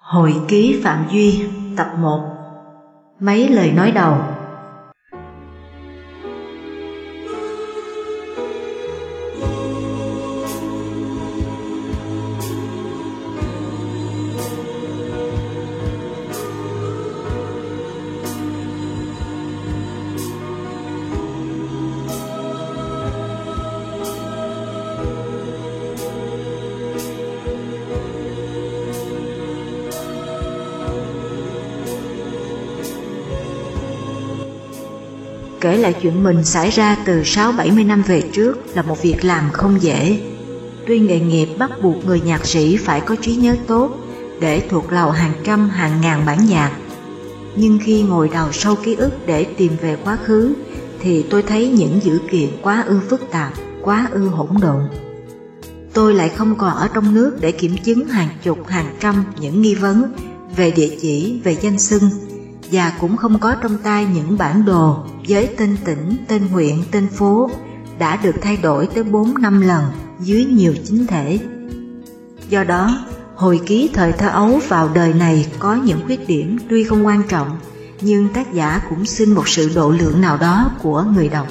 Hồi ký Phạm Duy Tập 1 Mấy lời nói đầu. Lại chuyện mình xảy ra từ 6-70 năm về trước là một việc làm không dễ. Tuy nghề nghiệp bắt buộc người nhạc sĩ phải có trí nhớ tốt để thuộc lầu hàng trăm hàng ngàn bản nhạc. Nhưng khi ngồi đào sâu ký ức để tìm về quá khứ thì tôi thấy những dữ kiện quá ư phức tạp, quá ư hỗn độn. Tôi lại không còn ở trong nước để kiểm chứng hàng chục hàng trăm những nghi vấn về địa chỉ, về danh xưng và cũng không có trong tay những bản đồ với tên tỉnh, tên huyện, tên phố đã được thay đổi tới 4 năm lần dưới nhiều chính thể. Do đó, hồi ký thời thơ ấu vào đời này có những khuyết điểm tuy không quan trọng, nhưng tác giả cũng xin một sự độ lượng nào đó của người đọc.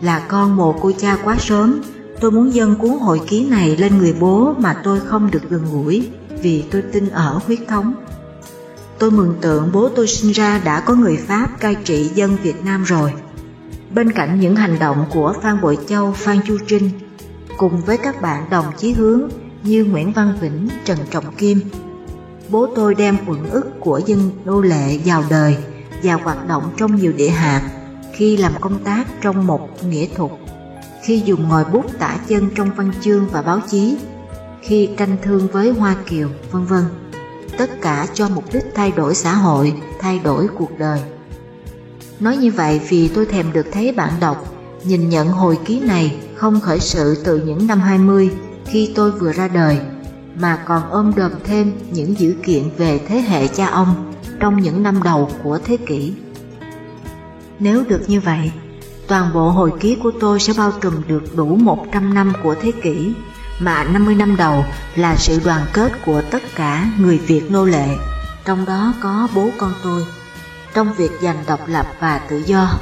Là con mồ cô cha quá sớm, tôi muốn dâng cuốn hồi ký này lên người bố mà tôi không được gần gũi vì tôi tin ở huyết thống. Tôi mừng tượng bố tôi sinh ra đã có người Pháp cai trị dân Việt Nam rồi. Bên cạnh những hành động của Phan Bội Châu, Phan Chu Trinh, cùng với các bạn đồng chí hướng như Nguyễn Văn Vĩnh, Trần Trọng Kim, bố tôi đem quận ức của dân nô lệ vào đời và hoạt động trong nhiều địa hạt khi làm công tác trong một nghĩa thuật, khi dùng ngòi bút tả chân trong văn chương và báo chí, khi tranh thương với Hoa Kiều, vân vân tất cả cho mục đích thay đổi xã hội, thay đổi cuộc đời. Nói như vậy vì tôi thèm được thấy bạn đọc nhìn nhận hồi ký này không khởi sự từ những năm 20 khi tôi vừa ra đời, mà còn ôm đồm thêm những dữ kiện về thế hệ cha ông trong những năm đầu của thế kỷ. Nếu được như vậy, toàn bộ hồi ký của tôi sẽ bao trùm được đủ 100 năm của thế kỷ mà 50 năm đầu là sự đoàn kết của tất cả người Việt nô lệ, trong đó có bố con tôi, trong việc giành độc lập và tự do.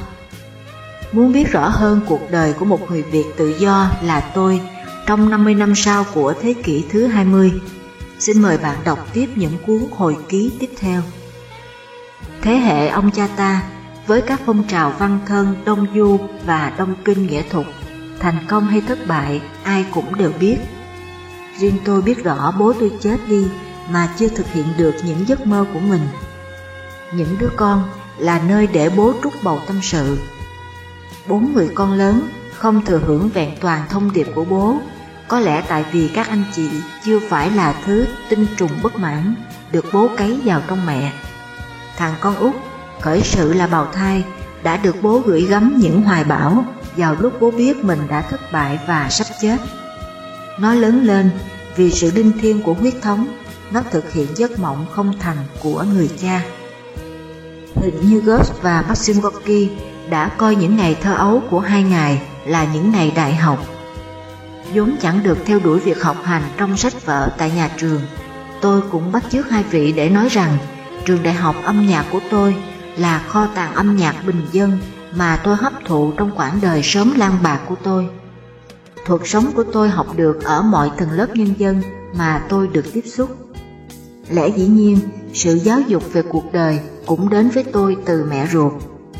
Muốn biết rõ hơn cuộc đời của một người Việt tự do là tôi trong 50 năm sau của thế kỷ thứ 20. Xin mời bạn đọc tiếp những cuốn hồi ký tiếp theo. Thế hệ ông cha ta với các phong trào văn thân Đông Du và Đông Kinh nghĩa thuật thành công hay thất bại ai cũng đều biết. Riêng tôi biết rõ bố tôi chết đi mà chưa thực hiện được những giấc mơ của mình. Những đứa con là nơi để bố trút bầu tâm sự. Bốn người con lớn không thừa hưởng vẹn toàn thông điệp của bố, có lẽ tại vì các anh chị chưa phải là thứ tinh trùng bất mãn được bố cấy vào trong mẹ. Thằng con út khởi sự là bào thai đã được bố gửi gắm những hoài bão vào lúc bố biết mình đã thất bại và sắp chết. Nó lớn lên vì sự linh thiêng của huyết thống, nó thực hiện giấc mộng không thành của người cha. Hình như Ghost và Maxim Gorky đã coi những ngày thơ ấu của hai ngài là những ngày đại học. vốn chẳng được theo đuổi việc học hành trong sách vở tại nhà trường, tôi cũng bắt chước hai vị để nói rằng trường đại học âm nhạc của tôi là kho tàng âm nhạc bình dân mà tôi hấp thụ trong quãng đời sớm lang bạc của tôi. Thuật sống của tôi học được ở mọi tầng lớp nhân dân mà tôi được tiếp xúc. Lẽ dĩ nhiên, sự giáo dục về cuộc đời cũng đến với tôi từ mẹ ruột,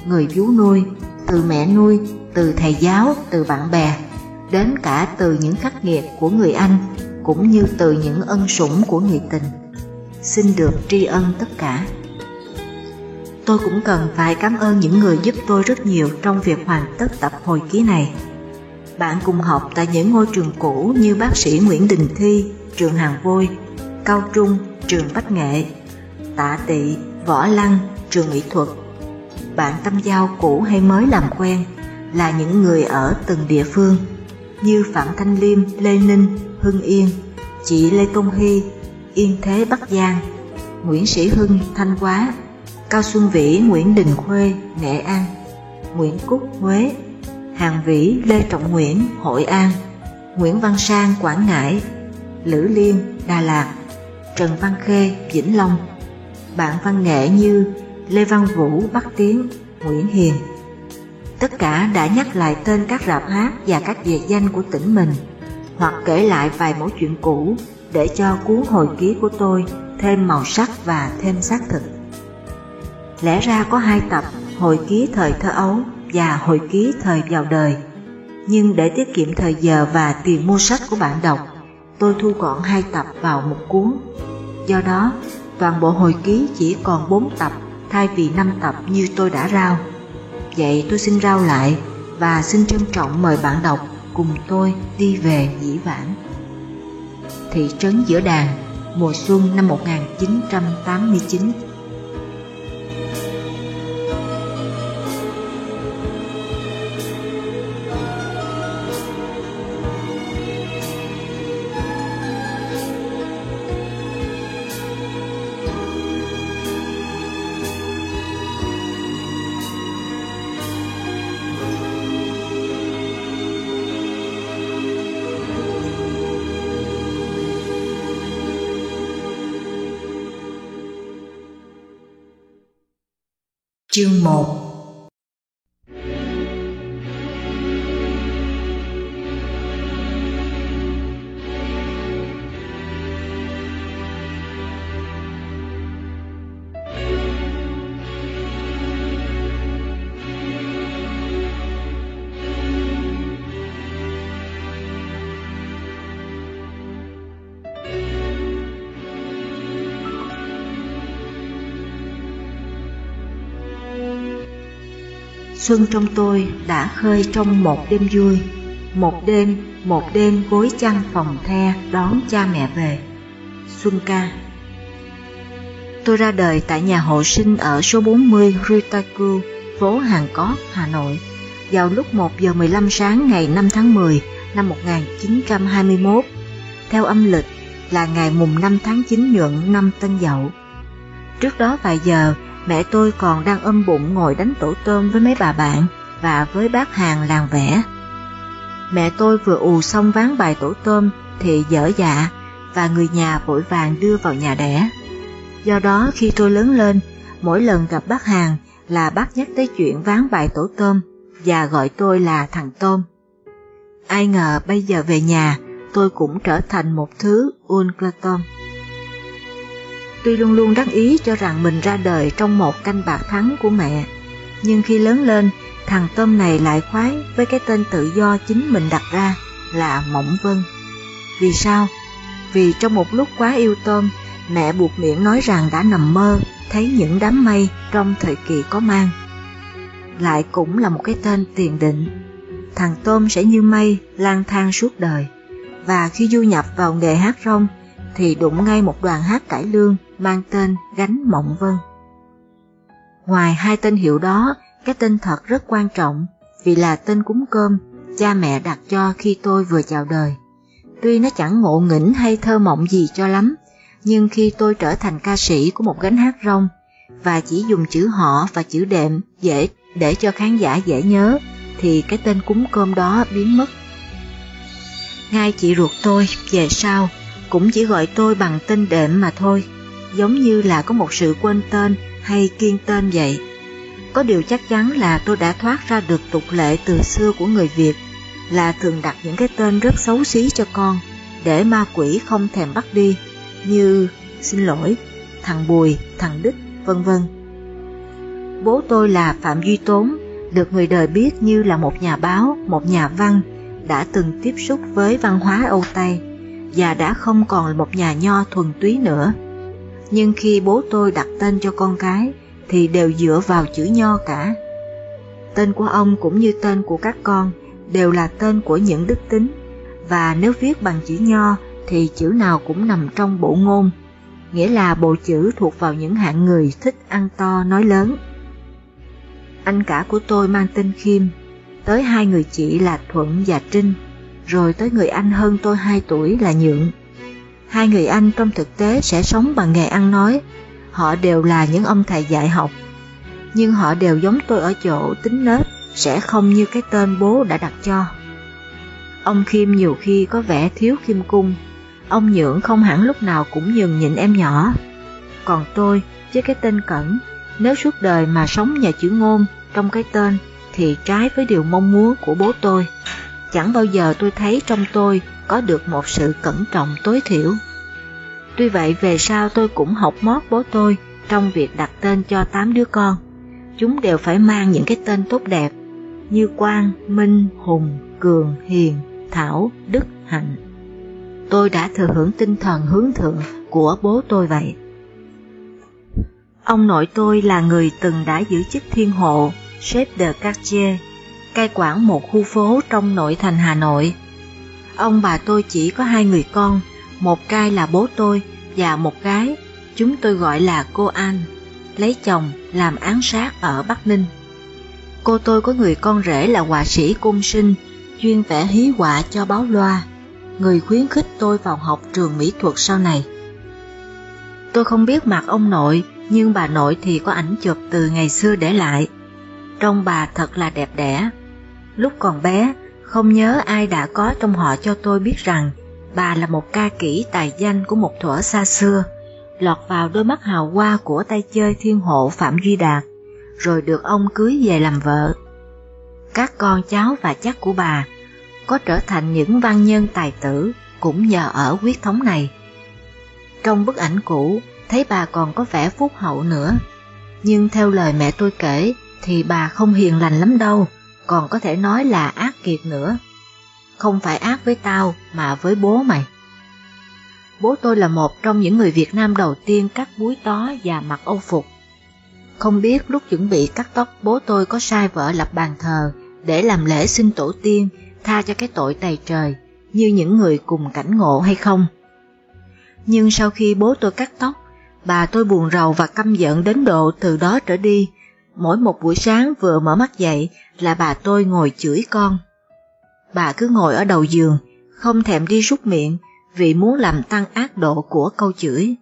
người vú nuôi, từ mẹ nuôi, từ thầy giáo, từ bạn bè, đến cả từ những khắc nghiệt của người anh, cũng như từ những ân sủng của người tình. Xin được tri ân tất cả. Tôi cũng cần phải cảm ơn những người giúp tôi rất nhiều trong việc hoàn tất tập hồi ký này. Bạn cùng học tại những ngôi trường cũ như bác sĩ Nguyễn Đình Thi, trường Hàng Vôi, Cao Trung, trường Bách Nghệ, Tạ Tị, Võ Lăng, trường Mỹ thuật. Bạn tâm giao cũ hay mới làm quen là những người ở từng địa phương như Phạm Thanh Liêm, Lê Ninh, Hưng Yên, chị Lê Công Hy, Yên Thế Bắc Giang, Nguyễn Sĩ Hưng, Thanh Hóa, Cao Xuân Vĩ, Nguyễn Đình Khuê, Nghệ An, Nguyễn Cúc, Huế, Hàng Vĩ, Lê Trọng Nguyễn, Hội An, Nguyễn Văn Sang, Quảng Ngãi, Lữ Liên, Đà Lạt, Trần Văn Khê, Vĩnh Long. Bạn văn nghệ như Lê Văn Vũ, Bắc Tiến, Nguyễn Hiền. Tất cả đã nhắc lại tên các rạp hát và các địa danh của tỉnh mình, hoặc kể lại vài mẫu chuyện cũ để cho cuốn hồi ký của tôi thêm màu sắc và thêm xác thực. Lẽ ra có hai tập hồi ký thời thơ ấu và hồi ký thời vào đời, nhưng để tiết kiệm thời giờ và tiền mua sách của bạn đọc, tôi thu gọn hai tập vào một cuốn. Do đó, toàn bộ hồi ký chỉ còn 4 tập thay vì 5 tập như tôi đã rao. Vậy tôi xin rao lại và xin trân trọng mời bạn đọc cùng tôi đi về dĩ vãng. Thị trấn giữa đàn, mùa xuân năm 1989 Chương 1 Xuân trong tôi đã khơi trong một đêm vui Một đêm, một đêm gối chăn phòng the đón cha mẹ về. Xuân ca. Tôi ra đời tại nhà hộ sinh ở số 40 Ritaku, phố Hàng Cót, Hà Nội. Vào lúc 1 giờ 15 sáng ngày 5 tháng 10 năm 1921 theo âm lịch là ngày mùng 5 tháng 9 nhuận năm Tân Dậu. Trước đó vài giờ, mẹ tôi còn đang âm bụng ngồi đánh tổ tôm với mấy bà bạn và với bác hàng làng vẽ. Mẹ tôi vừa ù xong ván bài tổ tôm thì dở dạ và người nhà vội vàng đưa vào nhà đẻ. Do đó khi tôi lớn lên, mỗi lần gặp bác hàng là bác nhắc tới chuyện ván bài tổ tôm và gọi tôi là thằng tôm. Ai ngờ bây giờ về nhà tôi cũng trở thành một thứ Uncleton. Tuy luôn luôn đắc ý cho rằng mình ra đời trong một canh bạc thắng của mẹ, nhưng khi lớn lên, thằng tôm này lại khoái với cái tên tự do chính mình đặt ra là Mộng Vân. Vì sao? Vì trong một lúc quá yêu tôm, mẹ buộc miệng nói rằng đã nằm mơ thấy những đám mây trong thời kỳ có mang. Lại cũng là một cái tên tiền định. Thằng tôm sẽ như mây lang thang suốt đời. Và khi du nhập vào nghề hát rong thì đụng ngay một đoàn hát cải lương mang tên Gánh Mộng Vân. Ngoài hai tên hiệu đó, cái tên thật rất quan trọng vì là tên cúng cơm cha mẹ đặt cho khi tôi vừa chào đời. Tuy nó chẳng ngộ nghĩnh hay thơ mộng gì cho lắm, nhưng khi tôi trở thành ca sĩ của một gánh hát rong và chỉ dùng chữ họ và chữ đệm dễ để cho khán giả dễ nhớ, thì cái tên cúng cơm đó biến mất. Ngay chị ruột tôi về sau cũng chỉ gọi tôi bằng tên đệm mà thôi giống như là có một sự quên tên hay kiên tên vậy. Có điều chắc chắn là tôi đã thoát ra được tục lệ từ xưa của người Việt, là thường đặt những cái tên rất xấu xí cho con, để ma quỷ không thèm bắt đi, như xin lỗi, thằng Bùi, thằng Đích, vân vân. Bố tôi là Phạm Duy Tốn, được người đời biết như là một nhà báo, một nhà văn, đã từng tiếp xúc với văn hóa Âu Tây, và đã không còn là một nhà nho thuần túy nữa nhưng khi bố tôi đặt tên cho con cái thì đều dựa vào chữ nho cả. Tên của ông cũng như tên của các con đều là tên của những đức tính, và nếu viết bằng chữ nho thì chữ nào cũng nằm trong bộ ngôn, nghĩa là bộ chữ thuộc vào những hạng người thích ăn to nói lớn. Anh cả của tôi mang tên Khiêm, tới hai người chị là Thuận và Trinh, rồi tới người anh hơn tôi 2 tuổi là Nhượng. Hai người anh trong thực tế sẽ sống bằng nghề ăn nói, họ đều là những ông thầy dạy học. Nhưng họ đều giống tôi ở chỗ tính nết sẽ không như cái tên bố đã đặt cho. Ông Khiêm nhiều khi có vẻ thiếu khiêm cung, ông Nhượng không hẳn lúc nào cũng nhường nhịn em nhỏ. Còn tôi, với cái tên Cẩn, nếu suốt đời mà sống nhà chữ ngôn trong cái tên thì trái với điều mong muốn của bố tôi. Chẳng bao giờ tôi thấy trong tôi có được một sự cẩn trọng tối thiểu. Tuy vậy về sau tôi cũng học mót bố tôi trong việc đặt tên cho tám đứa con. Chúng đều phải mang những cái tên tốt đẹp như Quang, Minh, Hùng, Cường, Hiền, Thảo, Đức, Hạnh. Tôi đã thừa hưởng tinh thần hướng thượng của bố tôi vậy. Ông nội tôi là người từng đã giữ chức thiên hộ, chef de quartier, cai quản một khu phố trong nội thành Hà Nội. Ông bà tôi chỉ có hai người con, một trai là bố tôi và một gái, chúng tôi gọi là cô An, lấy chồng làm án sát ở Bắc Ninh. Cô tôi có người con rể là họa sĩ cung sinh, chuyên vẽ hí họa cho báo loa, người khuyến khích tôi vào học trường mỹ thuật sau này. Tôi không biết mặt ông nội, nhưng bà nội thì có ảnh chụp từ ngày xưa để lại. Trông bà thật là đẹp đẽ. Lúc còn bé, không nhớ ai đã có trong họ cho tôi biết rằng bà là một ca kỹ tài danh của một thuở xa xưa, lọt vào đôi mắt hào hoa của tay chơi thiên hộ Phạm Duy Đạt, rồi được ông cưới về làm vợ. Các con cháu và chắc của bà có trở thành những văn nhân tài tử cũng nhờ ở huyết thống này. Trong bức ảnh cũ, thấy bà còn có vẻ phúc hậu nữa, nhưng theo lời mẹ tôi kể thì bà không hiền lành lắm đâu, còn có thể nói là ác kiệt nữa. Không phải ác với tao mà với bố mày. Bố tôi là một trong những người Việt Nam đầu tiên cắt búi tó và mặc âu phục. Không biết lúc chuẩn bị cắt tóc bố tôi có sai vợ lập bàn thờ để làm lễ xin tổ tiên tha cho cái tội tày trời như những người cùng cảnh ngộ hay không. Nhưng sau khi bố tôi cắt tóc, bà tôi buồn rầu và căm giận đến độ từ đó trở đi. Mỗi một buổi sáng vừa mở mắt dậy là bà tôi ngồi chửi con. Bà cứ ngồi ở đầu giường, không thèm đi rút miệng vì muốn làm tăng ác độ của câu chửi.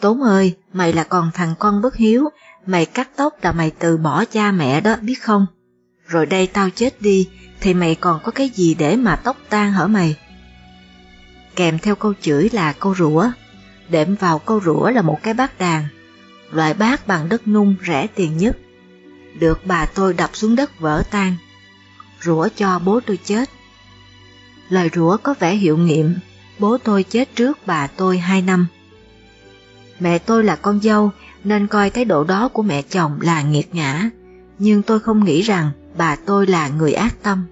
Tốn ơi, mày là còn thằng con bất hiếu, mày cắt tóc là mày từ bỏ cha mẹ đó biết không? Rồi đây tao chết đi, thì mày còn có cái gì để mà tóc tan hở mày? Kèm theo câu chửi là câu rủa, đệm vào câu rủa là một cái bát đàn, loại bát bằng đất nung rẻ tiền nhất. Được bà tôi đập xuống đất vỡ tan, rủa cho bố tôi chết. Lời rủa có vẻ hiệu nghiệm, bố tôi chết trước bà tôi hai năm. Mẹ tôi là con dâu nên coi thái độ đó của mẹ chồng là nghiệt ngã, nhưng tôi không nghĩ rằng bà tôi là người ác tâm.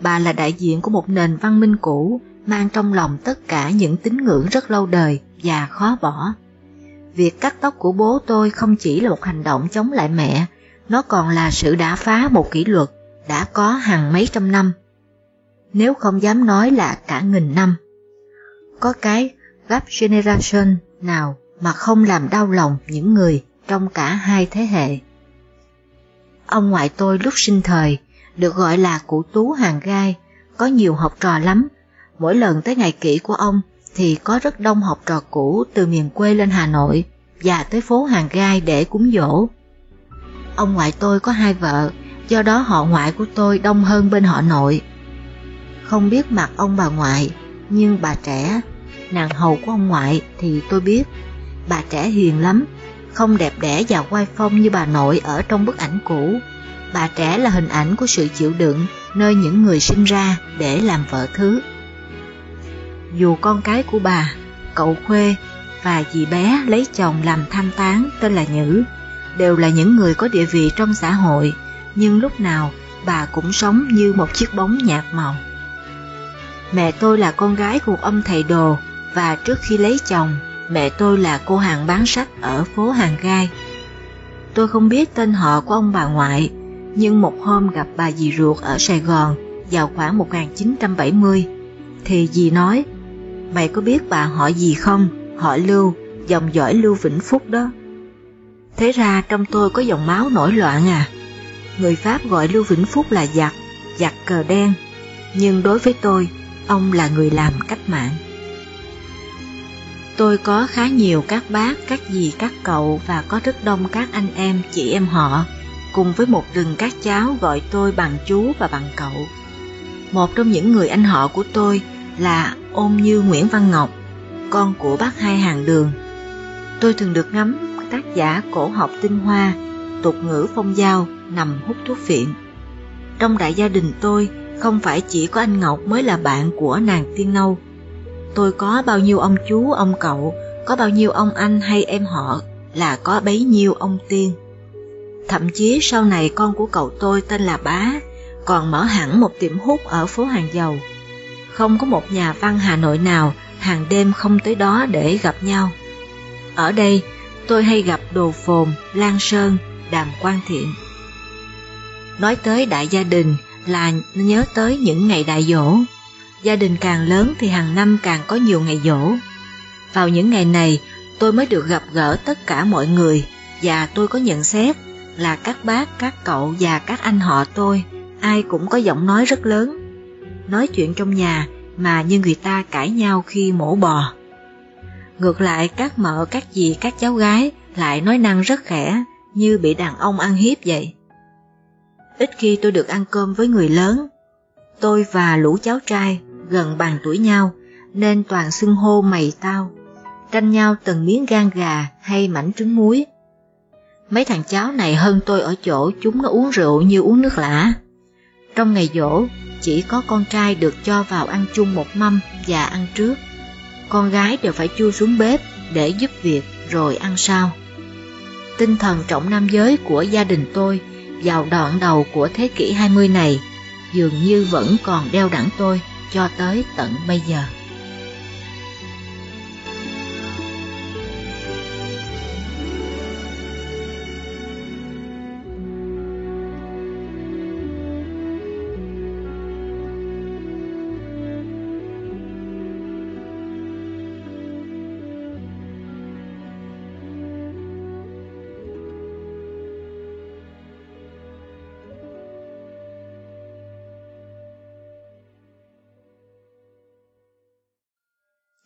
Bà là đại diện của một nền văn minh cũ, mang trong lòng tất cả những tín ngưỡng rất lâu đời và khó bỏ. Việc cắt tóc của bố tôi không chỉ là một hành động chống lại mẹ, nó còn là sự đả phá một kỷ luật đã có hàng mấy trăm năm. Nếu không dám nói là cả nghìn năm. Có cái gap generation nào mà không làm đau lòng những người trong cả hai thế hệ. Ông ngoại tôi lúc sinh thời được gọi là cụ tú hàng gai, có nhiều học trò lắm. Mỗi lần tới ngày kỷ của ông thì có rất đông học trò cũ từ miền quê lên Hà Nội và tới phố hàng gai để cúng dỗ. Ông ngoại tôi có hai vợ, do đó họ ngoại của tôi đông hơn bên họ nội. Không biết mặt ông bà ngoại, nhưng bà trẻ, nàng hầu của ông ngoại thì tôi biết. Bà trẻ hiền lắm, không đẹp đẽ và oai phong như bà nội ở trong bức ảnh cũ. Bà trẻ là hình ảnh của sự chịu đựng nơi những người sinh ra để làm vợ thứ. Dù con cái của bà, cậu Khuê và dì bé lấy chồng làm tham tán tên là Nhữ, đều là những người có địa vị trong xã hội, nhưng lúc nào bà cũng sống như một chiếc bóng nhạt màu. Mẹ tôi là con gái của ông thầy đồ và trước khi lấy chồng mẹ tôi là cô hàng bán sách ở phố Hàng Gai. Tôi không biết tên họ của ông bà ngoại, nhưng một hôm gặp bà dì ruột ở Sài Gòn vào khoảng 1970, thì dì nói, mày có biết bà họ gì không? Họ Lưu, dòng dõi Lưu Vĩnh Phúc đó. Thế ra trong tôi có dòng máu nổi loạn à. Người Pháp gọi Lưu Vĩnh Phúc là giặc, giặc cờ đen, nhưng đối với tôi, ông là người làm cách mạng. Tôi có khá nhiều các bác, các dì, các cậu và có rất đông các anh em, chị em họ, cùng với một rừng các cháu gọi tôi bằng chú và bằng cậu. Một trong những người anh họ của tôi là ôn như Nguyễn Văn Ngọc, con của bác hai hàng đường. Tôi thường được ngắm tác giả cổ học tinh hoa, tục ngữ phong giao nằm hút thuốc phiện. Trong đại gia đình tôi, không phải chỉ có anh Ngọc mới là bạn của nàng tiên nâu. Tôi có bao nhiêu ông chú, ông cậu, có bao nhiêu ông anh hay em họ là có bấy nhiêu ông tiên. Thậm chí sau này con của cậu tôi tên là Bá, còn mở hẳn một tiệm hút ở phố Hàng Dầu. Không có một nhà văn Hà Nội nào hàng đêm không tới đó để gặp nhau. Ở đây, tôi hay gặp Đồ Phồn, Lan Sơn, Đàm Quang Thiện. Nói tới đại gia đình là nhớ tới những ngày đại dỗ. Gia đình càng lớn thì hàng năm càng có nhiều ngày dỗ. Vào những ngày này, tôi mới được gặp gỡ tất cả mọi người và tôi có nhận xét là các bác, các cậu và các anh họ tôi, ai cũng có giọng nói rất lớn. Nói chuyện trong nhà mà như người ta cãi nhau khi mổ bò. Ngược lại các mợ, các dì, các cháu gái lại nói năng rất khẽ, như bị đàn ông ăn hiếp vậy. Ít khi tôi được ăn cơm với người lớn. Tôi và lũ cháu trai gần bằng tuổi nhau, nên toàn xưng hô mày tao, tranh nhau từng miếng gan gà hay mảnh trứng muối. Mấy thằng cháu này hơn tôi ở chỗ chúng nó uống rượu như uống nước lã. Trong ngày dỗ, chỉ có con trai được cho vào ăn chung một mâm và ăn trước. Con gái đều phải chui xuống bếp để giúp việc rồi ăn sau. Tinh thần trọng nam giới của gia đình tôi vào đoạn đầu của thế kỷ 20 này dường như vẫn còn đeo đẳng tôi cho tới tận bây giờ.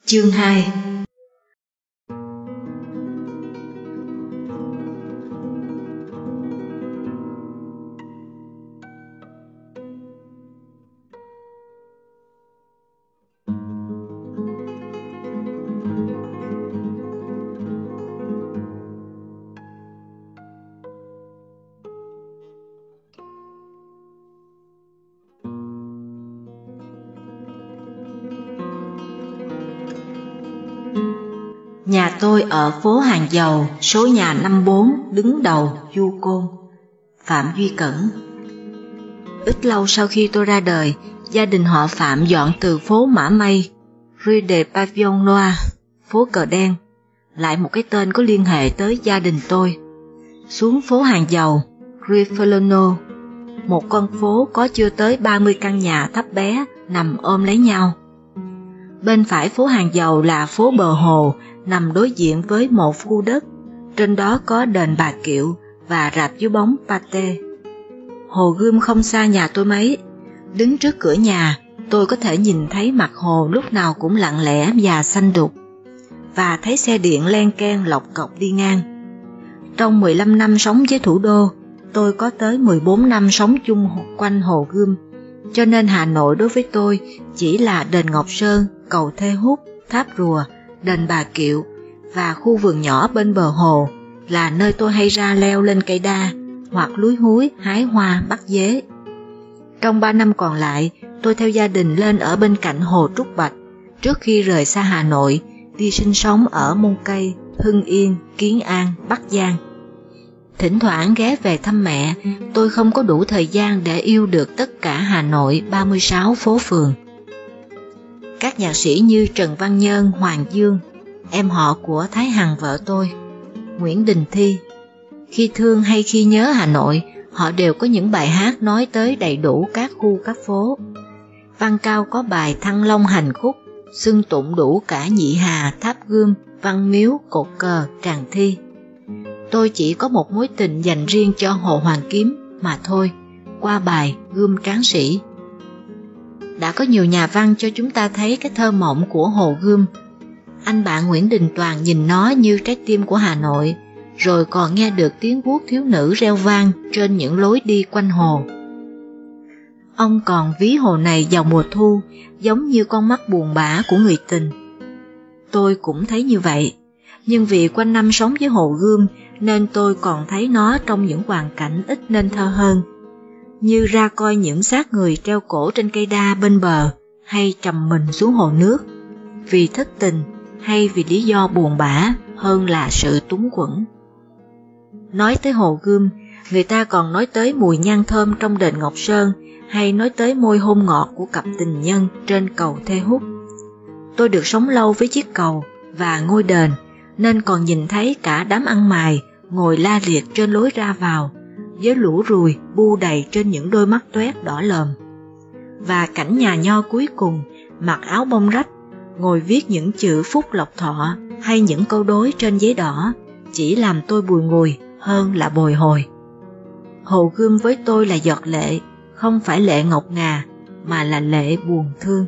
Chương 2 tôi ở phố Hàng Dầu, số nhà 54, đứng đầu, Du Côn. Phạm Duy Cẩn Ít lâu sau khi tôi ra đời, gia đình họ Phạm dọn từ phố Mã Mây, Rue de Pavillon Noir, phố Cờ Đen, lại một cái tên có liên hệ tới gia đình tôi. Xuống phố Hàng Dầu, Rue Felono, một con phố có chưa tới 30 căn nhà thấp bé nằm ôm lấy nhau. Bên phải phố Hàng Dầu là phố Bờ Hồ, nằm đối diện với một khu đất, trên đó có đền Bà Kiệu và rạp dưới bóng Pate. Hồ Gươm không xa nhà tôi mấy, đứng trước cửa nhà tôi có thể nhìn thấy mặt hồ lúc nào cũng lặng lẽ và xanh đục, và thấy xe điện len ken lọc cọc đi ngang. Trong 15 năm sống với thủ đô, tôi có tới 14 năm sống chung quanh Hồ Gươm, cho nên Hà Nội đối với tôi chỉ là đền Ngọc Sơn, cầu Thê Hút, tháp Rùa, đền Bà Kiệu và khu vườn nhỏ bên bờ hồ là nơi tôi hay ra leo lên cây đa hoặc lúi húi hái hoa bắt dế. Trong ba năm còn lại, tôi theo gia đình lên ở bên cạnh hồ Trúc Bạch trước khi rời xa Hà Nội đi sinh sống ở Môn Cây, Hưng Yên, Kiến An, Bắc Giang. Thỉnh thoảng ghé về thăm mẹ, tôi không có đủ thời gian để yêu được tất cả Hà Nội 36 phố phường. Các nhạc sĩ như Trần Văn Nhơn, Hoàng Dương, em họ của Thái Hằng vợ tôi, Nguyễn Đình Thi. Khi thương hay khi nhớ Hà Nội, họ đều có những bài hát nói tới đầy đủ các khu các phố. Văn Cao có bài Thăng Long Hành Khúc, xưng tụng đủ cả Nhị Hà, Tháp Gươm, Văn Miếu, Cột Cờ, Tràng Thi. Tôi chỉ có một mối tình dành riêng cho Hồ Hoàng Kiếm mà thôi, qua bài Gươm Tráng Sĩ đã có nhiều nhà văn cho chúng ta thấy cái thơ mộng của Hồ Gươm. Anh bạn Nguyễn Đình Toàn nhìn nó như trái tim của Hà Nội, rồi còn nghe được tiếng guốc thiếu nữ reo vang trên những lối đi quanh hồ. Ông còn ví hồ này vào mùa thu, giống như con mắt buồn bã của người tình. Tôi cũng thấy như vậy, nhưng vì quanh năm sống với hồ gươm nên tôi còn thấy nó trong những hoàn cảnh ít nên thơ hơn, như ra coi những xác người treo cổ trên cây đa bên bờ hay trầm mình xuống hồ nước, vì thất tình hay vì lý do buồn bã hơn là sự túng quẫn. Nói tới hồ gươm, người ta còn nói tới mùi nhang thơm trong đền Ngọc Sơn hay nói tới môi hôn ngọt của cặp tình nhân trên cầu Thê Hút. Tôi được sống lâu với chiếc cầu và ngôi đền, nên còn nhìn thấy cả đám ăn mài ngồi la liệt trên lối ra vào, với lũ ruồi bu đầy trên những đôi mắt toét đỏ lờm. Và cảnh nhà nho cuối cùng, mặc áo bông rách, ngồi viết những chữ phúc lộc thọ hay những câu đối trên giấy đỏ, chỉ làm tôi bùi ngùi hơn là bồi hồi. Hồ gươm với tôi là giọt lệ, không phải lệ ngọc ngà, mà là lệ buồn thương.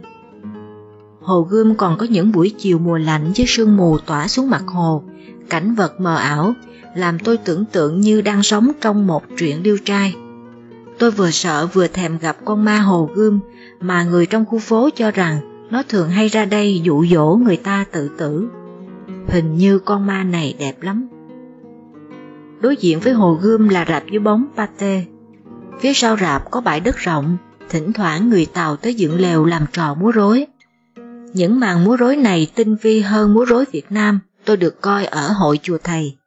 Hồ Gươm còn có những buổi chiều mùa lạnh với sương mù tỏa xuống mặt hồ, cảnh vật mờ ảo, làm tôi tưởng tượng như đang sống trong một truyện điêu trai. Tôi vừa sợ vừa thèm gặp con ma Hồ Gươm mà người trong khu phố cho rằng nó thường hay ra đây dụ dỗ người ta tự tử. Hình như con ma này đẹp lắm. Đối diện với Hồ Gươm là rạp dưới bóng pate. Phía sau rạp có bãi đất rộng, thỉnh thoảng người Tàu tới dựng lều làm trò múa rối. Những màn múa rối này tinh vi hơn múa rối Việt Nam tôi được coi ở hội chùa thầy.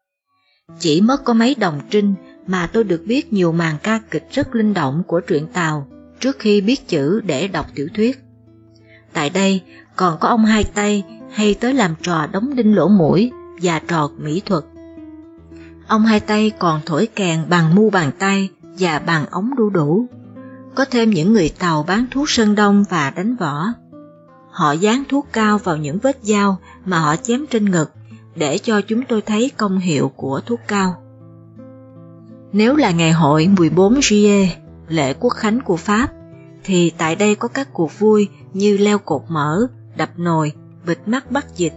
Chỉ mất có mấy đồng trinh mà tôi được biết nhiều màn ca kịch rất linh động của truyện Tàu trước khi biết chữ để đọc tiểu thuyết. Tại đây, còn có ông hai tay hay tới làm trò đóng đinh lỗ mũi và trò mỹ thuật. Ông hai tay còn thổi kèn bằng mu bàn tay và bằng ống đu đủ. Có thêm những người Tàu bán thuốc sơn đông và đánh võ. Họ dán thuốc cao vào những vết dao mà họ chém trên ngực để cho chúng tôi thấy công hiệu của thuốc cao. Nếu là ngày hội 14 Juillet, lễ quốc khánh của Pháp, thì tại đây có các cuộc vui như leo cột mỡ, đập nồi, bịt mắt bắt dịch,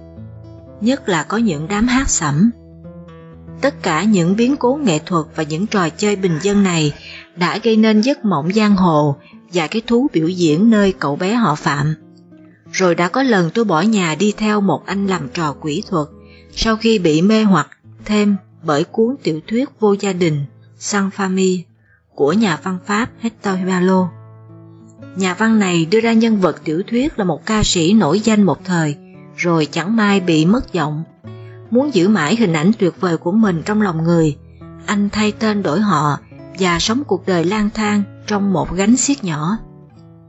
nhất là có những đám hát sẩm. Tất cả những biến cố nghệ thuật và những trò chơi bình dân này đã gây nên giấc mộng giang hồ và cái thú biểu diễn nơi cậu bé họ Phạm. Rồi đã có lần tôi bỏ nhà đi theo một anh làm trò quỷ thuật sau khi bị mê hoặc thêm bởi cuốn tiểu thuyết vô gia đình Sang Fami của nhà văn Pháp Hector Malot. Nhà văn này đưa ra nhân vật tiểu thuyết là một ca sĩ nổi danh một thời, rồi chẳng may bị mất giọng. Muốn giữ mãi hình ảnh tuyệt vời của mình trong lòng người, anh thay tên đổi họ và sống cuộc đời lang thang trong một gánh xiết nhỏ.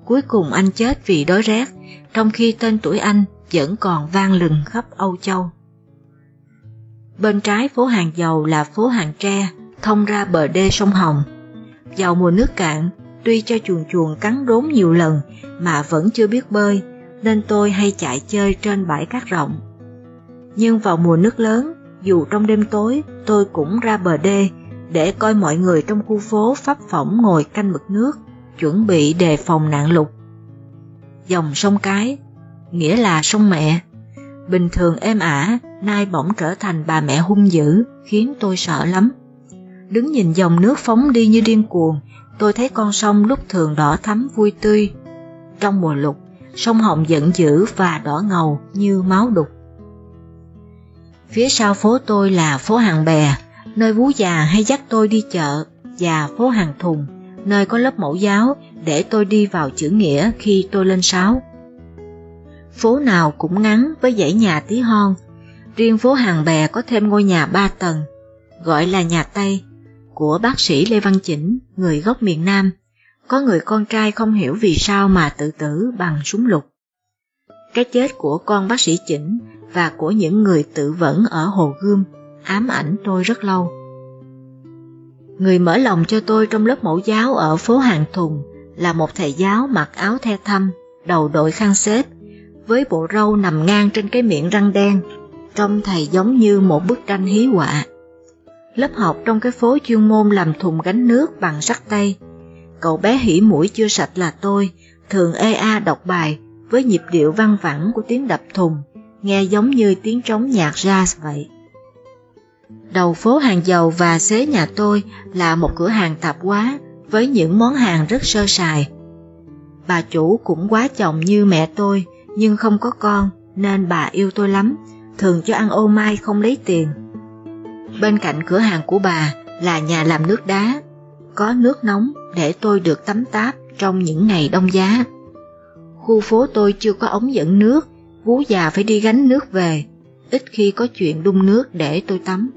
Cuối cùng anh chết vì đói rét, trong khi tên tuổi anh vẫn còn vang lừng khắp Âu Châu. Bên trái phố hàng dầu là phố hàng tre, thông ra bờ đê sông Hồng. Vào mùa nước cạn, tuy cho chuồn chuồn cắn đốn nhiều lần mà vẫn chưa biết bơi, nên tôi hay chạy chơi trên bãi cát rộng. Nhưng vào mùa nước lớn, dù trong đêm tối, tôi cũng ra bờ đê để coi mọi người trong khu phố pháp phỏng ngồi canh mực nước, chuẩn bị đề phòng nạn lụt. Dòng sông Cái, nghĩa là sông mẹ, bình thường êm ả, nay bỗng trở thành bà mẹ hung dữ, khiến tôi sợ lắm. Đứng nhìn dòng nước phóng đi như điên cuồng, tôi thấy con sông lúc thường đỏ thắm vui tươi. Trong mùa lục, sông Hồng giận dữ và đỏ ngầu như máu đục. Phía sau phố tôi là phố hàng bè, nơi vú già hay dắt tôi đi chợ, và phố hàng thùng, nơi có lớp mẫu giáo để tôi đi vào chữ nghĩa khi tôi lên sáu. Phố nào cũng ngắn với dãy nhà tí hon, riêng phố hàng bè có thêm ngôi nhà ba tầng, gọi là nhà Tây, của bác sĩ Lê Văn Chỉnh, người gốc miền Nam. Có người con trai không hiểu vì sao mà tự tử bằng súng lục. Cái chết của con bác sĩ Chỉnh và của những người tự vẫn ở Hồ Gươm ám ảnh tôi rất lâu. Người mở lòng cho tôi trong lớp mẫu giáo ở phố Hàng Thùng là một thầy giáo mặc áo the thăm, đầu đội khăn xếp, với bộ râu nằm ngang trên cái miệng răng đen, trông thầy giống như một bức tranh hí họa. Lớp học trong cái phố chuyên môn làm thùng gánh nước bằng sắt tay. Cậu bé hỉ mũi chưa sạch là tôi, thường ê a đọc bài với nhịp điệu văng vẳng của tiếng đập thùng, nghe giống như tiếng trống nhạc jazz vậy. Đầu phố hàng dầu và xế nhà tôi là một cửa hàng tạp hóa với những món hàng rất sơ sài. Bà chủ cũng quá chồng như mẹ tôi, nhưng không có con, nên bà yêu tôi lắm, thường cho ăn ô mai không lấy tiền. Bên cạnh cửa hàng của bà là nhà làm nước đá, có nước nóng để tôi được tắm táp trong những ngày đông giá. Khu phố tôi chưa có ống dẫn nước, vú già phải đi gánh nước về, ít khi có chuyện đun nước để tôi tắm.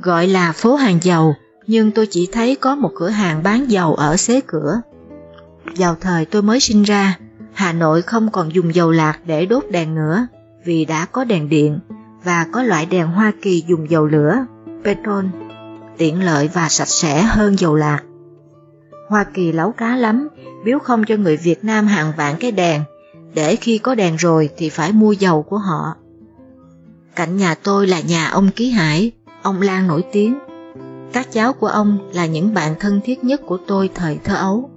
Gọi là phố hàng dầu, nhưng tôi chỉ thấy có một cửa hàng bán dầu ở xế cửa. Vào thời tôi mới sinh ra, Hà Nội không còn dùng dầu lạc để đốt đèn nữa, vì đã có đèn điện và có loại đèn Hoa Kỳ dùng dầu lửa, petrol, tiện lợi và sạch sẽ hơn dầu lạc. Hoa Kỳ lấu cá lắm, biếu không cho người Việt Nam hàng vạn cái đèn, để khi có đèn rồi thì phải mua dầu của họ. Cạnh nhà tôi là nhà ông Ký Hải, ông Lan nổi tiếng. Các cháu của ông là những bạn thân thiết nhất của tôi thời thơ ấu.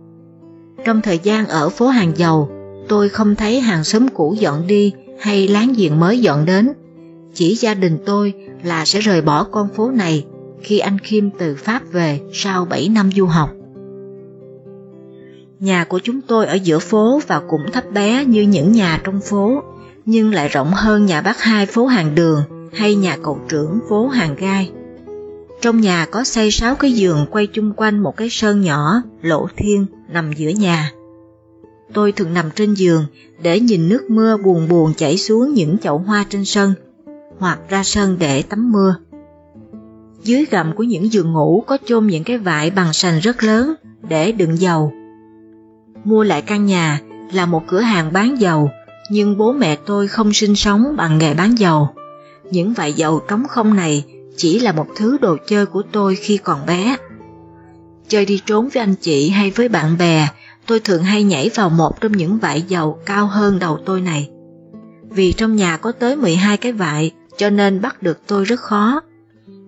Trong thời gian ở phố hàng dầu, tôi không thấy hàng xóm cũ dọn đi hay láng giềng mới dọn đến. Chỉ gia đình tôi là sẽ rời bỏ con phố này khi anh Kim từ Pháp về sau 7 năm du học. Nhà của chúng tôi ở giữa phố và cũng thấp bé như những nhà trong phố, nhưng lại rộng hơn nhà bác hai phố hàng đường hay nhà cậu trưởng phố hàng gai. Trong nhà có xây sáu cái giường quay chung quanh một cái sơn nhỏ, lỗ thiên, nằm giữa nhà. Tôi thường nằm trên giường để nhìn nước mưa buồn buồn chảy xuống những chậu hoa trên sân, hoặc ra sân để tắm mưa. Dưới gầm của những giường ngủ có chôn những cái vải bằng sành rất lớn để đựng dầu. Mua lại căn nhà là một cửa hàng bán dầu, nhưng bố mẹ tôi không sinh sống bằng nghề bán dầu. Những vải dầu trống không này chỉ là một thứ đồ chơi của tôi khi còn bé. Chơi đi trốn với anh chị hay với bạn bè, tôi thường hay nhảy vào một trong những vại dầu cao hơn đầu tôi này. Vì trong nhà có tới 12 cái vại cho nên bắt được tôi rất khó.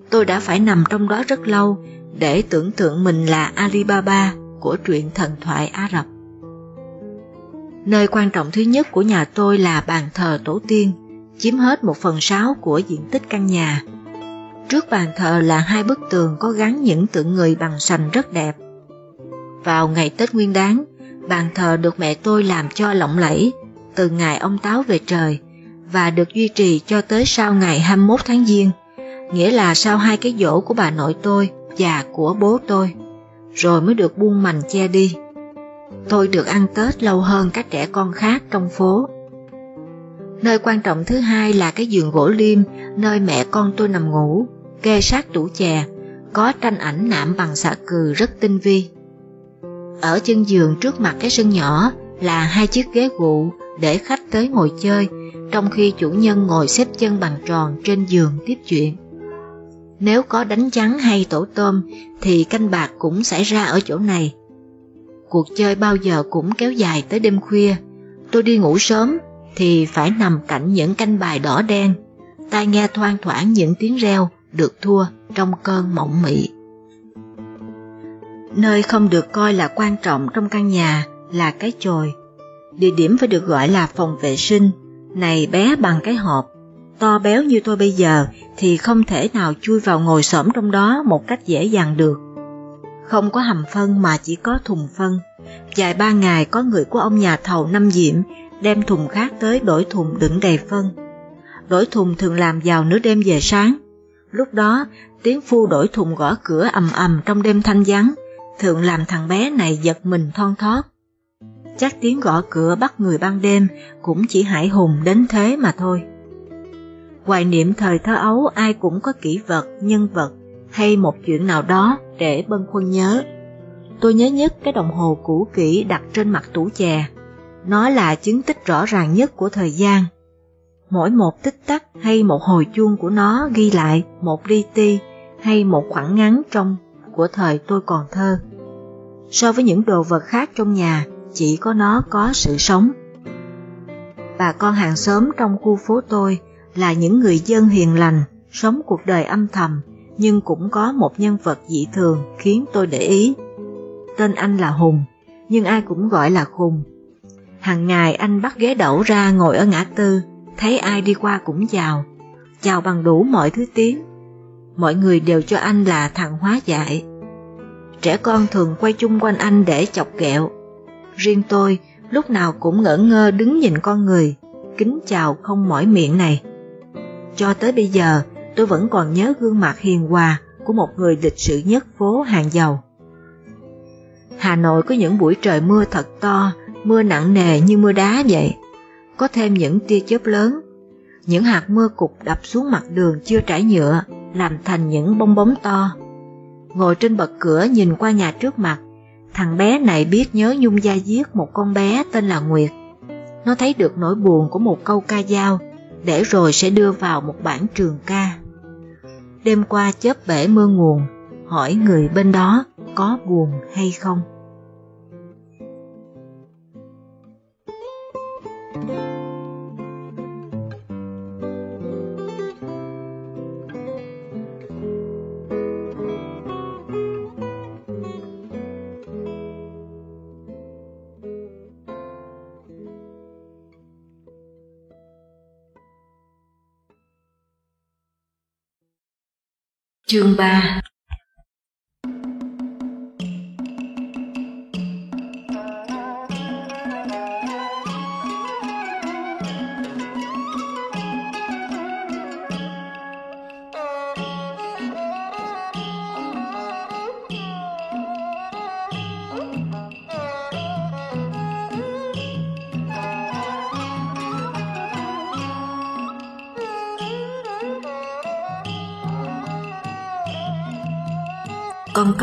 Tôi đã phải nằm trong đó rất lâu để tưởng tượng mình là Alibaba của truyện thần thoại Ả Rập. Nơi quan trọng thứ nhất của nhà tôi là bàn thờ tổ tiên, chiếm hết một phần sáu của diện tích căn nhà. Trước bàn thờ là hai bức tường có gắn những tượng người bằng sành rất đẹp. Vào ngày Tết Nguyên Đán, bàn thờ được mẹ tôi làm cho lộng lẫy từ ngày ông Táo về trời và được duy trì cho tới sau ngày 21 tháng Giêng, nghĩa là sau hai cái dỗ của bà nội tôi và của bố tôi, rồi mới được buông mành che đi. Tôi được ăn Tết lâu hơn các trẻ con khác trong phố. Nơi quan trọng thứ hai là cái giường gỗ liêm nơi mẹ con tôi nằm ngủ, kê sát tủ chè, có tranh ảnh nạm bằng xạ cừ rất tinh vi. Ở chân giường trước mặt cái sân nhỏ là hai chiếc ghế gụ để khách tới ngồi chơi, trong khi chủ nhân ngồi xếp chân bằng tròn trên giường tiếp chuyện. Nếu có đánh trắng hay tổ tôm thì canh bạc cũng xảy ra ở chỗ này. Cuộc chơi bao giờ cũng kéo dài tới đêm khuya. Tôi đi ngủ sớm thì phải nằm cạnh những canh bài đỏ đen, tai nghe thoang thoảng những tiếng reo được thua trong cơn mộng mị. Nơi không được coi là quan trọng trong căn nhà là cái chòi. Địa điểm phải được gọi là phòng vệ sinh, này bé bằng cái hộp. To béo như tôi bây giờ thì không thể nào chui vào ngồi xổm trong đó một cách dễ dàng được. Không có hầm phân mà chỉ có thùng phân. Dài ba ngày có người của ông nhà thầu năm diệm đem thùng khác tới đổi thùng đựng đầy phân. Đổi thùng thường làm vào nửa đêm về sáng. Lúc đó, tiếng phu đổi thùng gõ cửa ầm ầm trong đêm thanh vắng, thường làm thằng bé này giật mình thon thót. Chắc tiếng gõ cửa bắt người ban đêm cũng chỉ hải hùng đến thế mà thôi. Hoài niệm thời thơ ấu ai cũng có kỷ vật, nhân vật hay một chuyện nào đó để bân khuân nhớ. Tôi nhớ nhất cái đồng hồ cũ kỹ đặt trên mặt tủ chè. Nó là chứng tích rõ ràng nhất của thời gian. Mỗi một tích tắc hay một hồi chuông của nó ghi lại một đi ti hay một khoảng ngắn trong của thời tôi còn thơ. So với những đồ vật khác trong nhà, chỉ có nó có sự sống. Bà con hàng xóm trong khu phố tôi là những người dân hiền lành, sống cuộc đời âm thầm, nhưng cũng có một nhân vật dị thường khiến tôi để ý. Tên anh là Hùng, nhưng ai cũng gọi là Khùng. Hàng ngày anh bắt ghế đẩu ra ngồi ở ngã tư, thấy ai đi qua cũng chào, chào bằng đủ mọi thứ tiếng. Mọi người đều cho anh là thằng hóa dại. Trẻ con thường quay chung quanh anh để chọc kẹo. Riêng tôi lúc nào cũng ngỡ ngơ đứng nhìn con người, kính chào không mỏi miệng này. Cho tới bây giờ, tôi vẫn còn nhớ gương mặt hiền hòa của một người lịch sự nhất phố hàng giàu. Hà Nội có những buổi trời mưa thật to, mưa nặng nề như mưa đá vậy. Có thêm những tia chớp lớn, những hạt mưa cục đập xuống mặt đường chưa trải nhựa, làm thành những bong bóng to. Ngồi trên bậc cửa nhìn qua nhà trước mặt, thằng bé này biết nhớ Nhung Gia giết một con bé tên là Nguyệt. Nó thấy được nỗi buồn của một câu ca dao, để rồi sẽ đưa vào một bản trường ca. Đêm qua chớp bể mưa nguồn, hỏi người bên đó có buồn hay không. Chương 3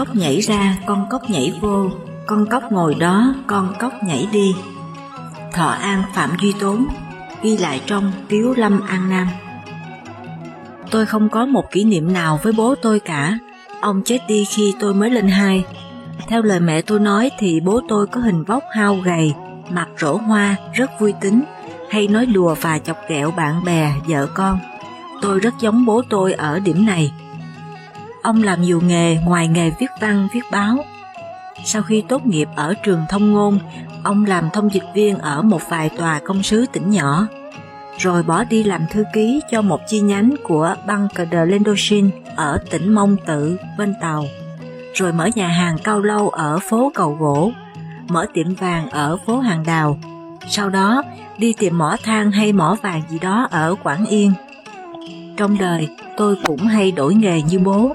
cóc nhảy ra, con cóc nhảy vô, con cóc ngồi đó, con cóc nhảy đi. Thọ An Phạm Duy Tốn ghi lại trong Tiếu Lâm An Nam. Tôi không có một kỷ niệm nào với bố tôi cả, ông chết đi khi tôi mới lên hai. Theo lời mẹ tôi nói thì bố tôi có hình vóc hao gầy, mặt rỗ hoa, rất vui tính, hay nói đùa và chọc ghẹo bạn bè, vợ con. Tôi rất giống bố tôi ở điểm này. Ông làm nhiều nghề ngoài nghề viết văn, viết báo. Sau khi tốt nghiệp ở trường thông ngôn, ông làm thông dịch viên ở một vài tòa công sứ tỉnh nhỏ, rồi bỏ đi làm thư ký cho một chi nhánh của Banque de Lendoshin ở tỉnh Mông Tự, bên Tàu, rồi mở nhà hàng cao lâu ở phố Cầu Gỗ, mở tiệm vàng ở phố Hàng Đào, sau đó đi tìm mỏ than hay mỏ vàng gì đó ở Quảng Yên. Trong đời, tôi cũng hay đổi nghề như bố.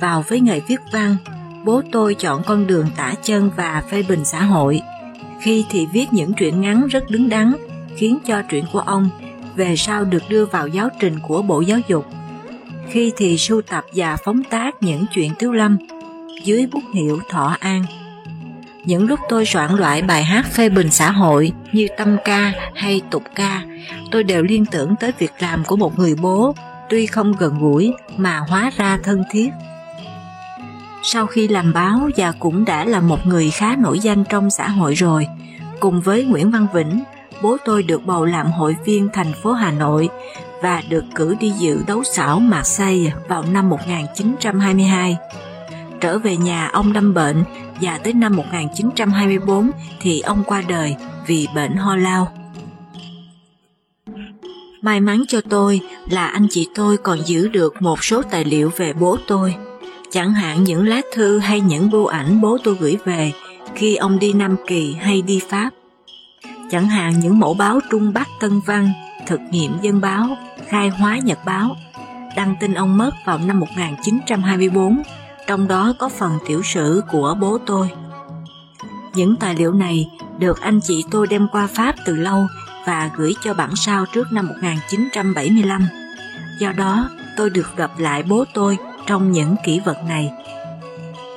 Vào với nghề viết văn, bố tôi chọn con đường tả chân và phê bình xã hội. Khi thì viết những truyện ngắn rất đứng đắn, khiến cho truyện của ông về sau được đưa vào giáo trình của Bộ Giáo dục. Khi thì sưu tập và phóng tác những chuyện tiếu lâm dưới bút hiệu Thọ An. Những lúc tôi soạn loại bài hát phê bình xã hội như tâm ca hay tục ca, tôi đều liên tưởng tới việc làm của một người bố tuy không gần gũi mà hóa ra thân thiết. Sau khi làm báo và cũng đã là một người khá nổi danh trong xã hội rồi, cùng với Nguyễn Văn Vĩnh, bố tôi được bầu làm hội viên thành phố Hà Nội và được cử đi dự đấu xảo Marseille vào năm 1922. Trở về nhà ông đâm bệnh và tới năm 1924 thì ông qua đời vì bệnh ho lao. May mắn cho tôi là anh chị tôi còn giữ được một số tài liệu về bố tôi, chẳng hạn những lá thư hay những bưu ảnh bố tôi gửi về khi ông đi Nam Kỳ hay đi Pháp. Chẳng hạn những mẫu báo Trung Bắc Tân Văn, thực nghiệm dân báo, khai hóa nhật báo, đăng tin ông mất vào năm 1924, trong đó có phần tiểu sử của bố tôi. Những tài liệu này được anh chị tôi đem qua Pháp từ lâu và gửi cho bản sao trước năm 1975. Do đó, tôi được gặp lại bố tôi trong những kỷ vật này.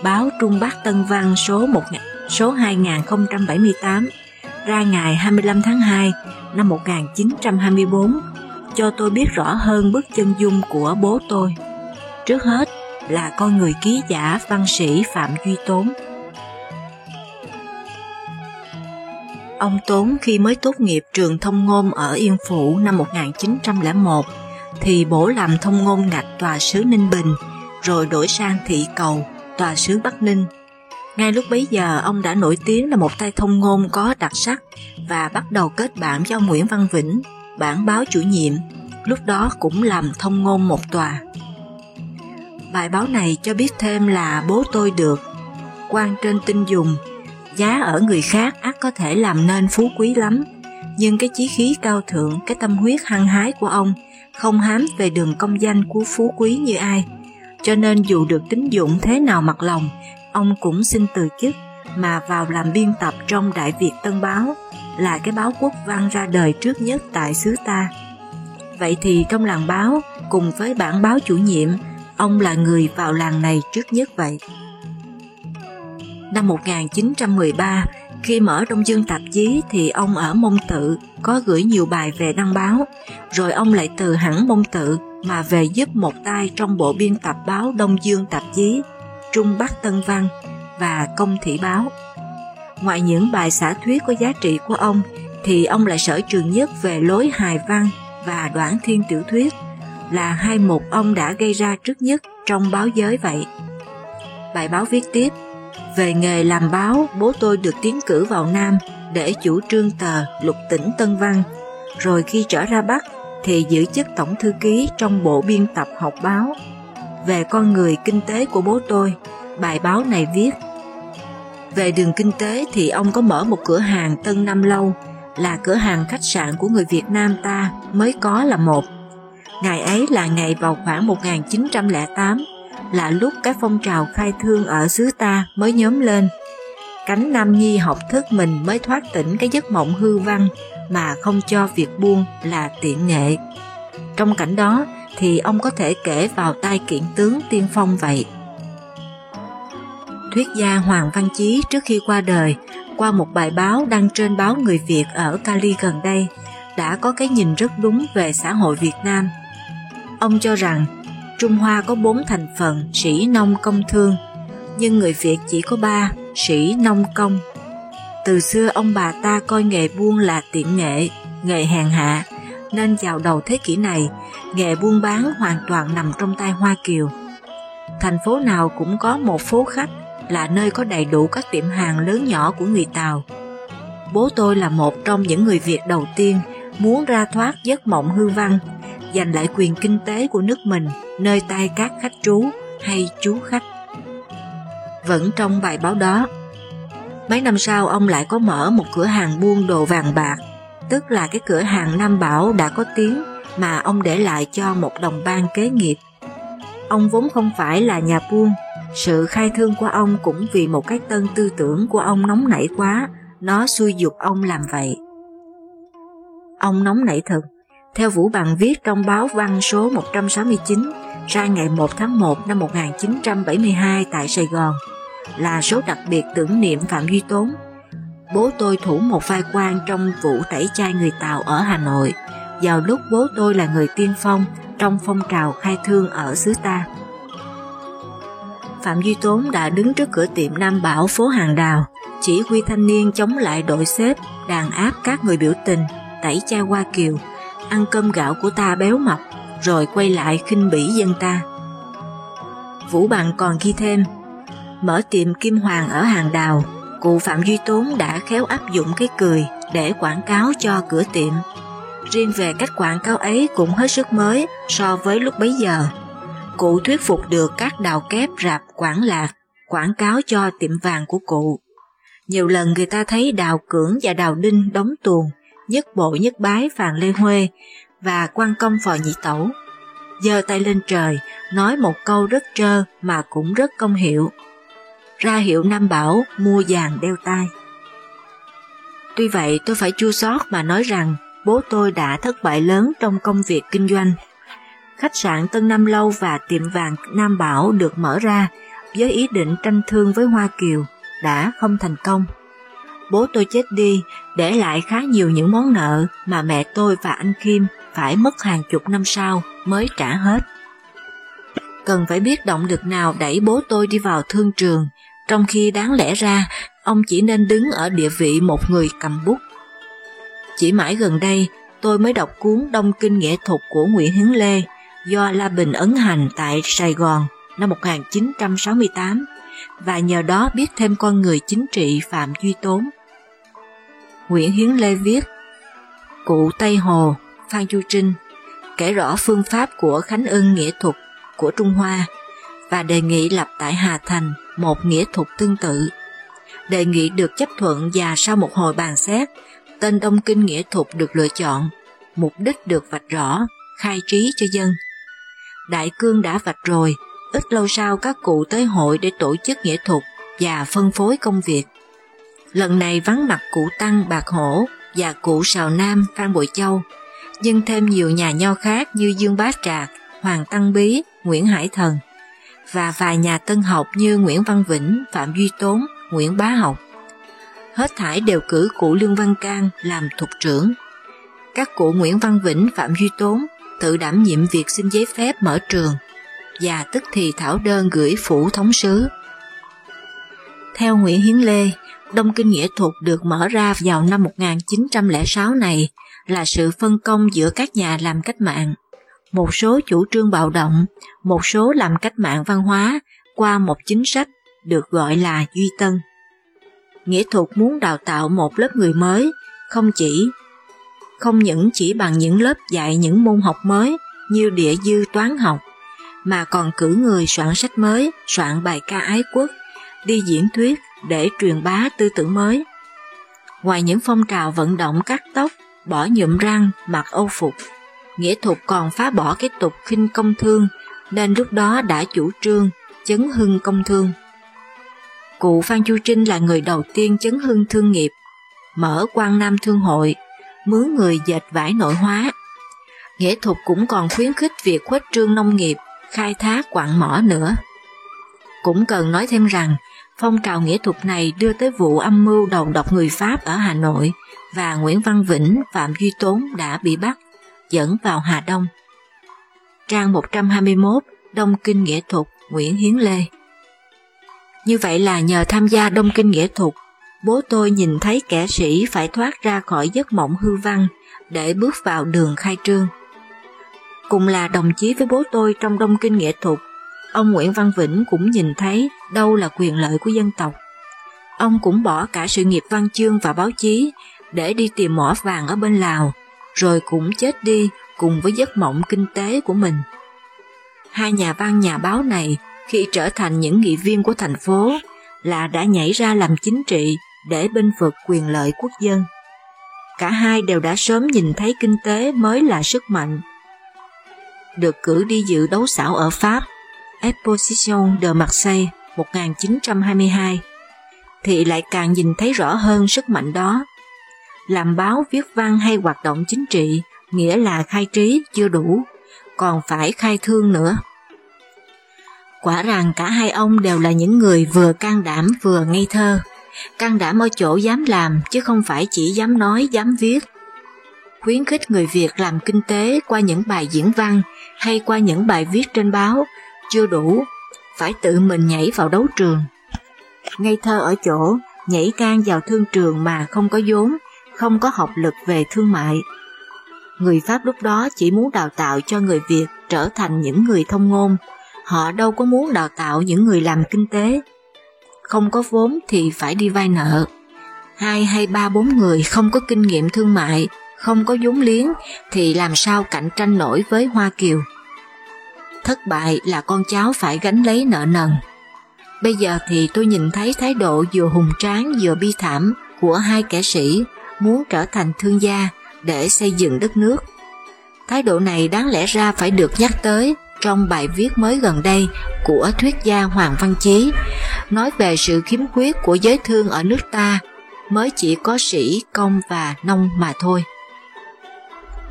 Báo Trung Bắc Tân Văn số 1, số 2078 ra ngày 25 tháng 2 năm 1924 cho tôi biết rõ hơn bức chân dung của bố tôi. Trước hết là con người ký giả văn sĩ Phạm Duy Tốn. Ông Tốn khi mới tốt nghiệp trường thông ngôn ở Yên Phụ năm 1901 thì bổ làm thông ngôn ngạch tòa sứ Ninh Bình, rồi đổi sang thị cầu, tòa sứ Bắc Ninh. Ngay lúc bấy giờ ông đã nổi tiếng là một tay thông ngôn có đặc sắc và bắt đầu kết bạn với ông Nguyễn Văn Vĩnh, bản báo chủ nhiệm, lúc đó cũng làm thông ngôn một tòa. Bài báo này cho biết thêm là bố tôi được quan trên tin dùng giá ở người khác ắt có thể làm nên phú quý lắm, nhưng cái chí khí cao thượng, cái tâm huyết hăng hái của ông không hám về đường công danh của phú quý như ai. Cho nên dù được tín dụng thế nào mặt lòng, ông cũng xin từ chức mà vào làm biên tập trong Đại Việt Tân Báo, là cái báo quốc văn ra đời trước nhất tại xứ ta. Vậy thì trong làng báo, cùng với bản báo chủ nhiệm, ông là người vào làng này trước nhất vậy. Năm 1913, khi mở Đông Dương tạp chí thì ông ở Mông Tự có gửi nhiều bài về đăng báo, rồi ông lại từ hẳn Mông Tự mà về giúp một tay trong bộ biên tập báo Đông Dương tạp chí, Trung Bắc Tân Văn và Công Thị Báo. Ngoài những bài xã thuyết có giá trị của ông, thì ông lại sở trường nhất về lối hài văn và đoạn thiên tiểu thuyết, là hai mục ông đã gây ra trước nhất trong báo giới vậy. Bài báo viết tiếp, về nghề làm báo, bố tôi được tiến cử vào Nam để chủ trương tờ Lục Tỉnh Tân Văn, rồi khi trở ra Bắc thì giữ chức tổng thư ký trong bộ biên tập học báo. Về con người kinh tế của bố tôi, bài báo này viết Về đường kinh tế thì ông có mở một cửa hàng Tân Năm Lâu, là cửa hàng khách sạn của người Việt Nam ta mới có là một. Ngày ấy là ngày vào khoảng 1908, là lúc cái phong trào khai thương ở xứ ta mới nhóm lên. Cánh Nam Nhi học thức mình mới thoát tỉnh cái giấc mộng hư văn mà không cho việc buông là tiện nghệ. Trong cảnh đó thì ông có thể kể vào tai kiện tướng tiên phong vậy. Thuyết gia Hoàng Văn Chí trước khi qua đời, qua một bài báo đăng trên báo Người Việt ở Cali gần đây, đã có cái nhìn rất đúng về xã hội Việt Nam. Ông cho rằng Trung Hoa có bốn thành phần sĩ nông công thương, nhưng người Việt chỉ có ba sĩ nông công. Từ xưa ông bà ta coi nghề buôn là tiện nghệ, nghề hèn hạ, nên vào đầu thế kỷ này, nghề buôn bán hoàn toàn nằm trong tay Hoa Kiều. Thành phố nào cũng có một phố khách là nơi có đầy đủ các tiệm hàng lớn nhỏ của người Tàu. Bố tôi là một trong những người Việt đầu tiên muốn ra thoát giấc mộng hư văn giành lại quyền kinh tế của nước mình nơi tay các khách trú hay chú khách. Vẫn trong bài báo đó, mấy năm sau ông lại có mở một cửa hàng buôn đồ vàng bạc, tức là cái cửa hàng Nam Bảo đã có tiếng mà ông để lại cho một đồng ban kế nghiệp. Ông vốn không phải là nhà buôn, sự khai thương của ông cũng vì một cái tân tư tưởng của ông nóng nảy quá, nó xui dục ông làm vậy. Ông nóng nảy thật, theo Vũ Bằng viết trong báo văn số 169 ra ngày 1 tháng 1 năm 1972 tại Sài Gòn là số đặc biệt tưởng niệm Phạm Duy Tốn. Bố tôi thủ một vai quan trong vụ tẩy chay người Tàu ở Hà Nội vào lúc bố tôi là người tiên phong trong phong trào khai thương ở xứ ta. Phạm Duy Tốn đã đứng trước cửa tiệm Nam Bảo phố Hàng Đào, chỉ huy thanh niên chống lại đội xếp, đàn áp các người biểu tình, tẩy chay Hoa Kiều, ăn cơm gạo của ta béo mập, rồi quay lại khinh bỉ dân ta. Vũ Bằng còn ghi thêm, mở tiệm Kim Hoàng ở Hàng Đào, cụ Phạm Duy Tốn đã khéo áp dụng cái cười để quảng cáo cho cửa tiệm. Riêng về cách quảng cáo ấy cũng hết sức mới so với lúc bấy giờ. Cụ thuyết phục được các đào kép rạp quảng lạc quảng cáo cho tiệm vàng của cụ. Nhiều lần người ta thấy đào cưỡng và đào đinh đóng tuồng nhất bộ nhất bái Phàn Lê Huê và quan công phò nhị tẩu. giơ tay lên trời, nói một câu rất trơ mà cũng rất công hiệu. Ra hiệu Nam Bảo mua vàng đeo tai. Tuy vậy tôi phải chua xót mà nói rằng bố tôi đã thất bại lớn trong công việc kinh doanh. Khách sạn Tân Nam Lâu và tiệm vàng Nam Bảo được mở ra với ý định tranh thương với Hoa Kiều đã không thành công bố tôi chết đi, để lại khá nhiều những món nợ mà mẹ tôi và anh Kim phải mất hàng chục năm sau mới trả hết. Cần phải biết động lực nào đẩy bố tôi đi vào thương trường, trong khi đáng lẽ ra ông chỉ nên đứng ở địa vị một người cầm bút. Chỉ mãi gần đây, tôi mới đọc cuốn Đông Kinh Nghệ Thuật của Nguyễn Hiến Lê do La Bình ấn hành tại Sài Gòn năm 1968 và nhờ đó biết thêm con người chính trị Phạm Duy Tốn. Nguyễn Hiến Lê viết Cụ Tây Hồ, Phan Chu Trinh kể rõ phương pháp của Khánh ưng nghĩa thuật của Trung Hoa và đề nghị lập tại Hà Thành một nghĩa thuật tương tự. đề nghị được chấp thuận và sau một hồi bàn xét, tên Đông Kinh Nghĩa Thục được lựa chọn, mục đích được vạch rõ, khai trí cho dân. Đại cương đã vạch rồi, ít lâu sau các cụ tới hội để tổ chức nghĩa thuật và phân phối công việc. Lần này vắng mặt cụ Tăng Bạc Hổ và cụ Sào Nam Phan Bội Châu, nhưng thêm nhiều nhà nho khác như Dương Bá Trạc, Hoàng Tăng Bí, Nguyễn Hải Thần và vài nhà tân học như Nguyễn Văn Vĩnh, Phạm Duy Tốn, Nguyễn Bá Học. Hết thải đều cử cụ Lương Văn Can làm thục trưởng. Các cụ Nguyễn Văn Vĩnh, Phạm Duy Tốn tự đảm nhiệm việc xin giấy phép mở trường và tức thì thảo đơn gửi phủ thống sứ. Theo Nguyễn Hiến Lê, Đông Kinh Nghĩa Thục được mở ra vào năm 1906 này là sự phân công giữa các nhà làm cách mạng. Một số chủ trương bạo động, một số làm cách mạng văn hóa qua một chính sách được gọi là Duy Tân. Nghĩa thuật muốn đào tạo một lớp người mới, không chỉ không những chỉ bằng những lớp dạy những môn học mới như địa dư toán học, mà còn cử người soạn sách mới, soạn bài ca ái quốc, đi diễn thuyết để truyền bá tư tưởng mới. Ngoài những phong trào vận động cắt tóc, bỏ nhuộm răng, mặc âu phục, nghĩa thuật còn phá bỏ cái tục khinh công thương nên lúc đó đã chủ trương chấn hưng công thương. Cụ Phan Chu Trinh là người đầu tiên chấn hưng thương nghiệp, mở quan Nam Thương Hội, mướn người dệt vải nội hóa. Nghĩa thuật cũng còn khuyến khích việc khuếch trương nông nghiệp, khai thác quặng mỏ nữa. Cũng cần nói thêm rằng, phong trào nghĩa thuật này đưa tới vụ âm mưu đầu độc người Pháp ở Hà Nội và Nguyễn Văn Vĩnh, Phạm Duy Tốn đã bị bắt, dẫn vào Hà Đông. Trang 121, Đông Kinh Nghĩa Thuật, Nguyễn Hiến Lê Như vậy là nhờ tham gia Đông Kinh Nghĩa Thuật, bố tôi nhìn thấy kẻ sĩ phải thoát ra khỏi giấc mộng hư văn để bước vào đường khai trương. Cùng là đồng chí với bố tôi trong Đông Kinh Nghệ thuật, ông Nguyễn Văn Vĩnh cũng nhìn thấy đâu là quyền lợi của dân tộc. Ông cũng bỏ cả sự nghiệp văn chương và báo chí để đi tìm mỏ vàng ở bên Lào, rồi cũng chết đi cùng với giấc mộng kinh tế của mình. Hai nhà văn nhà báo này khi trở thành những nghị viên của thành phố là đã nhảy ra làm chính trị để binh vực quyền lợi quốc dân. Cả hai đều đã sớm nhìn thấy kinh tế mới là sức mạnh. Được cử đi dự đấu xảo ở Pháp, Exposition de Marseille 1922, thì lại càng nhìn thấy rõ hơn sức mạnh đó. Làm báo viết văn hay hoạt động chính trị nghĩa là khai trí chưa đủ, còn phải khai thương nữa. Quả rằng cả hai ông đều là những người vừa can đảm vừa ngây thơ, can đảm ở chỗ dám làm chứ không phải chỉ dám nói, dám viết. Khuyến khích người Việt làm kinh tế qua những bài diễn văn hay qua những bài viết trên báo chưa đủ, phải tự mình nhảy vào đấu trường. Ngây thơ ở chỗ, nhảy can vào thương trường mà không có vốn, không có học lực về thương mại. Người Pháp lúc đó chỉ muốn đào tạo cho người Việt trở thành những người thông ngôn, họ đâu có muốn đào tạo những người làm kinh tế. Không có vốn thì phải đi vay nợ. Hai hay ba bốn người không có kinh nghiệm thương mại, không có vốn liếng thì làm sao cạnh tranh nổi với Hoa Kiều. Thất bại là con cháu phải gánh lấy nợ nần. Bây giờ thì tôi nhìn thấy thái độ vừa hùng tráng vừa bi thảm của hai kẻ sĩ muốn trở thành thương gia để xây dựng đất nước. Thái độ này đáng lẽ ra phải được nhắc tới trong bài viết mới gần đây của thuyết gia Hoàng Văn Chí, nói về sự khiếm khuyết của giới thương ở nước ta, mới chỉ có sĩ, công và nông mà thôi.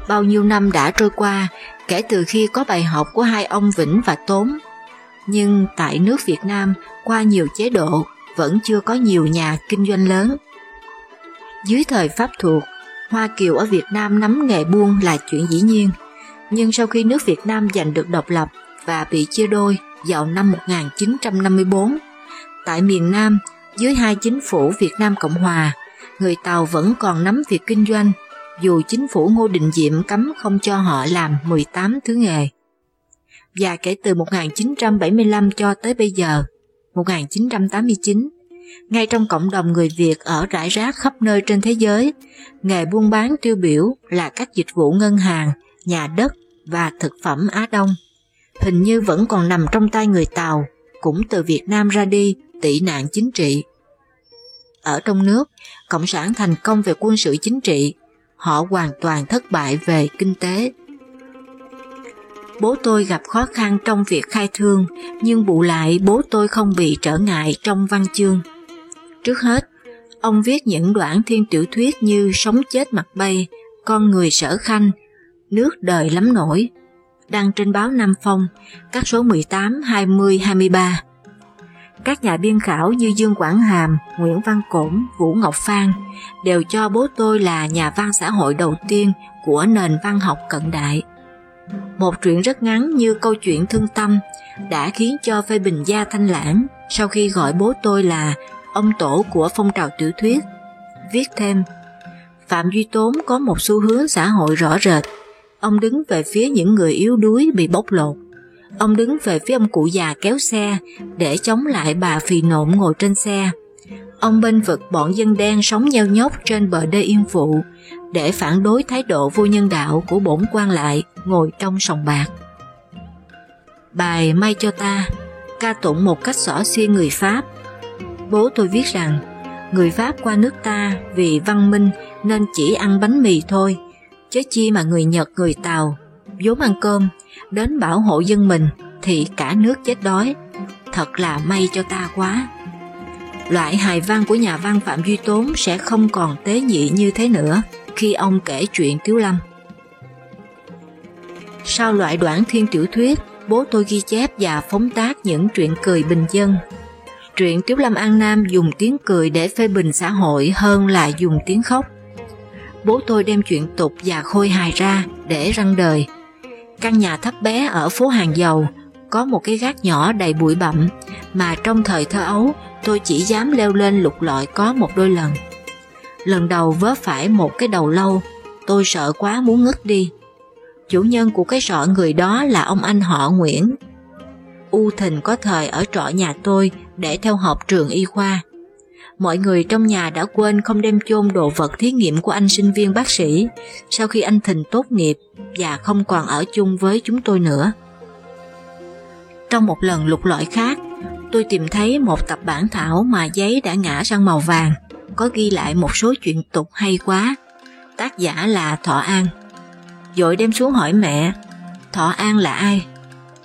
Bao nhiêu năm đã trôi qua kể từ khi có bài học của hai ông Vĩnh và Tốn, nhưng tại nước Việt Nam qua nhiều chế độ vẫn chưa có nhiều nhà kinh doanh lớn. Dưới thời Pháp thuộc, Hoa Kiều ở Việt Nam nắm nghề buôn là chuyện dĩ nhiên nhưng sau khi nước Việt Nam giành được độc lập và bị chia đôi vào năm 1954, tại miền Nam, dưới hai chính phủ Việt Nam Cộng Hòa, người Tàu vẫn còn nắm việc kinh doanh, dù chính phủ Ngô Đình Diệm cấm không cho họ làm 18 thứ nghề. Và kể từ 1975 cho tới bây giờ, 1989, ngay trong cộng đồng người Việt ở rải rác khắp nơi trên thế giới, nghề buôn bán tiêu biểu là các dịch vụ ngân hàng, nhà đất, và thực phẩm Á Đông, hình như vẫn còn nằm trong tay người Tàu, cũng từ Việt Nam ra đi tị nạn chính trị. Ở trong nước, Cộng sản thành công về quân sự chính trị, họ hoàn toàn thất bại về kinh tế. Bố tôi gặp khó khăn trong việc khai thương, nhưng bù lại bố tôi không bị trở ngại trong văn chương. Trước hết, ông viết những đoạn thiên tiểu thuyết như Sống chết mặt bay, Con người sở khanh, Nước đời lắm nổi, đăng trên báo Nam Phong, các số 18, 20, 23. Các nhà biên khảo như Dương Quảng Hàm, Nguyễn Văn Cổn, Vũ Ngọc Phan đều cho bố tôi là nhà văn xã hội đầu tiên của nền văn học cận đại. Một truyện rất ngắn như câu chuyện thương tâm đã khiến cho phê bình gia Thanh Lãng sau khi gọi bố tôi là ông tổ của phong trào tiểu thuyết. Viết thêm, Phạm Duy Tốn có một xu hướng xã hội rõ rệt. Ông đứng về phía những người yếu đuối bị bóc lột. Ông đứng về phía ông cụ già kéo xe để chống lại bà phì nộm ngồi trên xe. Ông bên vực bọn dân đen sống nheo nhóc trên bờ đê yên phụ để phản đối thái độ vô nhân đạo của bổn quan lại ngồi trong sòng bạc. Bài May cho ta ca tụng một cách xỏ xuyên người Pháp. Bố tôi viết rằng người Pháp qua nước ta vì văn minh nên chỉ ăn bánh mì thôi, chứ chi mà người Nhật người Tàu vốn ăn cơm đến bảo hộ dân mình thì cả nước chết đói. Thật là may cho ta quá. Loại hài văn của nhà văn Phạm Duy Tốn sẽ không còn tế nhị như thế nữa khi ông kể chuyện Tiếu Lâm. Sau loại đoạn thiên tiểu thuyết, bố tôi ghi chép và phóng tác những truyện cười bình dân. Truyện Tiếu Lâm An Nam dùng tiếng cười để phê bình xã hội hơn là dùng tiếng khóc. Bố tôi đem chuyện tục và khôi hài ra để răng đời. Căn nhà thấp bé ở phố Hàng Dầu có một cái gác nhỏ đầy bụi bặm mà trong thời thơ ấu tôi chỉ dám leo lên lục lọi có một đôi lần. Lần đầu vớ phải một cái đầu lâu, tôi sợ quá muốn ngất đi. Chủ nhân của cái sọ người đó là ông anh họ Nguyễn. U Thình có thời ở trọ nhà tôi để theo học trường y khoa. Mọi người trong nhà đã quên không đem chôn đồ vật thí nghiệm của anh sinh viên bác sĩ sau khi anh Thình tốt nghiệp và không còn ở chung với chúng tôi nữa. Trong một lần lục lọi khác, tôi tìm thấy một tập bản thảo mà giấy đã ngã sang màu vàng, có ghi lại một số chuyện tục hay quá. Tác giả là Thọ An. Dội đem xuống hỏi mẹ, Thọ An là ai?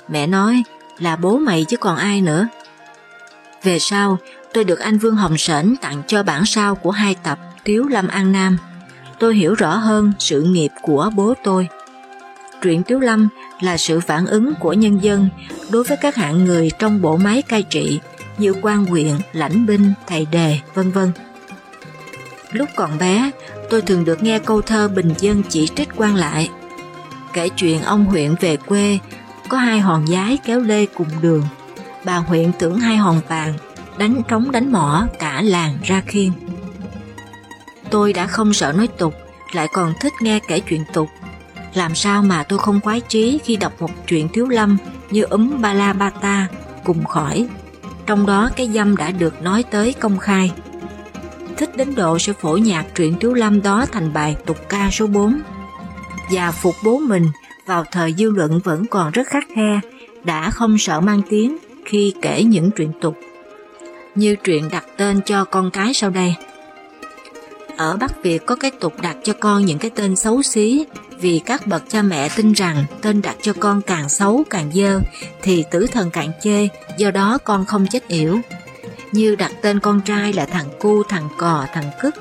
Mẹ nói, là bố mày chứ còn ai nữa. Về sau, tôi được anh Vương Hồng Sển tặng cho bản sao của hai tập Tiếu Lâm An Nam. Tôi hiểu rõ hơn sự nghiệp của bố tôi. Truyện Tiếu Lâm là sự phản ứng của nhân dân đối với các hạng người trong bộ máy cai trị như quan huyện, lãnh binh, thầy đề, vân vân. Lúc còn bé, tôi thường được nghe câu thơ bình dân chỉ trích quan lại. Kể chuyện ông huyện về quê, có hai hòn giái kéo lê cùng đường. Bà huyện tưởng hai hòn vàng, đánh trống đánh mỏ cả làng ra khiên. Tôi đã không sợ nói tục, lại còn thích nghe kể chuyện tục làm sao mà tôi không khoái trí khi đọc một chuyện thiếu lâm như ấm ba la ba ta cùng khỏi. Trong đó cái dâm đã được nói tới công khai. Thích đến độ sẽ phổ nhạc truyện thiếu lâm đó thành bài tục ca số 4. Và phục bố mình vào thời dư luận vẫn còn rất khắc khe, đã không sợ mang tiếng khi kể những truyện tục. Như truyện đặt tên cho con cái sau đây. Ở Bắc Việt có cái tục đặt cho con những cái tên xấu xí vì các bậc cha mẹ tin rằng tên đặt cho con càng xấu càng dơ thì tử thần càng chê, do đó con không chết yểu. Như đặt tên con trai là thằng cu, thằng cò, thằng cứt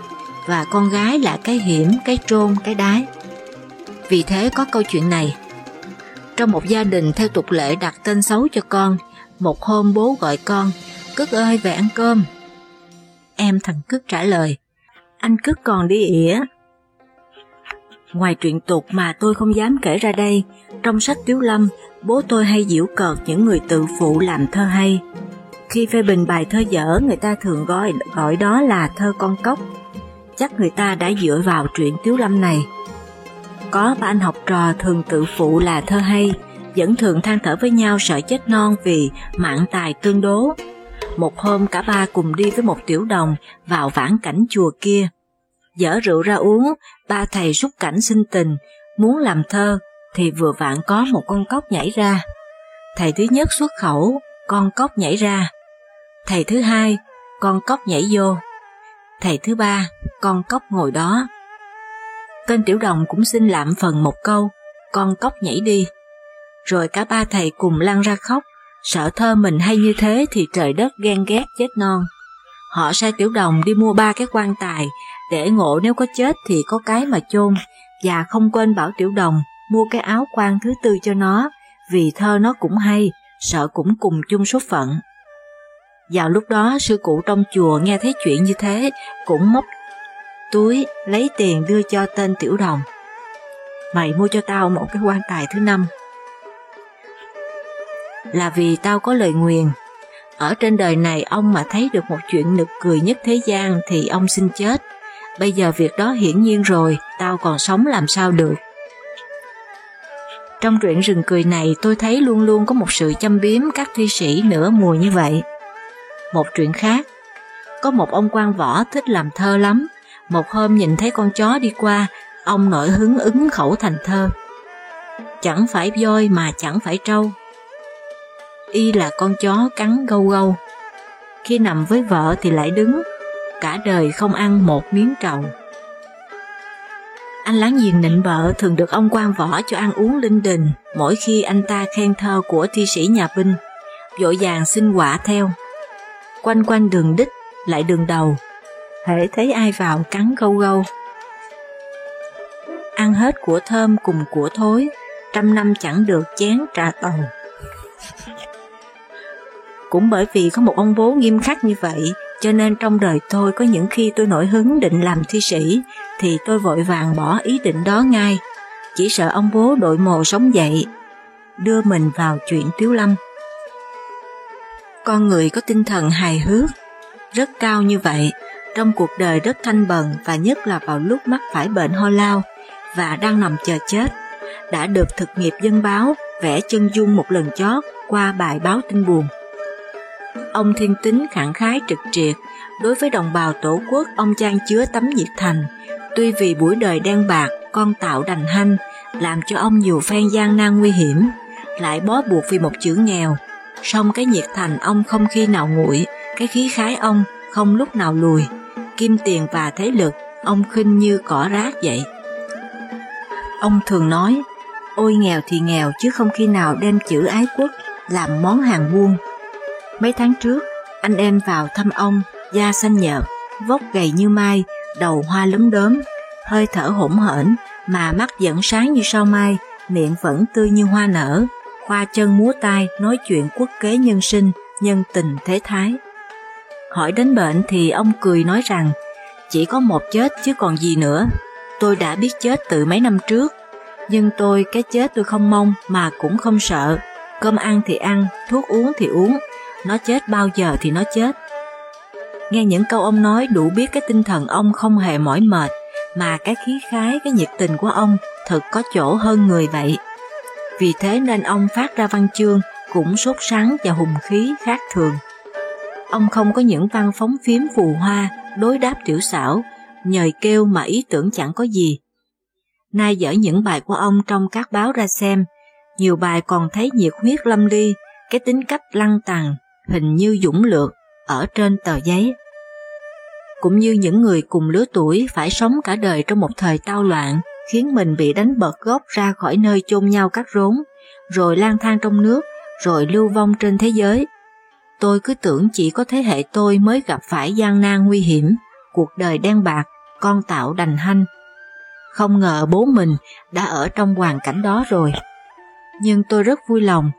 và con gái là cái hiểm, cái trôn, cái đái. Vì thế có câu chuyện này. Trong một gia đình theo tục lệ đặt tên xấu cho con, một hôm bố gọi con, Cức ơi về ăn cơm. Em thằng Cức trả lời, anh Cức còn đi ỉa, Ngoài truyện tục mà tôi không dám kể ra đây, trong sách Tiếu Lâm, bố tôi hay diễu cợt những người tự phụ làm thơ hay. Khi phê bình bài thơ dở, người ta thường gọi gọi đó là thơ con cốc. Chắc người ta đã dựa vào truyện Tiếu Lâm này. Có ba anh học trò thường tự phụ là thơ hay, vẫn thường than thở với nhau sợ chết non vì mạng tài tương đố. Một hôm cả ba cùng đi với một tiểu đồng vào vãn cảnh chùa kia dở rượu ra uống, ba thầy xúc cảnh sinh tình, muốn làm thơ thì vừa vặn có một con cóc nhảy ra. Thầy thứ nhất xuất khẩu, con cóc nhảy ra. Thầy thứ hai, con cóc nhảy vô. thầy thứ ba, con cốc ngồi đó. Tên tiểu đồng cũng xin lạm phần một câu, con cốc nhảy đi. Rồi cả ba thầy cùng lăn ra khóc, sợ thơ mình hay như thế thì trời đất ghen ghét chết non. Họ sai tiểu đồng đi mua ba cái quan tài, để ngộ nếu có chết thì có cái mà chôn, và không quên bảo tiểu đồng mua cái áo quan thứ tư cho nó, vì thơ nó cũng hay, sợ cũng cùng chung số phận. Vào lúc đó sư cụ trong chùa nghe thấy chuyện như thế cũng móc túi lấy tiền đưa cho tên tiểu đồng. Mày mua cho tao một cái quan tài thứ năm. Là vì tao có lời nguyền. Ở trên đời này ông mà thấy được một chuyện nực cười nhất thế gian thì ông xin chết. Bây giờ việc đó hiển nhiên rồi, tao còn sống làm sao được. Trong truyện rừng cười này tôi thấy luôn luôn có một sự châm biếm các thi sĩ nửa mùa như vậy. Một chuyện khác, có một ông quan võ thích làm thơ lắm, một hôm nhìn thấy con chó đi qua, ông nổi hứng ứng khẩu thành thơ. Chẳng phải voi mà chẳng phải trâu. Y là con chó cắn gâu gâu. Khi nằm với vợ thì lại đứng, cả đời không ăn một miếng trầu. Anh láng giềng nịnh bợ thường được ông quan võ cho ăn uống linh đình mỗi khi anh ta khen thơ của thi sĩ nhà binh, vội vàng xin quả theo. Quanh quanh đường đích, lại đường đầu, hễ thấy ai vào cắn gâu gâu. Ăn hết của thơm cùng của thối, trăm năm chẳng được chén trà tàu. Cũng bởi vì có một ông bố nghiêm khắc như vậy, cho nên trong đời tôi có những khi tôi nổi hứng định làm thi sĩ, thì tôi vội vàng bỏ ý định đó ngay, chỉ sợ ông bố đội mồ sống dậy, đưa mình vào chuyện Tiếu Lâm. Con người có tinh thần hài hước, rất cao như vậy, trong cuộc đời rất thanh bần và nhất là vào lúc mắc phải bệnh ho lao và đang nằm chờ chết, đã được thực nghiệp dân báo vẽ chân dung một lần chót qua bài báo tin buồn. Ông thiên tính khẳng khái trực triệt, đối với đồng bào tổ quốc ông trang chứa tấm nhiệt thành, tuy vì buổi đời đen bạc, con tạo đành hanh, làm cho ông nhiều phen gian nan nguy hiểm, lại bó buộc vì một chữ nghèo, song cái nhiệt thành ông không khi nào nguội, cái khí khái ông không lúc nào lùi, kim tiền và thế lực ông khinh như cỏ rác vậy. Ông thường nói, ôi nghèo thì nghèo chứ không khi nào đem chữ ái quốc làm món hàng buôn. Mấy tháng trước, anh em vào thăm ông, da xanh nhợt, vóc gầy như mai, đầu hoa lấm đốm, hơi thở hỗn hển mà mắt vẫn sáng như sao mai, miệng vẫn tươi như hoa nở, khoa chân múa tay nói chuyện quốc kế nhân sinh, nhân tình thế thái. Hỏi đến bệnh thì ông cười nói rằng chỉ có một chết chứ còn gì nữa. Tôi đã biết chết từ mấy năm trước, nhưng tôi cái chết tôi không mong mà cũng không sợ. Cơm ăn thì ăn, thuốc uống thì uống, nó chết bao giờ thì nó chết. Nghe những câu ông nói đủ biết cái tinh thần ông không hề mỏi mệt, mà cái khí khái, cái nhiệt tình của ông thật có chỗ hơn người vậy. Vì thế nên ông phát ra văn chương cũng sốt sắng và hùng khí khác thường. Ông không có những văn phóng phím phù hoa, đối đáp tiểu xảo, nhời kêu mà ý tưởng chẳng có gì. Nay dở những bài của ông trong các báo ra xem, nhiều bài còn thấy nhiệt huyết lâm ly, cái tính cách lăng tàng, hình như dũng lược, ở trên tờ giấy. Cũng như những người cùng lứa tuổi phải sống cả đời trong một thời tao loạn, khiến mình bị đánh bật gốc ra khỏi nơi chôn nhau cắt rốn, rồi lang thang trong nước, rồi lưu vong trên thế giới. Tôi cứ tưởng chỉ có thế hệ tôi mới gặp phải gian nan nguy hiểm, cuộc đời đen bạc, con tạo đành hanh. Không ngờ bố mình đã ở trong hoàn cảnh đó rồi. Nhưng tôi rất vui lòng,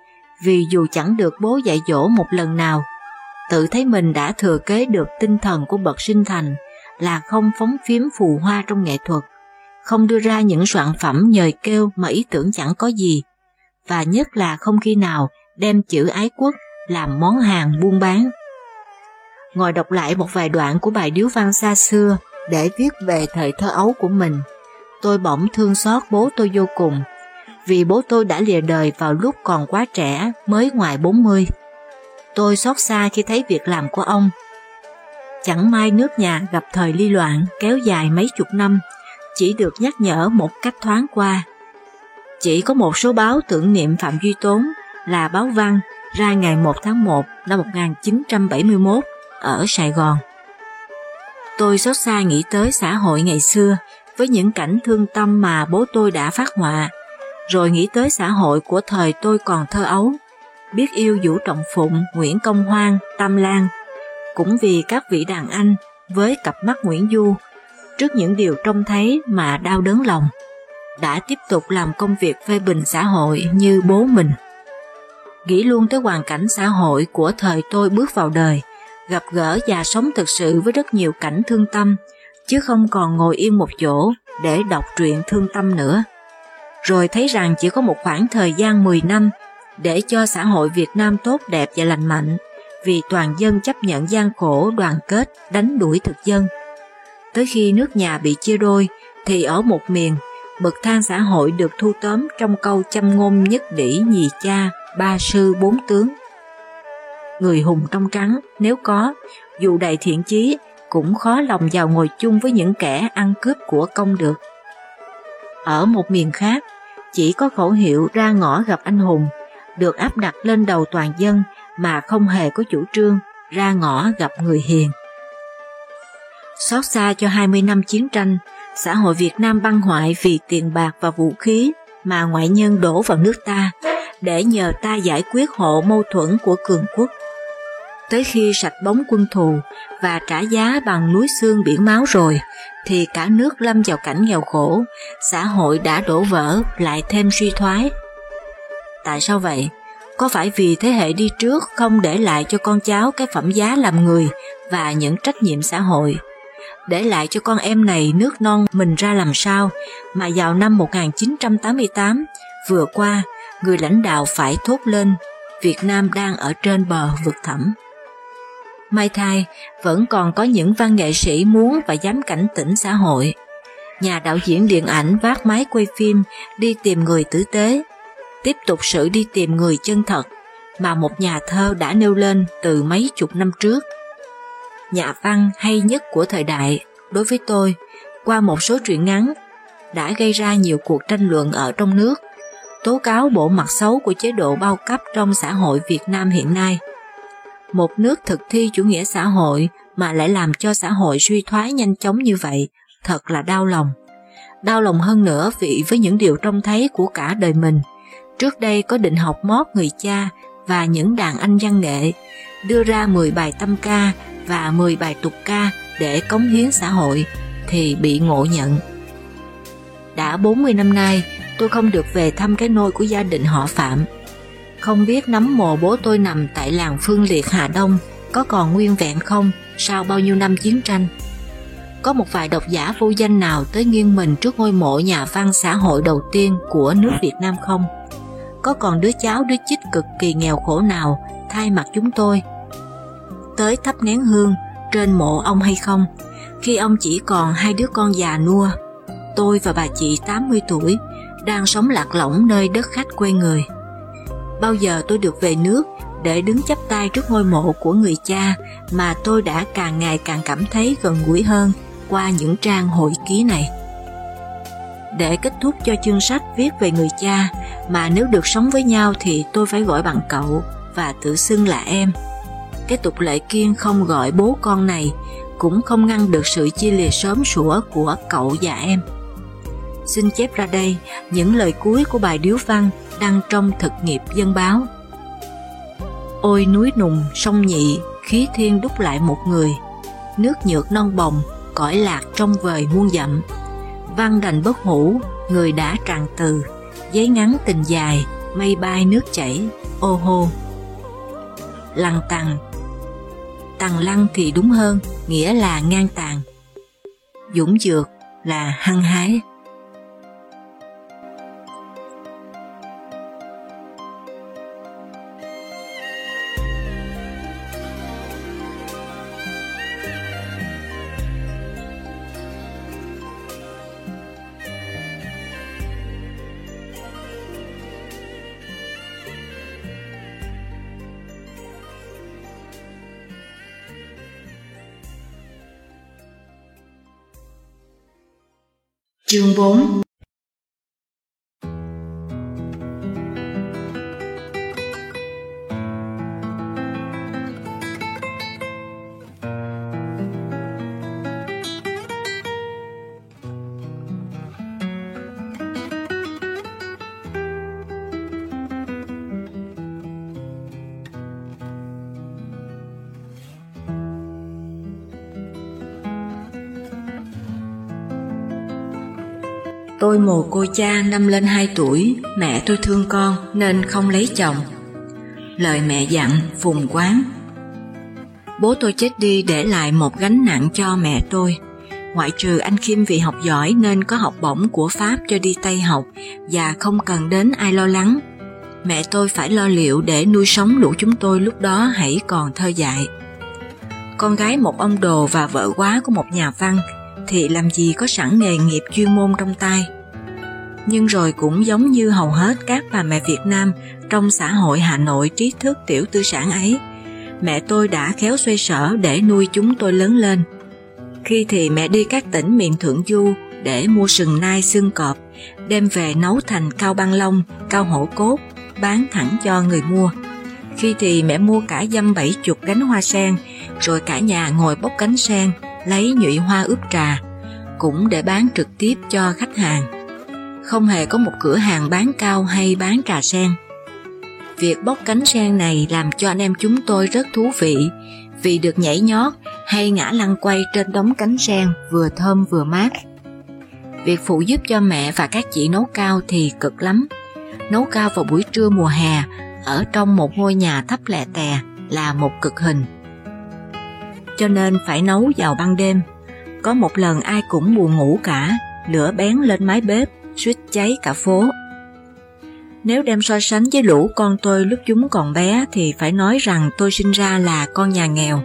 vì dù chẳng được bố dạy dỗ một lần nào, tự thấy mình đã thừa kế được tinh thần của bậc sinh thành là không phóng phiếm phù hoa trong nghệ thuật, không đưa ra những soạn phẩm nhời kêu mà ý tưởng chẳng có gì, và nhất là không khi nào đem chữ ái quốc làm món hàng buôn bán. Ngồi đọc lại một vài đoạn của bài điếu văn xa xưa để viết về thời thơ ấu của mình, tôi bỗng thương xót bố tôi vô cùng, vì bố tôi đã lìa đời vào lúc còn quá trẻ, mới ngoài 40. Tôi xót xa khi thấy việc làm của ông. Chẳng may nước nhà gặp thời ly loạn kéo dài mấy chục năm, chỉ được nhắc nhở một cách thoáng qua. Chỉ có một số báo tưởng niệm Phạm Duy Tốn là báo Văn ra ngày 1 tháng 1 năm 1971 ở Sài Gòn. Tôi xót xa nghĩ tới xã hội ngày xưa với những cảnh thương tâm mà bố tôi đã phát họa, rồi nghĩ tới xã hội của thời tôi còn thơ ấu, biết yêu Vũ Trọng Phụng, Nguyễn Công Hoan, Tam Lan, cũng vì các vị đàn anh với cặp mắt Nguyễn Du, trước những điều trông thấy mà đau đớn lòng, đã tiếp tục làm công việc phê bình xã hội như bố mình. Nghĩ luôn tới hoàn cảnh xã hội của thời tôi bước vào đời, gặp gỡ và sống thực sự với rất nhiều cảnh thương tâm, chứ không còn ngồi yên một chỗ để đọc truyện thương tâm nữa. Rồi thấy rằng chỉ có một khoảng thời gian 10 năm để cho xã hội Việt Nam tốt đẹp và lành mạnh, vì toàn dân chấp nhận gian khổ đoàn kết đánh đuổi thực dân. Tới khi nước nhà bị chia đôi, thì ở một miền, bậc thang xã hội được thu tóm trong câu châm ngôn nhất đỉ nhì cha, ba sư bốn tướng. Người hùng trong trắng, nếu có, dù đầy thiện chí, cũng khó lòng vào ngồi chung với những kẻ ăn cướp của công được. Ở một miền khác, chỉ có khẩu hiệu ra ngõ gặp anh hùng, được áp đặt lên đầu toàn dân mà không hề có chủ trương ra ngõ gặp người hiền. Xót xa cho 20 năm chiến tranh, xã hội Việt Nam băng hoại vì tiền bạc và vũ khí mà ngoại nhân đổ vào nước ta để nhờ ta giải quyết hộ mâu thuẫn của cường quốc. Tới khi sạch bóng quân thù và trả giá bằng núi xương biển máu rồi, thì cả nước lâm vào cảnh nghèo khổ, xã hội đã đổ vỡ lại thêm suy thoái. Tại sao vậy? Có phải vì thế hệ đi trước không để lại cho con cháu cái phẩm giá làm người và những trách nhiệm xã hội? Để lại cho con em này nước non mình ra làm sao mà vào năm 1988 vừa qua người lãnh đạo phải thốt lên Việt Nam đang ở trên bờ vực thẳm. May thay, vẫn còn có những văn nghệ sĩ muốn và dám cảnh tỉnh xã hội. Nhà đạo diễn điện ảnh vác máy quay phim đi tìm người tử tế, tiếp tục sự đi tìm người chân thật mà một nhà thơ đã nêu lên từ mấy chục năm trước. Nhà văn hay nhất của thời đại, đối với tôi, qua một số truyện ngắn, đã gây ra nhiều cuộc tranh luận ở trong nước, tố cáo bộ mặt xấu của chế độ bao cấp trong xã hội Việt Nam hiện nay. Một nước thực thi chủ nghĩa xã hội mà lại làm cho xã hội suy thoái nhanh chóng như vậy, thật là đau lòng. Đau lòng hơn nữa vì với những điều trông thấy của cả đời mình, Trước đây có định học mót người cha và những đàn anh văn nghệ, đưa ra 10 bài tâm ca và 10 bài tục ca để cống hiến xã hội, thì bị ngộ nhận. Đã 40 năm nay, tôi không được về thăm cái nôi của gia đình họ Phạm. Không biết nắm mồ bố tôi nằm tại làng Phương Liệt Hà Đông có còn nguyên vẹn không sau bao nhiêu năm chiến tranh. Có một vài độc giả vô danh nào tới nghiêng mình trước ngôi mộ nhà văn xã hội đầu tiên của nước Việt Nam không? có còn đứa cháu đứa chích cực kỳ nghèo khổ nào thay mặt chúng tôi. Tới thắp nén hương trên mộ ông hay không, khi ông chỉ còn hai đứa con già nua, tôi và bà chị 80 tuổi, đang sống lạc lõng nơi đất khách quê người. Bao giờ tôi được về nước để đứng chắp tay trước ngôi mộ của người cha mà tôi đã càng ngày càng cảm thấy gần gũi hơn qua những trang hội ký này. Để kết thúc cho chương sách viết về người cha, mà nếu được sống với nhau thì tôi phải gọi bằng cậu và tự xưng là em. Cái tục lệ kiên không gọi bố con này cũng không ngăn được sự chia lìa sớm sủa của cậu và em. Xin chép ra đây những lời cuối của bài điếu văn đăng trong thực nghiệp dân báo. Ôi núi nùng, sông nhị, khí thiên đúc lại một người, nước nhược non bồng, cõi lạc trong vời muôn dặm, văn đành bất hủ, người đã tràn từ, giấy ngắn tình dài, mây bay nước chảy, ô hô. Lăng tằng Tằng lăng thì đúng hơn, nghĩa là ngang tàn. Dũng dược là hăng hái. Chương 4 Tôi mồ côi cha năm lên 2 tuổi, mẹ tôi thương con nên không lấy chồng. Lời mẹ dặn phùng quán. Bố tôi chết đi để lại một gánh nặng cho mẹ tôi. Ngoại trừ anh Kim vì học giỏi nên có học bổng của Pháp cho đi Tây học và không cần đến ai lo lắng. Mẹ tôi phải lo liệu để nuôi sống lũ chúng tôi lúc đó hãy còn thơ dại. Con gái một ông đồ và vợ quá của một nhà văn thì làm gì có sẵn nghề nghiệp chuyên môn trong tay. Nhưng rồi cũng giống như hầu hết các bà mẹ Việt Nam trong xã hội Hà Nội trí thức tiểu tư sản ấy, mẹ tôi đã khéo xoay sở để nuôi chúng tôi lớn lên. Khi thì mẹ đi các tỉnh miền Thượng Du để mua sừng nai xương cọp, đem về nấu thành cao băng long cao hổ cốt, bán thẳng cho người mua. Khi thì mẹ mua cả dăm bảy chục gánh hoa sen, rồi cả nhà ngồi bốc cánh sen, lấy nhụy hoa ướp trà, cũng để bán trực tiếp cho khách hàng. Không hề có một cửa hàng bán cao hay bán trà sen. Việc bóc cánh sen này làm cho anh em chúng tôi rất thú vị vì được nhảy nhót hay ngã lăn quay trên đống cánh sen vừa thơm vừa mát. Việc phụ giúp cho mẹ và các chị nấu cao thì cực lắm. Nấu cao vào buổi trưa mùa hè ở trong một ngôi nhà thấp lẹ tè là một cực hình. Cho nên phải nấu vào ban đêm. Có một lần ai cũng buồn ngủ cả, lửa bén lên mái bếp, suýt cháy cả phố. Nếu đem so sánh với lũ con tôi lúc chúng còn bé thì phải nói rằng tôi sinh ra là con nhà nghèo.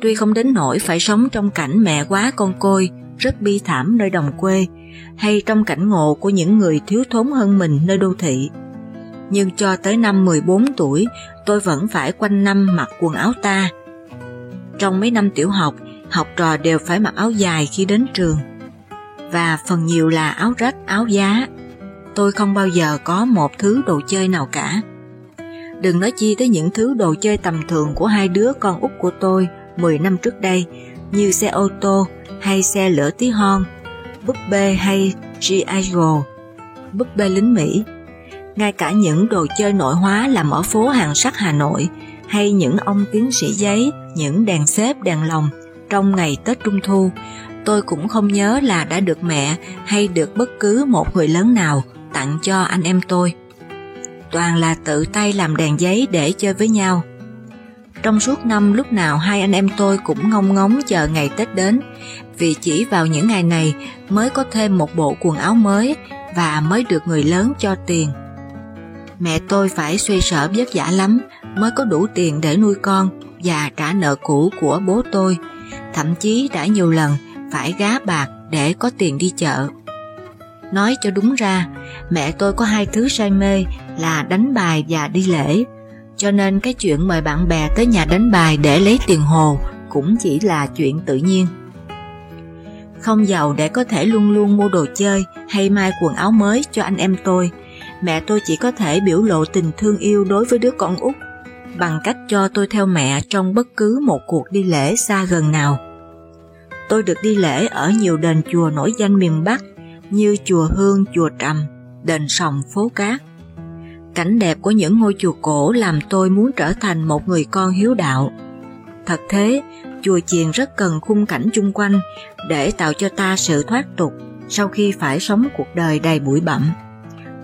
Tuy không đến nỗi phải sống trong cảnh mẹ quá con côi, rất bi thảm nơi đồng quê, hay trong cảnh ngộ của những người thiếu thốn hơn mình nơi đô thị. Nhưng cho tới năm 14 tuổi, tôi vẫn phải quanh năm mặc quần áo ta. Trong mấy năm tiểu học, học trò đều phải mặc áo dài khi đến trường. Và phần nhiều là áo rách, áo giá. Tôi không bao giờ có một thứ đồ chơi nào cả. Đừng nói chi tới những thứ đồ chơi tầm thường của hai đứa con út của tôi 10 năm trước đây, như xe ô tô hay xe lửa tí hon, búp bê hay G.I. Joe, búp bê lính Mỹ. Ngay cả những đồ chơi nội hóa làm ở phố hàng sắt Hà Nội hay những ông tiến sĩ giấy, những đèn xếp đèn lồng trong ngày Tết Trung Thu, tôi cũng không nhớ là đã được mẹ hay được bất cứ một người lớn nào tặng cho anh em tôi. Toàn là tự tay làm đèn giấy để chơi với nhau. Trong suốt năm lúc nào hai anh em tôi cũng ngông ngóng chờ ngày Tết đến, vì chỉ vào những ngày này mới có thêm một bộ quần áo mới và mới được người lớn cho tiền. Mẹ tôi phải xoay sở vất vả lắm mới có đủ tiền để nuôi con và trả nợ cũ của bố tôi, thậm chí đã nhiều lần phải gá bạc để có tiền đi chợ. Nói cho đúng ra, mẹ tôi có hai thứ say mê là đánh bài và đi lễ, cho nên cái chuyện mời bạn bè tới nhà đánh bài để lấy tiền hồ cũng chỉ là chuyện tự nhiên. Không giàu để có thể luôn luôn mua đồ chơi hay mai quần áo mới cho anh em tôi, mẹ tôi chỉ có thể biểu lộ tình thương yêu đối với đứa con út bằng cách cho tôi theo mẹ trong bất cứ một cuộc đi lễ xa gần nào. Tôi được đi lễ ở nhiều đền chùa nổi danh miền Bắc như chùa Hương, chùa Trầm, đền Sòng, phố Cát. Cảnh đẹp của những ngôi chùa cổ làm tôi muốn trở thành một người con hiếu đạo. Thật thế, chùa chiền rất cần khung cảnh chung quanh để tạo cho ta sự thoát tục sau khi phải sống cuộc đời đầy bụi bặm.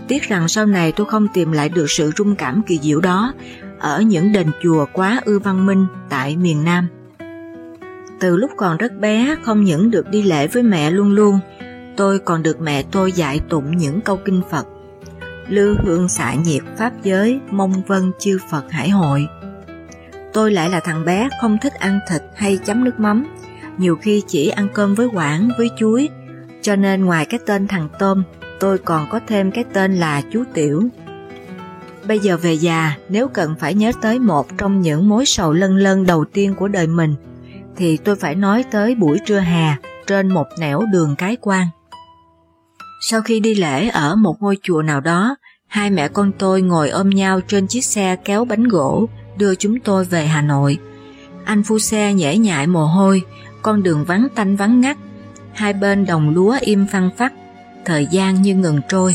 Tiếc rằng sau này tôi không tìm lại được sự rung cảm kỳ diệu đó ở những đền chùa quá ư văn minh tại miền Nam. Từ lúc còn rất bé không những được đi lễ với mẹ luôn luôn, tôi còn được mẹ tôi dạy tụng những câu kinh Phật. Lư hương xạ nhiệt pháp giới, mong vân chư Phật hải hội. Tôi lại là thằng bé không thích ăn thịt hay chấm nước mắm, nhiều khi chỉ ăn cơm với quảng, với chuối, cho nên ngoài cái tên thằng Tôm, tôi còn có thêm cái tên là chú Tiểu. Bây giờ về già, nếu cần phải nhớ tới một trong những mối sầu lân lân đầu tiên của đời mình, thì tôi phải nói tới buổi trưa hè trên một nẻo đường cái quan. Sau khi đi lễ ở một ngôi chùa nào đó, hai mẹ con tôi ngồi ôm nhau trên chiếc xe kéo bánh gỗ đưa chúng tôi về Hà Nội. Anh phu xe nhễ nhại mồ hôi, con đường vắng tanh vắng ngắt, hai bên đồng lúa im phăng phắc, thời gian như ngừng trôi.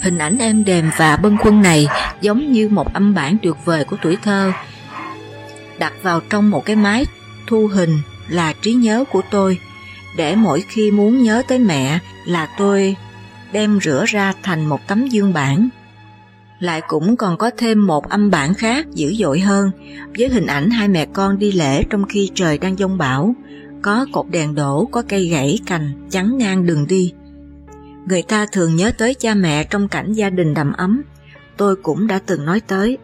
Hình ảnh êm đềm và bâng khuâng này giống như một âm bản tuyệt vời của tuổi thơ, đặt vào trong một cái máy thu hình là trí nhớ của tôi, để mỗi khi muốn nhớ tới mẹ là tôi đem rửa ra thành một tấm dương bản. Lại cũng còn có thêm một âm bản khác dữ dội hơn với hình ảnh hai mẹ con đi lễ trong khi trời đang giông bão, có cột đèn đổ, có cây gãy cành chắn ngang đường đi. Người ta thường nhớ tới cha mẹ trong cảnh gia đình đầm ấm, tôi cũng đã từng nói tới.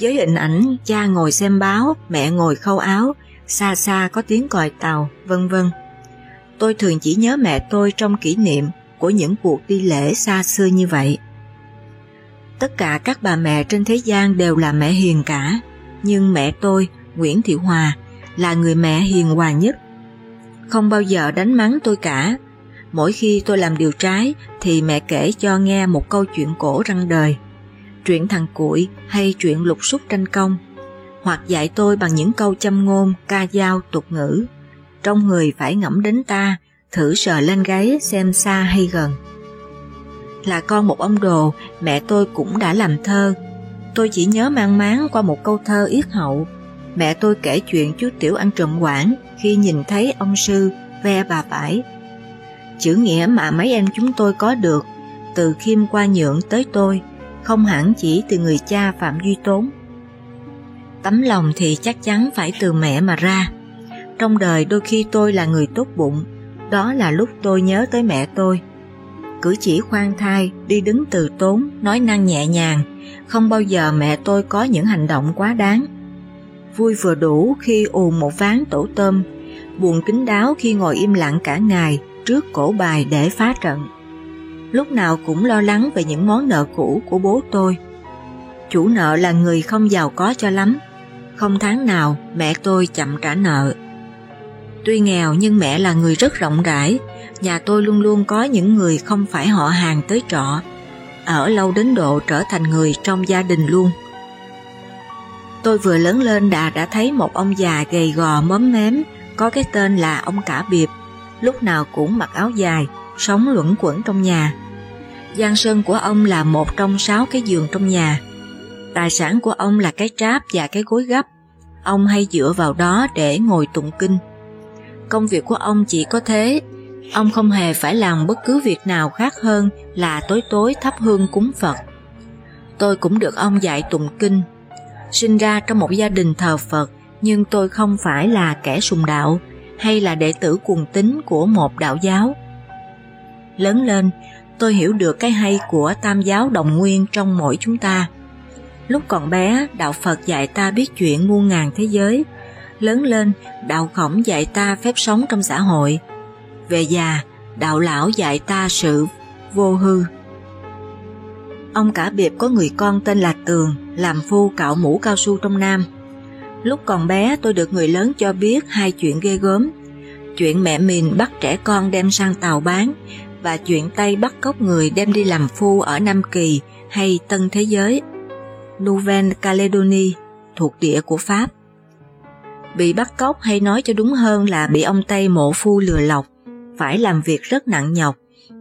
Với hình ảnh cha ngồi xem báo, mẹ ngồi khâu áo, xa xa có tiếng còi tàu, vân vân. Tôi thường chỉ nhớ mẹ tôi trong kỷ niệm của những cuộc đi lễ xa xưa như vậy. Tất cả các bà mẹ trên thế gian đều là mẹ hiền cả, nhưng mẹ tôi, Nguyễn Thị Hòa, là người mẹ hiền hòa nhất. Không bao giờ đánh mắng tôi cả. Mỗi khi tôi làm điều trái thì mẹ kể cho nghe một câu chuyện cổ răng đời, chuyện thằng cuội hay chuyện lục xúc tranh công, hoặc dạy tôi bằng những câu châm ngôn, ca dao, tục ngữ. Trong người phải ngẫm đến ta, thử sờ lên gáy xem xa hay gần. Là con một ông đồ, mẹ tôi cũng đã làm thơ. Tôi chỉ nhớ mang máng qua một câu thơ yết hậu. Mẹ tôi kể chuyện chú Tiểu ăn trộm quảng khi nhìn thấy ông sư ve bà vải. Chữ nghĩa mà mấy em chúng tôi có được, từ khiêm qua nhượng tới tôi, không hẳn chỉ từ người cha Phạm Duy Tốn. Tấm lòng thì chắc chắn phải từ mẹ mà ra. Trong đời đôi khi tôi là người tốt bụng, đó là lúc tôi nhớ tới mẹ tôi. Cử chỉ khoan thai, đi đứng từ tốn, nói năng nhẹ nhàng, không bao giờ mẹ tôi có những hành động quá đáng. Vui vừa đủ khi ù một ván tổ tôm, buồn kính đáo khi ngồi im lặng cả ngày trước cổ bài để phá trận. Lúc nào cũng lo lắng về những món nợ cũ của bố tôi. Chủ nợ là người không giàu có cho lắm, không tháng nào mẹ tôi chậm trả nợ. Tuy nghèo nhưng mẹ là người rất rộng rãi, nhà tôi luôn luôn có những người không phải họ hàng tới trọ, ở lâu đến độ trở thành người trong gia đình luôn. Tôi vừa lớn lên đã đã thấy một ông già gầy gò móm mém, có cái tên là ông Cả Biệp, lúc nào cũng mặc áo dài, sống luẩn quẩn trong nhà. Giang sơn của ông là một trong sáu cái giường trong nhà. Tài sản của ông là cái tráp và cái gối gấp. Ông hay dựa vào đó để ngồi tụng kinh. Công việc của ông chỉ có thế, ông không hề phải làm bất cứ việc nào khác hơn là tối tối thắp hương cúng Phật. Tôi cũng được ông dạy tụng kinh. Sinh ra trong một gia đình thờ Phật, nhưng tôi không phải là kẻ sùng đạo hay là đệ tử cuồng tín của một đạo giáo. Lớn lên, tôi hiểu được cái hay của tam giáo đồng nguyên trong mỗi chúng ta. Lúc còn bé, đạo Phật dạy ta biết chuyện muôn ngàn thế giới, lớn lên, đạo khổng dạy ta phép sống trong xã hội. Về già, đạo lão dạy ta sự vô hư. Ông cả biệt có người con tên là Tường, làm phu cạo mũ cao su trong Nam. Lúc còn bé tôi được người lớn cho biết hai chuyện ghê gớm. Chuyện mẹ mình bắt trẻ con đem sang tàu bán và chuyện Tây bắt cóc người đem đi làm phu ở Nam Kỳ hay Tân Thế Giới. Nouvelle Calédonie thuộc địa của Pháp bị bắt cóc hay nói cho đúng hơn là bị ông Tây mộ phu lừa lọc, phải làm việc rất nặng nhọc,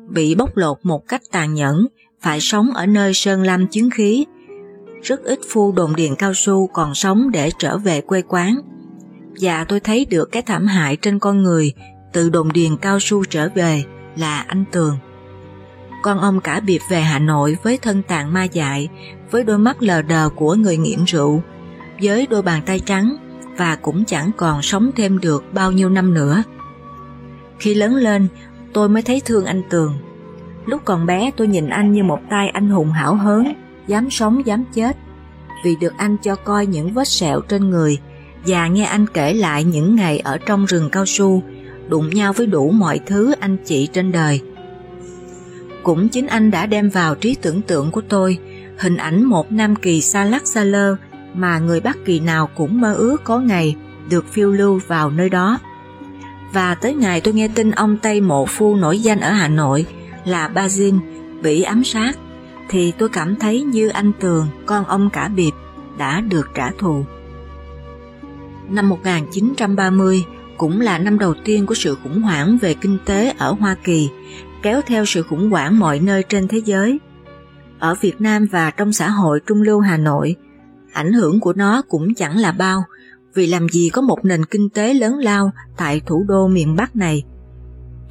bị bóc lột một cách tàn nhẫn, phải sống ở nơi sơn lâm chứng khí. Rất ít phu đồn điền cao su còn sống để trở về quê quán. Và tôi thấy được cái thảm hại trên con người từ đồn điền cao su trở về là anh Tường. Con ông cả biệt về Hà Nội với thân tàn ma dại, với đôi mắt lờ đờ của người nghiện rượu, với đôi bàn tay trắng và cũng chẳng còn sống thêm được bao nhiêu năm nữa. Khi lớn lên, tôi mới thấy thương anh Tường. Lúc còn bé tôi nhìn anh như một tay anh hùng hảo hớn, dám sống dám chết, vì được anh cho coi những vết sẹo trên người và nghe anh kể lại những ngày ở trong rừng cao su, đụng nhau với đủ mọi thứ anh chị trên đời. Cũng chính anh đã đem vào trí tưởng tượng của tôi hình ảnh một Nam Kỳ xa lắc xa lơ mà người Bắc Kỳ nào cũng mơ ước có ngày được phiêu lưu vào nơi đó. Và tới ngày tôi nghe tin ông Tây Mộ Phu nổi danh ở Hà Nội là Bazin bị ám sát, thì tôi cảm thấy như anh Tường, con ông cả biệt đã được trả thù. Năm 1930 cũng là năm đầu tiên của sự khủng hoảng về kinh tế ở Hoa Kỳ, kéo theo sự khủng hoảng mọi nơi trên thế giới. Ở Việt Nam và trong xã hội trung lưu Hà Nội, ảnh hưởng của nó cũng chẳng là bao, vì làm gì có một nền kinh tế lớn lao tại thủ đô miền Bắc này.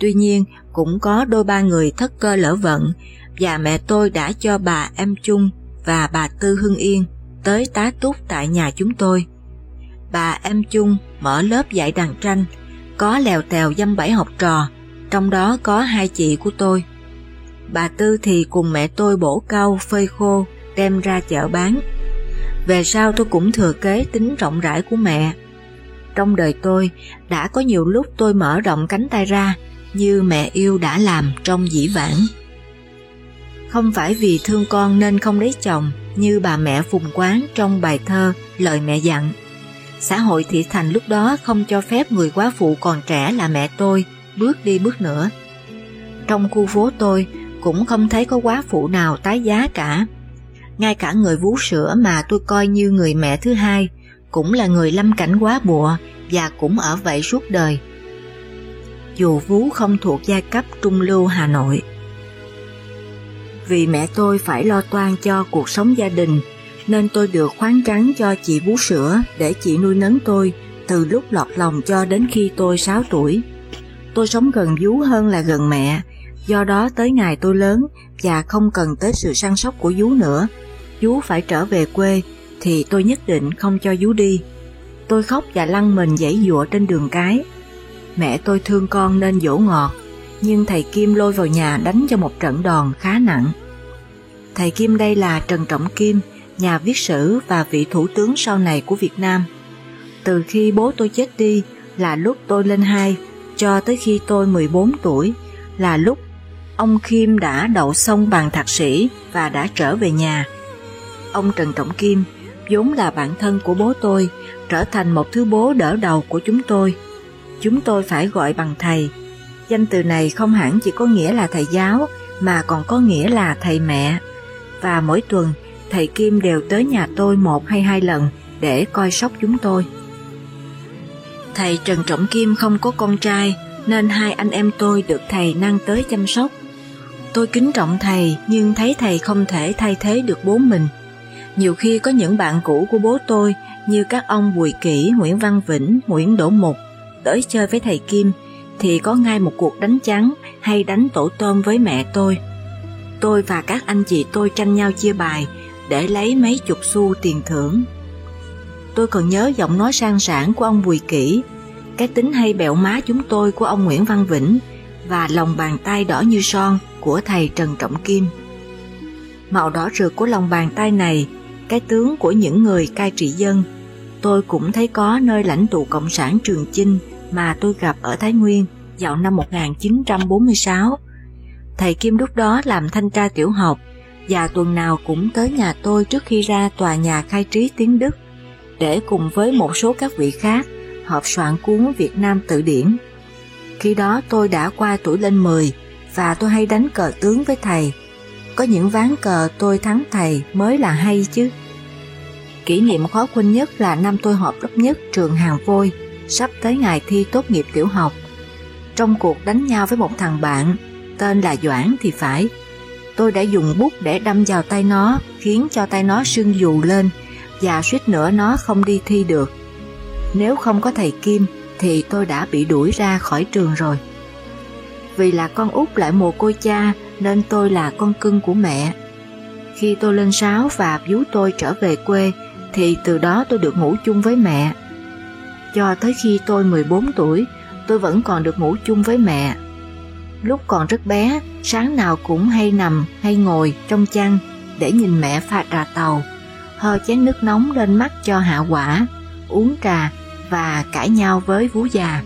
Tuy nhiên, cũng có đôi ba người thất cơ lỡ vận và mẹ tôi đã cho bà em Chung và bà Tư Hưng Yên tới tá túc tại nhà chúng tôi. Bà em Chung mở lớp dạy đàn tranh, có lèo tèo dăm bảy học trò, trong đó có hai chị của tôi. Bà Tư thì cùng mẹ tôi bổ cau phơi khô, đem ra chợ bán. Về sau tôi cũng thừa kế tính rộng rãi của mẹ. Trong đời tôi, đã có nhiều lúc tôi mở rộng cánh tay ra, như mẹ yêu đã làm trong dĩ vãng. Không phải vì thương con nên không lấy chồng, như bà mẹ phùng quán trong bài thơ Lời mẹ dặn. Xã hội thị thành lúc đó không cho phép người quá phụ còn trẻ là mẹ tôi bước đi bước nữa. Trong khu phố tôi cũng không thấy có quá phụ nào tái giá cả. Ngay cả người vú sữa mà tôi coi như người mẹ thứ hai cũng là người lâm cảnh quá bụa và cũng ở vậy suốt đời. Dù vú không thuộc giai cấp trung lưu Hà Nội. Vì mẹ tôi phải lo toan cho cuộc sống gia đình, nên tôi được khoáng trắng cho chị vú sữa để chị nuôi nấng tôi từ lúc lọt lòng cho đến khi tôi 6 tuổi. Tôi sống gần vú hơn là gần mẹ, do đó tới ngày tôi lớn và không cần tới sự săn sóc của vú nữa. Vú phải trở về quê thì tôi nhất định không cho vú đi. Tôi khóc và lăn mình dãy dụa trên đường cái. Mẹ tôi thương con nên dỗ ngọt, nhưng thầy Kim lôi vào nhà đánh cho một trận đòn khá nặng. Thầy Kim đây là Trần Trọng Kim, nhà viết sử và vị thủ tướng sau này của Việt Nam. Từ khi bố tôi chết đi là lúc tôi lên hai, cho tới khi tôi 14 tuổi là lúc ông Kim đã đậu xong bằng thạc sĩ và đã trở về nhà. Ông Trần Trọng Kim vốn là bạn thân của bố tôi, trở thành một thứ bố đỡ đầu của chúng tôi. Chúng tôi phải gọi bằng thầy. Danh từ này không hẳn chỉ có nghĩa là thầy giáo, mà còn có nghĩa là thầy mẹ. Và mỗi tuần, thầy Kim đều tới nhà tôi một hay hai lần để coi sóc chúng tôi. Thầy Trần Trọng Kim không có con trai, nên hai anh em tôi được thầy năng tới chăm sóc. Tôi kính trọng thầy nhưng thấy thầy không thể thay thế được bố mình. Nhiều khi có những bạn cũ của bố tôi như các ông Bùi Kỷ, Nguyễn Văn Vĩnh, Nguyễn Đỗ Mục tới chơi với thầy Kim thì có ngay một cuộc đánh trắng hay đánh tổ tôm với mẹ tôi. Tôi và các anh chị tôi tranh nhau chia bài để lấy mấy chục xu tiền thưởng. Tôi còn nhớ giọng nói sang sảng của ông Bùi Kỷ, cái tính hay bẹo má chúng tôi của ông Nguyễn Văn Vĩnh và lòng bàn tay đỏ như son của thầy Trần Trọng Kim. Màu đỏ rực của lòng bàn tay này cái tướng của những người cai trị dân. Tôi cũng thấy có nơi lãnh tụ Cộng sản Trường Chinh mà tôi gặp ở Thái Nguyên vào năm 1946. Thầy Kim lúc đó làm thanh tra tiểu học và tuần nào cũng tới nhà tôi trước khi ra tòa nhà khai trí tiếng Đức để cùng với một số các vị khác họp soạn cuốn Việt Nam tự điển. Khi đó tôi đã qua tuổi lên 10 và tôi hay đánh cờ tướng với thầy. Có những ván cờ tôi thắng thầy mới là hay chứ. Kỷ niệm khó quên nhất là năm tôi họp lớp nhất trường Hàng Vôi, sắp tới ngày thi tốt nghiệp tiểu học. Trong cuộc đánh nhau với một thằng bạn, tên là Doãn thì phải, tôi đã dùng bút để đâm vào tay nó, khiến cho tay nó sưng dù lên, và suýt nữa nó không đi thi được. Nếu không có thầy Kim, thì tôi đã bị đuổi ra khỏi trường rồi. Vì là con út lại mồ côi cha, nên tôi là con cưng của mẹ. Khi tôi lên sáu và vú tôi trở về quê, thì từ đó tôi được ngủ chung với mẹ. Cho tới khi tôi 14 tuổi, tôi vẫn còn được ngủ chung với mẹ. Lúc còn rất bé, sáng nào cũng hay nằm hay ngồi trong chăn để nhìn mẹ pha trà tàu, hơ chén nước nóng lên mắt cho hạ quả, uống trà và cãi nhau với vú già.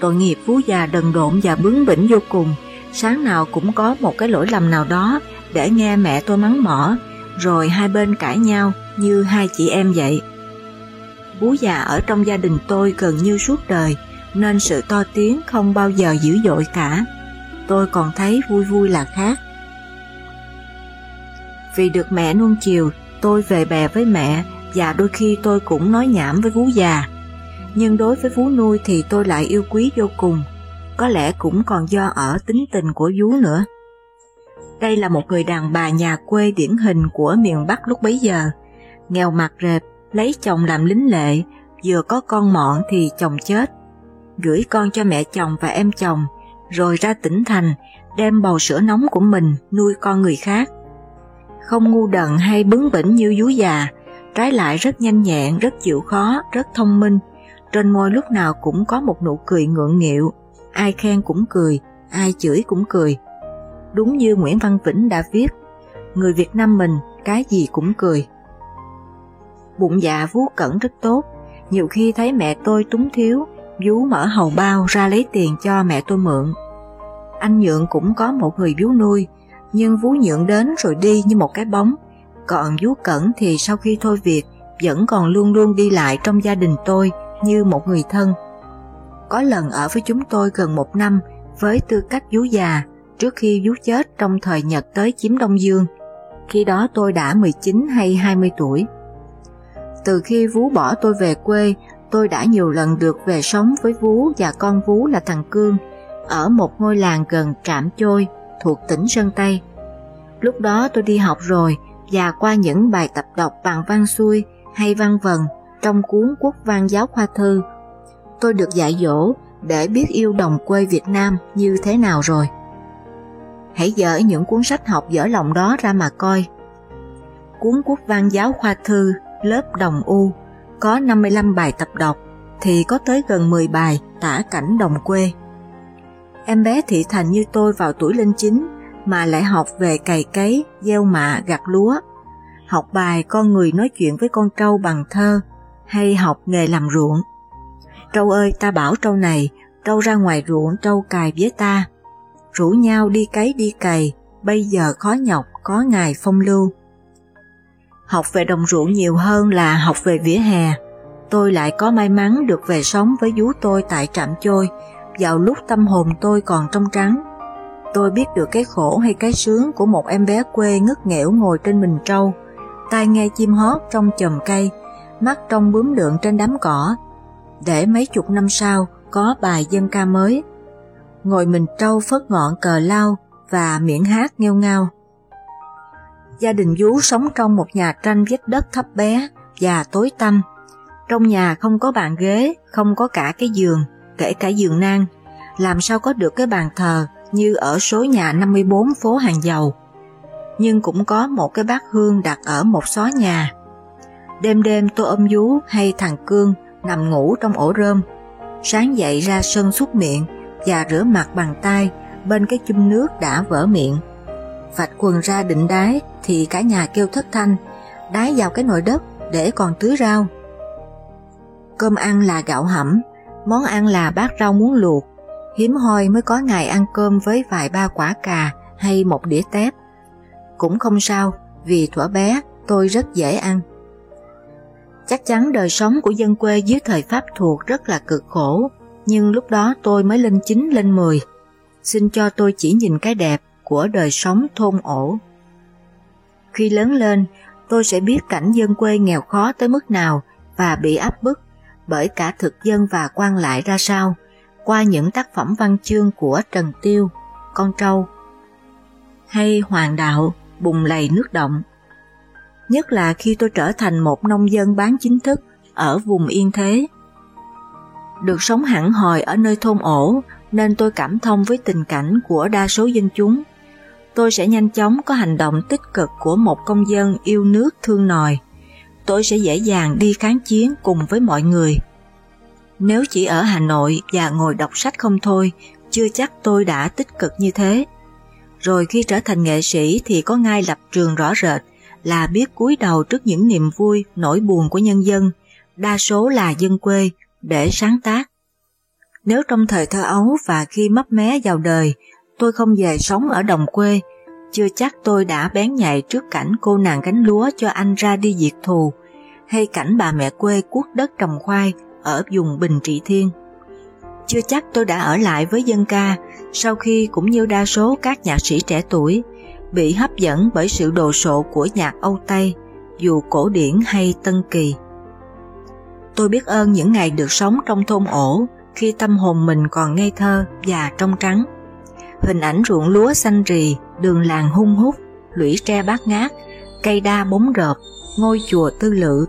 Tội nghiệp vú già đần độn và bướng bỉnh vô cùng, sáng nào cũng có một cái lỗi lầm nào đó để nghe mẹ tôi mắng mỏ, rồi hai bên cãi nhau như hai chị em vậy. Vú già ở trong gia đình tôi gần như suốt đời, nên sự to tiếng không bao giờ dữ dội cả. Tôi còn thấy vui vui là khác. Vì được mẹ nuông chiều, tôi về bè với mẹ và đôi khi tôi cũng nói nhảm với vú già. Nhưng đối với vú nuôi thì tôi lại yêu quý vô cùng, có lẽ cũng còn do ở tính tình của vú nữa. Đây là một người đàn bà nhà quê điển hình của miền Bắc lúc bấy giờ nghèo mặt rệp, lấy chồng làm lính lệ, vừa có con mọn thì chồng chết. gửi con cho mẹ chồng và em chồng, rồi ra tỉnh thành, đem bầu sữa nóng của mình nuôi con người khác. Không ngu đần hay bướng bỉnh như vú già, trái lại rất nhanh nhẹn, rất chịu khó, rất thông minh, trên môi lúc nào cũng có một nụ cười ngượng nghịu, ai khen cũng cười, ai chửi cũng cười. Đúng như Nguyễn Văn Vĩnh đã viết, người Việt Nam mình cái gì cũng cười. Bụng dạ vú cẩn rất tốt, nhiều khi thấy mẹ tôi túng thiếu, vú mở hầu bao ra lấy tiền cho mẹ tôi mượn. Anh Nhượng cũng có một người vú nuôi, nhưng vú Nhượng đến rồi đi như một cái bóng, còn vú Cẩn thì sau khi thôi việc vẫn còn luôn luôn đi lại trong gia đình tôi như một người thân. Có lần ở với chúng tôi gần một năm với tư cách vú già trước khi vú chết trong thời Nhật tới chiếm Đông Dương. Khi đó tôi đã 19 hay 20 tuổi. Từ khi vú bỏ tôi về quê, tôi đã nhiều lần được về sống với vú và con vú là thằng Cương ở một ngôi làng gần Trạm Chôi thuộc tỉnh Sơn Tây. Lúc đó tôi đi học rồi và qua những bài tập đọc bằng văn xuôi hay văn vần trong cuốn Quốc văn giáo khoa thư, tôi được dạy dỗ để biết yêu đồng quê Việt Nam như thế nào rồi. Hãy dở những cuốn sách học dở lòng đó ra mà coi. Cuốn Quốc văn giáo khoa thư lớp đồng U có 55 bài tập đọc thì có tới gần 10 bài tả cảnh đồng quê. Em bé thị thành như tôi vào tuổi lên chín mà lại học về cày cấy, gieo mạ, gặt lúa. Học bài con người nói chuyện với con trâu bằng thơ hay học nghề làm ruộng. Trâu ơi ta bảo trâu này, trâu ra ngoài ruộng trâu cài với ta. Rủ nhau đi cấy đi cày, bây giờ khó nhọc có ngày phong lưu. Học về đồng ruộng nhiều hơn là học về vỉa hè. Tôi lại có may mắn được về sống với vú tôi tại trạm chôi vào lúc tâm hồn tôi còn trong trắng. Tôi biết được cái khổ hay cái sướng của một em bé quê ngất nghẽo ngồi trên mình trâu, tai nghe chim hót trong chòm cây, mắt trong bướm lượn trên đám cỏ, để mấy chục năm sau có bài dân ca mới. Ngồi mình trâu phất ngọn cờ lao và miệng hát nghêu ngao. Gia đình Vú sống trong một nhà tranh vách đất thấp bé và tối tăm. Trong nhà không có bàn ghế, không có cả cái giường, kể cả giường nang. Làm sao có được cái bàn thờ như ở số nhà 54 phố Hàng Dầu. Nhưng cũng có một cái bát hương đặt ở một xó nhà. Đêm đêm tôi ôm vú hay thằng Cương nằm ngủ trong ổ rơm. Sáng dậy ra sân xúc miệng và rửa mặt bằng tay bên cái chum nước đã vỡ miệng. Vạch quần ra định đái thì cả nhà kêu thất thanh, đái vào cái nồi đất để còn tưới rau. Cơm ăn là gạo hẩm, món ăn là bát rau muống luộc, hiếm hoi mới có ngày ăn cơm với vài ba quả cà hay một đĩa tép. Cũng không sao, vì thuở bé tôi rất dễ ăn. Chắc chắn đời sống của dân quê dưới thời Pháp thuộc rất là cực khổ, nhưng lúc đó tôi mới lên 9 lên 10. Xin cho tôi chỉ nhìn cái đẹp của đời sống thôn ổ. Khi lớn lên, tôi sẽ biết cảnh dân quê nghèo khó tới mức nào và bị áp bức bởi cả thực dân và quan lại ra sao qua những tác phẩm văn chương của Trần Tiêu, Con Trâu hay Hoàng Đạo, Bùng Lầy Nước Động nhất là khi tôi trở thành một nông dân bán chính thức ở vùng Yên Thế. Được sống hẳn hòi ở nơi thôn ổ nên tôi cảm thông với tình cảnh của đa số dân chúng. Tôi sẽ nhanh chóng có hành động tích cực của một công dân yêu nước thương nòi. Tôi sẽ dễ dàng đi kháng chiến cùng với mọi người. Nếu chỉ ở Hà Nội và ngồi đọc sách không thôi, chưa chắc tôi đã tích cực như thế. Rồi khi trở thành nghệ sĩ thì có ngay lập trường rõ rệt là biết cúi đầu trước những niềm vui, nỗi buồn của nhân dân, đa số là dân quê, để sáng tác. Nếu trong thời thơ ấu và khi mấp mé vào đời, tôi không về sống ở đồng quê, chưa chắc tôi đã bén nhạy trước cảnh cô nàng gánh lúa cho anh ra đi diệt thù, hay cảnh bà mẹ quê cuốc đất trồng khoai ở vùng Bình Trị Thiên. Chưa chắc tôi đã ở lại với dân ca sau khi cũng như đa số các nhạc sĩ trẻ tuổi bị hấp dẫn bởi sự đồ sộ của nhạc Âu Tây, dù cổ điển hay tân kỳ. Tôi biết ơn những ngày được sống trong thôn ổ khi tâm hồn mình còn ngây thơ và trong trắng. Hình ảnh ruộng lúa xanh rì, đường làng hung hút, lũy tre bát ngát, cây đa bóng rợp, ngôi chùa tư lự.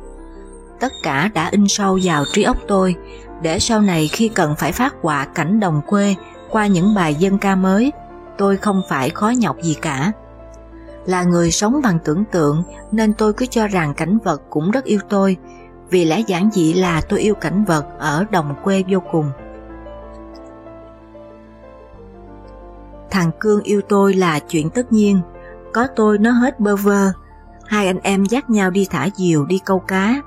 Tất cả đã in sâu vào trí óc tôi để sau này khi cần phải phát họa cảnh đồng quê qua những bài dân ca mới, tôi không phải khó nhọc gì cả. Là người sống bằng tưởng tượng nên tôi cứ cho rằng cảnh vật cũng rất yêu tôi, vì lẽ giản dị là tôi yêu cảnh vật ở đồng quê vô cùng. Thằng Cương yêu tôi là chuyện tất nhiên, có tôi nó hết bơ vơ, hai anh em dắt nhau đi thả diều đi câu cá.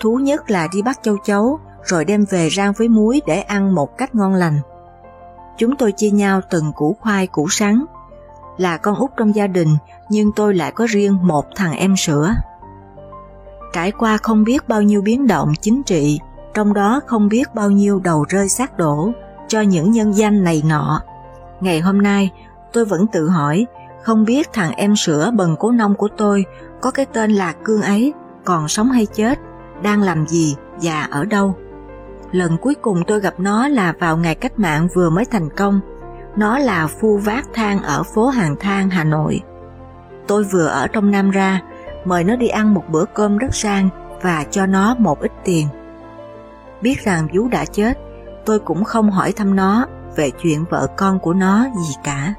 Thú nhất là đi bắt châu chấu, rồi đem về rang với muối để ăn một cách ngon lành. Chúng tôi chia nhau từng củ khoai củ sắn. Là con út trong gia đình, nhưng tôi lại có riêng một thằng em sữa. Trải qua không biết bao nhiêu biến động chính trị, trong đó không biết bao nhiêu đầu rơi sát đổ cho những nhân danh này nọ. Ngày hôm nay, tôi vẫn tự hỏi, không biết thằng em sữa bần cố nông của tôi có cái tên là Cương ấy còn sống hay chết, đang làm gì và ở đâu. Lần cuối cùng tôi gặp nó là vào ngày cách mạng vừa mới thành công. Nó là phu vác thang ở phố Hàng Thang, Hà Nội. Tôi vừa ở trong Nam ra, mời nó đi ăn một bữa cơm rất sang và cho nó một ít tiền. Biết rằng Vú đã chết, tôi cũng không hỏi thăm nó về chuyện vợ con của nó gì cả.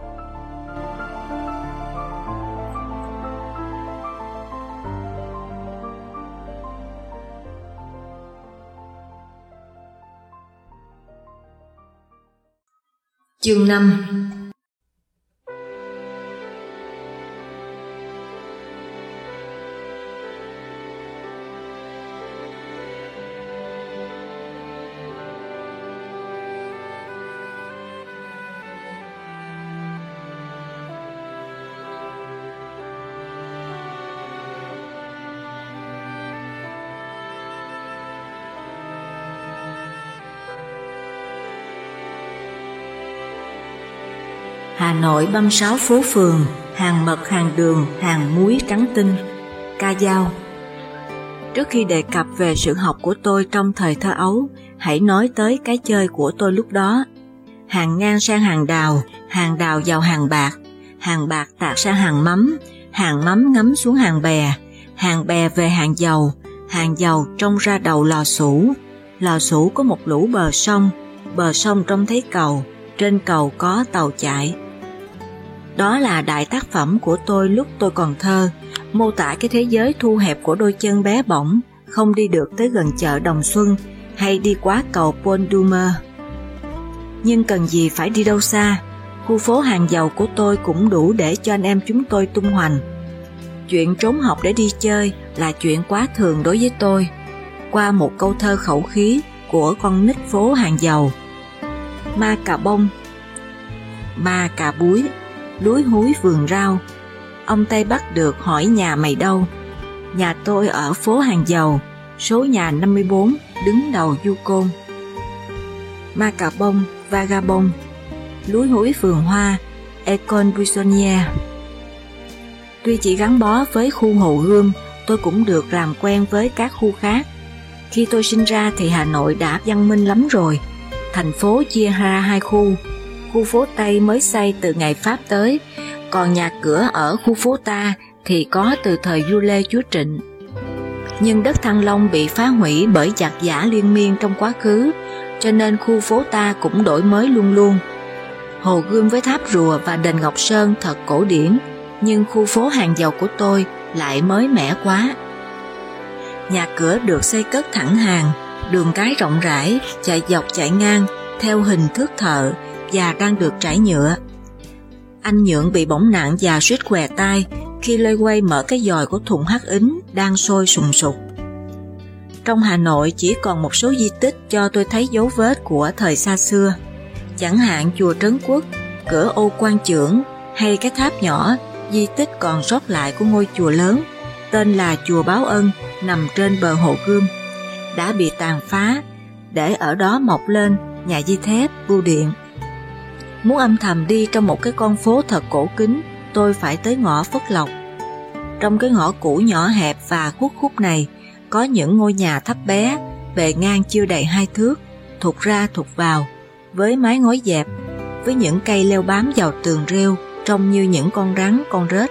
Chương 5 Nội 36 phố phường, hàng mật hàng đường, hàng muối trắng tinh, ca dao. Trước khi đề cập về sự học của tôi trong thời thơ ấu, hãy nói tới cái chơi của tôi lúc đó. Hàng ngang sang hàng đào, hàng đào vào hàng bạc, hàng bạc tạt sang hàng mắm, hàng mắm ngấm xuống hàng bè, hàng bè về hàng dầu, hàng dầu trông ra đầu lò sủ. Lò sủ có một lũ bờ sông, bờ sông trông thấy cầu, trên cầu có tàu chạy. Đó là đại tác phẩm của tôi lúc tôi còn thơ, mô tả cái thế giới thu hẹp của đôi chân bé bỏng, không đi được tới gần chợ Đồng Xuân hay đi quá cầu Pondumer. Nhưng cần gì phải đi đâu xa, khu phố hàng dầu của tôi cũng đủ để cho anh em chúng tôi tung hoành. Chuyện trốn học để đi chơi là chuyện quá thường đối với tôi. Qua một câu thơ khẩu khí của con nít phố hàng dầu. Ma cà bông Ma cà búi lúi húi vườn rau. Ông Tây bắt được hỏi nhà mày đâu? Nhà tôi ở phố Hàng Dầu, số nhà 54, đứng đầu du côn. Ma cà bông, vagabond, lúi húi vườn hoa, econ Buissonnière. Tuy chỉ gắn bó với khu Hồ Gươm, tôi cũng được làm quen với các khu khác. Khi tôi sinh ra thì Hà Nội đã văn minh lắm rồi. Thành phố chia ra hai khu, khu phố Tây mới xây từ ngày Pháp tới, còn nhà cửa ở khu phố ta thì có từ thời vua Lê Chúa Trịnh. Nhưng đất Thăng Long bị phá hủy bởi giặc giả liên miên trong quá khứ, cho nên khu phố ta cũng đổi mới luôn luôn. Hồ Gươm với tháp rùa và đền Ngọc Sơn thật cổ điển, nhưng khu phố hàng giàu của tôi lại mới mẻ quá. Nhà cửa được xây cất thẳng hàng, đường cái rộng rãi, chạy dọc chạy ngang, theo hình thước thợ, và đang được trải nhựa. Anh Nhượng bị bỏng nặng và suýt què tay khi lơi quay mở cái giòi của thùng hắc ính đang sôi sùng sục. Trong Hà Nội chỉ còn một số di tích cho tôi thấy dấu vết của thời xa xưa, chẳng hạn chùa Trấn Quốc, cửa ô quan trưởng hay cái tháp nhỏ di tích còn sót lại của ngôi chùa lớn tên là chùa Báo Ân nằm trên bờ hồ Gươm đã bị tàn phá để ở đó mọc lên nhà di thép, bưu điện Muốn âm thầm đi trong một cái con phố thật cổ kính, tôi phải tới ngõ Phất Lộc. Trong cái ngõ cũ nhỏ hẹp và khuất khúc này, có những ngôi nhà thấp bé, bề ngang chưa đầy hai thước, thụt ra thụt vào, với mái ngói dẹp, với những cây leo bám vào tường rêu, trông như những con rắn, con rết.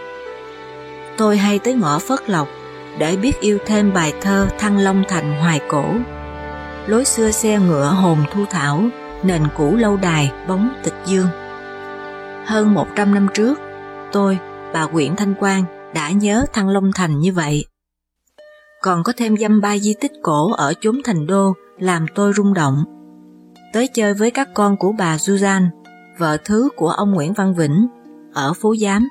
Tôi hay tới ngõ Phất Lộc để biết yêu thêm bài thơ Thăng Long Thành hoài cổ. lối xưa xe ngựa hồn thu thảo, nền cũ lâu đài bóng tịch dương. Hơn 100 năm trước, tôi, bà Nguyễn Thanh Quang đã nhớ Thăng Long Thành như vậy. Còn có thêm dăm ba di tích cổ ở chốn thành đô làm tôi rung động. Tới chơi với các con của bà Suzanne, vợ thứ của ông Nguyễn Văn Vĩnh, ở phố Giám,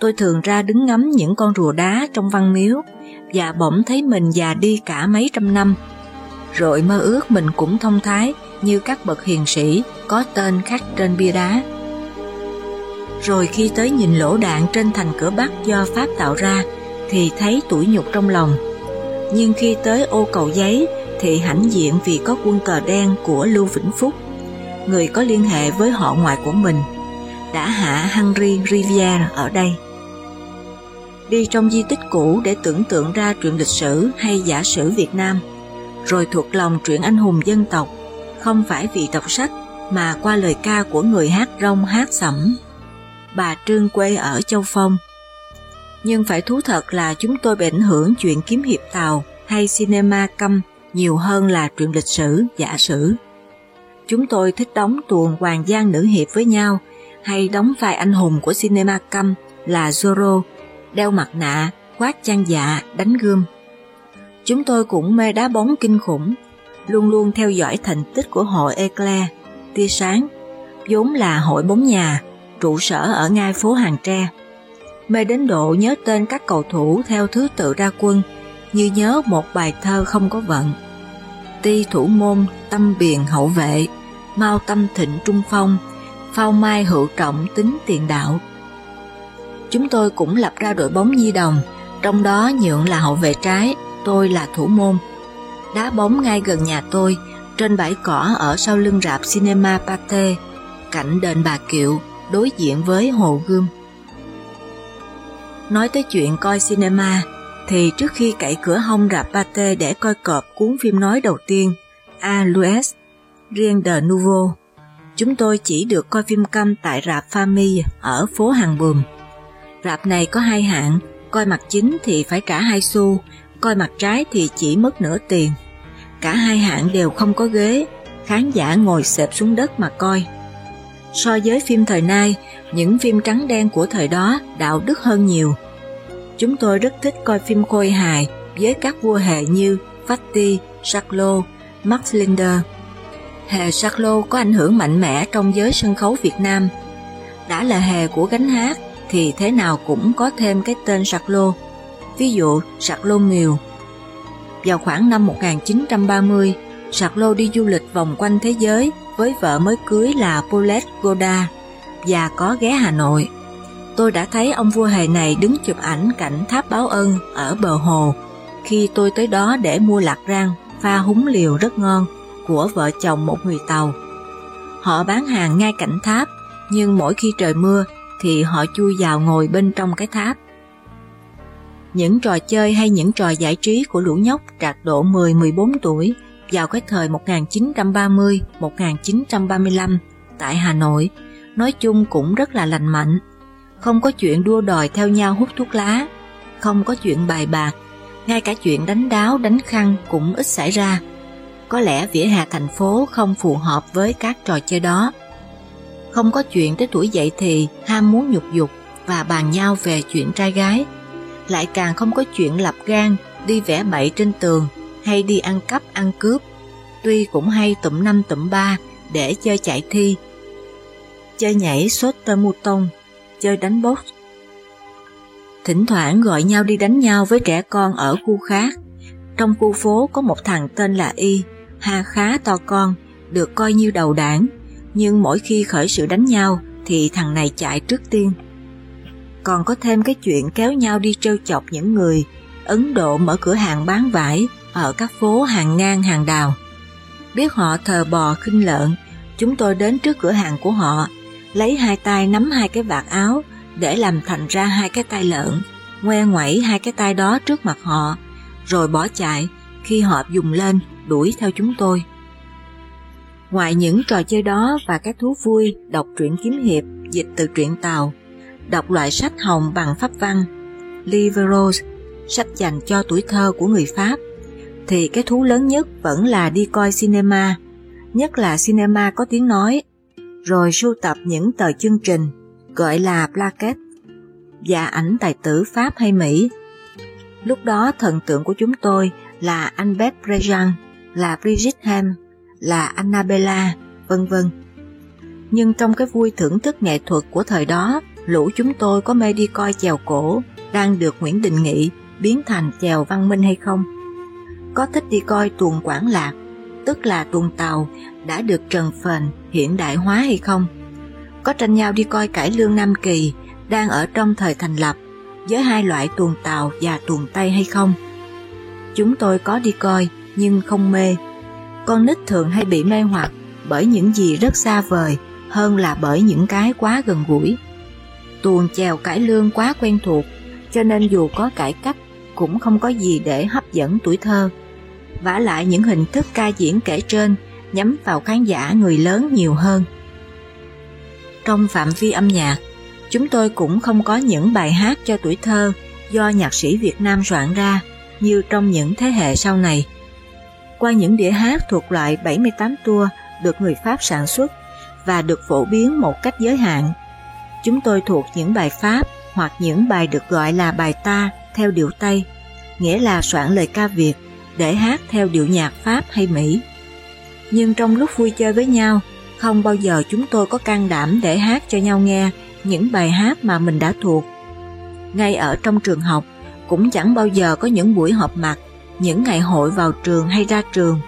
tôi thường ra đứng ngắm những con rùa đá trong văn miếu và bỗng thấy mình già đi cả mấy trăm năm. Rồi mơ ước mình cũng thông thái như các bậc hiền sĩ có tên khắc trên bia đá. Rồi khi tới nhìn lỗ đạn trên thành cửa Bắc do Pháp tạo ra thì thấy tủi nhục trong lòng. Nhưng khi tới ô cầu giấy thì hãnh diện vì có quân cờ đen của Lưu Vĩnh Phúc, người có liên hệ với họ ngoại của mình, đã hạ Henry Rivière ở đây. Đi trong di tích cũ để tưởng tượng ra truyện lịch sử hay giả sử Việt Nam, rồi thuộc lòng truyện anh hùng dân tộc, không phải vì đọc sách mà qua lời ca của người hát rong hát sẩm. Bà Trương quê ở Châu Phong. Nhưng phải thú thật là chúng tôi bị ảnh hưởng chuyện kiếm hiệp tàu hay cinema câm nhiều hơn là truyện lịch sử, giả sử. Chúng tôi thích đóng tuồng hoàng giang nữ hiệp với nhau hay đóng vai anh hùng của cinema câm là Zorro, đeo mặt nạ, khoác trang dạ, đánh gươm. Chúng tôi cũng mê đá bóng kinh khủng, luôn luôn theo dõi thành tích của hội Eclair, tia sáng, vốn là hội bóng nhà, trụ sở ở ngay phố Hàng Tre. Mê đến độ nhớ tên các cầu thủ theo thứ tự ra quân, như nhớ một bài thơ không có vận ti thủ môn, tâm biền hậu vệ, mau tâm thịnh trung phong, phao mai hữu trọng tính tiền đạo. Chúng tôi cũng lập ra đội bóng di đồng, trong đó Nhượng là hậu vệ trái, tôi là thủ môn. Đá bóng ngay gần nhà tôi, trên bãi cỏ ở sau lưng rạp Cinema Pate, cạnh đền Bà Kiệu, đối diện với Hồ Gươm. Nói tới chuyện coi cinema, thì trước khi cậy cửa hông rạp Pate để coi cọp cuốn phim nói đầu tiên, A Louis, riêng de Nouveau, chúng tôi chỉ được coi phim câm tại rạp Fami ở phố Hàng Bùm. Rạp này có hai hạng, coi mặt chính thì phải trả hai xu, coi mặt trái thì chỉ mất nửa tiền. Cả hai hạng đều không có ghế, khán giả ngồi xẹp xuống đất mà coi. So với phim thời nay, những phim trắng đen của thời đó đạo đức hơn nhiều. Chúng tôi rất thích coi phim khôi hài với các vua hề như Fatty, Charlot, Max Linder. Hề Charlot có ảnh hưởng mạnh mẽ trong giới sân khấu Việt Nam. Đã là hề của gánh hát thì thế nào cũng có thêm cái tên Charlot. Ví dụ Charlot Nghiều. Vào khoảng năm 1930, Charlot đi du lịch vòng quanh thế giới với vợ mới cưới là Paulette Goda và có ghé Hà Nội tôi đã thấy ông vua hề này đứng chụp ảnh cảnh tháp báo ân ở bờ hồ khi tôi tới đó để mua lạc rang pha húng liều rất ngon của vợ chồng một người Tàu. Họ bán hàng ngay cạnh tháp, nhưng mỗi khi trời mưa thì họ chui vào ngồi bên trong cái tháp. Những trò chơi hay những trò giải trí của lũ nhóc trạc độ 10-14 tuổi vào cái thời 1930-1935 tại Hà Nội nói chung cũng rất là lành mạnh không có chuyện đua đòi theo nhau hút thuốc lá, không có chuyện bài bạc, ngay cả chuyện đánh đáo đánh khăn cũng ít xảy ra. Có lẽ vỉa hè thành phố không phù hợp với các trò chơi đó. Không có chuyện tới tuổi dậy thì ham muốn nhục dục và bàn nhau về chuyện trai gái. Lại càng không có chuyện lập gan, đi vẽ bậy trên tường hay đi ăn cắp ăn cướp. Tuy cũng hay tụm năm tụm ba để chơi chạy thi. Chơi nhảy sốt tơ mu tông chơi đánh box. Thỉnh thoảng gọi nhau đi đánh nhau với trẻ con ở khu khác. Trong khu phố có một thằng tên là Y, ha khá to con, được coi như đầu đảng, nhưng mỗi khi khởi sự đánh nhau thì thằng này chạy trước tiên. Còn có thêm cái chuyện kéo nhau đi trêu chọc những người Ấn Độ mở cửa hàng bán vải ở các phố hàng ngang hàng đào. Biết họ thờ bò khinh lợn, chúng tôi đến trước cửa hàng của họ lấy hai tay nắm hai cái vạt áo để làm thành ra hai cái tay lợn, ngoe ngoẩy hai cái tay đó trước mặt họ, rồi bỏ chạy khi họ dùng lên đuổi theo chúng tôi. Ngoài những trò chơi đó và các thú vui, đọc truyện kiếm hiệp, dịch từ truyện Tàu, đọc loại sách hồng bằng pháp văn, Liveros, sách dành cho tuổi thơ của người Pháp, thì cái thú lớn nhất vẫn là đi coi cinema, nhất là cinema có tiếng nói, rồi sưu tập những tờ chương trình gọi là plaquette và ảnh tài tử Pháp hay Mỹ. Lúc đó thần tượng của chúng tôi là Albert Brejan, là Brigitte Ham, là Annabella, vân vân. Nhưng trong cái vui thưởng thức nghệ thuật của thời đó, lũ chúng tôi có mê đi coi chèo cổ đang được Nguyễn Đình Nghị biến thành chèo văn minh hay không? Có thích đi coi tuồng Quảng Lạc, tức là tuồng tàu đã được trần phền hiện đại hóa hay không? Có tranh nhau đi coi cải lương Nam Kỳ đang ở trong thời thành lập với hai loại tuồng tàu và tuồng Tây hay không? Chúng tôi có đi coi nhưng không mê. Con nít thường hay bị mê hoặc bởi những gì rất xa vời hơn là bởi những cái quá gần gũi. Tuồng chèo cải lương quá quen thuộc cho nên dù có cải cách cũng không có gì để hấp dẫn tuổi thơ. vả lại những hình thức ca diễn kể trên nhắm vào khán giả người lớn nhiều hơn. Trong phạm vi âm nhạc, chúng tôi cũng không có những bài hát cho tuổi thơ do nhạc sĩ Việt Nam soạn ra như trong những thế hệ sau này. Qua những đĩa hát thuộc loại 78 tour được người Pháp sản xuất và được phổ biến một cách giới hạn, chúng tôi thuộc những bài Pháp hoặc những bài được gọi là bài ta theo điệu Tây, nghĩa là soạn lời ca Việt để hát theo điệu nhạc Pháp hay Mỹ. Nhưng trong lúc vui chơi với nhau, không bao giờ chúng tôi có can đảm để hát cho nhau nghe những bài hát mà mình đã thuộc. Ngay ở trong trường học, cũng chẳng bao giờ có những buổi họp mặt, những ngày hội vào trường hay ra trường,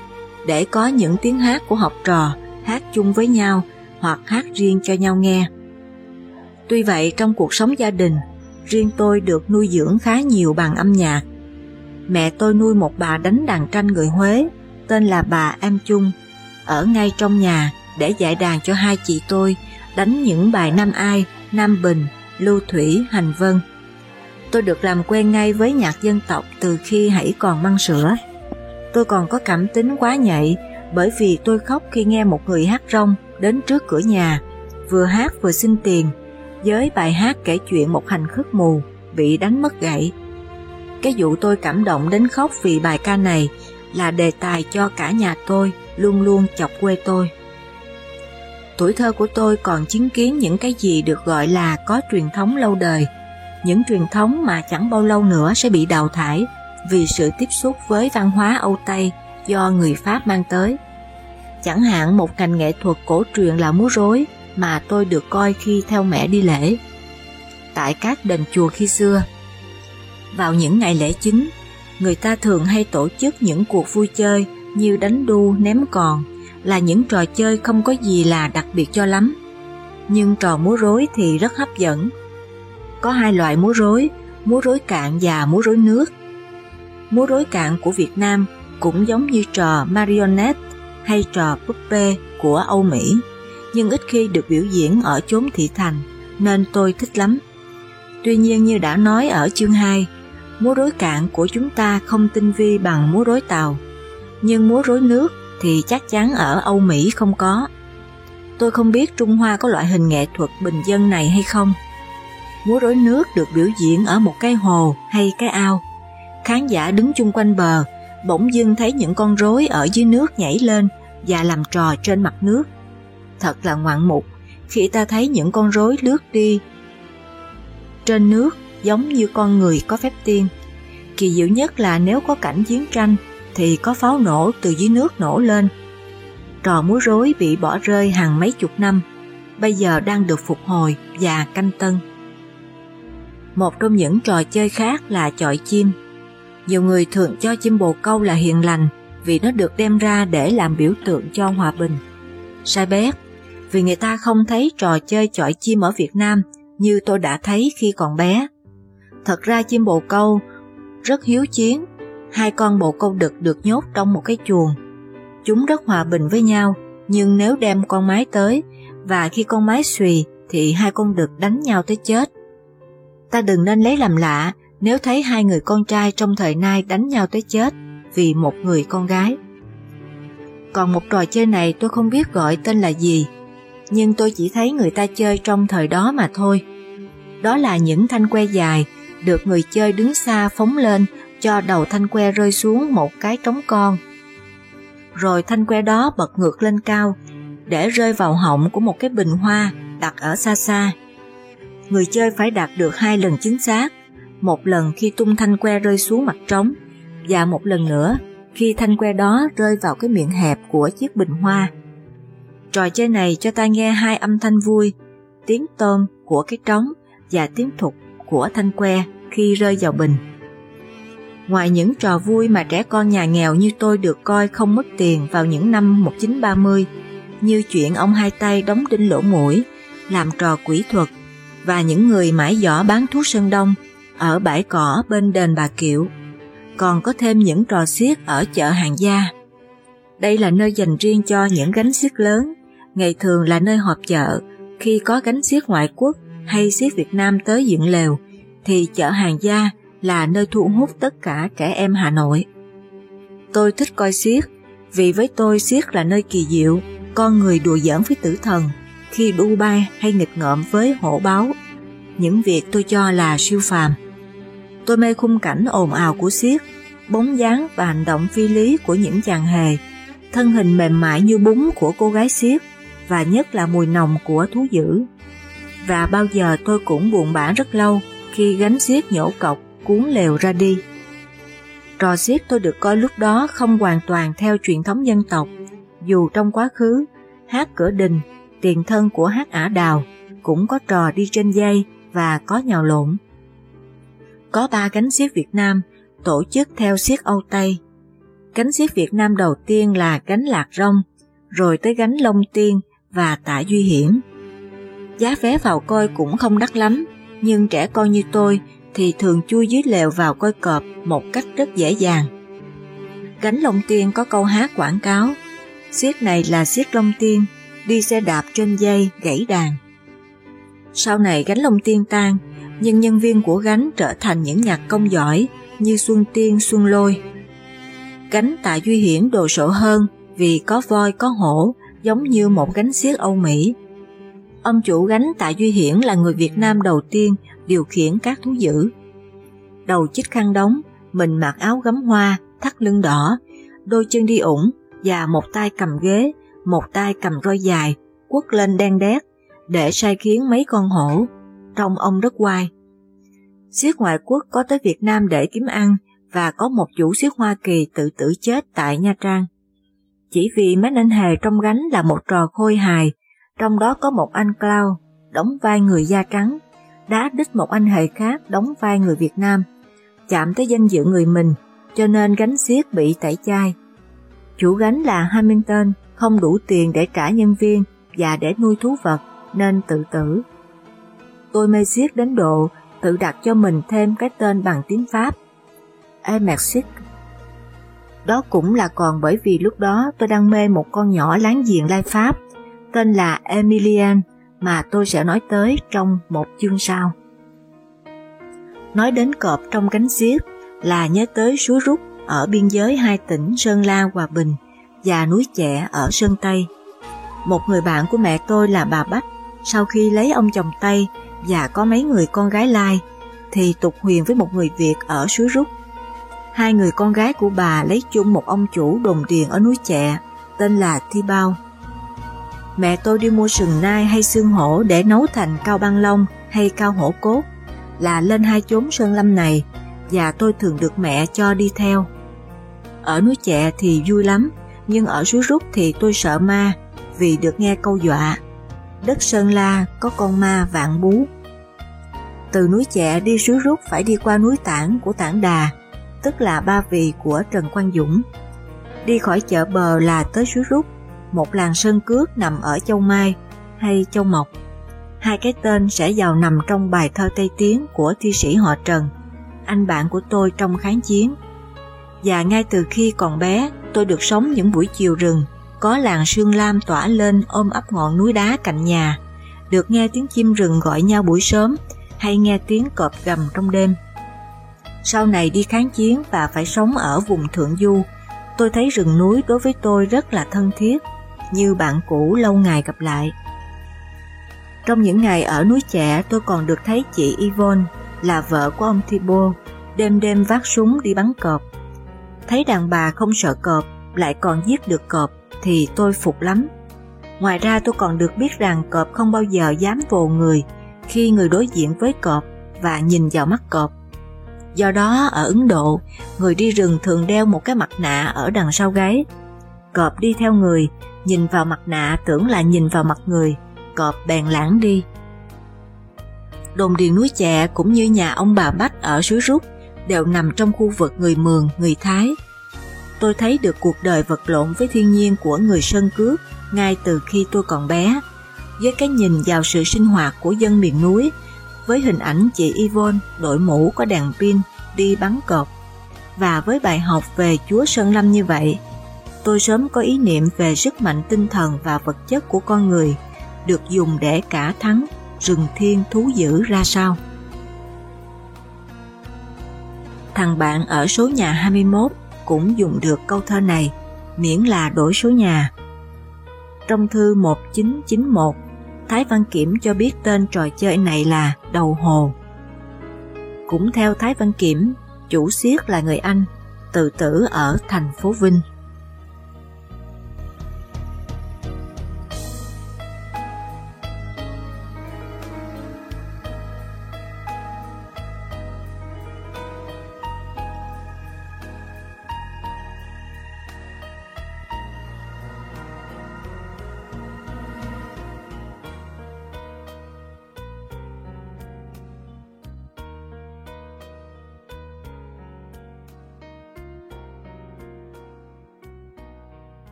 để có những tiếng hát của học trò hát chung với nhau hoặc hát riêng cho nhau nghe. Tuy vậy trong cuộc sống gia đình, riêng tôi được nuôi dưỡng khá nhiều bằng âm nhạc. Mẹ tôi nuôi một bà đánh đàn tranh người Huế, tên là bà Em Chung, ở ngay trong nhà để dạy đàn cho hai chị tôi đánh những bài Nam Ai, Nam Bình, Lưu Thủy, Hành Vân. Tôi được làm quen ngay với nhạc dân tộc từ khi hãy còn măng sữa. Tôi còn có cảm tính quá nhạy bởi vì tôi khóc khi nghe một người hát rong đến trước cửa nhà, vừa hát vừa xin tiền, với bài hát kể chuyện một hành khất mù bị đánh mất gậy. Cái vụ tôi cảm động đến khóc vì bài ca này là đề tài cho cả nhà tôi luôn luôn chọc quê tôi. Tuổi thơ của tôi còn chứng kiến những cái gì được gọi là có truyền thống lâu đời, những truyền thống mà chẳng bao lâu nữa sẽ bị đào thải vì sự tiếp xúc với văn hóa Âu Tây do người Pháp mang tới. Chẳng hạn một ngành nghệ thuật cổ truyền là múa rối mà tôi được coi khi theo mẹ đi lễ. Tại các đền chùa khi xưa, vào những ngày lễ chính, người ta thường hay tổ chức những cuộc vui chơi như đánh đu, ném còn, là những trò chơi không có gì là đặc biệt cho lắm. Nhưng trò múa rối thì rất hấp dẫn. Có hai loại múa rối, múa rối cạn và múa rối nước. Múa rối cạn của Việt Nam cũng giống như trò marionette hay trò puppet của Âu Mỹ, nhưng ít khi được biểu diễn ở chốn thị thành, nên tôi thích lắm. Tuy nhiên như đã nói ở chương 2, múa rối cạn của chúng ta không tinh vi bằng múa rối tàu, nhưng múa rối nước thì chắc chắn ở Âu Mỹ không có. Tôi không biết Trung Hoa có loại hình nghệ thuật bình dân này hay không. Múa rối nước được biểu diễn ở một cái hồ hay cái ao. Khán giả đứng chung quanh bờ, bỗng dưng thấy những con rối ở dưới nước nhảy lên và làm trò trên mặt nước. Thật là ngoạn mục khi ta thấy những con rối lướt đi trên nước giống như con người có phép tiên. Kỳ diệu nhất là nếu có cảnh chiến tranh thì có pháo nổ từ dưới nước nổ lên. Trò múa rối bị bỏ rơi hàng mấy chục năm, bây giờ đang được phục hồi và canh tân. Một trong những trò chơi khác là chọi chim. Nhiều người thường cho chim bồ câu là hiền lành vì nó được đem ra để làm biểu tượng cho hòa bình. Sai bét, vì người ta không thấy trò chơi chọi chim ở Việt Nam như tôi đã thấy khi còn bé. Thật ra chim bồ câu rất hiếu chiến hai con bồ câu đực được nhốt trong một cái chuồng. Chúng rất hòa bình với nhau, nhưng nếu đem con mái tới, và khi con mái xùy thì hai con đực đánh nhau tới chết. Ta đừng nên lấy làm lạ nếu thấy hai người con trai trong thời nay đánh nhau tới chết vì một người con gái. Còn một trò chơi này tôi không biết gọi tên là gì, nhưng tôi chỉ thấy người ta chơi trong thời đó mà thôi. Đó là những thanh que dài được người chơi đứng xa phóng lên cho đầu thanh que rơi xuống một cái trống con. Rồi thanh que đó bật ngược lên cao để rơi vào họng của một cái bình hoa đặt ở xa xa. Người chơi phải đạt được hai lần chính xác, một lần khi tung thanh que rơi xuống mặt trống và một lần nữa khi thanh que đó rơi vào cái miệng hẹp của chiếc bình hoa. Trò chơi này cho ta nghe hai âm thanh vui, tiếng tôm của cái trống và tiếng thục của thanh que khi rơi vào bình. Ngoài những trò vui mà trẻ con nhà nghèo như tôi được coi không mất tiền vào những năm 1930, như chuyện ông hai tay đóng đinh lỗ mũi, làm trò quỷ thuật, và những người mãi giỏ bán thuốc sơn đông ở bãi cỏ bên đền Bà Kiệu. Còn có thêm những trò xiết ở chợ hàng gia. Đây là nơi dành riêng cho những gánh xiếc lớn, ngày thường là nơi họp chợ, khi có gánh xiếc ngoại quốc hay xiếc Việt Nam tới dựng lều, thì chợ hàng gia là nơi thu hút tất cả trẻ em Hà Nội. Tôi thích coi xiếc vì với tôi xiếc là nơi kỳ diệu, con người đùa giỡn với tử thần, khi đu bay hay nghịch ngợm với hổ báo. Những việc tôi cho là siêu phàm. Tôi mê khung cảnh ồn ào của xiếc bóng dáng và hành động phi lý của những chàng hề, thân hình mềm mại như bún của cô gái xiếc và nhất là mùi nồng của thú dữ. Và bao giờ tôi cũng buồn bã rất lâu khi gánh xiếc nhổ cọc cuốn lều ra đi. Trò xiếc tôi được coi lúc đó không hoàn toàn theo truyền thống dân tộc, dù trong quá khứ, hát cửa đình, tiền thân của hát ả đào cũng có trò đi trên dây và có nhào lộn. Có ba gánh xiếc Việt Nam tổ chức theo xiếc Âu Tây. Gánh xiếc Việt Nam đầu tiên là gánh Lạc rong, rồi tới gánh Long Tiên và Tạ Duy Hiển. Giá vé vào coi cũng không đắt lắm, nhưng trẻ con như tôi thì thường chui dưới lều vào coi cọp một cách rất dễ dàng. Gánh Long Tiên có câu hát quảng cáo, Xiếc này là xiếc Long Tiên, đi xe đạp trên dây gãy đàn. Sau này gánh Long Tiên tan, nhưng nhân viên của gánh trở thành những nhạc công giỏi như Xuân Tiên, Xuân Lôi. Gánh Tạ Duy Hiển đồ sộ hơn vì có voi có hổ giống như một gánh xiếc Âu Mỹ. Ông chủ gánh Tạ Duy Hiển là người Việt Nam đầu tiên điều khiển các thú dữ. Đầu chích khăn đóng, mình mặc áo gấm hoa, thắt lưng đỏ, đôi chân đi ủng và một tay cầm ghế, một tay cầm roi dài, quất lên đen đét để sai khiến mấy con hổ. Trông ông rất quai. Siết ngoại quốc có tới Việt Nam để kiếm ăn và có một chủ siết Hoa Kỳ tự tử chết tại Nha Trang. Chỉ vì mấy anh hề trong gánh là một trò khôi hài, trong đó có một anh Cloud đóng vai người da trắng đá đích một anh hề khác đóng vai người Việt Nam, chạm tới danh dự người mình, cho nên gánh xiết bị tẩy chay. Chủ gánh là Hamilton không đủ tiền để trả nhân viên và để nuôi thú vật nên tự tử. Tôi mê xiết đến độ tự đặt cho mình thêm cái tên bằng tiếng Pháp, Emersic. Đó cũng là còn bởi vì lúc đó tôi đang mê một con nhỏ láng giềng lai Pháp, tên là Emilian, mà tôi sẽ nói tới trong một chương sau. Nói đến cọp trong cánh xiếc là nhớ tới suối rút ở biên giới hai tỉnh Sơn La Hòa Bình và núi Chẻ ở Sơn Tây. Một người bạn của mẹ tôi là bà Bách, sau khi lấy ông chồng Tây và có mấy người con gái lai, thì tục huyền với một người Việt ở suối rút. Hai người con gái của bà lấy chung một ông chủ đồn điền ở núi Chẹ, tên là Thi Bao. Mẹ tôi đi mua sừng nai hay xương hổ để nấu thành cao băng long hay cao hổ cốt, là lên hai chốn sơn lâm này và tôi thường được mẹ cho đi theo. Ở núi Chẹ thì vui lắm, nhưng ở suối rút thì tôi sợ ma vì được nghe câu dọa. Đất Sơn La có con ma vạn bú. Từ núi Chẹ đi suối rút phải đi qua núi Tảng của Tảng Đà, tức là ba vì của Trần Quang Dũng. Đi khỏi chợ bờ là tới suối rút, một làng sơn cước nằm ở Châu Mai hay Châu Mộc. Hai cái tên sẽ vào nằm trong bài thơ Tây Tiến của thi sĩ họ Trần, anh bạn của tôi trong kháng chiến. Và ngay từ khi còn bé, tôi được sống những buổi chiều rừng, có làng sương lam tỏa lên ôm ấp ngọn núi đá cạnh nhà, được nghe tiếng chim rừng gọi nhau buổi sớm hay nghe tiếng cọp gầm trong đêm. Sau này đi kháng chiến và phải sống ở vùng Thượng Du, tôi thấy rừng núi đối với tôi rất là thân thiết như bạn cũ lâu ngày gặp lại. Trong những ngày ở núi trẻ tôi còn được thấy chị Yvonne là vợ của ông Thibault đêm đêm vác súng đi bắn cọp. Thấy đàn bà không sợ cọp, lại còn giết được cọp thì tôi phục lắm. Ngoài ra tôi còn được biết rằng cọp không bao giờ dám vồ người khi người đối diện với cọp và nhìn vào mắt cọp. Do đó ở Ấn Độ, người đi rừng thường đeo một cái mặt nạ ở đằng sau gáy. Cọp đi theo người, nhìn vào mặt nạ tưởng là nhìn vào mặt người, cọp bèn lãng đi. Đồn điền núi chè cũng như nhà ông bà Bách ở suối Rút đều nằm trong khu vực người Mường, người Thái. Tôi thấy được cuộc đời vật lộn với thiên nhiên của người Sơn Cước ngay từ khi tôi còn bé, với cái nhìn vào sự sinh hoạt của dân miền núi, với hình ảnh chị Yvonne đội mũ có đèn pin đi bắn cọp, và với bài học về Chúa Sơn Lâm như vậy, tôi sớm có ý niệm về sức mạnh tinh thần và vật chất của con người được dùng để cả thắng rừng thiên thú dữ ra sao. Thằng bạn ở số nhà 21 cũng dùng được câu thơ này, miễn là đổi số nhà. Trong thư 1991, Thái Văn Kiểm cho biết tên trò chơi này là Đầu Hồ. Cũng theo Thái Văn Kiểm, chủ siết là người Anh, tự tử ở thành phố Vinh.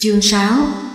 Chương 6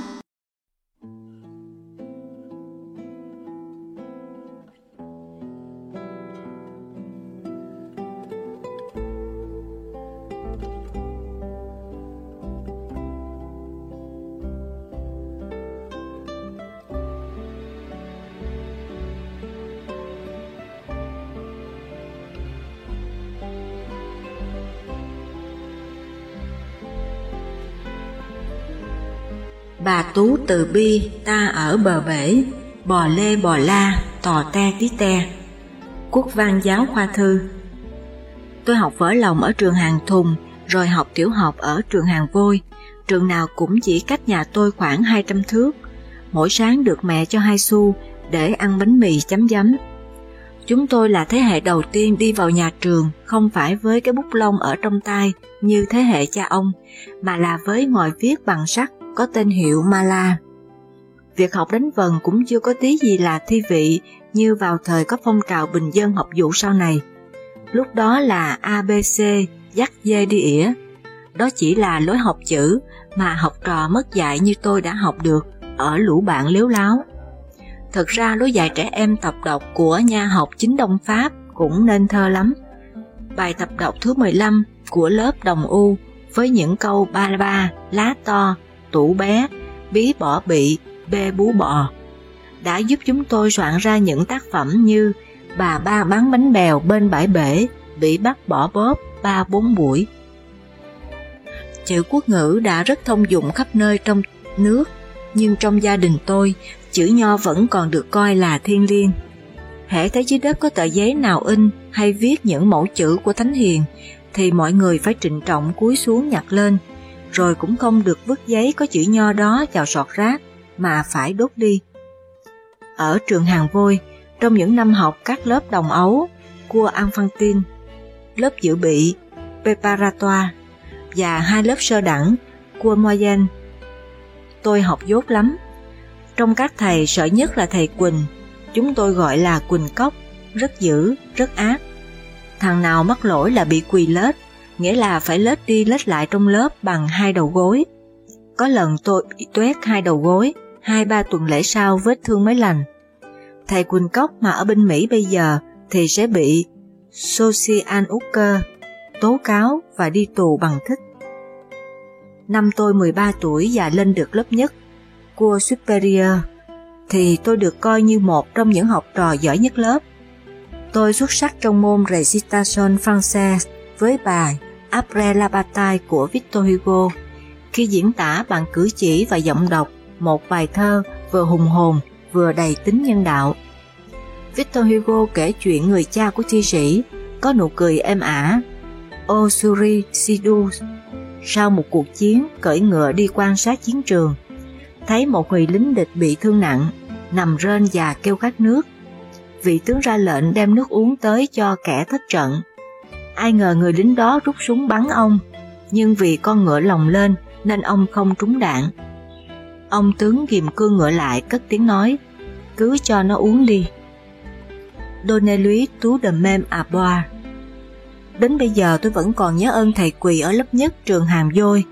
Bà Tú từ bi ta ở bờ bể, bò lê bò la, tò te tí te. Quốc văn giáo khoa thư Tôi học vỡ lòng ở trường hàng thùng, rồi học tiểu học ở trường hàng vôi. Trường nào cũng chỉ cách nhà tôi khoảng 200 thước. Mỗi sáng được mẹ cho hai xu để ăn bánh mì chấm giấm. Chúng tôi là thế hệ đầu tiên đi vào nhà trường không phải với cái bút lông ở trong tay như thế hệ cha ông, mà là với ngòi viết bằng sắt có tên hiệu Mala. Việc học đánh vần cũng chưa có tí gì là thi vị như vào thời có phong trào bình dân học vụ sau này. Lúc đó là ABC, dắt dê đi ỉa. Đó chỉ là lối học chữ mà học trò mất dạy như tôi đã học được ở lũ bạn liếu láo. Thật ra lối dạy trẻ em tập đọc của nhà học chính Đông Pháp cũng nên thơ lắm. Bài tập đọc thứ 15 của lớp đồng U với những câu ba ba, lá to, tủ bé, bí bỏ bị, bê bú bò, đã giúp chúng tôi soạn ra những tác phẩm như Bà ba bán bánh bèo bên bãi bể, bị bắt bỏ bóp ba bốn buổi. Chữ quốc ngữ đã rất thông dụng khắp nơi trong nước, nhưng trong gia đình tôi, chữ nho vẫn còn được coi là thiên liêng. Hễ thấy dưới đất có tờ giấy nào in hay viết những mẫu chữ của Thánh Hiền, thì mọi người phải trịnh trọng cúi xuống nhặt lên, rồi cũng không được vứt giấy có chữ nho đó vào sọt rác mà phải đốt đi. Ở trường Hàng Vôi, trong những năm học các lớp đồng ấu, cua Anfantin, lớp dự bị, Preparatoire và hai lớp sơ đẳng, cua moyen, tôi học dốt lắm. Trong các thầy sợ nhất là thầy Quỳnh, chúng tôi gọi là Quỳnh Cốc, rất dữ, rất ác. Thằng nào mắc lỗi là bị quỳ lết, nghĩa là phải lết đi lết lại trong lớp bằng hai đầu gối. Có lần tôi bị tuét hai đầu gối, hai ba tuần lễ sau vết thương mới lành. Thầy Quỳnh Cốc mà ở bên Mỹ bây giờ thì sẽ bị Social Ucker tố cáo và đi tù bằng thích. Năm tôi 13 tuổi và lên được lớp nhất, cua Superior, thì tôi được coi như một trong những học trò giỏi nhất lớp. Tôi xuất sắc trong môn Recitation Française với bài Après la bataille của Victor Hugo khi diễn tả bằng cử chỉ và giọng đọc, một bài thơ vừa hùng hồn, vừa đầy tính nhân đạo. Victor Hugo kể chuyện người cha của thi sĩ, có nụ cười êm ả. Osuri Sidu sau một cuộc chiến cởi ngựa đi quan sát chiến trường, thấy một người lính địch bị thương nặng, nằm rên và kêu khát nước vị tướng ra lệnh đem nước uống tới cho kẻ thất trận ai ngờ người lính đó rút súng bắn ông nhưng vì con ngựa lồng lên, nên ông không trúng đạn ông tướng ghim cương ngựa lại, cất tiếng nói, cứ cho nó uống đi Donne lui tú de mem à boa. Đến bây giờ tôi vẫn còn nhớ ơn thầy quỳ ở lớp nhất trường Hàm Dôi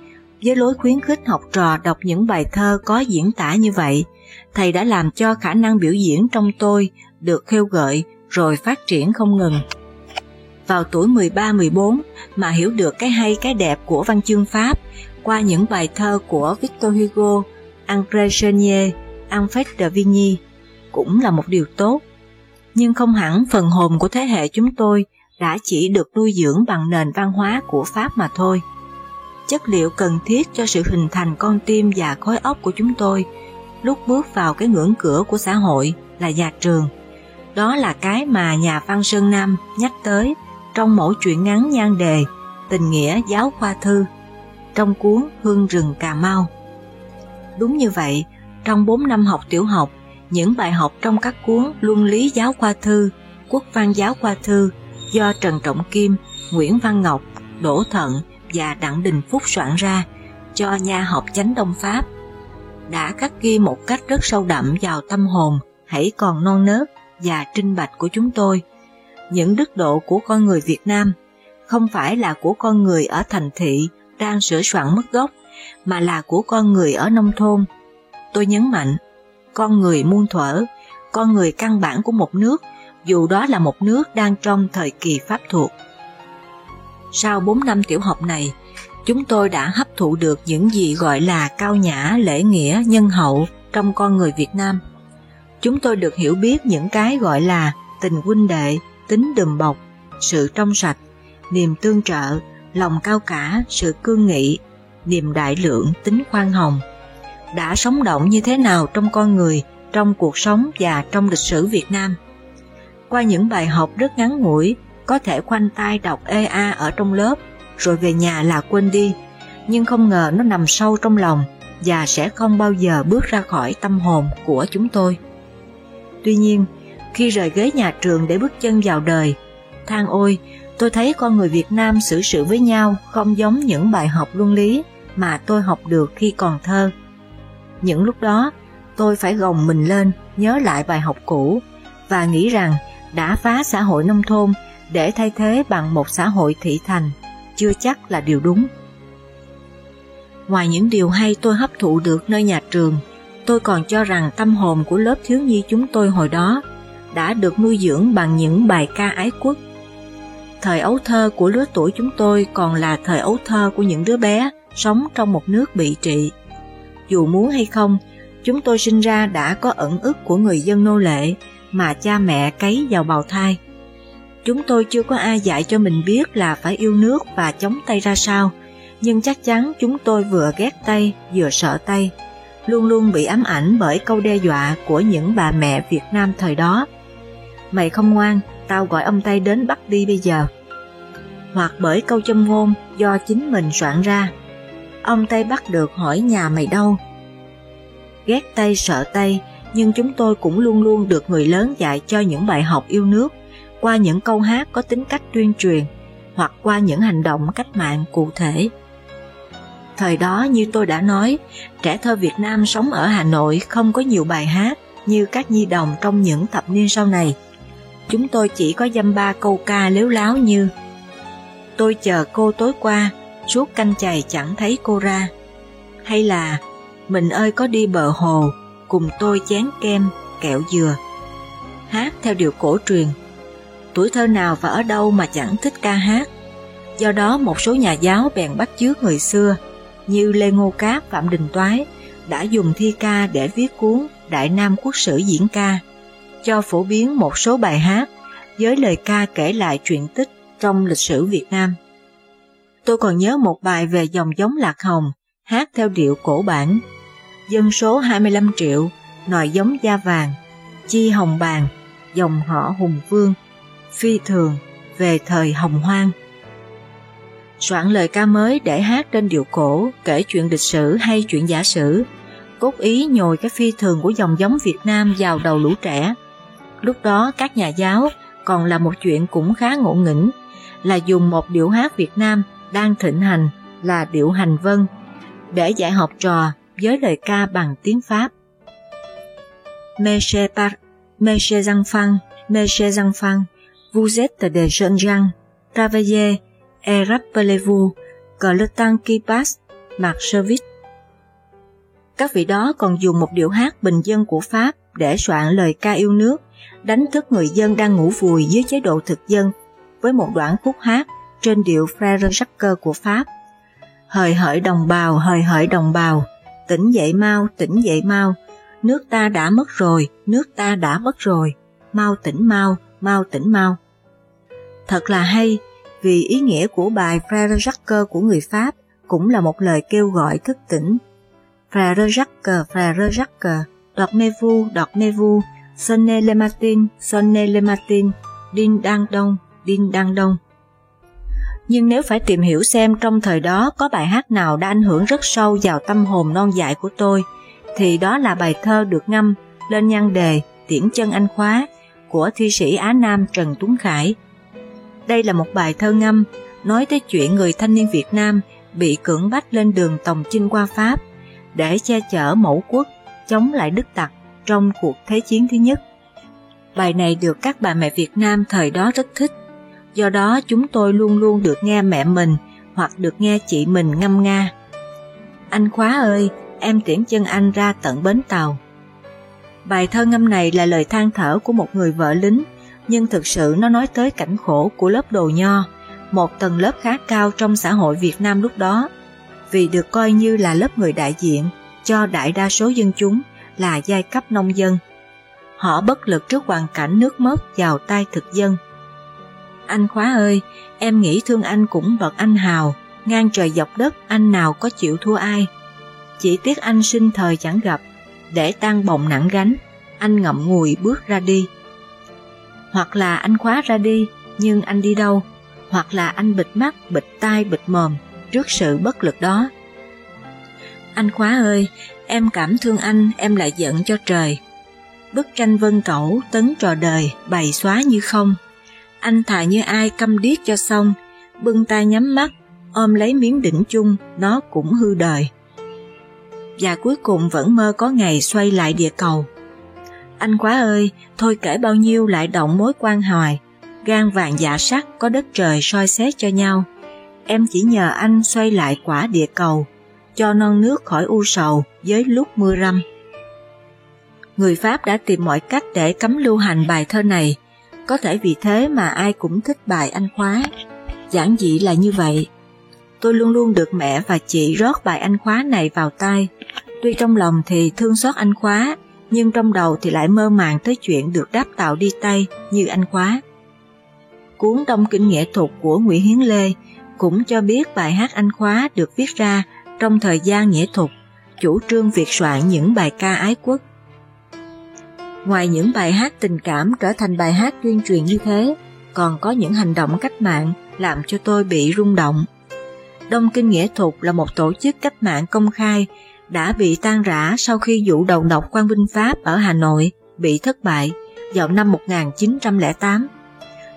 với lối khuyến khích học trò đọc những bài thơ có diễn tả như vậy. Thầy đã làm cho khả năng biểu diễn trong tôi được khêu gợi, rồi phát triển không ngừng. Vào tuổi 13-14 mà hiểu được cái hay cái đẹp của văn chương Pháp qua những bài thơ của Victor Hugo, André Chenier, Alfred de Vigny cũng là một điều tốt. Nhưng không hẳn phần hồn của thế hệ chúng tôi đã chỉ được nuôi dưỡng bằng nền văn hóa của Pháp mà thôi. Chất liệu cần thiết cho sự hình thành con tim và khối óc của chúng tôi lúc bước vào cái ngưỡng cửa của xã hội là nhà trường. Đó là cái mà nhà văn Sơn Nam nhắc tới trong mỗi truyện ngắn nhan đề Tình nghĩa giáo khoa thư trong cuốn Hương rừng Cà Mau. Đúng như vậy, trong 4 năm học tiểu học, những bài học trong các cuốn Luân lý giáo khoa thư, Quốc văn giáo khoa thư do Trần Trọng Kim, Nguyễn Văn Ngọc, Đỗ Thận và Đặng Đình Phúc soạn ra cho nhà học chánh Đông Pháp đã khắc ghi một cách rất sâu đậm vào tâm hồn hãy còn non nớt và trinh bạch của chúng tôi. Những đức độ của con người Việt Nam không phải là của con người ở thành thị đang sửa soạn mất gốc, mà là của con người ở nông thôn. Tôi nhấn mạnh, con người muôn thuở, con người căn bản của một nước dù đó là một nước đang trong thời kỳ pháp thuộc. Sau 4 năm tiểu học này, chúng tôi đã hấp thụ được những gì gọi là cao nhã, lễ nghĩa, nhân hậu trong con người Việt Nam. Chúng tôi được hiểu biết những cái gọi là tình huynh đệ, tính đùm bọc, sự trong sạch, niềm tương trợ, lòng cao cả, sự cương nghị, niềm đại lượng, tính khoan hồng. Đã sống động như thế nào trong con người, trong cuộc sống và trong lịch sử Việt Nam qua những bài học rất ngắn ngủi, có thể khoanh tay đọc EA ở trong lớp, rồi về nhà là quên đi, nhưng không ngờ nó nằm sâu trong lòng và sẽ không bao giờ bước ra khỏi tâm hồn của chúng tôi. Tuy nhiên, khi rời ghế nhà trường để bước chân vào đời, than ôi, tôi thấy con người Việt Nam xử sự với nhau không giống những bài học luân lý mà tôi học được khi còn thơ. Những lúc đó, tôi phải gồng mình lên nhớ lại bài học cũ và nghĩ rằng đã phá xã hội nông thôn để thay thế bằng một xã hội thị thành chưa chắc là điều đúng. Ngoài những điều hay tôi hấp thụ được nơi nhà trường, tôi còn cho rằng tâm hồn của lớp thiếu nhi chúng tôi hồi đó đã được nuôi dưỡng bằng những bài ca ái quốc. Thời ấu thơ của lứa tuổi chúng tôi còn là thời ấu thơ của những đứa bé sống trong một nước bị trị. Dù muốn hay không, chúng tôi sinh ra đã có ẩn ức của người dân nô lệ mà cha mẹ cấy vào bào thai. Chúng tôi chưa có ai dạy cho mình biết là phải yêu nước và chống tay ra sao, nhưng chắc chắn chúng tôi vừa ghét tay vừa sợ tay, luôn luôn bị ám ảnh bởi câu đe dọa của những bà mẹ Việt Nam thời đó. Mày không ngoan, tao gọi ông Tây đến bắt đi bây giờ. Hoặc bởi câu châm ngôn do chính mình soạn ra. Ông Tây bắt được hỏi nhà mày đâu? Ghét tây sợ tây, nhưng chúng tôi cũng luôn luôn được người lớn dạy cho những bài học yêu nước qua những câu hát có tính cách tuyên truyền hoặc qua những hành động cách mạng cụ thể. Thời đó như tôi đã nói, trẻ thơ Việt Nam sống ở Hà Nội không có nhiều bài hát như các nhi đồng trong những thập niên sau này. Chúng tôi chỉ có dăm ba câu ca lếu láo như Tôi chờ cô tối qua, suốt canh chày chẳng thấy cô ra. Hay là Mình ơi có đi bờ hồ, cùng tôi chén kem, kẹo dừa. Hát theo điệu cổ truyền. Tuổi thơ nào và ở đâu mà chẳng thích ca hát. Do đó một số nhà giáo bèn bắt chước người xưa như Lê Ngô Cáp, Phạm Đình Toái đã dùng thi ca để viết cuốn Đại Nam Quốc sử diễn ca, cho phổ biến một số bài hát với lời ca kể lại chuyện tích trong lịch sử Việt Nam. Tôi còn nhớ một bài về dòng giống lạc hồng, hát theo điệu cổ bản dân số 25 triệu, nòi giống da vàng, chi hồng bàn, dòng họ hùng vương, phi thường, về thời hồng hoang. Soạn lời ca mới để hát trên điệu cổ, kể chuyện lịch sử hay chuyện giả sử, cốt ý nhồi cái phi thường của dòng giống Việt Nam vào đầu lũ trẻ. Lúc đó các nhà giáo còn là một chuyện cũng khá ngộ nghĩnh, là dùng một điệu hát Việt Nam đang thịnh hành là điệu hành vân để dạy học trò với lời ca bằng tiếng Pháp. Monsieur par, Monsieur enfants, răng enfants, vous êtes des jeunes gens, travaillez et rappelez-vous que le temps qui passe marche service. Các vị đó còn dùng một điệu hát bình dân của Pháp để soạn lời ca yêu nước, đánh thức người dân đang ngủ vùi dưới chế độ thực dân với một đoạn khúc hát trên điệu Frère Jacques của Pháp. Hời hợi đồng bào, hời hợi đồng bào, tỉnh dậy mau, tỉnh dậy mau, nước ta đã mất rồi, nước ta đã mất rồi, mau tỉnh mau, mau tỉnh mau. Thật là hay, vì ý nghĩa của bài Frère Jacques của người Pháp cũng là một lời kêu gọi thức tỉnh. Frère Jacques, Frère Jacques, dormez-vous, dormez-vous, Sonne le Martin, Sonne le Martin, đinh đăng đông, đinh đăng đông. Nhưng nếu phải tìm hiểu xem trong thời đó có bài hát nào đã ảnh hưởng rất sâu vào tâm hồn non dại của tôi, thì đó là bài thơ được ngâm lên nhan đề Tiễn chân anh khóa của thi sĩ Á Nam Trần Tuấn Khải. Đây là một bài thơ ngâm nói tới chuyện người thanh niên Việt Nam bị cưỡng bách lên đường tòng chinh qua Pháp để che chở mẫu quốc chống lại Đức Tặc trong cuộc Thế chiến thứ nhất. Bài này được các bà mẹ Việt Nam thời đó rất thích, do đó chúng tôi luôn luôn được nghe mẹ mình hoặc được nghe chị mình ngâm nga. Anh khóa ơi, em tiễn chân anh ra tận bến tàu. Bài thơ ngâm này là lời than thở của một người vợ lính, nhưng thực sự nó nói tới cảnh khổ của lớp đồ nho, một tầng lớp khá cao trong xã hội Việt Nam lúc đó, vì được coi như là lớp người đại diện cho đại đa số dân chúng là giai cấp nông dân. Họ bất lực trước hoàn cảnh nước mất vào tay thực dân. Anh khóa ơi, em nghĩ thương anh cũng bậc anh hào, ngang trời dọc đất anh nào có chịu thua ai. Chỉ tiếc anh sinh thời chẳng gặp, để tan bồng nặng gánh, anh ngậm ngùi bước ra đi. Hoặc là anh khóa ra đi, nhưng anh đi đâu? Hoặc là anh bịt mắt, bịt tai, bịt mồm trước sự bất lực đó. Anh khóa ơi, em cảm thương anh, em lại giận cho trời. Bức tranh vân cẩu tấn trò đời, bày xóa như không. Anh thà như ai câm điếc cho xong, bưng tay nhắm mắt, ôm lấy miếng đỉnh chung, nó cũng hư đời và cuối cùng vẫn mơ có ngày xoay lại địa cầu. Anh quá ơi, thôi kể bao nhiêu lại động mối quan hoài, gan vàng dạ sắt có đất trời soi xét cho nhau. Em chỉ nhờ anh xoay lại quả địa cầu, cho non nước khỏi u sầu với lúc mưa râm. Người Pháp đã tìm mọi cách để cấm lưu hành bài thơ này, có thể vì thế mà ai cũng thích bài anh khóa. Giản dị là như vậy. Tôi luôn luôn được mẹ và chị rót bài anh khóa này vào tai, Tuy trong lòng thì thương xót anh khóa, nhưng trong đầu thì lại mơ màng tới chuyện được đáp tạo đi tay như anh khóa. Cuốn Đông Kinh Nghệ thuật của Nguyễn Hiến Lê cũng cho biết bài hát anh khóa được viết ra trong thời gian nghệ thuật, chủ trương việc soạn những bài ca ái quốc. Ngoài những bài hát tình cảm trở thành bài hát tuyên truyền như thế, còn có những hành động cách mạng làm cho tôi bị rung động. Đông Kinh Nghệ thuật là một tổ chức cách mạng công khai đã bị tan rã sau khi vụ đầu độc quan binh Pháp ở Hà Nội bị thất bại vào năm 1908.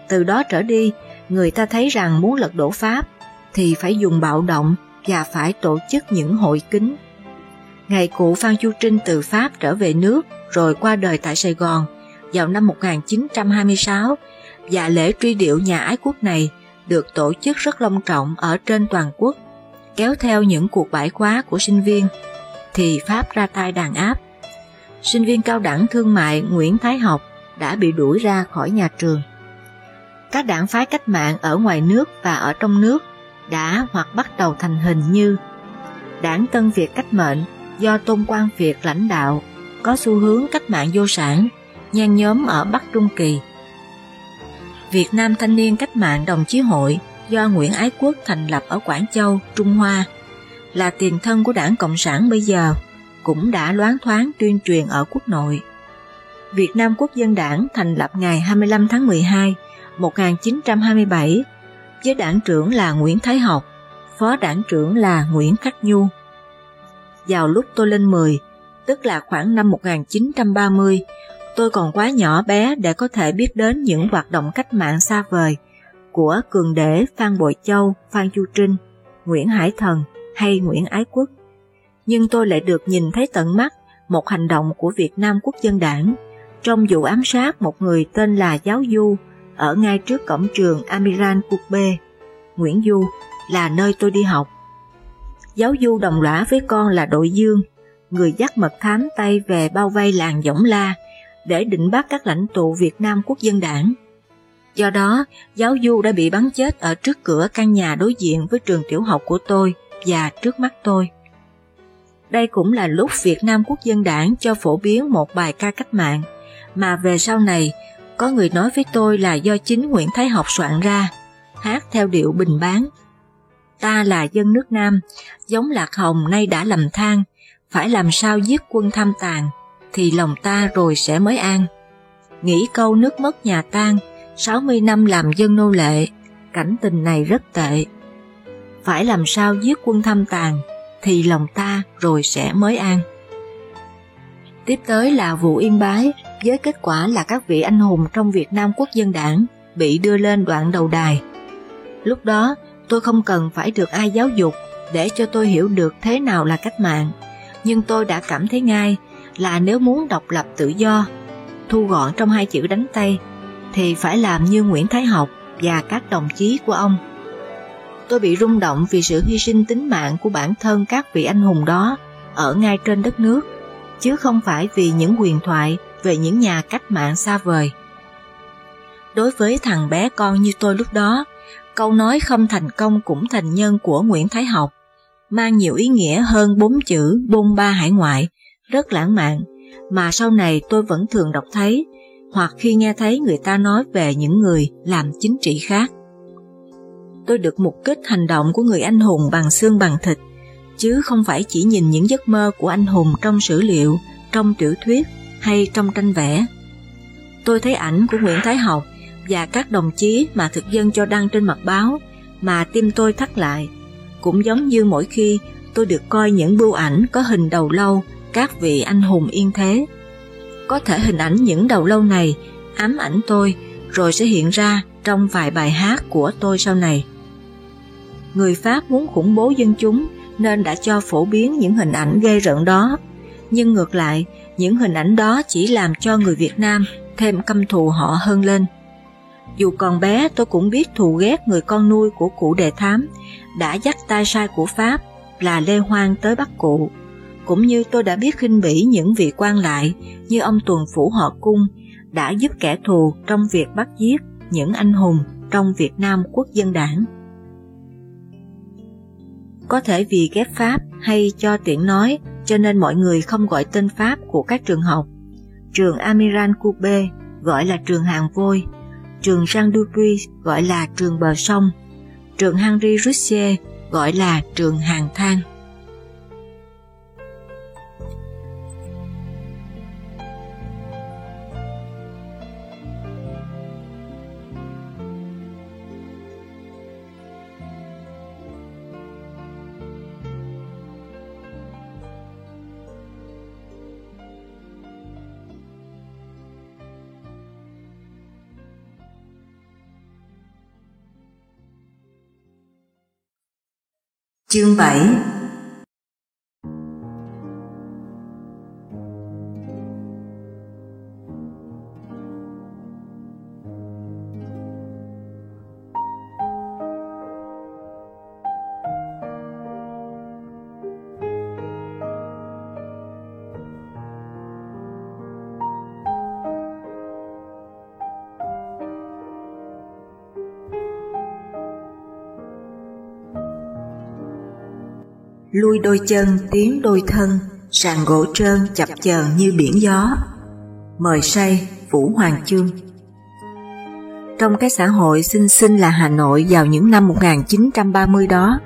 Từ đó trở đi, người ta thấy rằng muốn lật đổ Pháp thì phải dùng bạo động và phải tổ chức những hội kính. Ngày cụ Phan Chu Trinh từ Pháp trở về nước rồi qua đời tại Sài Gòn vào năm 1926 và lễ truy điệu nhà ái quốc này được tổ chức rất long trọng ở trên toàn quốc, kéo theo những cuộc bãi khóa của sinh viên thì Pháp ra tay đàn áp. Sinh viên cao đẳng thương mại Nguyễn Thái Học đã bị đuổi ra khỏi nhà trường. Các đảng phái cách mạng ở ngoài nước và ở trong nước đã hoặc bắt đầu thành hình như Đảng Tân Việt Cách Mệnh do Tôn Quang Việt lãnh đạo có xu hướng cách mạng vô sản, nhan nhóm ở Bắc Trung Kỳ. Việt Nam Thanh niên Cách mạng Đồng Chí Hội do Nguyễn Ái Quốc thành lập ở Quảng Châu, Trung Hoa là tiền thân của đảng Cộng sản bây giờ, cũng đã loáng thoáng tuyên truyền ở quốc nội. Việt Nam Quốc dân đảng thành lập ngày 25 tháng 12 1927 với đảng trưởng là Nguyễn Thái Học, phó đảng trưởng là Nguyễn Khắc Nhu. Vào lúc tôi lên 10, tức là khoảng năm 1930, tôi còn quá nhỏ bé để có thể biết đến những hoạt động cách mạng xa vời của Cường Đế, Phan Bội Châu, Phan Chu Trinh, Nguyễn Hải Thần hay Nguyễn Ái Quốc. Nhưng tôi lại được nhìn thấy tận mắt một hành động của Việt Nam Quốc dân đảng trong vụ ám sát một người tên là Giáo Du ở ngay trước cổng trường Amiran Coupe, Nguyễn Du, là nơi tôi đi học. Giáo Du đồng lõa với con là Đội Dương, người dắt mật thám tay về bao vây làng Dõng La để định bắt các lãnh tụ Việt Nam Quốc dân đảng. Do đó, giáo du đã bị bắn chết ở trước cửa căn nhà đối diện với trường tiểu học của tôi và trước mắt tôi. Đây cũng là lúc Việt Nam Quốc dân đảng cho phổ biến một bài ca cách mạng, mà về sau này có người nói với tôi là do chính Nguyễn Thái Học soạn ra, hát theo điệu bình bán. Ta là dân nước Nam, giống lạc hồng nay đã lầm than, phải làm sao giết quân tham tàn, thì lòng ta rồi sẽ mới an. Nghĩ câu nước mất nhà tan, 60 năm làm dân nô lệ, cảnh tình này rất tệ. Phải làm sao giết quân tham tàn, thì lòng ta rồi sẽ mới an. Tiếp tới là vụ Yên Bái, với kết quả là các vị anh hùng trong Việt Nam Quốc dân đảng bị đưa lên đoạn đầu đài. Lúc đó, tôi không cần phải được ai giáo dục để cho tôi hiểu được thế nào là cách mạng, nhưng tôi đã cảm thấy ngay là nếu muốn độc lập tự do, thu gọn trong hai chữ đánh tay, thì phải làm như Nguyễn Thái Học và các đồng chí của ông. Tôi bị rung động vì sự hy sinh tính mạng của bản thân các vị anh hùng đó ở ngay trên đất nước, chứ không phải vì những quyền thoại về những nhà cách mạng xa vời. Đối với thằng bé con như tôi lúc đó, câu nói không thành công cũng thành nhân của Nguyễn Thái Học mang nhiều ý nghĩa hơn bốn chữ bôn ba hải ngoại rất lãng mạn, mà sau này tôi vẫn thường đọc thấy, hoặc khi nghe thấy người ta nói về những người làm chính trị khác. Tôi được mục kích hành động của người anh hùng bằng xương bằng thịt, chứ không phải chỉ nhìn những giấc mơ của anh hùng trong sử liệu, trong tiểu thuyết hay trong tranh vẽ. Tôi thấy ảnh của Nguyễn Thái Học và các đồng chí mà thực dân cho đăng trên mặt báo mà tim tôi thắt lại, cũng giống như mỗi khi tôi được coi những bưu ảnh có hình đầu lâu các vị anh hùng yên thế. Có thể hình ảnh những đầu lâu này ám ảnh tôi rồi sẽ hiện ra trong vài bài hát của tôi sau này. Người Pháp muốn khủng bố dân chúng nên đã cho phổ biến những hình ảnh gây rợn đó. Nhưng ngược lại, những hình ảnh đó chỉ làm cho người Việt Nam thêm căm thù họ hơn lên. Dù còn bé, tôi cũng biết thù ghét người con nuôi của cụ đề thám đã dắt tay sai của Pháp là Lê Hoang tới bắt cụ cũng như tôi đã biết khinh bỉ những vị quan lại như ông tuần phủ họ cung đã giúp kẻ thù trong việc bắt giết những anh hùng trong Việt Nam quốc dân đảng. Có thể vì ghép Pháp hay cho tiện nói cho nên mọi người không gọi tên Pháp của các trường học. Trường Amiral Coupe gọi là trường hàng vôi, trường Jean Dupuy gọi là trường bờ sông, trường Henri Roussier gọi là trường hàng than. Chương 7 lui đôi chân tiến đôi thân, sàn gỗ trơn chập chờn như biển gió. Mời say Vũ Hoàng Chương Trong cái xã hội sinh sinh là Hà Nội vào những năm 1930 đó,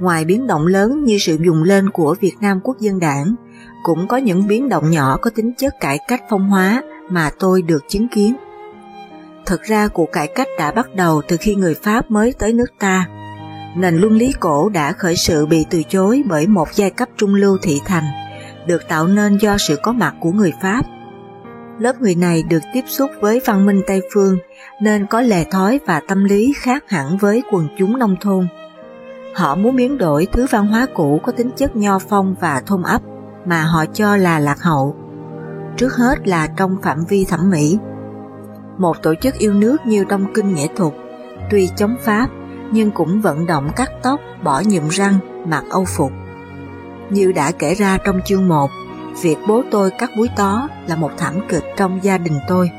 ngoài biến động lớn như sự dùng lên của Việt Nam Quốc dân đảng, cũng có những biến động nhỏ có tính chất cải cách phong hóa mà tôi được chứng kiến. Thực ra cuộc cải cách đã bắt đầu từ khi người Pháp mới tới nước ta. Nền luân lý cổ đã khởi sự bị từ chối bởi một giai cấp trung lưu thị thành, được tạo nên do sự có mặt của người Pháp. Lớp người này được tiếp xúc với văn minh Tây Phương nên có lề thói và tâm lý khác hẳn với quần chúng nông thôn. Họ muốn biến đổi thứ văn hóa cũ có tính chất nho phong và thôn ấp mà họ cho là lạc hậu. Trước hết là trong phạm vi thẩm mỹ. Một tổ chức yêu nước như Đông Kinh Nghệ thuật, tuy chống Pháp nhưng cũng vận động cắt tóc, bỏ nhụm răng, mặc âu phục. Như đã kể ra trong chương 1, việc bố tôi cắt búi tó là một thảm kịch trong gia đình tôi.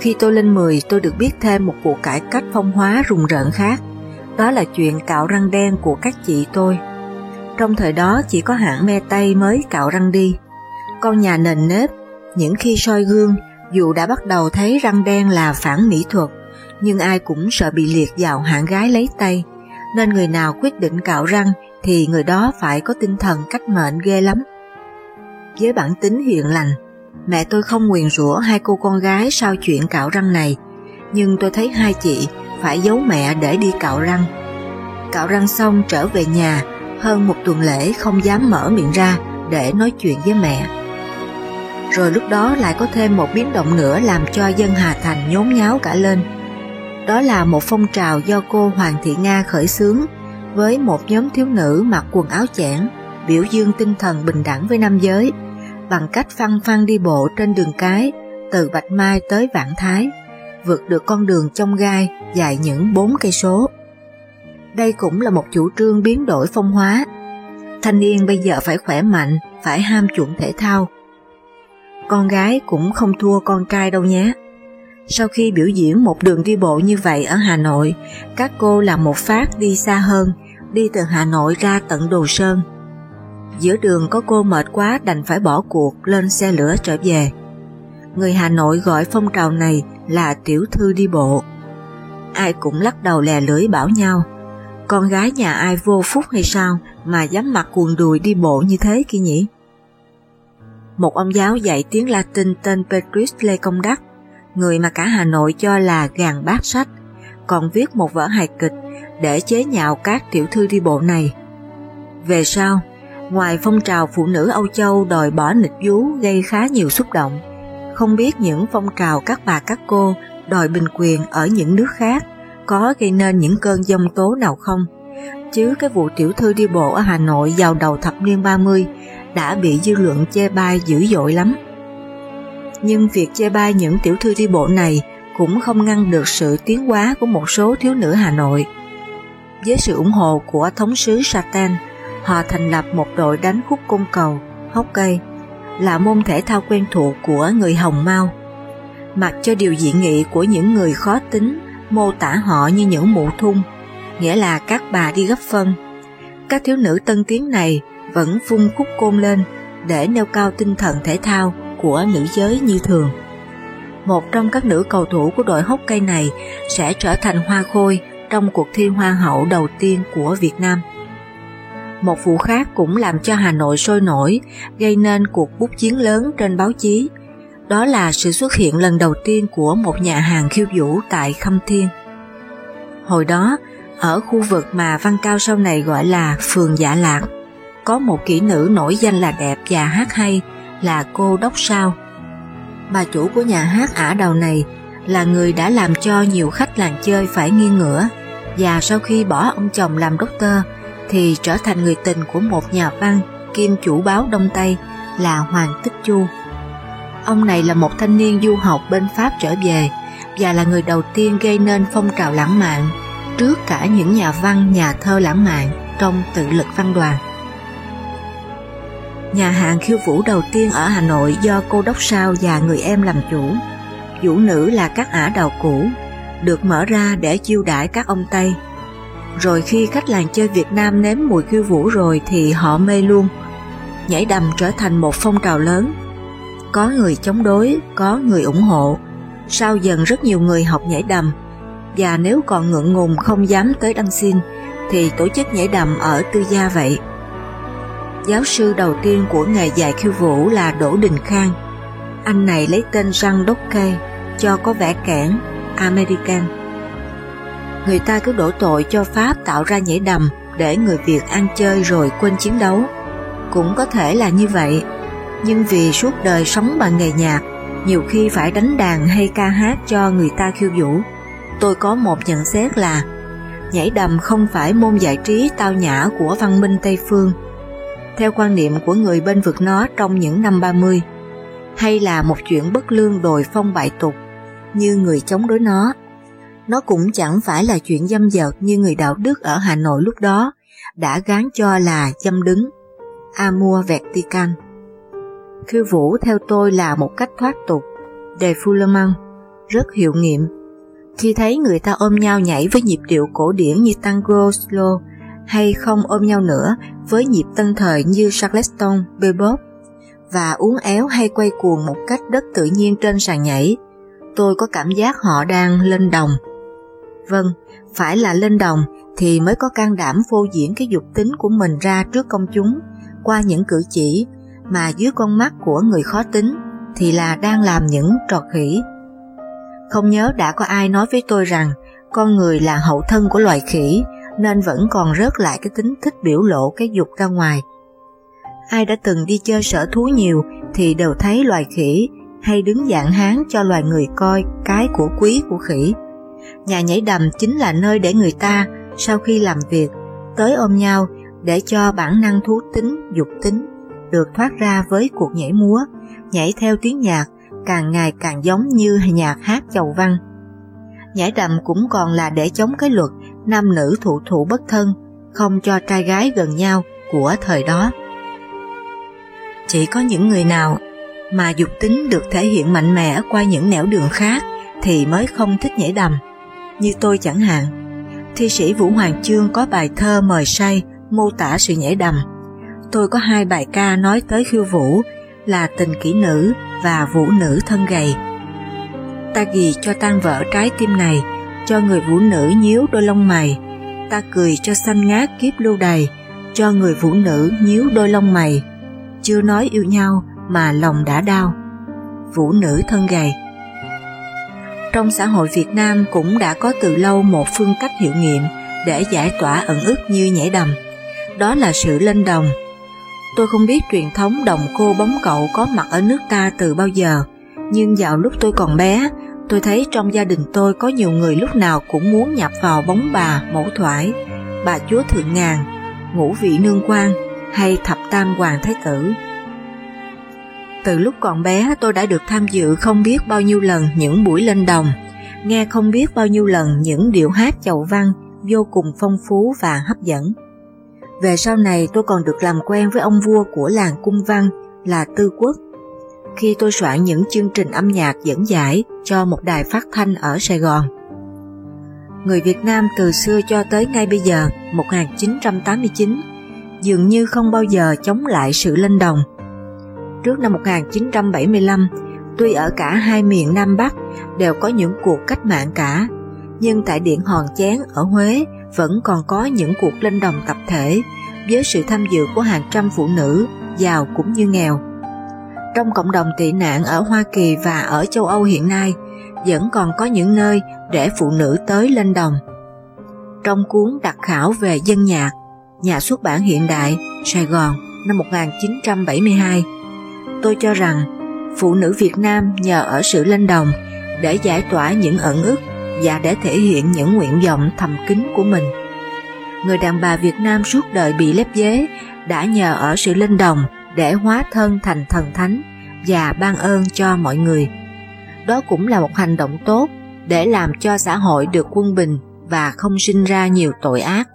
Khi tôi lên 10, tôi được biết thêm một vụ cải cách phong hóa rùng rợn khác, đó là chuyện cạo răng đen của các chị tôi. Trong thời đó chỉ có hãng me tây mới cạo răng đi. Con nhà nền nếp, những khi soi gương, dù đã bắt đầu thấy răng đen là phản mỹ thuật, nhưng ai cũng sợ bị liệt vào hạng gái lấy tay, nên người nào quyết định cạo răng thì người đó phải có tinh thần cách mệnh ghê lắm. Với bản tính hiền lành, mẹ tôi không nguyền rủa hai cô con gái sau chuyện cạo răng này, nhưng tôi thấy hai chị phải giấu mẹ để đi cạo răng. Cạo răng xong trở về nhà, hơn một tuần lễ không dám mở miệng ra để nói chuyện với mẹ. Rồi lúc đó lại có thêm một biến động nữa làm cho dân Hà Thành nhốn nháo cả lên. Đó là một phong trào do cô Hoàng Thị Nga khởi xướng với một nhóm thiếu nữ mặc quần áo chẽn, biểu dương tinh thần bình đẳng với nam giới, bằng cách phăng phăng đi bộ trên đường cái từ Bạch Mai tới Vạn Thái, vượt được con đường trong gai dài những 4 cây số. Đây cũng là một chủ trương biến đổi phong hóa. Thanh niên bây giờ phải khỏe mạnh, phải ham chuộng thể thao. Con gái cũng không thua con trai đâu nhé. Sau khi biểu diễn một đường đi bộ như vậy ở Hà Nội, các cô làm một phát đi xa hơn, đi từ Hà Nội ra tận Đồ Sơn. Giữa đường có cô mệt quá đành phải bỏ cuộc lên xe lửa trở về. Người Hà Nội gọi phong trào này là tiểu thư đi bộ. Ai cũng lắc đầu lè lưỡi bảo nhau, con gái nhà ai vô phúc hay sao mà dám mặc quần đùi đi bộ như thế kia nhỉ? Một ông giáo dạy tiếng Latin tên Petrus Lê Công Đắc người mà cả Hà Nội cho là gàn bát sách, còn viết một vở hài kịch để chế nhạo các tiểu thư đi bộ này. Về sau, ngoài phong trào phụ nữ Âu Châu đòi bỏ nịch vú gây khá nhiều xúc động, không biết những phong trào các bà các cô đòi bình quyền ở những nước khác có gây nên những cơn dông tố nào không, chứ cái vụ tiểu thư đi bộ ở Hà Nội vào đầu thập niên 30 đã bị dư luận chê bai dữ dội lắm nhưng việc chê bai những tiểu thư đi bộ này cũng không ngăn được sự tiến hóa của một số thiếu nữ Hà Nội. Với sự ủng hộ của thống sứ Satan, họ thành lập một đội đánh khúc cung cầu, hockey, là môn thể thao quen thuộc của người Hồng Mao. Mặc cho điều dị nghị của những người khó tính mô tả họ như những mụ thung, nghĩa là các bà đi gấp phân. Các thiếu nữ tân tiến này vẫn phun khúc côn lên để nêu cao tinh thần thể thao của nữ giới như thường. Một trong các nữ cầu thủ của đội hockey này sẽ trở thành hoa khôi trong cuộc thi hoa hậu đầu tiên của Việt Nam. Một vụ khác cũng làm cho Hà Nội sôi nổi, gây nên cuộc bút chiến lớn trên báo chí. Đó là sự xuất hiện lần đầu tiên của một nhà hàng khiêu vũ tại Khâm Thiên. Hồi đó, ở khu vực mà Văn Cao sau này gọi là phường Dạ Lạc, có một kỹ nữ nổi danh là đẹp và hát hay, là cô Đốc Sao. Bà chủ của nhà hát ả đầu này là người đã làm cho nhiều khách làng chơi phải nghiêng ngửa và sau khi bỏ ông chồng làm đốc tơ thì trở thành người tình của một nhà văn kim chủ báo Đông Tây là Hoàng Tích Chu. Ông này là một thanh niên du học bên Pháp trở về và là người đầu tiên gây nên phong trào lãng mạn trước cả những nhà văn, nhà thơ lãng mạn trong tự lực văn đoàn. Nhà hàng khiêu vũ đầu tiên ở Hà Nội do cô Đốc Sao và người em làm chủ. Vũ nữ là các ả đào cũ, được mở ra để chiêu đãi các ông Tây. Rồi khi khách làng chơi Việt Nam nếm mùi khiêu vũ rồi thì họ mê luôn. Nhảy đầm trở thành một phong trào lớn. Có người chống đối, có người ủng hộ. Sau dần rất nhiều người học nhảy đầm, và nếu còn ngượng ngùng không dám tới đăng xin, thì tổ chức nhảy đầm ở tư gia vậy. Giáo sư đầu tiên của nghề dạy khiêu vũ là Đỗ Đình Khang. Anh này lấy tên Răng Đốc Kê cho có vẻ kẽn, American. Người ta cứ đổ tội cho Pháp tạo ra nhảy đầm để người Việt ăn chơi rồi quên chiến đấu. Cũng có thể là như vậy, nhưng vì suốt đời sống bằng nghề nhạc, nhiều khi phải đánh đàn hay ca hát cho người ta khiêu vũ. Tôi có một nhận xét là nhảy đầm không phải môn giải trí tao nhã của văn minh Tây Phương, theo quan niệm của người bên vực nó trong những năm 30, hay là một chuyện bất lương đồi phong bại tục như người chống đối nó. Nó cũng chẳng phải là chuyện dâm dợt như người đạo đức ở Hà Nội lúc đó đã gán cho là dâm đứng. Amor Vatican Khiêu vũ theo tôi là một cách thoát tục, đề Fullerman, rất hiệu nghiệm. Khi thấy người ta ôm nhau nhảy với nhịp điệu cổ điển như tango slow hay không ôm nhau nữa với nhịp tân thời như Charleston, bebop và uốn éo hay quay cuồng một cách rất tự nhiên trên sàn nhảy, tôi có cảm giác họ đang lên đồng. Vâng, phải là lên đồng thì mới có can đảm phô diễn cái dục tính của mình ra trước công chúng qua những cử chỉ mà dưới con mắt của người khó tính thì là đang làm những trò khỉ. Không nhớ đã có ai nói với tôi rằng con người là hậu thân của loài khỉ nên vẫn còn rớt lại cái tính thích biểu lộ cái dục ra ngoài. Ai đã từng đi chơi sở thú nhiều thì đều thấy loài khỉ hay đứng dạng hán cho loài người coi cái của quý của khỉ. Nhà nhảy đầm chính là nơi để người ta sau khi làm việc tới ôm nhau để cho bản năng thú tính, dục tính được thoát ra với cuộc nhảy múa, nhảy theo tiếng nhạc càng ngày càng giống như nhạc hát chầu văn. Nhảy đầm cũng còn là để chống cái luật nam nữ thụ thụ bất thân, không cho trai gái gần nhau của thời đó. Chỉ có những người nào mà dục tính được thể hiện mạnh mẽ qua những nẻo đường khác thì mới không thích nhảy đầm, như tôi chẳng hạn. Thi sĩ Vũ Hoàng Chương có bài thơ mời say mô tả sự nhảy đầm. Tôi có hai bài ca nói tới khiêu vũ là tình kỹ nữ và vũ nữ thân gầy. Ta ghi cho tan vỡ trái tim này, cho người vũ nữ nhíu đôi lông mày. Ta cười cho xanh ngát kiếp lưu đầy, cho người vũ nữ nhíu đôi lông mày. Chưa nói yêu nhau mà lòng đã đau. Vũ nữ thân gầy Trong xã hội Việt Nam cũng đã có từ lâu một phương cách hiệu nghiệm để giải tỏa ẩn ức như nhảy đầm. Đó là sự lên đồng, Tôi không biết truyền thống đồng cô bóng cậu có mặt ở nước ta từ bao giờ, nhưng vào lúc tôi còn bé, tôi thấy trong gia đình tôi có nhiều người lúc nào cũng muốn nhập vào bóng bà mẫu thoải, bà chúa thượng ngàn, ngũ vị nương quan hay thập tam hoàng thái tử. Từ lúc còn bé tôi đã được tham dự không biết bao nhiêu lần những buổi lên đồng, nghe không biết bao nhiêu lần những điệu hát chầu văn vô cùng phong phú và hấp dẫn. Về sau này tôi còn được làm quen với ông vua của làng cung văn là Tư Quốc. Khi tôi soạn những chương trình âm nhạc dẫn giải cho một đài phát thanh ở Sài Gòn. Người Việt Nam từ xưa cho tới ngay bây giờ, 1989, dường như không bao giờ chống lại sự lên đồng. Trước năm 1975, tuy ở cả hai miền Nam Bắc đều có những cuộc cách mạng cả, nhưng tại Điện Hòn Chén ở Huế vẫn còn có những cuộc lên đồng tập thể với sự tham dự của hàng trăm phụ nữ, giàu cũng như nghèo. Trong cộng đồng tị nạn ở Hoa Kỳ và ở châu Âu hiện nay, vẫn còn có những nơi để phụ nữ tới lên đồng. Trong cuốn đặc khảo về dân nhạc, nhà xuất bản hiện đại, Sài Gòn, năm 1972, tôi cho rằng phụ nữ Việt Nam nhờ ở sự lên đồng để giải tỏa những ẩn ức và để thể hiện những nguyện vọng thầm kín của mình. Người đàn bà Việt Nam suốt đời bị lép dế đã nhờ ở sự lên đồng để hóa thân thành thần thánh và ban ơn cho mọi người. Đó cũng là một hành động tốt để làm cho xã hội được quân bình và không sinh ra nhiều tội ác.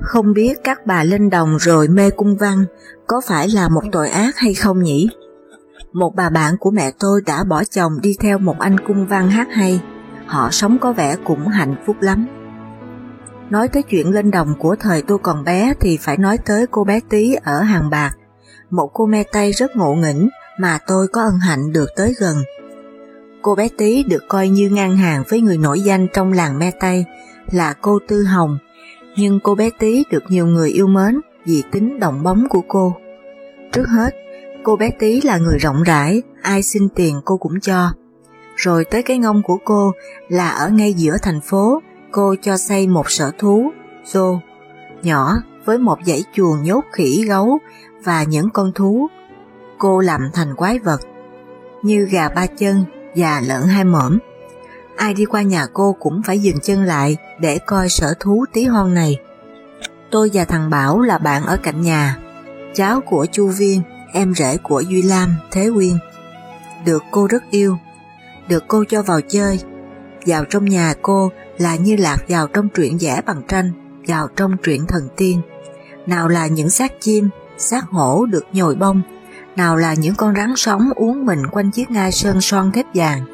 Không biết các bà lên đồng rồi mê cung văn có phải là một tội ác hay không nhỉ? Một bà bạn của mẹ tôi đã bỏ chồng đi theo một anh cung văn hát hay, họ sống có vẻ cũng hạnh phúc lắm. Nói tới chuyện lên đồng của thời tôi còn bé thì phải nói tới cô bé Tí ở Hàng Bạc, một cô me Tây rất ngộ nghĩnh mà tôi có ân hạnh được tới gần. Cô bé Tí được coi như ngang hàng với người nổi danh trong làng me Tây là cô Tư Hồng, nhưng cô bé tí được nhiều người yêu mến vì tính động bóng của cô. Trước hết, cô bé tí là người rộng rãi, ai xin tiền cô cũng cho. Rồi tới cái ngông của cô là ở ngay giữa thành phố, cô cho xây một sở thú, zoo, nhỏ với một dãy chuồng nhốt khỉ gấu và những con thú. Cô làm thành quái vật, như gà ba chân và lợn hai mõm. Ai đi qua nhà cô cũng phải dừng chân lại để coi sở thú tí hon này. Tôi và thằng Bảo là bạn ở cạnh nhà, cháu của Chu Viên, em rể của Duy Lam, Thế Quyên. Được cô rất yêu, được cô cho vào chơi. Vào trong nhà cô là như lạc vào trong truyện vẽ bằng tranh, vào trong truyện thần tiên. Nào là những xác chim, xác hổ được nhồi bông, nào là những con rắn sống uống mình quanh chiếc ngai sơn son thép vàng.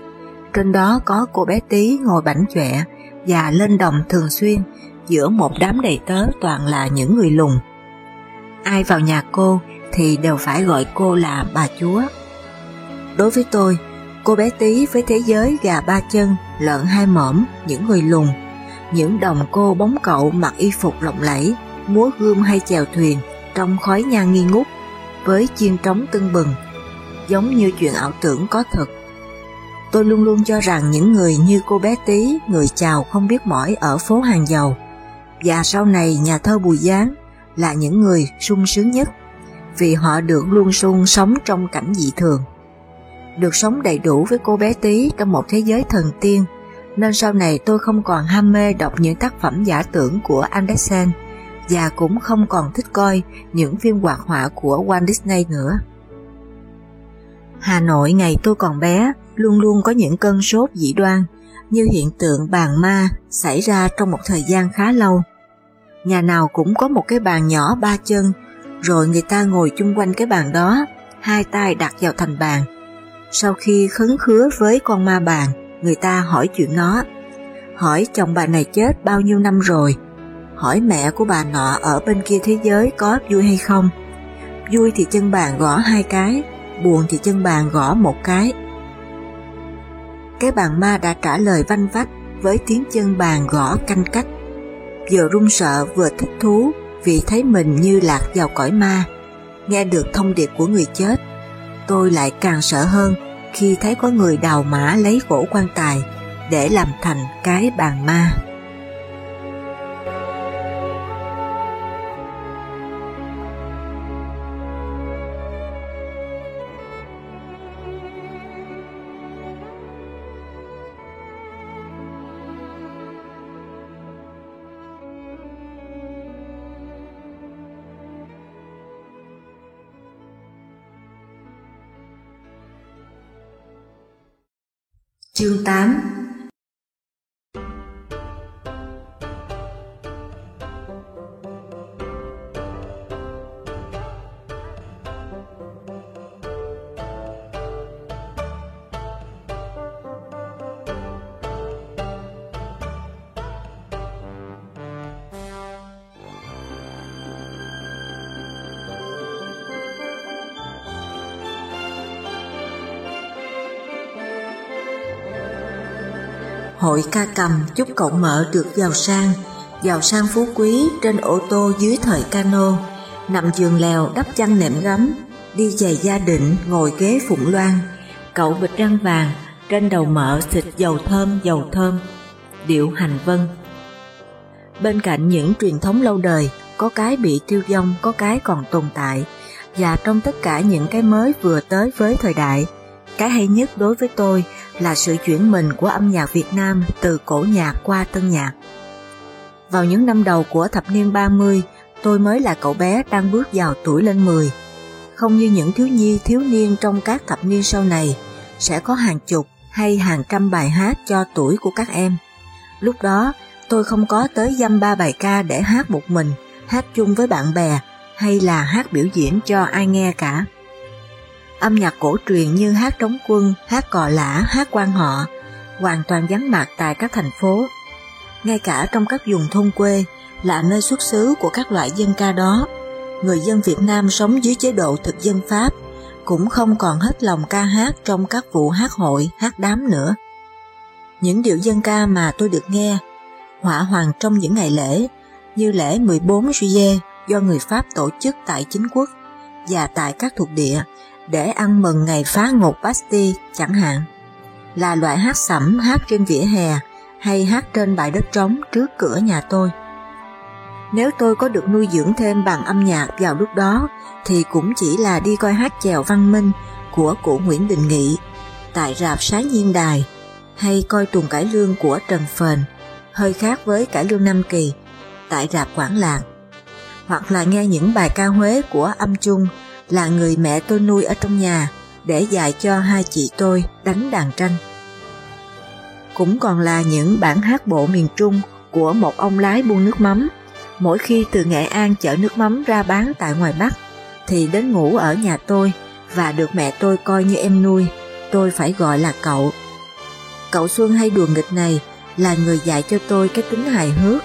Trên đó có cô bé tí ngồi bảnh chọe và lên đồng thường xuyên giữa một đám đầy tớ toàn là những người lùng. Ai vào nhà cô thì đều phải gọi cô là bà chúa. Đối với tôi, cô bé tí với thế giới gà ba chân, lợn hai mõm, những người lùng, những đồng cô bóng cậu mặc y phục lộng lẫy, múa gươm hay chèo thuyền trong khói nhang nghi ngút với chiên trống tưng bừng, giống như chuyện ảo tưởng có thật. Tôi luôn luôn cho rằng những người như cô bé tí, người chào không biết mỏi ở phố hàng dầu, và sau này nhà thơ Bùi Giáng là những người sung sướng nhất, vì họ được luôn sung sống trong cảnh dị thường. Được sống đầy đủ với cô bé tí trong một thế giới thần tiên, nên sau này tôi không còn ham mê đọc những tác phẩm giả tưởng của Andersen và cũng không còn thích coi những phim hoạt họa của Walt Disney nữa. Hà Nội ngày tôi còn bé luôn luôn có những cơn sốt dị đoan, như hiện tượng bàn ma xảy ra trong một thời gian khá lâu. Nhà nào cũng có một cái bàn nhỏ ba chân, rồi người ta ngồi chung quanh cái bàn đó, hai tay đặt vào thành bàn. Sau khi khấn khứa với con ma bàn, người ta hỏi chuyện nó, hỏi chồng bà này chết bao nhiêu năm rồi hỏi mẹ của bà nọ ở bên kia thế giới có vui hay không. Vui thì chân bàn gõ hai cái, buồn thì chân bàn gõ một cái. Cái bàn ma đã trả lời vanh vách với tiếng chân bàn gõ canh cách. Vừa run sợ vừa thích thú vì thấy mình như lạc vào cõi ma. Nghe được thông điệp của người chết, tôi lại càng sợ hơn khi thấy có người đào mã lấy gỗ quan tài để làm thành cái bàn ma. Chương 8 hội ca cầm chúc cậu mợ được giàu sang, giàu sang phú quý trên ô tô dưới thời cano, nằm giường lèo đắp chăn nệm gấm, đi giày gia định ngồi ghế phụng loan, cậu bịch răng vàng, trên đầu mợ xịt dầu thơm dầu thơm, điệu hành vân. Bên cạnh những truyền thống lâu đời, có cái bị tiêu vong, có cái còn tồn tại, và trong tất cả những cái mới vừa tới với thời đại, cái hay nhất đối với tôi là sự chuyển mình của âm nhạc Việt Nam từ cổ nhạc qua tân nhạc. Vào những năm đầu của thập niên 30, tôi mới là cậu bé đang bước vào tuổi lên 10. Không như những thiếu nhi thiếu niên trong các thập niên sau này, sẽ có hàng chục hay hàng trăm bài hát cho tuổi của các em. Lúc đó, tôi không có tới dăm ba bài ca để hát một mình, hát chung với bạn bè hay là hát biểu diễn cho ai nghe cả âm nhạc cổ truyền như hát trống quân, hát cò lã, hát quan họ, hoàn toàn vắng mặt tại các thành phố. Ngay cả trong các vùng thôn quê là nơi xuất xứ của các loại dân ca đó, người dân Việt Nam sống dưới chế độ thực dân Pháp cũng không còn hết lòng ca hát trong các vụ hát hội, hát đám nữa. Những điệu dân ca mà tôi được nghe, hỏa hoàng trong những ngày lễ, như lễ 14 Juillet do người Pháp tổ chức tại chính quốc và tại các thuộc địa để ăn mừng ngày phá ngục Basti, chẳng hạn, là loại hát sẩm hát trên vỉa hè hay hát trên bãi đất trống trước cửa nhà tôi. Nếu tôi có được nuôi dưỡng thêm bằng âm nhạc vào lúc đó thì cũng chỉ là đi coi hát chèo văn minh của cụ Nguyễn Đình Nghị tại rạp Sáng Nhiên Đài hay coi tuồng cải lương của Trần Phền hơi khác với cải lương Nam Kỳ tại rạp Quảng Lạc hoặc là nghe những bài ca Huế của âm Trung là người mẹ tôi nuôi ở trong nhà để dạy cho hai chị tôi đánh đàn tranh. Cũng còn là những bản hát bộ miền Trung của một ông lái buôn nước mắm. Mỗi khi từ Nghệ An chở nước mắm ra bán tại ngoài Bắc thì đến ngủ ở nhà tôi và được mẹ tôi coi như em nuôi, tôi phải gọi là cậu. Cậu Xuân hay đùa nghịch này là người dạy cho tôi cái tính hài hước.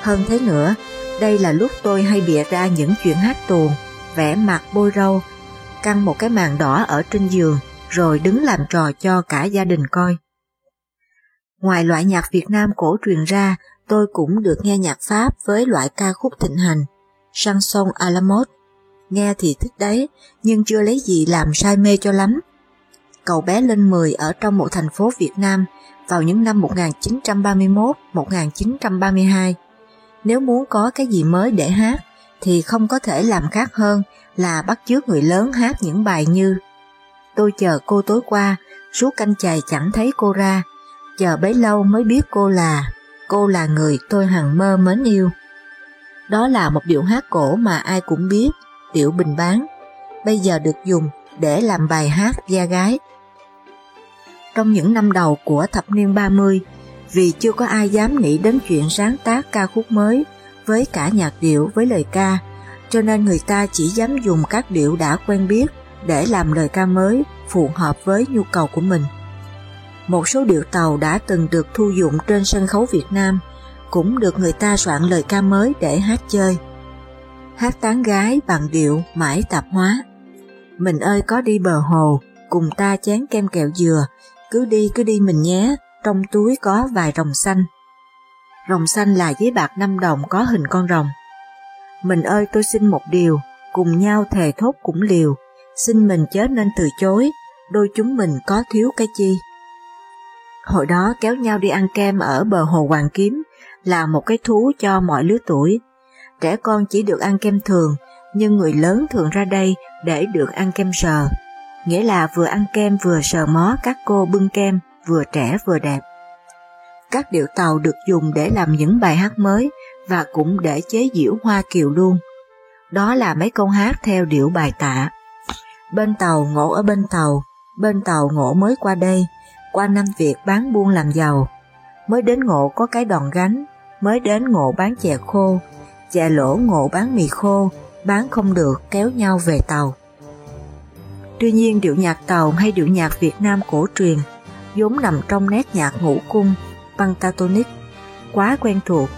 Hơn thế nữa, đây là lúc tôi hay bịa ra những chuyện hát tuồng, vẽ mặt bôi râu, căng một cái màn đỏ ở trên giường rồi đứng làm trò cho cả gia đình coi. Ngoài loại nhạc Việt Nam cổ truyền ra, tôi cũng được nghe nhạc Pháp với loại ca khúc thịnh hành, chanson à la mode. Nghe thì thích đấy, nhưng chưa lấy gì làm say mê cho lắm. Cậu bé lên 10 ở trong một thành phố Việt Nam vào những năm 1931-1932. Nếu muốn có cái gì mới để hát, thì không có thể làm khác hơn là bắt chước người lớn hát những bài như Tôi chờ cô tối qua, suốt canh chày chẳng thấy cô ra, chờ bấy lâu mới biết cô là, cô là người tôi hằng mơ mến yêu. Đó là một điệu hát cổ mà ai cũng biết, điệu bình bán, bây giờ được dùng để làm bài hát gia gái. Trong những năm đầu của thập niên 30, vì chưa có ai dám nghĩ đến chuyện sáng tác ca khúc mới với cả nhạc điệu với lời ca, cho nên người ta chỉ dám dùng các điệu đã quen biết để làm lời ca mới phù hợp với nhu cầu của mình. Một số điệu tàu đã từng được thu dụng trên sân khấu Việt Nam cũng được người ta soạn lời ca mới để hát chơi. Hát tán gái bằng điệu mãi tạp hóa. Mình ơi có đi bờ hồ, cùng ta chén kem kẹo dừa, cứ đi cứ đi mình nhé, trong túi có vài rồng xanh. Rồng xanh là giấy bạc 5 đồng có hình con rồng. Mình ơi tôi xin một điều, cùng nhau thề thốt cũng liều, xin mình chớ nên từ chối, đôi chúng mình có thiếu cái chi. Hồi đó kéo nhau đi ăn kem ở bờ hồ Hoàng Kiếm là một cái thú cho mọi lứa tuổi. Trẻ con chỉ được ăn kem thường, nhưng người lớn thường ra đây để được ăn kem sờ, nghĩa là vừa ăn kem vừa sờ mó các cô bưng kem, vừa trẻ vừa đẹp. Các điệu tàu được dùng để làm những bài hát mới và cũng để chế diễu Hoa Kiều luôn. Đó là mấy câu hát theo điệu bài tạ. Bên tàu ngộ ở bên tàu, bên tàu ngộ mới qua đây, qua năm Việt bán buôn làm giàu. Mới đến ngộ có cái đòn gánh, mới đến ngộ bán chè khô, chè lỗ ngộ bán mì khô, bán không được kéo nhau về tàu. Tuy nhiên điệu nhạc tàu hay điệu nhạc Việt Nam cổ truyền vốn nằm trong nét nhạc ngũ cung, pentatonic, quá quen thuộc,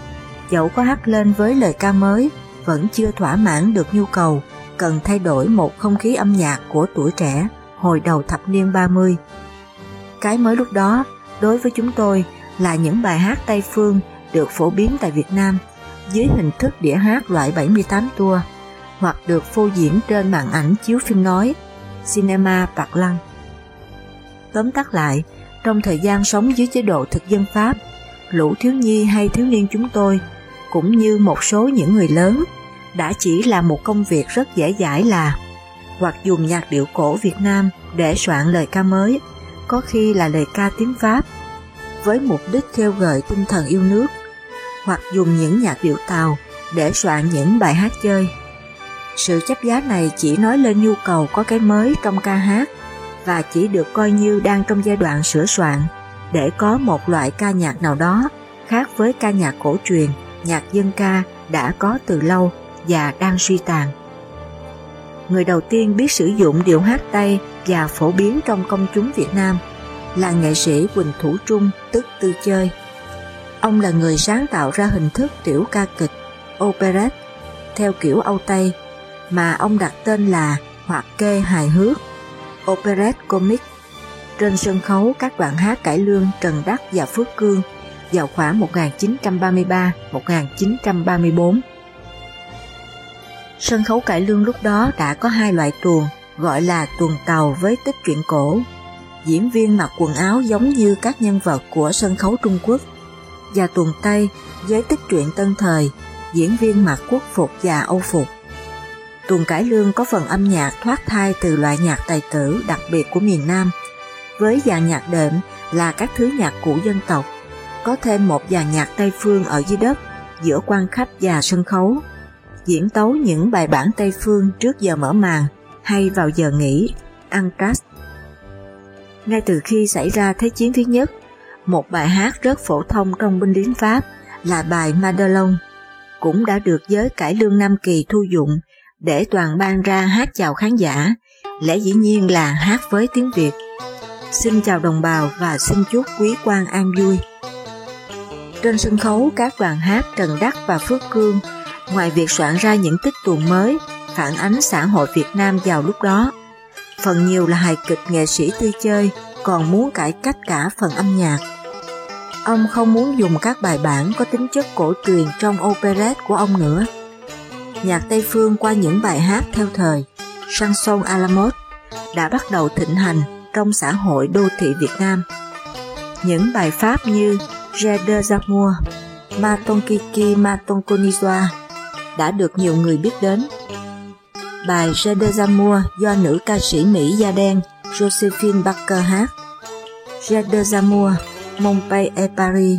dẫu có hát lên với lời ca mới, vẫn chưa thỏa mãn được nhu cầu, cần thay đổi một không khí âm nhạc của tuổi trẻ hồi đầu thập niên 30. Cái mới lúc đó, đối với chúng tôi, là những bài hát Tây Phương được phổ biến tại Việt Nam dưới hình thức đĩa hát loại 78 tour hoặc được phô diễn trên màn ảnh chiếu phim nói Cinema Bạc Lăng. Tóm tắt lại, trong thời gian sống dưới chế độ thực dân Pháp, lũ thiếu nhi hay thiếu niên chúng tôi, cũng như một số những người lớn, đã chỉ là một công việc rất dễ dãi là hoặc dùng nhạc điệu cổ Việt Nam để soạn lời ca mới, có khi là lời ca tiếng Pháp, với mục đích kêu gợi tinh thần yêu nước, hoặc dùng những nhạc điệu Tàu để soạn những bài hát chơi. Sự chấp giá này chỉ nói lên nhu cầu có cái mới trong ca hát và chỉ được coi như đang trong giai đoạn sửa soạn để có một loại ca nhạc nào đó khác với ca nhạc cổ truyền, nhạc dân ca đã có từ lâu và đang suy tàn. Người đầu tiên biết sử dụng điệu hát Tây và phổ biến trong công chúng Việt Nam là nghệ sĩ Quỳnh Thủ Trung tức Tư Chơi. Ông là người sáng tạo ra hình thức tiểu ca kịch, operet, theo kiểu Âu Tây, mà ông đặt tên là Hoạt kê hài hước Operet Comic. Trên sân khấu các đoạn hát cải lương Trần Đắc và Phước Cương vào khoảng 1933-1934. Sân khấu cải lương lúc đó đã có hai loại tuồng, gọi là tuồng tàu với tích truyện cổ. Diễn viên mặc quần áo giống như các nhân vật của sân khấu Trung Quốc, và tuồng Tây với tích truyện tân thời, diễn viên mặc quốc phục và âu phục. Tuồng cải lương có phần âm nhạc thoát thai từ loại nhạc tài tử đặc biệt của miền Nam, với dàn nhạc đệm là các thứ nhạc cụ dân tộc, có thêm một dàn nhạc Tây Phương ở dưới đất, giữa quan khách và sân khấu, diễn tấu những bài bản Tây Phương trước giờ mở màn hay vào giờ nghỉ, ăn cast. Ngay từ khi xảy ra Thế chiến thứ nhất, một bài hát rất phổ thông trong binh lính Pháp là bài Madelon, cũng đã được giới cải lương Nam Kỳ thu dụng để toàn ban ra hát chào khán giả, lẽ dĩ nhiên là hát với tiếng Việt. Xin chào đồng bào và xin chúc quý quan an vui. Trên sân khấu các đoàn hát Trần Đắc và Phước Cương, ngoài việc soạn ra những tích tuồng mới, phản ánh xã hội Việt Nam vào lúc đó, phần nhiều là hài kịch nghệ sĩ tươi chơi, còn muốn cải cách cả phần âm nhạc. Ông không muốn dùng các bài bản có tính chất cổ truyền trong operet của ông nữa. Nhạc Tây Phương qua những bài hát theo thời, chanson à la mode, đã bắt đầu thịnh hành trong xã hội đô thị Việt Nam. Những bài Pháp như Jeder de "Matonkiki Ma Kiki đã được nhiều người biết đến. Bài Jeder de do nữ ca sĩ Mỹ da đen Josephine Baker hát. Jeder de Mon pays est Paris,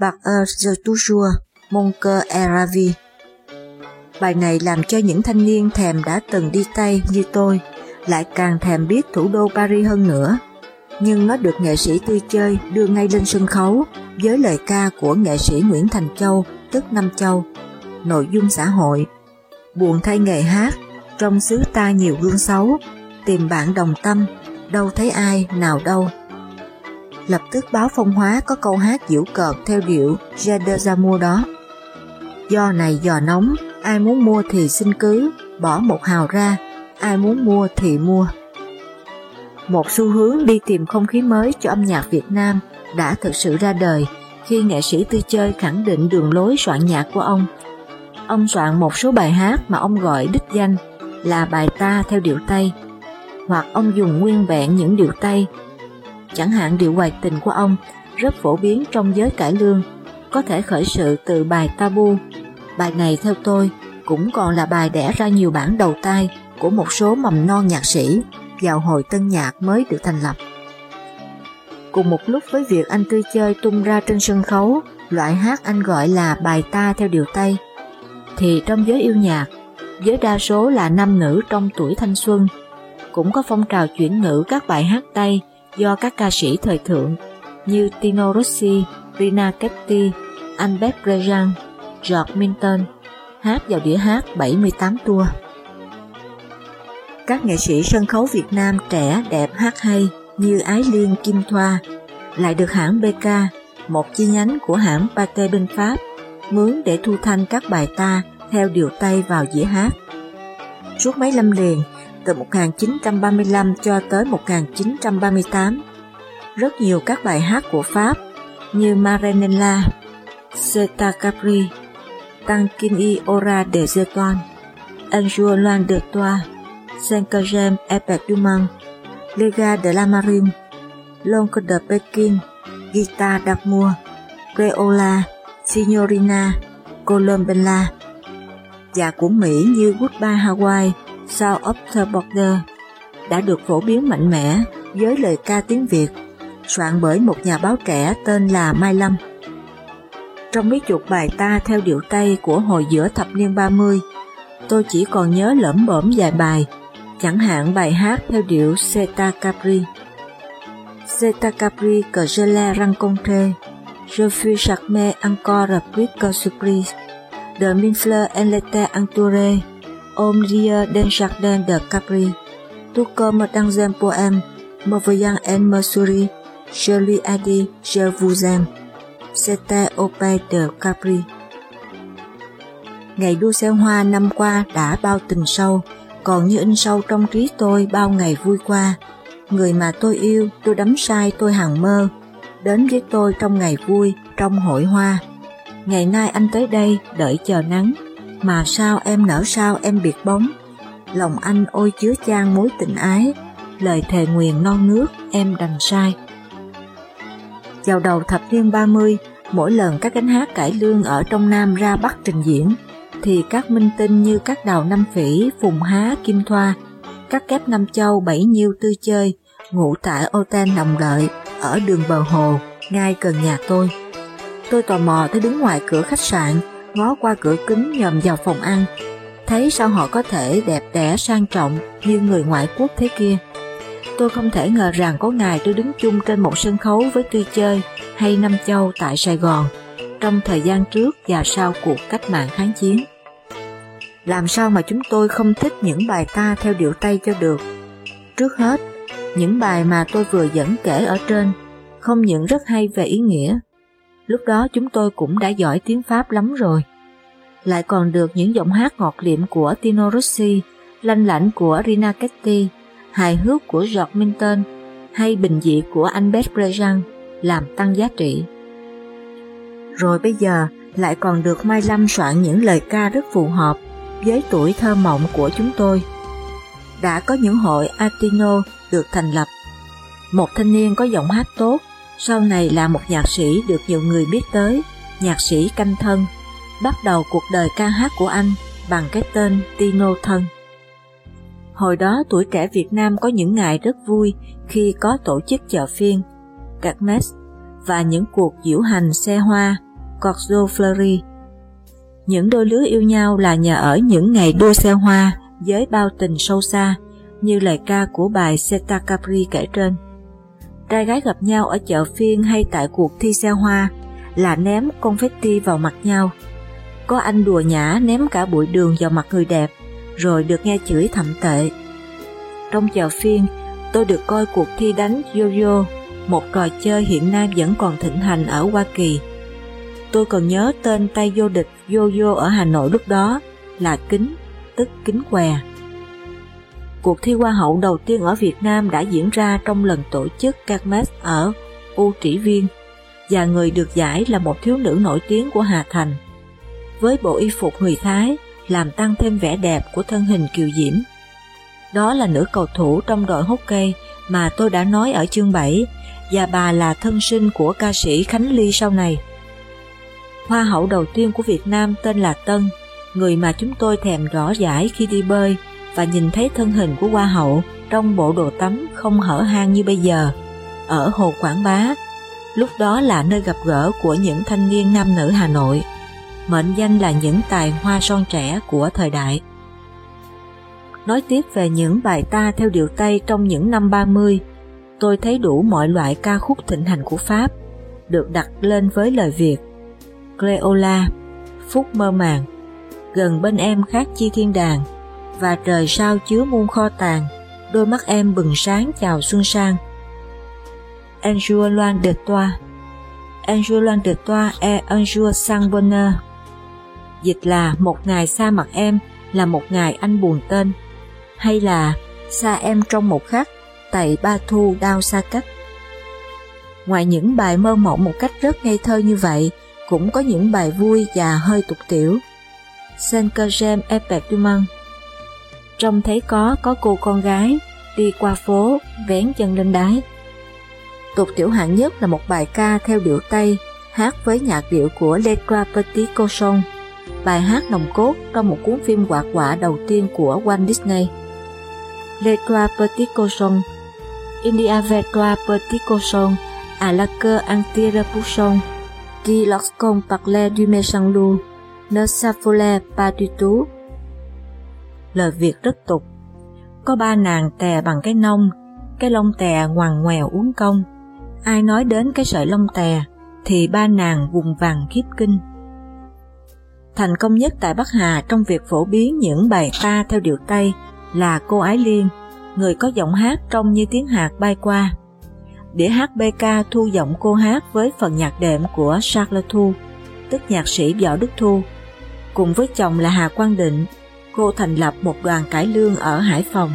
Bạc de toujours, Mon cœur est ravi. Bài này làm cho những thanh niên thèm đã từng đi Tây như tôi lại càng thèm biết thủ đô Paris hơn nữa. Nhưng nó được nghệ sĩ tươi chơi đưa ngay lên sân khấu với lời ca của nghệ sĩ Nguyễn Thành Châu, tức Năm Châu. Nội dung xã hội Buồn thay nghề hát, trong xứ ta nhiều gương xấu, tìm bạn đồng tâm, đâu thấy ai, nào đâu. Lập tức báo phong hóa có câu hát diễu cợt theo điệu Jade đó. Do này giò nóng, ai muốn mua thì xin cứ, bỏ một hào ra, ai muốn mua thì mua. Một xu hướng đi tìm không khí mới cho âm nhạc Việt Nam đã thực sự ra đời khi nghệ sĩ tư chơi khẳng định đường lối soạn nhạc của ông. Ông soạn một số bài hát mà ông gọi đích danh là bài ta theo điệu Tây, hoặc ông dùng nguyên vẹn những điệu Tây. Chẳng hạn điệu hoài tình của ông rất phổ biến trong giới cải lương, có thể khởi sự từ bài Tabu. Bài này theo tôi cũng còn là bài đẻ ra nhiều bản đầu tay của một số mầm non nhạc sĩ vào hồi tân nhạc mới được thành lập. Cùng một lúc với việc anh tươi chơi tung ra trên sân khấu loại hát anh gọi là bài ta theo điều Tây, thì trong giới yêu nhạc, với đa số là nam nữ trong tuổi thanh xuân, cũng có phong trào chuyển ngữ các bài hát Tây do các ca sĩ thời thượng như Tino Rossi, Rina Ketty, Albert Rejan George Minton hát vào đĩa hát 78 tour. Các nghệ sĩ sân khấu Việt Nam trẻ đẹp hát hay như Ái Liên Kim Thoa lại được hãng BK, một chi nhánh của hãng Pate bên Pháp, mướn để thu thanh các bài ta theo điều Tây vào dĩa hát. Suốt mấy năm liền, từ 1935 cho tới 1938, rất nhiều các bài hát của Pháp như Marenella, Seta Capri, Tankini Ora de Zeton, Un jour Loan de Toa, Saint-Cagem Eperduman, Lega de la Marine, L'Oncle de Pekin, đặc mua, Creola, Signorina, Colombella và của Mỹ như Goodbye Hawaii, South of the Border đã được phổ biến mạnh mẽ với lời ca tiếng Việt soạn bởi một nhà báo trẻ tên là Mai Lâm. Trong mấy chục bài ta theo điệu Tây của hồi giữa thập niên 30, tôi chỉ còn nhớ lẩm bẩm vài bài chẳng hạn bài hát theo điệu Seta Capri. Seta Capri que je l'ai rencontré, je fus charmé encore plus que surprise. De mille fleurs elle était entourée, au milieu d'un jardin de Capri. Tout comme dans un poème, me voyant elle me sourit, je lui ai dit je vous aime. Sete Ope de Capri. Ngày đua xe hoa năm qua đã bao tình sâu, còn như in sâu trong trí tôi bao ngày vui qua. Người mà tôi yêu, tôi đắm say tôi hằng mơ, đến với tôi trong ngày vui, trong hội hoa. Ngày nay anh tới đây đợi chờ nắng, mà sao em nở sao em biệt bóng. Lòng anh ôi chứa chan mối tình ái, lời thề nguyền non nước em đành sai. Vào đầu thập niên 30, mỗi lần các gánh hát cải lương ở trong Nam ra Bắc trình diễn, thì các minh tinh như các đào Năm Phỉ, Phùng Há, Kim Thoa, các kép Nam Châu, Bảy Nhiêu Tư Chơi, ngủ tại ô ten Đồng đợi ở đường bờ hồ, ngay gần nhà tôi. Tôi tò mò tới đứng ngoài cửa khách sạn, ngó qua cửa kính nhòm vào phòng ăn, thấy sao họ có thể đẹp đẽ sang trọng như người ngoại quốc thế kia. Tôi không thể ngờ rằng có ngày tôi đứng chung trên một sân khấu với Tuy Chơi hay Nam Châu tại Sài Gòn trong thời gian trước và sau cuộc cách mạng kháng chiến. Làm sao mà chúng tôi không thích những bài ta theo điệu Tây cho được? Trước hết, những bài mà tôi vừa dẫn kể ở trên không những rất hay về ý nghĩa, lúc đó chúng tôi cũng đã giỏi tiếng Pháp lắm rồi. Lại còn được những giọng hát ngọt liệm của Tino Rossi, lanh lảnh của Rina Ketty, hài hước của George Minton hay bình dị của Albert Brejan làm tăng giá trị. Rồi bây giờ lại còn được Mai Lâm soạn những lời ca rất phù hợp với tuổi thơ mộng của chúng tôi. Đã có những hội Atino được thành lập. Một thanh niên có giọng hát tốt, sau này là một nhạc sĩ được nhiều người biết tới, nhạc sĩ canh thân, bắt đầu cuộc đời ca hát của anh bằng cái tên Tino Thân. Hồi đó tuổi trẻ Việt Nam có những ngày rất vui khi có tổ chức chợ phiên, Kermesse và những cuộc diễu hành xe hoa, Corso Fleury. Những đôi lứa yêu nhau là nhờ ở những ngày đua xe hoa với bao tình sâu xa, như lời ca của bài Seta Capri kể trên. Trai gái gặp nhau ở chợ phiên hay tại cuộc thi xe hoa là ném confetti vào mặt nhau. Có anh đùa nhã ném cả bụi đường vào mặt người đẹp, rồi được nghe chửi thậm tệ. Trong chợ phiên, tôi được coi cuộc thi đánh yo-yo, một trò chơi hiện nay vẫn còn thịnh hành ở Hoa Kỳ. Tôi còn nhớ tên tay vô địch yo-yo ở Hà Nội lúc đó là Kính, tức Kính Què. Cuộc thi Hoa hậu đầu tiên ở Việt Nam đã diễn ra trong lần tổ chức Kermesse ở U Trĩ Viên và người được giải là một thiếu nữ nổi tiếng của Hà Thành. Với bộ y phục người Thái làm tăng thêm vẻ đẹp của thân hình kiều diễm. Đó là nữ cầu thủ trong đội hockey mà tôi đã nói ở chương 7 và bà là thân sinh của ca sĩ Khánh Ly sau này. Hoa hậu đầu tiên của Việt Nam tên là Tân, người mà chúng tôi thèm rõ giải khi đi bơi và nhìn thấy thân hình của Hoa hậu trong bộ đồ tắm không hở hang như bây giờ, ở Hồ Quảng Bá, lúc đó là nơi gặp gỡ của những thanh niên nam nữ Hà Nội, mệnh danh là những tài hoa son trẻ của thời đại. Nói tiếp về những bài ta theo điệu Tây trong những năm 30, tôi thấy đủ mọi loại ca khúc thịnh hành của Pháp, được đặt lên với lời Việt. Cleola, Phúc mơ màng, gần bên em khác chi thiên đàng, và trời sao chứa muôn kho tàng, đôi mắt em bừng sáng chào xuân sang. Un Loan de toi Un jour de toi est un sang bonheur Dịch là một ngày xa mặt em là một ngày anh buồn tên hay là xa em trong một khắc tại ba thu đau xa cách. Ngoài những bài mơ mộng một cách rất ngây thơ như vậy, cũng có những bài vui và hơi tục tiểu. Saint-Germain Eperduman Trông thấy có có cô con gái đi qua phố vén chân lên đáy. Tục tiểu hạng nhất là một bài ca theo điệu Tây hát với nhạc điệu của Le Petit Cochon bài hát nồng cốt trong một cuốn phim hoạt quả đầu tiên của Walt Disney. Le Trois Petits Cochons Il y avait trois petits cochons à la queue anti-repoussant qui lorsqu'on parlait du méchant loup ne s'affolaient pas du tout lời Việt rất tục. Có ba nàng tè bằng cái nông, cái lông tè ngoằn ngoèo uống công. Ai nói đến cái sợi lông tè, thì ba nàng vùng vàng khiếp kinh. Thành công nhất tại Bắc Hà trong việc phổ biến những bài ca theo điệu Tây là cô Ái Liên, người có giọng hát trông như tiếng hạt bay qua. Đĩa hát BK thu giọng cô hát với phần nhạc đệm của Charles Thu, tức nhạc sĩ Võ Đức Thu, cùng với chồng là Hà Quang Định cô thành lập một đoàn cải lương ở Hải Phòng.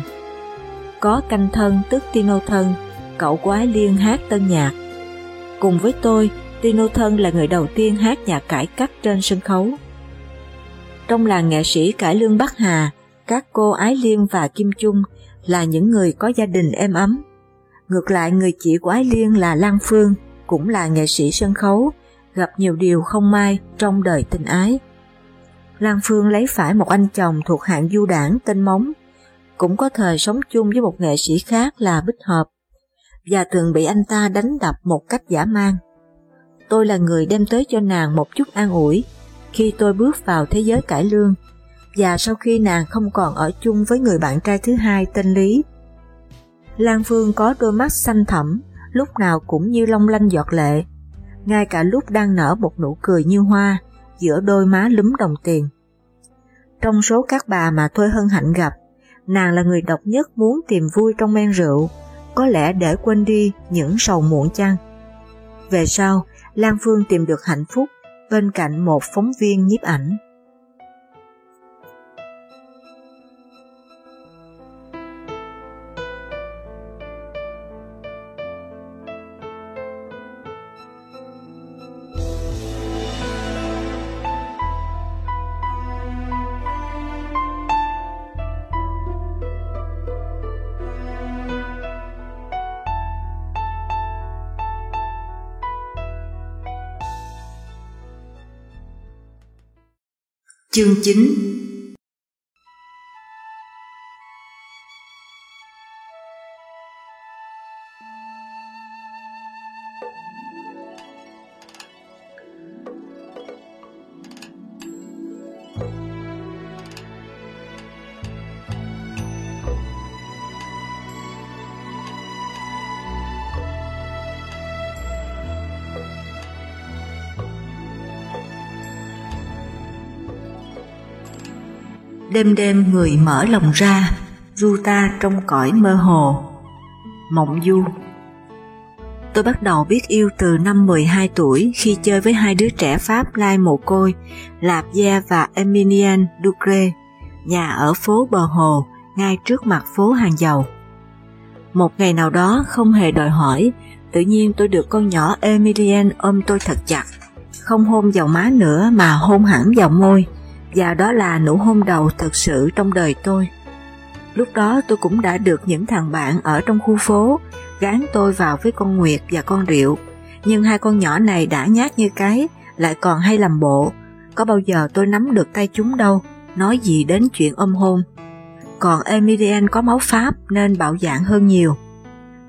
Có canh thân tức Tino Thân, cậu của Ái Liên hát tân nhạc. Cùng với tôi, Tino Thân là người đầu tiên hát nhạc cải cách trên sân khấu. Trong làng nghệ sĩ cải lương Bắc Hà, các cô Ái Liên và Kim Trung là những người có gia đình êm ấm. Ngược lại người chị của Ái Liên là Lan Phương, cũng là nghệ sĩ sân khấu, gặp nhiều điều không may trong đời tình ái. Lan Phương lấy phải một anh chồng thuộc hạng du đảng tên Móng, cũng có thời sống chung với một nghệ sĩ khác là Bích Hợp, và thường bị anh ta đánh đập một cách giả mang. Tôi là người đem tới cho nàng một chút an ủi khi tôi bước vào thế giới cải lương, và sau khi nàng không còn ở chung với người bạn trai thứ hai tên Lý. Lan Phương có đôi mắt xanh thẳm, lúc nào cũng như long lanh giọt lệ, ngay cả lúc đang nở một nụ cười như hoa giữa đôi má lúm đồng tiền. Trong số các bà mà Thôi Hân Hạnh gặp, nàng là người độc nhất muốn tìm vui trong men rượu, có lẽ để quên đi những sầu muộn chăng. Về sau, Lan Phương tìm được hạnh phúc bên cạnh một phóng viên nhiếp ảnh. Chương 9 Đêm đêm người mở lòng ra, du ta trong cõi mơ hồ. Mộng du Tôi bắt đầu biết yêu từ năm 12 tuổi khi chơi với hai đứa trẻ Pháp lai mồ côi, Lạp Gia và Emilien Ducre, nhà ở phố Bờ Hồ, ngay trước mặt phố Hàng Dầu. Một ngày nào đó không hề đòi hỏi, tự nhiên tôi được con nhỏ Emilien ôm tôi thật chặt, không hôn vào má nữa mà hôn hẳn vào môi và đó là nụ hôn đầu thật sự trong đời tôi. Lúc đó tôi cũng đã được những thằng bạn ở trong khu phố gán tôi vào với con Nguyệt và con Rượu, nhưng hai con nhỏ này đã nhát như cái, lại còn hay làm bộ, có bao giờ tôi nắm được tay chúng đâu, nói gì đến chuyện ôm hôn. Còn Emilian có máu Pháp nên bạo dạng hơn nhiều.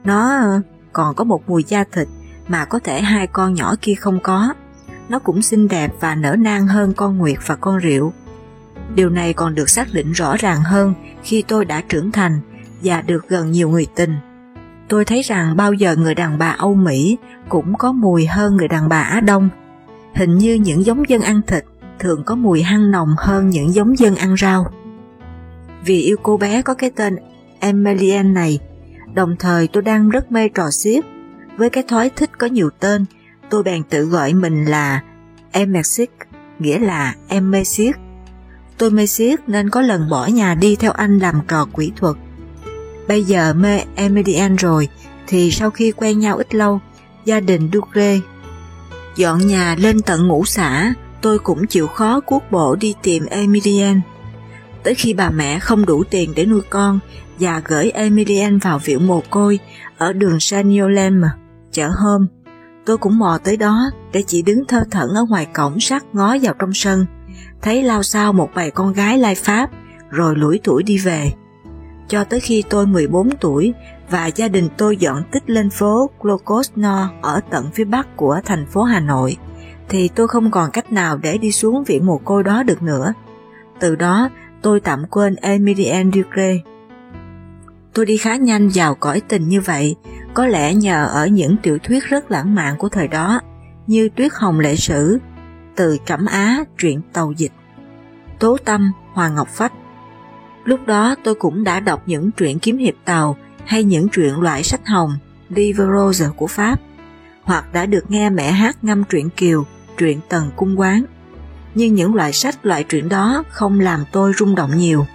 Nó ờ, còn có một mùi da thịt mà có thể hai con nhỏ kia không có nó cũng xinh đẹp và nở nang hơn con Nguyệt và con Rượu. Điều này còn được xác định rõ ràng hơn khi tôi đã trưởng thành và được gần nhiều người tình. Tôi thấy rằng bao giờ người đàn bà Âu Mỹ cũng có mùi hơn người đàn bà Á Đông. Hình như những giống dân ăn thịt thường có mùi hăng nồng hơn những giống dân ăn rau. Vì yêu cô bé có cái tên Emilienne này, đồng thời tôi đang rất mê trò xiếc, với cái thói thích có nhiều tên tôi bèn tự gọi mình là em Mexic, nghĩa là em mê siết. Tôi mê siết nên có lần bỏ nhà đi theo anh làm trò quỹ thuật. Bây giờ mê Emedian rồi, thì sau khi quen nhau ít lâu, gia đình Ducre dọn nhà lên tận ngũ xã, tôi cũng chịu khó cuốc bộ đi tìm Emilian. Tới khi bà mẹ không đủ tiền để nuôi con và gửi Emilian vào viện mồ côi ở đường Saniolem, chợ hôm, Tôi cũng mò tới đó để chỉ đứng thơ thẩn ở ngoài cổng sắt ngó vào trong sân, thấy lao sao một bầy con gái lai Pháp, rồi lủi tuổi đi về. Cho tới khi tôi 14 tuổi và gia đình tôi dọn tích lên phố Glocosno ở tận phía bắc của thành phố Hà Nội, thì tôi không còn cách nào để đi xuống viện mồ côi đó được nữa. Từ đó, tôi tạm quên Emilien Ducre. Tôi đi khá nhanh vào cõi tình như vậy có lẽ nhờ ở những tiểu thuyết rất lãng mạn của thời đó, như Tuyết Hồng Lệ Sử, Từ cẩm Á, truyện Tàu Dịch, Tố Tâm, Hoàng Ngọc Phách. Lúc đó tôi cũng đã đọc những truyện kiếm hiệp tàu hay những truyện loại sách hồng, Livre Rose của Pháp, hoặc đã được nghe mẹ hát ngâm truyện Kiều, truyện Tần Cung Quán. Nhưng những loại sách loại truyện đó không làm tôi rung động nhiều.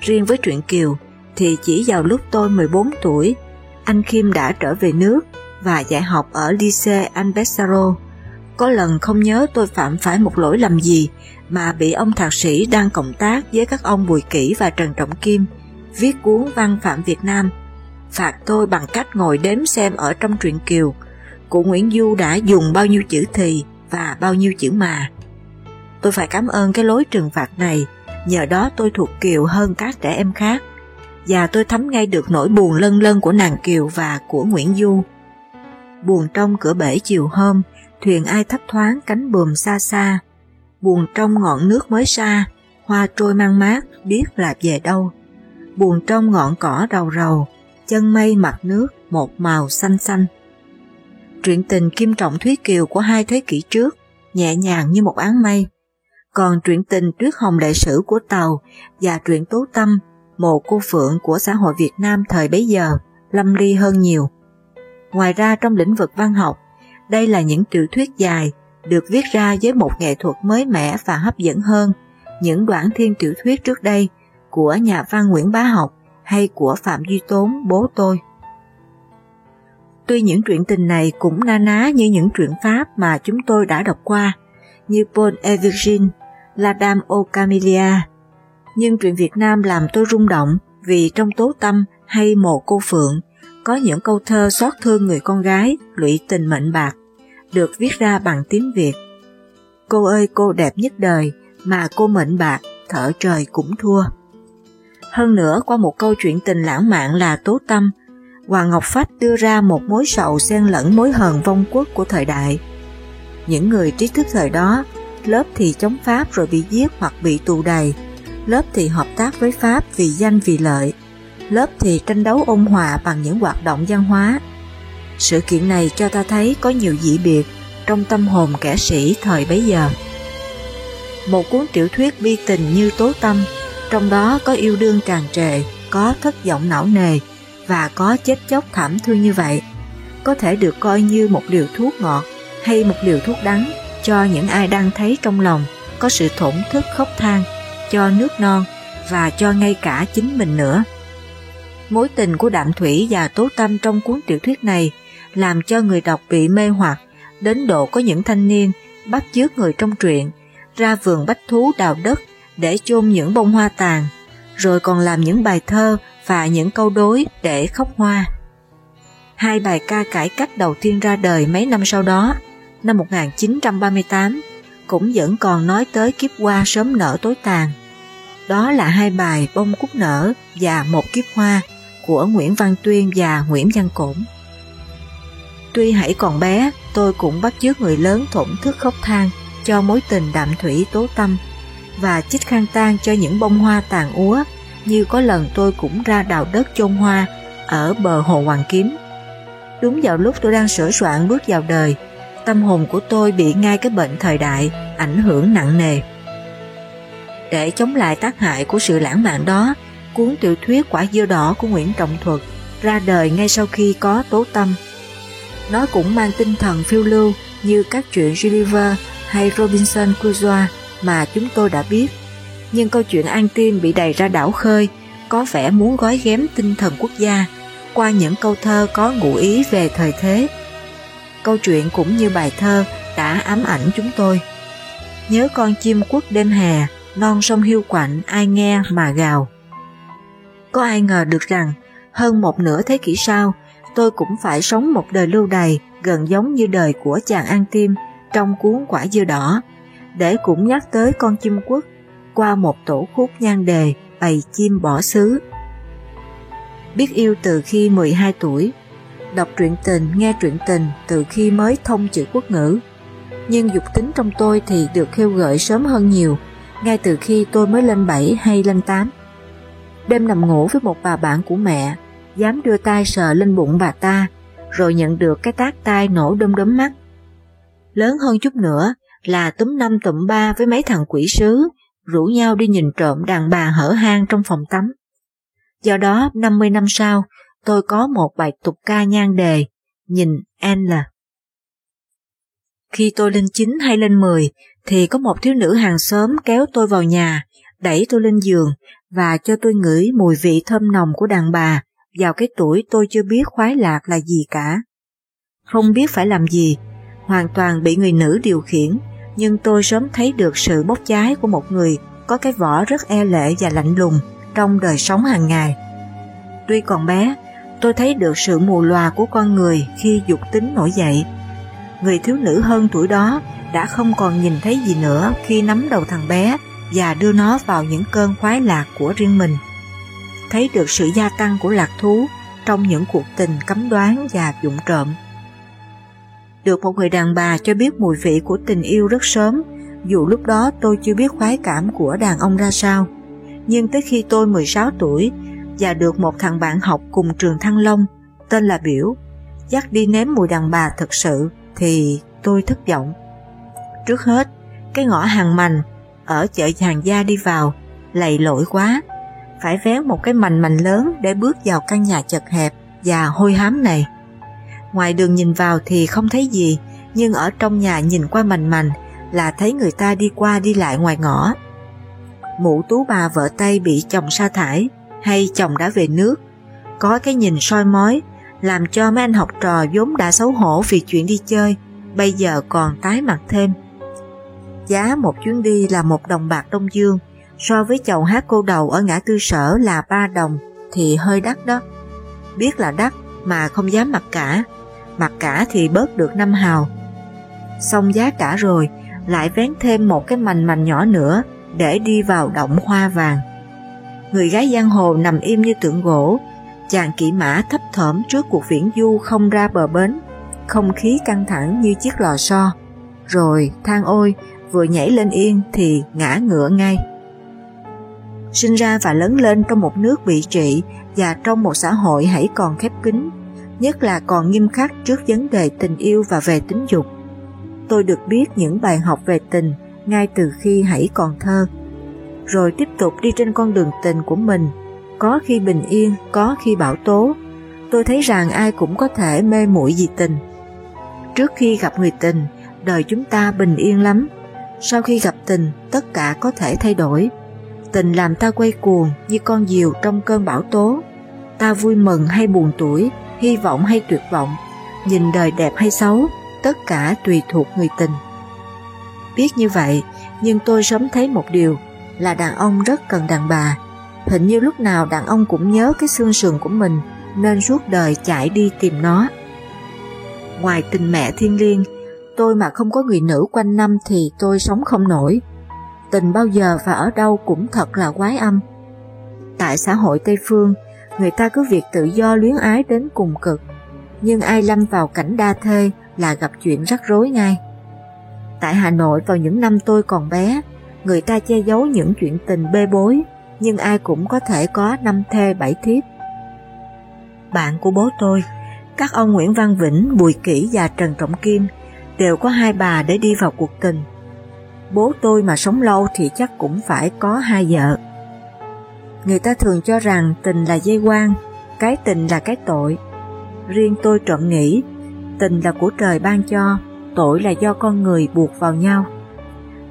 Riêng với truyện Kiều thì chỉ vào lúc tôi 14 tuổi anh Kim đã trở về nước và dạy học ở Lycée Albessaro. Có lần không nhớ tôi phạm phải một lỗi lầm gì mà bị ông thạc sĩ đang cộng tác với các ông Bùi Kỷ và Trần Trọng Kim viết cuốn văn phạm Việt Nam phạt tôi bằng cách ngồi đếm xem ở trong truyện Kiều cụ Nguyễn Du đã dùng bao nhiêu chữ thì và bao nhiêu chữ mà. Tôi phải cảm ơn cái lối trừng phạt này, nhờ đó tôi thuộc Kiều hơn các trẻ em khác, và tôi thấm ngay được nỗi buồn lân lân của nàng Kiều và của Nguyễn Du. Buồn trong cửa bể chiều hôm, thuyền ai thấp thoáng cánh buồm xa xa, buồn trong ngọn nước mới xa, hoa trôi mang mát biết là về đâu. Buồn trong ngọn cỏ rầu rầu, chân mây mặt nước một màu xanh xanh. Truyện tình Kim Trọng Thúy Kiều của hai thế kỷ trước, nhẹ nhàng như một áng mây. Còn truyện tình Tuyết Hồng đại Sử của Tàu và truyện Tố Tâm, Mộ Cô Phượng của xã hội Việt Nam thời bấy giờ, lâm ly hơn nhiều. Ngoài ra trong lĩnh vực văn học, đây là những tiểu thuyết dài được viết ra với một nghệ thuật mới mẻ và hấp dẫn hơn những đoạn thiên tiểu thuyết trước đây của nhà văn Nguyễn Bá Học hay của Phạm Duy Tốn bố tôi. Tuy những truyện tình này cũng na ná như những truyện Pháp mà chúng tôi đã đọc qua, như Paul et Virgin, La Dame aux Camélias, nhưng truyện Việt Nam làm tôi rung động vì trong tố tâm hay Mộ cô Phượng có những câu thơ xót thương người con gái lụy tình mệnh bạc, được viết ra bằng tiếng Việt. Cô ơi cô đẹp nhất đời, mà cô mệnh bạc, thở trời cũng thua. Hơn nữa qua một câu chuyện tình lãng mạn là tố tâm, Hoàng Ngọc Phách đưa ra một mối sầu xen lẫn mối hờn vong quốc của thời đại. Những người trí thức thời đó, lớp thì chống Pháp rồi bị giết hoặc bị tù đầy, lớp thì hợp tác với Pháp vì danh vì lợi, lớp thì tranh đấu ôn hòa bằng những hoạt động văn hóa. Sự kiện này cho ta thấy có nhiều dị biệt trong tâm hồn kẻ sĩ thời bấy giờ. Một cuốn tiểu thuyết bi tình như tố tâm, trong đó có yêu đương tràn trề, có thất vọng não nề, và có chết chóc thảm thương như vậy có thể được coi như một liều thuốc ngọt hay một liều thuốc đắng cho những ai đang thấy trong lòng có sự thổn thức khóc than cho nước non và cho ngay cả chính mình nữa. Mối tình của Đạm Thủy và Tố Tâm trong cuốn tiểu thuyết này làm cho người đọc bị mê hoặc đến độ có những thanh niên bắt chước người trong truyện ra vườn bách thú đào đất để chôn những bông hoa tàn rồi còn làm những bài thơ và những câu đối để khóc hoa. Hai bài ca cải cách đầu tiên ra đời mấy năm sau đó, năm 1938, cũng vẫn còn nói tới kiếp hoa sớm nở tối tàn. Đó là hai bài Bông Cúc Nở và Một Kiếp Hoa của Nguyễn Văn Tuyên và Nguyễn Văn Cổn. Tuy hãy còn bé, tôi cũng bắt chước người lớn thổn thức khóc than cho mối tình đạm thủy tố tâm và chích khăn tan cho những bông hoa tàn úa như có lần tôi cũng ra đào đất chôn hoa ở bờ hồ Hoàng Kiếm. Đúng vào lúc tôi đang sửa soạn bước vào đời, tâm hồn của tôi bị ngay cái bệnh thời đại ảnh hưởng nặng nề. Để chống lại tác hại của sự lãng mạn đó, cuốn tiểu thuyết Quả dưa đỏ của Nguyễn Trọng Thuật ra đời ngay sau khi có Tố Tâm. Nó cũng mang tinh thần phiêu lưu như các chuyện Gulliver hay Robinson Crusoe mà chúng tôi đã biết nhưng câu chuyện An Tim bị đầy ra đảo khơi có vẻ muốn gói ghém tinh thần quốc gia qua những câu thơ có ngụ ý về thời thế. Câu chuyện cũng như bài thơ đã ám ảnh chúng tôi. Nhớ con chim quốc đêm hè, non sông hiu quạnh ai nghe mà gào. Có ai ngờ được rằng hơn một nửa thế kỷ sau tôi cũng phải sống một đời lưu đày gần giống như đời của chàng An Tim trong cuốn quả dưa đỏ để cũng nhắc tới con chim quốc qua một tổ khúc nhan đề bày chim bỏ xứ. Biết yêu từ khi 12 tuổi, đọc truyện tình, nghe truyện tình từ khi mới thông chữ quốc ngữ. Nhưng dục tính trong tôi thì được khêu gợi sớm hơn nhiều, ngay từ khi tôi mới lên 7 hay lên 8. Đêm nằm ngủ với một bà bạn của mẹ, dám đưa tay sờ lên bụng bà ta, rồi nhận được cái tác tay nổ đom đóm mắt. Lớn hơn chút nữa là túm năm tụm ba với mấy thằng quỷ sứ rủ nhau đi nhìn trộm đàn bà hở hang trong phòng tắm. Do đó, 50 năm sau, tôi có một bài tục ca nhan đề, nhìn N là. Khi tôi lên 9 hay lên 10, thì có một thiếu nữ hàng xóm kéo tôi vào nhà, đẩy tôi lên giường và cho tôi ngửi mùi vị thơm nồng của đàn bà vào cái tuổi tôi chưa biết khoái lạc là gì cả. không biết phải làm gì, hoàn toàn bị người nữ điều khiển, nhưng tôi sớm thấy được sự bốc cháy của một người có cái vỏ rất e lệ và lạnh lùng trong đời sống hàng ngày. Tuy còn bé, tôi thấy được sự mù lòa của con người khi dục tính nổi dậy. Người thiếu nữ hơn tuổi đó đã không còn nhìn thấy gì nữa khi nắm đầu thằng bé và đưa nó vào những cơn khoái lạc của riêng mình. Thấy được sự gia tăng của lạc thú trong những cuộc tình cấm đoán và dụng trộm. Được một người đàn bà cho biết mùi vị của tình yêu rất sớm, dù lúc đó tôi chưa biết khoái cảm của đàn ông ra sao. Nhưng tới khi tôi 16 tuổi và được một thằng bạn học cùng trường Thăng Long tên là Biểu dắt đi nếm mùi đàn bà thật sự thì tôi thất vọng. Trước hết, cái ngõ hàng mành ở chợ hàng gia đi vào lầy lỗi quá phải vén một cái mành mành lớn để bước vào căn nhà chật hẹp và hôi hám này. Ngoài đường nhìn vào thì không thấy gì, nhưng ở trong nhà nhìn qua mành mành là thấy người ta đi qua đi lại ngoài ngõ. Mụ tú bà vợ Tây bị chồng sa thải hay chồng đã về nước, có cái nhìn soi mói làm cho mấy anh học trò vốn đã xấu hổ vì chuyện đi chơi, bây giờ còn tái mặt thêm. Giá một chuyến đi là một đồng bạc Đông Dương, so với chầu hát cô đầu ở ngã tư sở là ba đồng thì hơi đắt đó. Biết là đắt mà không dám mặc cả, mặc cả thì bớt được năm hào. Xong giá cả rồi, lại vén thêm một cái mành mành nhỏ nữa để đi vào động hoa vàng. Người gái giang hồ nằm im như tượng gỗ, chàng kỵ mã thấp thỏm trước cuộc viễn du không ra bờ bến, không khí căng thẳng như chiếc lò xo. Rồi than ôi, vừa nhảy lên yên thì ngã ngựa ngay. Sinh ra và lớn lên trong một nước bị trị và trong một xã hội hãy còn khép kín, nhất là còn nghiêm khắc trước vấn đề tình yêu và về tính dục. Tôi được biết những bài học về tình ngay từ khi hãy còn thơ, rồi tiếp tục đi trên con đường tình của mình, có khi bình yên, có khi bão tố. Tôi thấy rằng ai cũng có thể mê muội vì tình. Trước khi gặp người tình, đời chúng ta bình yên lắm. Sau khi gặp tình, tất cả có thể thay đổi. Tình làm ta quay cuồng như con diều trong cơn bão tố. Ta vui mừng hay buồn tuổi, hy vọng hay tuyệt vọng, nhìn đời đẹp hay xấu, tất cả tùy thuộc người tình. Biết như vậy, nhưng tôi sớm thấy một điều là đàn ông rất cần đàn bà. Hình như lúc nào đàn ông cũng nhớ cái xương sườn của mình nên suốt đời chạy đi tìm nó. Ngoài tình mẹ thiên liêng, tôi mà không có người nữ quanh năm thì tôi sống không nổi. Tình bao giờ và ở đâu cũng thật là quái âm. Tại xã hội Tây Phương, người ta cứ việc tự do luyến ái đến cùng cực, nhưng ai lâm vào cảnh đa thê là gặp chuyện rắc rối ngay. Tại Hà Nội vào những năm tôi còn bé, người ta che giấu những chuyện tình bê bối, nhưng ai cũng có thể có năm thê bảy thiếp. Bạn của bố tôi, các ông Nguyễn Văn Vĩnh, Bùi Kỷ và Trần Trọng Kim đều có hai bà để đi vào cuộc tình. Bố tôi mà sống lâu thì chắc cũng phải có hai vợ. Người ta thường cho rằng tình là dây quan, cái tình là cái tội. Riêng tôi trộm nghĩ, tình là của trời ban cho, tội là do con người buộc vào nhau.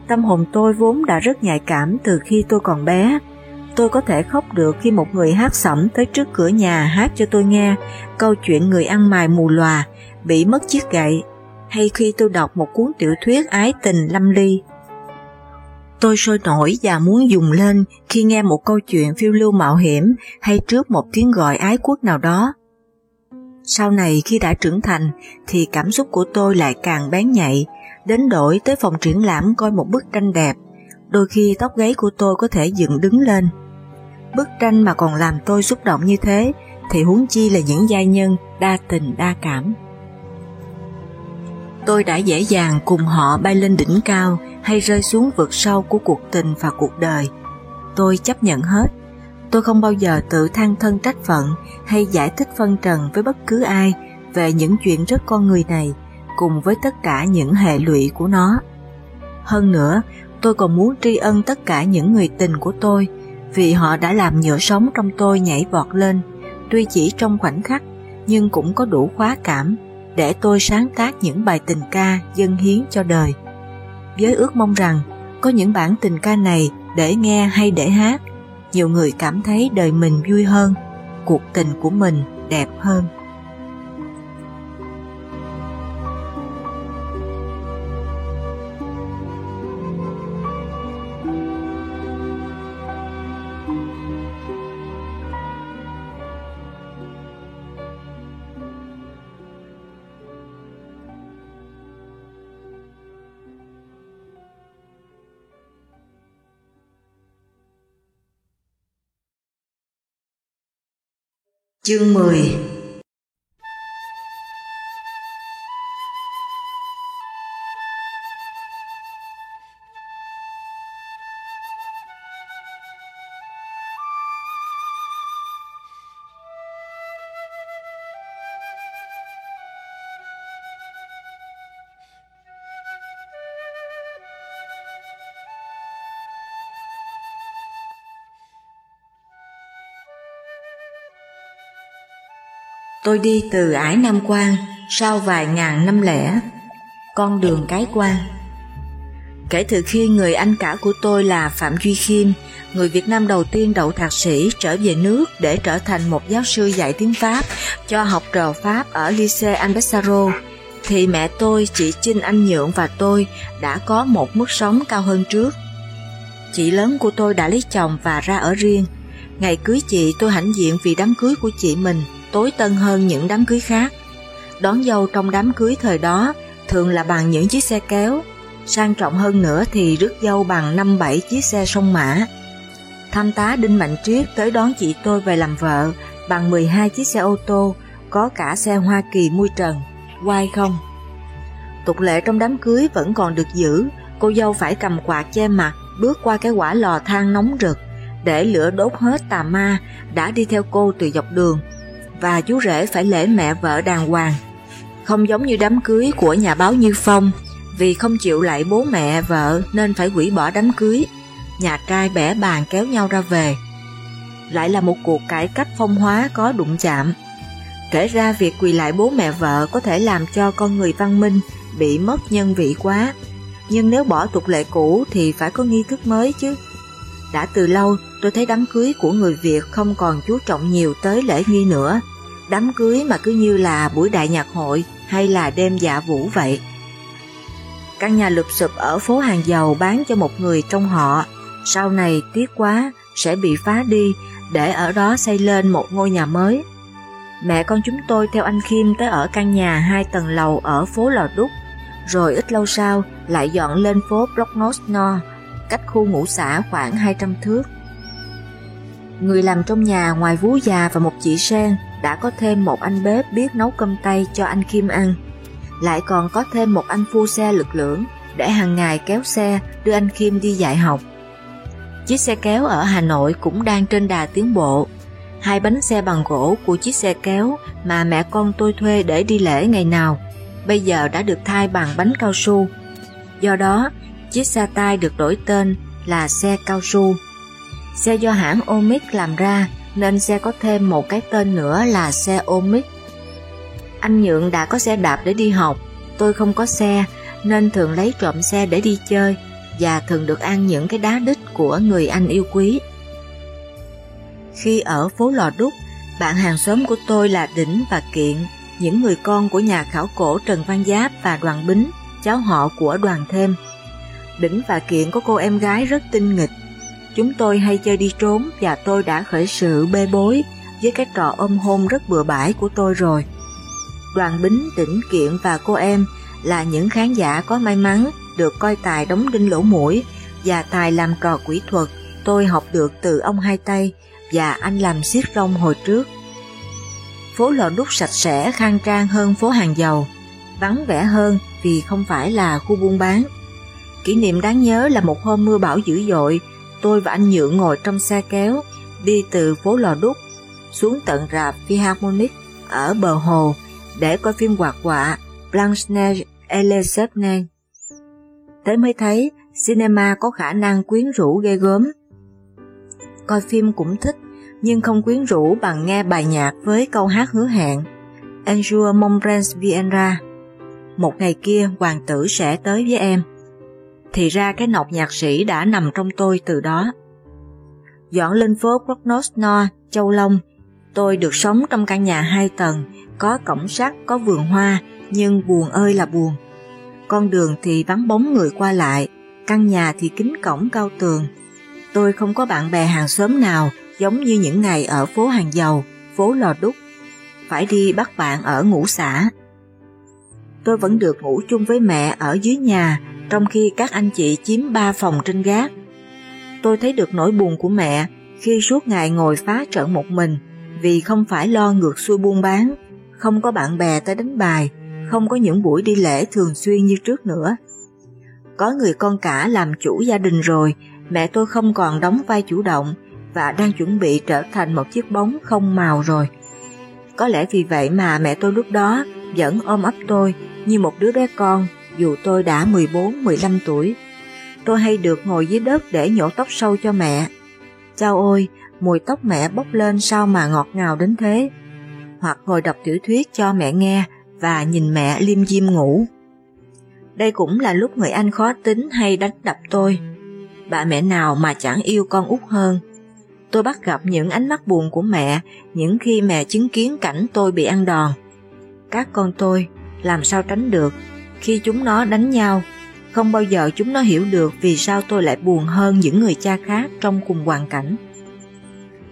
Tâm hồn tôi vốn đã rất nhạy cảm từ khi tôi còn bé. Tôi có thể khóc được khi một người hát sẩm tới trước cửa nhà hát cho tôi nghe câu chuyện người ăn mài mù lòa, bị mất chiếc gậy, hay khi tôi đọc một cuốn tiểu thuyết ái tình lâm ly. Tôi sôi nổi và muốn dùng lên khi nghe một câu chuyện phiêu lưu mạo hiểm hay trước một tiếng gọi ái quốc nào đó. Sau này khi đã trưởng thành thì cảm xúc của tôi lại càng bén nhạy, đến đổi tới phòng triển lãm coi một bức tranh đẹp, đôi khi tóc gáy của tôi có thể dựng đứng lên. Bức tranh mà còn làm tôi xúc động như thế thì huống chi là những giai nhân đa tình đa cảm. Tôi đã dễ dàng cùng họ bay lên đỉnh cao hay rơi xuống vực sâu của cuộc tình và cuộc đời. Tôi chấp nhận hết. Tôi không bao giờ tự than thân trách phận hay giải thích phân trần với bất cứ ai về những chuyện rất con người này cùng với tất cả những hệ lụy của nó. Hơn nữa, tôi còn muốn tri ân tất cả những người tình của tôi vì họ đã làm nhựa sống trong tôi nhảy vọt lên, tuy chỉ trong khoảnh khắc nhưng cũng có đủ khóa cảm để tôi sáng tác những bài tình ca dân hiến cho đời. Với ước mong rằng có những bản tình ca này để nghe hay để hát, nhiều người cảm thấy đời mình vui hơn, cuộc tình của mình đẹp hơn. Chương 10 Tôi đi từ ải Nam Quan sau vài ngàn năm lẻ, con đường cái quan. Kể từ khi người anh cả của tôi là Phạm Duy Khiêm, người Việt Nam đầu tiên đậu thạc sĩ trở về nước để trở thành một giáo sư dạy tiếng Pháp cho học trò Pháp ở Lycée Ambessaro, thì mẹ tôi, chị Trinh Anh Nhượng và tôi đã có một mức sống cao hơn trước. Chị lớn của tôi đã lấy chồng và ra ở riêng. Ngày cưới chị tôi hãnh diện vì đám cưới của chị mình tối tân hơn những đám cưới khác. Đón dâu trong đám cưới thời đó thường là bằng những chiếc xe kéo, sang trọng hơn nữa thì rước dâu bằng 5-7 chiếc xe sông mã. Tham tá Đinh Mạnh Triết tới đón chị tôi về làm vợ bằng 12 chiếc xe ô tô, có cả xe Hoa Kỳ mui trần, quay không. Tục lệ trong đám cưới vẫn còn được giữ, cô dâu phải cầm quạt che mặt, bước qua cái quả lò than nóng rực, để lửa đốt hết tà ma đã đi theo cô từ dọc đường và chú rể phải lễ mẹ vợ đàng hoàng. Không giống như đám cưới của nhà báo Như Phong, vì không chịu lại bố mẹ vợ nên phải hủy bỏ đám cưới. Nhà trai bẻ bàn kéo nhau ra về. Lại là một cuộc cải cách phong hóa có đụng chạm. Kể ra việc quỳ lại bố mẹ vợ có thể làm cho con người văn minh bị mất nhân vị quá. Nhưng nếu bỏ tục lệ cũ thì phải có nghi thức mới chứ. Đã từ lâu tôi thấy đám cưới của người Việt không còn chú trọng nhiều tới lễ nghi nữa. Đám cưới mà cứ như là buổi đại nhạc hội hay là đêm dạ vũ vậy. Căn nhà lụp sụp ở phố Hàng Dầu bán cho một người trong họ, sau này tiếc quá sẽ bị phá đi để ở đó xây lên một ngôi nhà mới. Mẹ con chúng tôi theo anh Kim tới ở căn nhà hai tầng lầu ở phố Lò Đúc, rồi ít lâu sau lại dọn lên phố Blocknosno, cách khu ngũ xã khoảng 200 thước. Người làm trong nhà ngoài vú già và một chị sen đã có thêm một anh bếp biết nấu cơm tay cho anh Kim ăn. Lại còn có thêm một anh phu xe lực lưỡng để hàng ngày kéo xe đưa anh Kim đi dạy học. Chiếc xe kéo ở Hà Nội cũng đang trên đà tiến bộ. Hai bánh xe bằng gỗ của chiếc xe kéo mà mẹ con tôi thuê để đi lễ ngày nào bây giờ đã được thay bằng bánh cao su. Do đó, chiếc xe tay được đổi tên là xe cao su. Xe do hãng Omic làm ra nên xe có thêm một cái tên nữa là xe Omic. Anh Nhượng đã có xe đạp để đi học, tôi không có xe nên thường lấy trộm xe để đi chơi và thường được ăn những cái đá đít của người anh yêu quý. Khi ở phố Lò Đúc, bạn hàng xóm của tôi là Đỉnh và Kiện, những người con của nhà khảo cổ Trần Văn Giáp và Đoàn Bính, cháu họ của Đoàn Thêm. Đỉnh và Kiện có cô em gái rất tinh nghịch. Chúng tôi hay chơi đi trốn và tôi đã khởi sự bê bối với cái trò ôm hôn rất bừa bãi của tôi rồi. Đoàn Bính, Đỉnh Kiện và cô em là những khán giả có may mắn được coi tài đóng đinh lỗ mũi và tài làm trò quỷ thuật tôi học được từ ông hai tay và anh làm xiết rong hồi trước. Phố lò đúc sạch sẽ khang trang hơn phố hàng dầu, vắng vẻ hơn vì không phải là khu buôn bán. Kỷ niệm đáng nhớ là một hôm mưa bão dữ dội, tôi và anh Nhượng ngồi trong xe kéo, đi từ phố Lò Đúc xuống tận rạp Philharmonic ở bờ hồ để coi phim hoạt họa Blanche-Neige Thế mới thấy cinema có khả năng quyến rũ ghê gớm. Coi phim cũng thích, nhưng không quyến rũ bằng nghe bài nhạc với câu hát hứa hẹn angela jour mon. Một ngày kia hoàng tử sẽ tới với em thì ra cái nọc nhạc sĩ đã nằm trong tôi từ đó. Dọn lên phố Kroknosno, Châu Long, tôi được sống trong căn nhà hai tầng, có cổng sắt, có vườn hoa, nhưng buồn ơi là buồn. Con đường thì vắng bóng người qua lại, căn nhà thì kính cổng cao tường. Tôi không có bạn bè hàng xóm nào giống như những ngày ở phố Hàng Dầu, phố Lò Đúc. Phải đi bắt bạn ở ngũ xã. Tôi vẫn được ngủ chung với mẹ ở dưới nhà trong khi các anh chị chiếm ba phòng trên gác. Tôi thấy được nỗi buồn của mẹ khi suốt ngày ngồi phá trận một mình, vì không phải lo ngược xuôi buôn bán, không có bạn bè tới đánh bài, không có những buổi đi lễ thường xuyên như trước nữa. Có người con cả làm chủ gia đình rồi, mẹ tôi không còn đóng vai chủ động và đang chuẩn bị trở thành một chiếc bóng không màu rồi. Có lẽ vì vậy mà mẹ tôi lúc đó vẫn ôm ấp tôi như một đứa bé con dù tôi đã 14-15 tuổi. Tôi hay được ngồi dưới đất để nhổ tóc sâu cho mẹ. Chao ôi, mùi tóc mẹ bốc lên sao mà ngọt ngào đến thế. Hoặc ngồi đọc tiểu thuyết cho mẹ nghe và nhìn mẹ liêm diêm ngủ. Đây cũng là lúc người anh khó tính hay đánh đập tôi. Bà mẹ nào mà chẳng yêu con út hơn. Tôi bắt gặp những ánh mắt buồn của mẹ những khi mẹ chứng kiến cảnh tôi bị ăn đòn. Các con tôi làm sao tránh được khi chúng nó đánh nhau. Không bao giờ chúng nó hiểu được vì sao tôi lại buồn hơn những người cha khác trong cùng hoàn cảnh.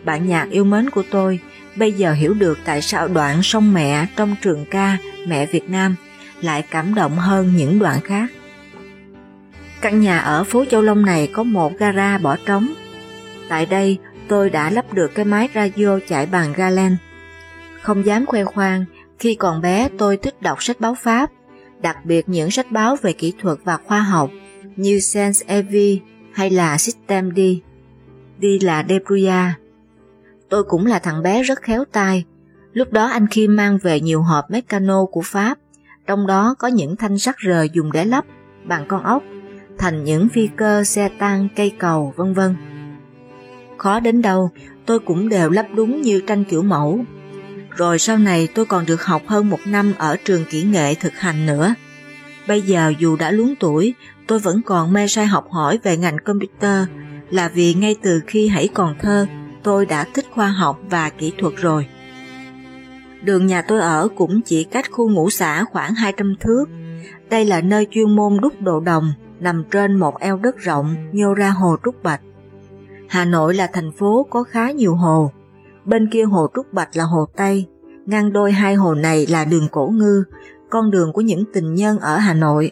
Bạn nhạc yêu mến của tôi bây giờ hiểu được tại sao đoạn sông mẹ trong trường ca Mẹ Việt Nam lại cảm động hơn những đoạn khác. Căn nhà ở phố Châu Long này có một gara bỏ trống. Tại đây tôi đã lắp được cái máy radio chạy bằng Galen. Không dám khoe khoang, khi còn bé tôi thích đọc sách báo Pháp, đặc biệt những sách báo về kỹ thuật và khoa học như Sense EV hay là System D. D là Debrouillard. Tôi cũng là thằng bé rất khéo tay. Lúc đó anh Kim mang về nhiều hộp mecano của Pháp, trong đó có những thanh sắt rời dùng để lắp bằng con ốc thành những phi cơ, xe tăng, cây cầu, vân vân. Khó đến đâu, tôi cũng đều lắp đúng như tranh kiểu mẫu. Rồi sau này tôi còn được học hơn một năm ở trường kỹ nghệ thực hành nữa. Bây giờ dù đã luống tuổi, tôi vẫn còn mê say học hỏi về ngành computer là vì ngay từ khi hãy còn thơ, tôi đã thích khoa học và kỹ thuật rồi. Đường nhà tôi ở cũng chỉ cách khu ngũ xã khoảng 200 thước. Đây là nơi chuyên môn đúc đồ đồng, nằm trên một eo đất rộng nhô ra hồ Trúc Bạch. Hà Nội là thành phố có khá nhiều hồ. Bên kia hồ Trúc Bạch là hồ Tây, ngang đôi hai hồ này là đường Cổ Ngư, con đường của những tình nhân ở Hà Nội.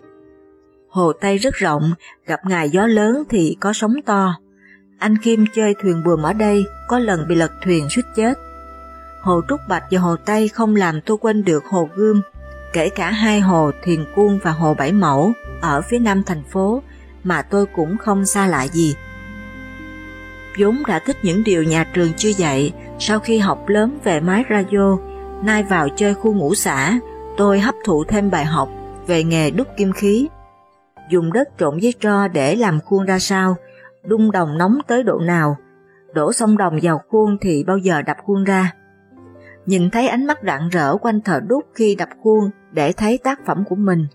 Hồ Tây rất rộng, gặp ngày gió lớn thì có sóng to. Anh Kim chơi thuyền buồm ở đây, có lần bị lật thuyền suýt chết. Hồ Trúc Bạch và Hồ Tây không làm tôi quên được Hồ Gươm, kể cả hai hồ thiền Cuông và Hồ Bảy Mẫu ở phía nam thành phố mà tôi cũng không xa lạ gì vốn đã thích những điều nhà trường chưa dạy, sau khi học lớn về máy radio, nay vào chơi khu ngũ xã, tôi hấp thụ thêm bài học về nghề đúc kim khí. Dùng đất trộn với tro để làm khuôn ra sao, đun đồng nóng tới độ nào, đổ xong đồng vào khuôn thì bao giờ đập khuôn ra. Nhìn thấy ánh mắt rạng rỡ quanh thợ đúc khi đập khuôn để thấy tác phẩm của mình.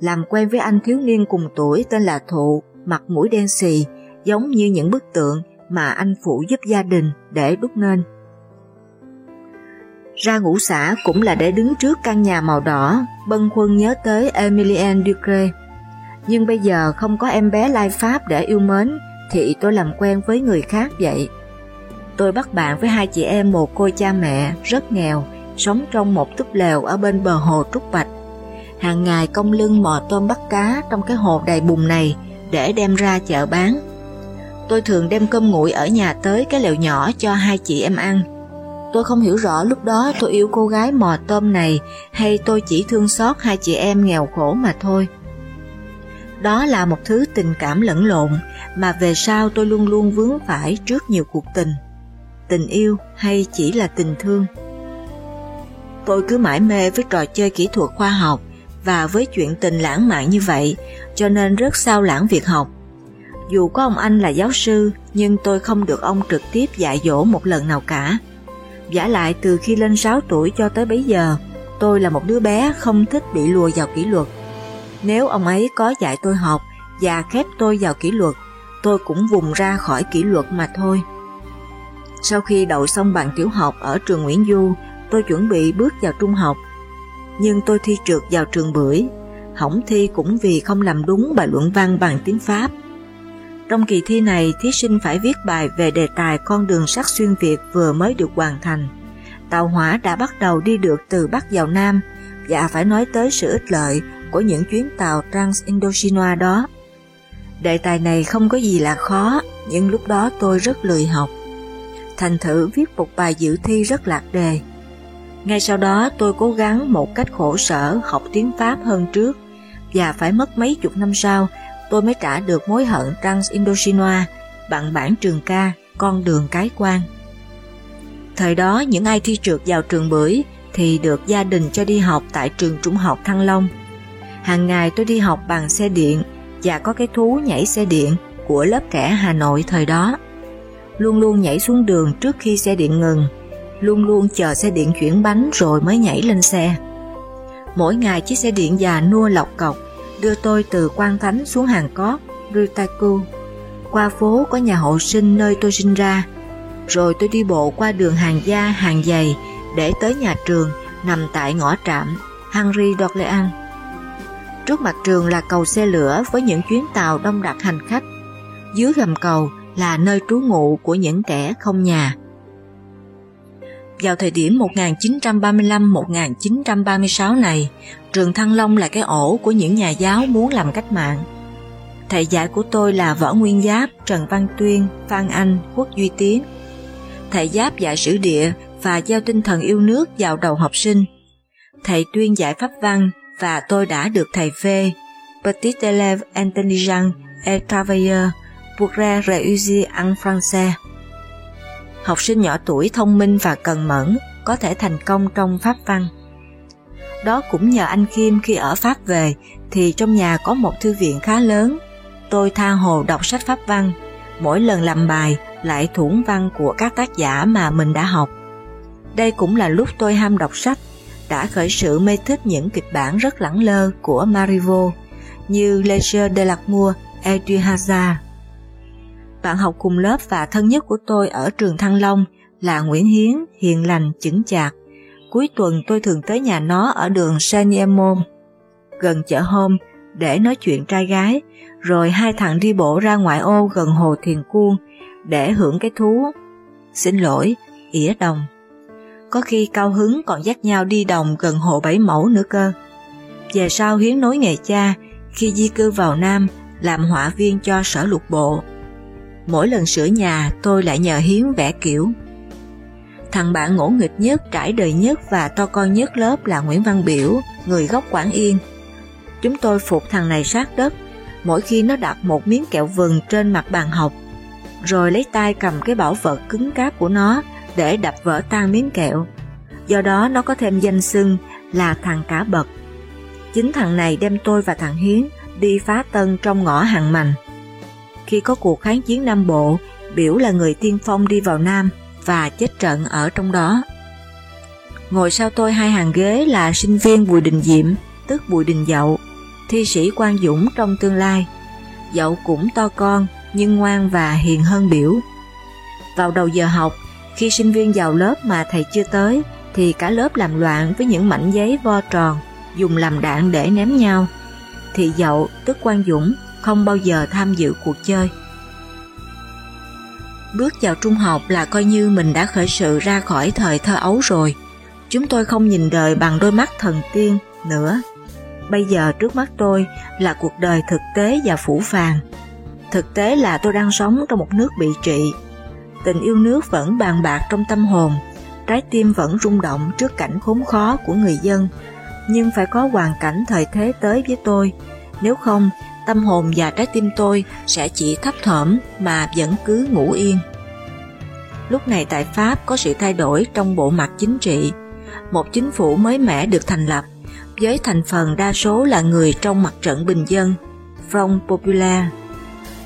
Làm quen với anh thiếu niên cùng tuổi tên là Thụ, mặt mũi đen xì, giống như những bức tượng mà anh phụ giúp gia đình để đúc nên. Ra ngũ xã cũng là để đứng trước căn nhà màu đỏ, bân khuân nhớ tới Emilienne Ducre. Nhưng bây giờ không có em bé lai Pháp để yêu mến, thì tôi làm quen với người khác vậy. Tôi bắt bạn với hai chị em một cô cha mẹ rất nghèo, sống trong một túp lều ở bên bờ hồ Trúc Bạch. Hàng ngày công lưng mò tôm bắt cá trong cái hồ đầy bùn này để đem ra chợ bán tôi thường đem cơm nguội ở nhà tới cái lều nhỏ cho hai chị em ăn. Tôi không hiểu rõ lúc đó tôi yêu cô gái mò tôm này hay tôi chỉ thương xót hai chị em nghèo khổ mà thôi. Đó là một thứ tình cảm lẫn lộn mà về sau tôi luôn luôn vướng phải trước nhiều cuộc tình. Tình yêu hay chỉ là tình thương? Tôi cứ mãi mê với trò chơi kỹ thuật khoa học và với chuyện tình lãng mạn như vậy cho nên rất sao lãng việc học dù có ông anh là giáo sư, nhưng tôi không được ông trực tiếp dạy dỗ một lần nào cả. Giả lại từ khi lên 6 tuổi cho tới bấy giờ, tôi là một đứa bé không thích bị lùa vào kỷ luật. Nếu ông ấy có dạy tôi học và khép tôi vào kỷ luật, tôi cũng vùng ra khỏi kỷ luật mà thôi. Sau khi đậu xong bằng tiểu học ở trường Nguyễn Du, tôi chuẩn bị bước vào trung học. Nhưng tôi thi trượt vào trường bưởi, hỏng thi cũng vì không làm đúng bài luận văn bằng tiếng Pháp. Trong kỳ thi này, thí sinh phải viết bài về đề tài con đường sắt xuyên Việt vừa mới được hoàn thành. Tàu hỏa đã bắt đầu đi được từ Bắc vào Nam và phải nói tới sự ích lợi của những chuyến tàu Trans-Indochina đó. Đề tài này không có gì là khó, nhưng lúc đó tôi rất lười học. thành thử viết một bài dự thi rất lạc đề. Ngay sau đó tôi cố gắng một cách khổ sở học tiếng Pháp hơn trước và phải mất mấy chục năm sau tôi mới trả được mối hận Trans-Indochinois bằng bản trường ca Con đường cái quan. Thời đó những ai thi trượt vào trường bưởi thì được gia đình cho đi học tại trường trung học Thăng Long. Hàng ngày tôi đi học bằng xe điện và có cái thú nhảy xe điện của lớp trẻ Hà Nội thời đó. Luôn luôn nhảy xuống đường trước khi xe điện ngừng, luôn luôn chờ xe điện chuyển bánh rồi mới nhảy lên xe. Mỗi ngày chiếc xe điện già nua lọc cọc đưa tôi từ Quan Thánh xuống Hàng Cót, Rutaku, qua phố có nhà hộ sinh nơi tôi sinh ra, rồi tôi đi bộ qua đường hàng gia hàng dày để tới nhà trường nằm tại ngõ trạm Henry Dorlean. Trước mặt trường là cầu xe lửa với những chuyến tàu đông đặc hành khách. Dưới gầm cầu là nơi trú ngụ của những kẻ không nhà. Vào thời điểm 1935-1936 này, trường Thăng Long là cái ổ của những nhà giáo muốn làm cách mạng. Thầy dạy của tôi là Võ Nguyên Giáp, Trần Văn Tuyên, Phan Anh, Quốc Duy Tiến. Thầy Giáp dạy sử địa và gieo tinh thần yêu nước vào đầu học sinh. Thầy Tuyên dạy pháp văn và tôi đã được thầy phê Petit élève intelligent et travailleur pour réussir en français. Học sinh nhỏ tuổi thông minh và cần mẫn có thể thành công trong pháp văn. Đó cũng nhờ anh Kim khi ở Pháp về thì trong nhà có một thư viện khá lớn. Tôi tha hồ đọc sách pháp văn, mỗi lần làm bài lại thủng văn của các tác giả mà mình đã học. Đây cũng là lúc tôi ham đọc sách, đã khởi sự mê thích những kịch bản rất lẳng lơ của Marivaux như Leisure de l'Amour et Hazard. Bạn học cùng lớp và thân nhất của tôi ở trường Thăng Long là Nguyễn Hiến, hiền lành, chững chạc. Cuối tuần tôi thường tới nhà nó ở đường Saniemon, gần chợ hôm, để nói chuyện trai gái, rồi hai thằng đi bộ ra ngoại ô gần hồ Thiền Cuông để hưởng cái thú. Xin lỗi, ỉa đồng. Có khi cao hứng còn dắt nhau đi đồng gần hồ Bảy Mẫu nữa cơ. Về sau Hiến nối nghề cha, khi di cư vào Nam, làm họa viên cho sở lục bộ. Mỗi lần sửa nhà tôi lại nhờ Hiến vẽ kiểu. Thằng bạn ngỗ nghịch nhất, trải đời nhất và to con nhất lớp là Nguyễn Văn Biểu, người gốc Quảng Yên. Chúng tôi phục thằng này sát đất, mỗi khi nó đặt một miếng kẹo vừng trên mặt bàn học, rồi lấy tay cầm cái bảo vật cứng cáp của nó để đập vỡ tan miếng kẹo. Do đó nó có thêm danh xưng là thằng cả bậc. Chính thằng này đem tôi và thằng Hiến đi phá tân trong ngõ hàng mành. Khi có cuộc kháng chiến Nam Bộ, Biểu là người tiên phong đi vào Nam và chết trận ở trong đó. Ngồi sau tôi hai hàng ghế là sinh viên Bùi Đình Diệm, tức Bùi Đình Dậu, thi sĩ Quang Dũng trong tương lai. Dậu cũng to con, nhưng ngoan và hiền hơn Biểu. Vào đầu giờ học, khi sinh viên vào lớp mà thầy chưa tới, thì cả lớp làm loạn với những mảnh giấy vo tròn, dùng làm đạn để ném nhau. Thì Dậu, tức Quang Dũng, không bao giờ tham dự cuộc chơi. Bước vào trung học là coi như mình đã khởi sự ra khỏi thời thơ ấu rồi. Chúng tôi không nhìn đời bằng đôi mắt thần tiên nữa. Bây giờ trước mắt tôi là cuộc đời thực tế và phủ phàng. Thực tế là tôi đang sống trong một nước bị trị. Tình yêu nước vẫn bàn bạc trong tâm hồn, trái tim vẫn rung động trước cảnh khốn khó của người dân. Nhưng phải có hoàn cảnh thời thế tới với tôi, nếu không tâm hồn và trái tim tôi sẽ chỉ thấp thỏm mà vẫn cứ ngủ yên. Lúc này tại Pháp có sự thay đổi trong bộ mặt chính trị. Một chính phủ mới mẻ được thành lập, với thành phần đa số là người trong mặt trận bình dân, Front Populaire.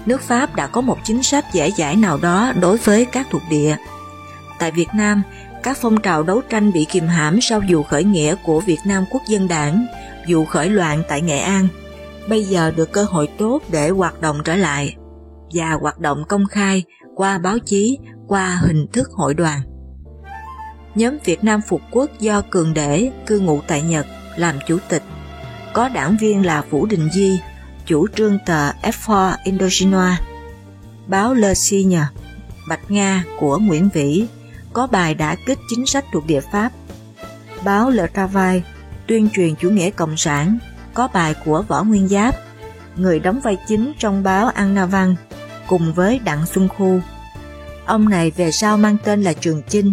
Nước Pháp đã có một chính sách dễ dãi nào đó đối với các thuộc địa. Tại Việt Nam, các phong trào đấu tranh bị kìm hãm sau vụ khởi nghĩa của Việt Nam Quốc dân đảng, vụ khởi loạn tại Nghệ An, bây giờ được cơ hội tốt để hoạt động trở lại và hoạt động công khai qua báo chí, qua hình thức hội đoàn. Nhóm Việt Nam Phục Quốc do Cường Để cư ngụ tại Nhật làm chủ tịch, có đảng viên là Vũ Đình Di, chủ trương tờ F4 Indochinois, báo Le Signe, Bạch Nga của Nguyễn Vĩ, có bài đã kích chính sách thuộc địa Pháp, báo Le Travail, tuyên truyền chủ nghĩa cộng sản có bài của Võ Nguyên Giáp, người đóng vai chính trong báo An Na Văn, cùng với Đặng Xuân Khu. Ông này về sau mang tên là Trường Chinh,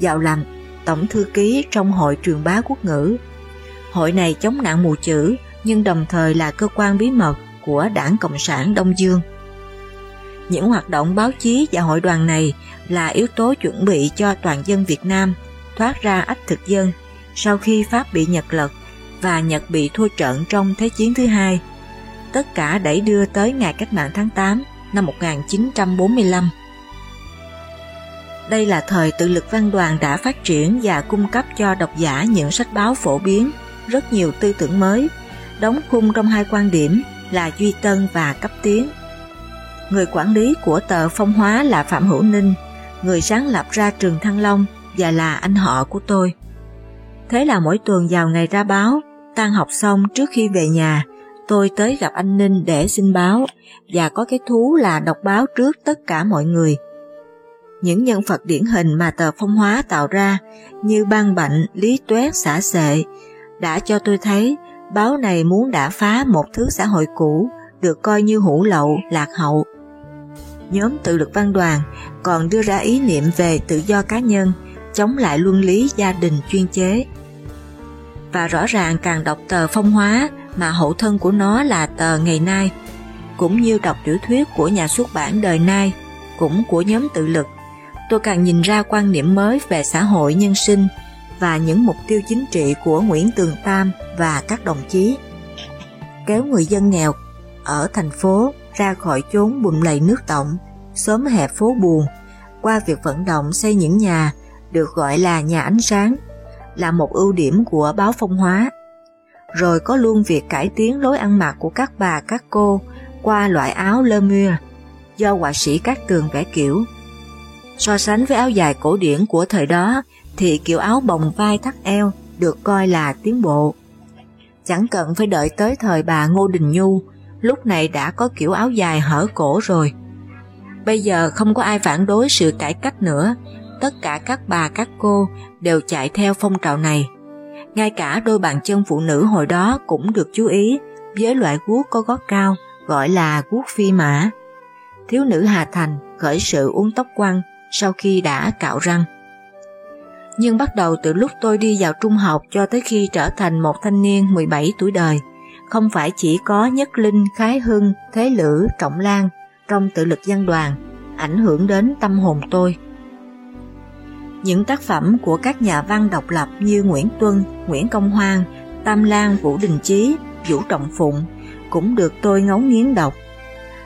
vào làm tổng thư ký trong hội truyền bá quốc ngữ. Hội này chống nạn mù chữ nhưng đồng thời là cơ quan bí mật của Đảng Cộng sản Đông Dương. Những hoạt động báo chí và hội đoàn này là yếu tố chuẩn bị cho toàn dân Việt Nam thoát ra ách thực dân sau khi Pháp bị Nhật lật và Nhật bị thua trận trong Thế chiến thứ hai. Tất cả đẩy đưa tới ngày cách mạng tháng 8 năm 1945. Đây là thời tự lực văn đoàn đã phát triển và cung cấp cho độc giả những sách báo phổ biến, rất nhiều tư tưởng mới, đóng khung trong hai quan điểm là duy tân và cấp tiến. Người quản lý của tờ Phong Hóa là Phạm Hữu Ninh, người sáng lập ra Trường Thăng Long và là anh họ của tôi. Thế là mỗi tuần vào ngày ra báo, tan học xong trước khi về nhà, tôi tới gặp anh Ninh để xin báo và có cái thú là đọc báo trước tất cả mọi người. Những nhân vật điển hình mà tờ phong hóa tạo ra như Ban Bệnh, Lý Tuét, xã Sệ đã cho tôi thấy báo này muốn đả phá một thứ xã hội cũ được coi như hủ lậu, lạc hậu. Nhóm tự lực văn đoàn còn đưa ra ý niệm về tự do cá nhân, chống lại luân lý gia đình chuyên chế. Và rõ ràng càng đọc tờ phong hóa mà hậu thân của nó là tờ ngày nay, cũng như đọc tiểu thuyết của nhà xuất bản đời nay, cũng của nhóm tự lực, tôi càng nhìn ra quan niệm mới về xã hội nhân sinh và những mục tiêu chính trị của Nguyễn Tường Tam và các đồng chí. Kéo người dân nghèo ở thành phố ra khỏi chốn bùm lầy nước động, xóm hẹp phố buồn, qua việc vận động xây những nhà được gọi là nhà ánh sáng, là một ưu điểm của báo phong hóa. Rồi có luôn việc cải tiến lối ăn mặc của các bà các cô qua loại áo lơ mưa do họa sĩ các tường vẽ kiểu. So sánh với áo dài cổ điển của thời đó thì kiểu áo bồng vai thắt eo được coi là tiến bộ. Chẳng cần phải đợi tới thời bà Ngô Đình Nhu, lúc này đã có kiểu áo dài hở cổ rồi. Bây giờ không có ai phản đối sự cải cách nữa, tất cả các bà các cô đều chạy theo phong trào này. Ngay cả đôi bàn chân phụ nữ hồi đó cũng được chú ý với loại guốc có gót cao gọi là guốc phi mã. Thiếu nữ Hà Thành khởi sự uống tóc quăng sau khi đã cạo răng. Nhưng bắt đầu từ lúc tôi đi vào trung học cho tới khi trở thành một thanh niên 17 tuổi đời, không phải chỉ có Nhất Linh, Khái Hưng, Thế Lữ, Trọng Lan trong tự lực văn đoàn ảnh hưởng đến tâm hồn tôi. Những tác phẩm của các nhà văn độc lập như Nguyễn Tuân, Nguyễn Công Hoan, Tam Lan, Vũ Đình Chí, Vũ Trọng Phụng cũng được tôi ngấu nghiến đọc.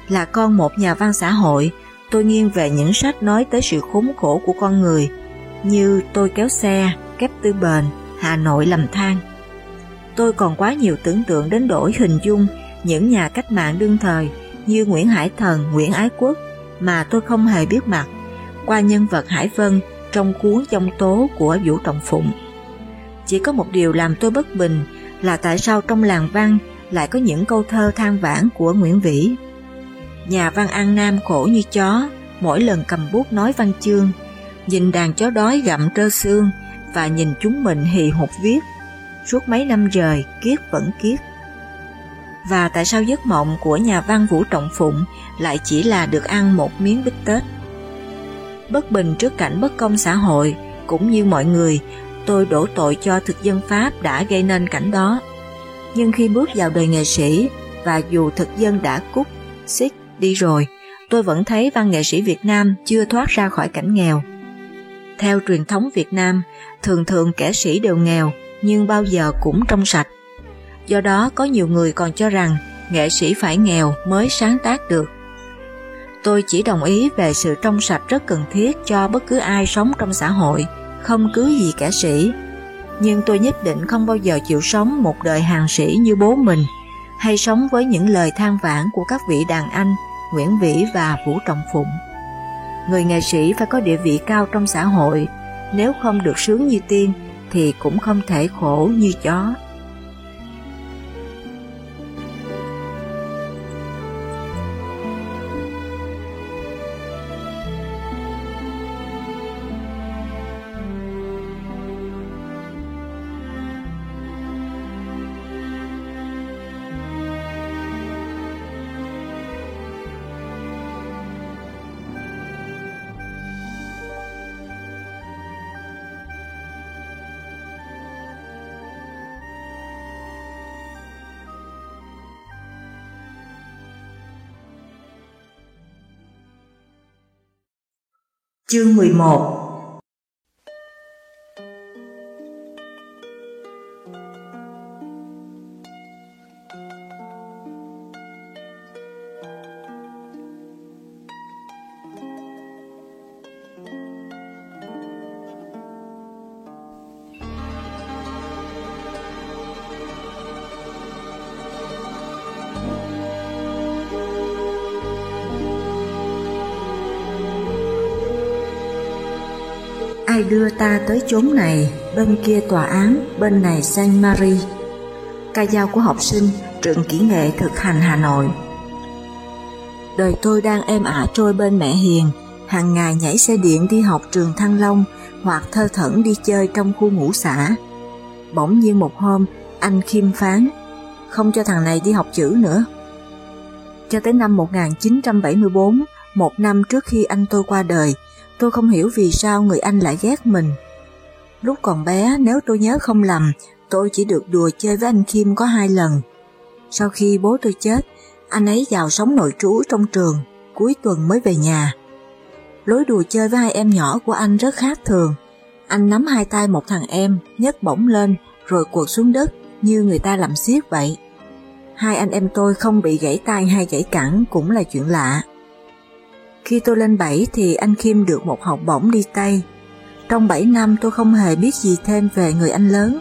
Là con một nhà văn xã hội, tôi nghiêng về những sách nói tới sự khốn khổ của con người như Tôi kéo xe, Kép tư bền, Hà Nội lầm than. Tôi còn quá nhiều tưởng tượng đến đổi hình dung những nhà cách mạng đương thời như Nguyễn Hải Thần, Nguyễn Ái Quốc mà tôi không hề biết mặt qua nhân vật Hải Vân trong cuốn Dông Tố của Vũ Trọng Phụng. Chỉ có một điều làm tôi bất bình là tại sao trong làng văn lại có những câu thơ than vãn của Nguyễn Vĩ. Nhà văn An Nam khổ như chó, mỗi lần cầm bút nói văn chương, nhìn đàn chó đói gặm trơ xương và nhìn chúng mình hì hục viết. Suốt mấy năm trời, kiết vẫn kiết. Và tại sao giấc mộng của nhà văn Vũ Trọng Phụng lại chỉ là được ăn một miếng bít tết? Bất bình trước cảnh bất công xã hội, cũng như mọi người, tôi đổ tội cho thực dân Pháp đã gây nên cảnh đó. Nhưng khi bước vào đời nghệ sĩ, và dù thực dân đã cút, xích, đi rồi, tôi vẫn thấy văn nghệ sĩ Việt Nam chưa thoát ra khỏi cảnh nghèo. Theo truyền thống Việt Nam, thường thường kẻ sĩ đều nghèo, nhưng bao giờ cũng trong sạch. Do đó có nhiều người còn cho rằng nghệ sĩ phải nghèo mới sáng tác được. Tôi chỉ đồng ý về sự trong sạch rất cần thiết cho bất cứ ai sống trong xã hội, không cứ gì kẻ sĩ. Nhưng tôi nhất định không bao giờ chịu sống một đời hàng sĩ như bố mình, hay sống với những lời than vãn của các vị đàn anh Nguyễn Vĩ và Vũ Trọng Phụng. Người nghệ sĩ phải có địa vị cao trong xã hội, nếu không được sướng như tiên thì cũng không thể khổ như chó. Chương 11 ai đưa ta tới chốn này, bên kia tòa án, bên này Saint Marie. Ca dao của học sinh, trường kỹ nghệ thực hành Hà Nội. Đời tôi đang êm ả trôi bên mẹ hiền, hàng ngày nhảy xe điện đi học trường Thăng Long hoặc thơ thẩn đi chơi trong khu ngũ xã. Bỗng nhiên một hôm, anh khiêm phán, không cho thằng này đi học chữ nữa. Cho tới năm 1974, một năm trước khi anh tôi qua đời, Tôi không hiểu vì sao người anh lại ghét mình. Lúc còn bé nếu tôi nhớ không lầm, tôi chỉ được đùa chơi với anh Kim có hai lần. Sau khi bố tôi chết, anh ấy vào sống nội trú trong trường, cuối tuần mới về nhà. Lối đùa chơi với hai em nhỏ của anh rất khác thường. Anh nắm hai tay một thằng em, nhấc bổng lên, rồi cuột xuống đất như người ta làm xiết vậy. Hai anh em tôi không bị gãy tay hay gãy cẳng cũng là chuyện lạ. Khi tôi lên 7 thì anh Kim được một học bổng đi Tây. Trong 7 năm tôi không hề biết gì thêm về người anh lớn.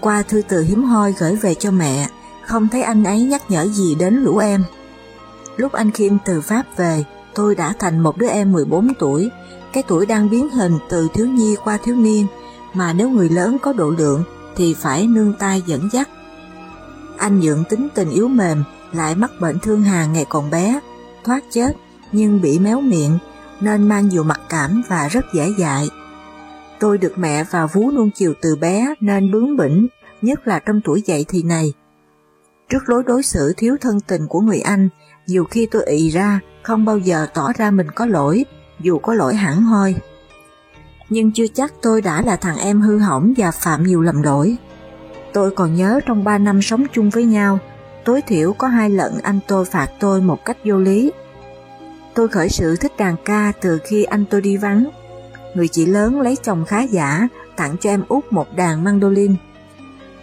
Qua thư từ hiếm hoi gửi về cho mẹ, không thấy anh ấy nhắc nhở gì đến lũ em. Lúc anh Kim từ Pháp về, tôi đã thành một đứa em 14 tuổi, cái tuổi đang biến hình từ thiếu nhi qua thiếu niên, mà nếu người lớn có độ lượng thì phải nương tay dẫn dắt. Anh dưỡng tính tình yếu mềm, lại mắc bệnh thương hàn ngày còn bé, thoát chết nhưng bị méo miệng nên mang nhiều mặc cảm và rất dễ dại. Tôi được mẹ và vú nuông chiều từ bé nên bướng bỉnh, nhất là trong tuổi dậy thì này. Trước lối đối xử thiếu thân tình của người anh, nhiều khi tôi ị ra, không bao giờ tỏ ra mình có lỗi, dù có lỗi hẳn hoi. Nhưng chưa chắc tôi đã là thằng em hư hỏng và phạm nhiều lầm lỗi. Tôi còn nhớ trong 3 năm sống chung với nhau, tối thiểu có hai lần anh tôi phạt tôi một cách vô lý, Tôi khởi sự thích đàn ca từ khi anh tôi đi vắng. Người chị lớn lấy chồng khá giả, tặng cho em út một đàn mandolin.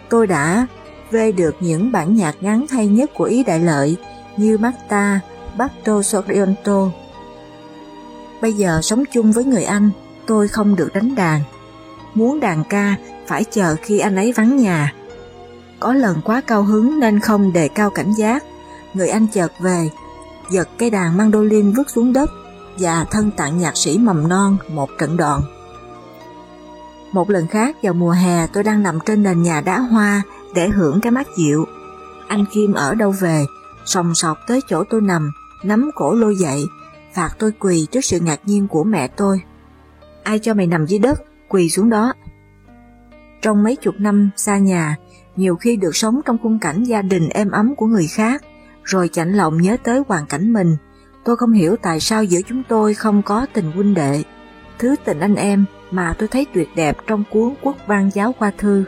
Tôi đã vê được những bản nhạc ngắn hay nhất của Ý Đại Lợi như Marta, Bato Sorrento. Bây giờ sống chung với người anh, tôi không được đánh đàn. Muốn đàn ca, phải chờ khi anh ấy vắng nhà. Có lần quá cao hứng nên không đề cao cảnh giác. Người anh chợt về, giật cây đàn mandolin vứt xuống đất và thân tặng nhạc sĩ mầm non một trận đòn. Một lần khác vào mùa hè tôi đang nằm trên nền nhà đá hoa để hưởng cái mát dịu. Anh Kim ở đâu về, sòng sọc tới chỗ tôi nằm, nắm cổ lôi dậy, phạt tôi quỳ trước sự ngạc nhiên của mẹ tôi. Ai cho mày nằm dưới đất, quỳ xuống đó. Trong mấy chục năm xa nhà, nhiều khi được sống trong khung cảnh gia đình êm ấm của người khác, rồi chạnh lòng nhớ tới hoàn cảnh mình. Tôi không hiểu tại sao giữa chúng tôi không có tình huynh đệ, thứ tình anh em mà tôi thấy tuyệt đẹp trong cuốn quốc văn giáo khoa thư.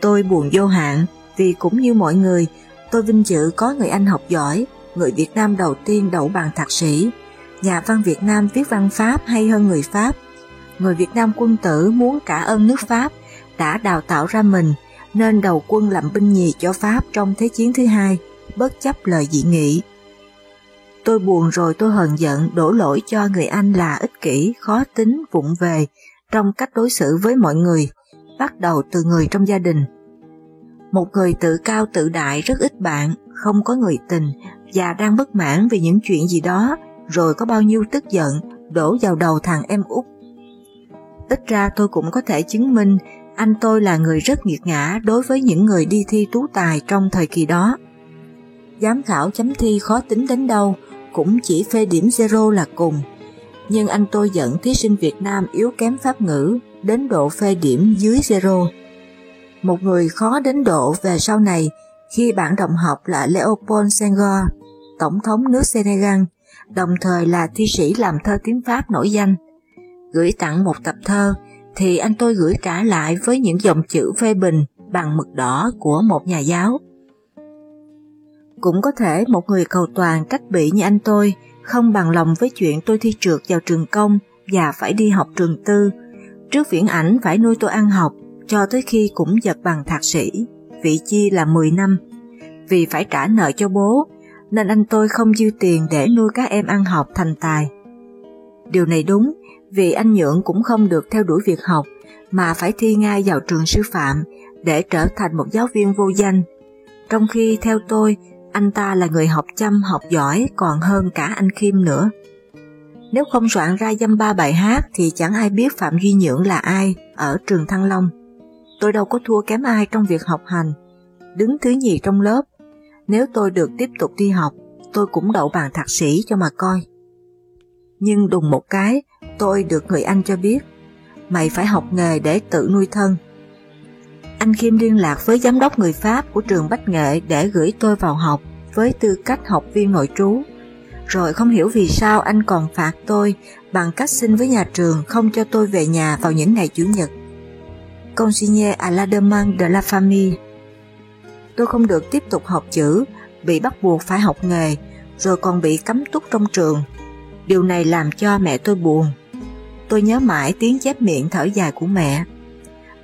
Tôi buồn vô hạn vì cũng như mọi người, tôi vinh dự có người anh học giỏi, người Việt Nam đầu tiên đậu bằng thạc sĩ, nhà văn Việt Nam viết văn Pháp hay hơn người Pháp. Người Việt Nam quân tử muốn cả ơn nước Pháp đã đào tạo ra mình nên đầu quân làm binh nhì cho Pháp trong Thế chiến thứ hai bất chấp lời dị nghị. Tôi buồn rồi tôi hờn giận đổ lỗi cho người anh là ích kỷ, khó tính, vụng về trong cách đối xử với mọi người, bắt đầu từ người trong gia đình. Một người tự cao tự đại rất ít bạn, không có người tình và đang bất mãn vì những chuyện gì đó rồi có bao nhiêu tức giận đổ vào đầu thằng em út. Ít ra tôi cũng có thể chứng minh anh tôi là người rất nghiệt ngã đối với những người đi thi tú tài trong thời kỳ đó giám khảo chấm thi khó tính đến đâu cũng chỉ phê điểm zero là cùng. Nhưng anh tôi giận thí sinh Việt Nam yếu kém pháp ngữ đến độ phê điểm dưới zero. Một người khó đến độ về sau này khi bạn đồng học là Leopold Senghor, Tổng thống nước Senegal, đồng thời là thi sĩ làm thơ tiếng Pháp nổi danh. Gửi tặng một tập thơ thì anh tôi gửi trả lại với những dòng chữ phê bình bằng mực đỏ của một nhà giáo. Cũng có thể một người cầu toàn cách bị như anh tôi không bằng lòng với chuyện tôi thi trượt vào trường công và phải đi học trường tư. Trước viễn ảnh phải nuôi tôi ăn học cho tới khi cũng giật bằng thạc sĩ, vị chi là 10 năm. Vì phải trả nợ cho bố, nên anh tôi không dư tiền để nuôi các em ăn học thành tài. Điều này đúng, vì anh Nhượng cũng không được theo đuổi việc học, mà phải thi ngay vào trường sư phạm để trở thành một giáo viên vô danh. Trong khi theo tôi, anh ta là người học chăm học giỏi còn hơn cả anh Kim nữa. Nếu không soạn ra dăm ba bài hát thì chẳng ai biết Phạm Duy Nhưỡng là ai ở trường Thăng Long. Tôi đâu có thua kém ai trong việc học hành, đứng thứ nhì trong lớp. Nếu tôi được tiếp tục đi học, tôi cũng đậu bằng thạc sĩ cho mà coi. Nhưng đùng một cái, tôi được người anh cho biết, mày phải học nghề để tự nuôi thân. Anh Kim liên lạc với giám đốc người Pháp của trường Bách Nghệ để gửi tôi vào học với tư cách học viên nội trú. Rồi không hiểu vì sao anh còn phạt tôi bằng cách xin với nhà trường không cho tôi về nhà vào những ngày Chủ nhật. Consigne à la demande de la famille. Tôi không được tiếp tục học chữ, bị bắt buộc phải học nghề, rồi còn bị cấm túc trong trường. Điều này làm cho mẹ tôi buồn. Tôi nhớ mãi tiếng chép miệng thở dài của mẹ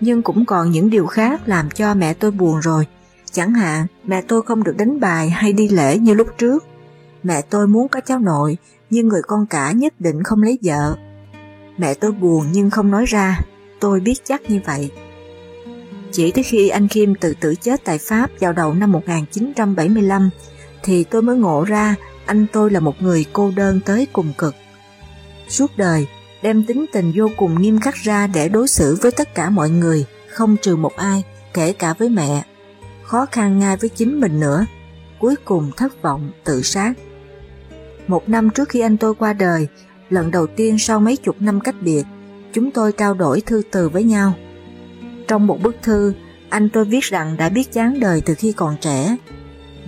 nhưng cũng còn những điều khác làm cho mẹ tôi buồn rồi. Chẳng hạn, mẹ tôi không được đánh bài hay đi lễ như lúc trước. Mẹ tôi muốn có cháu nội, nhưng người con cả nhất định không lấy vợ. Mẹ tôi buồn nhưng không nói ra, tôi biết chắc như vậy. Chỉ tới khi anh Kim tự tử chết tại Pháp vào đầu năm 1975, thì tôi mới ngộ ra anh tôi là một người cô đơn tới cùng cực. Suốt đời, đem tính tình vô cùng nghiêm khắc ra để đối xử với tất cả mọi người, không trừ một ai, kể cả với mẹ. Khó khăn ngay với chính mình nữa, cuối cùng thất vọng, tự sát. Một năm trước khi anh tôi qua đời, lần đầu tiên sau mấy chục năm cách biệt, chúng tôi trao đổi thư từ với nhau. Trong một bức thư, anh tôi viết rằng đã biết chán đời từ khi còn trẻ,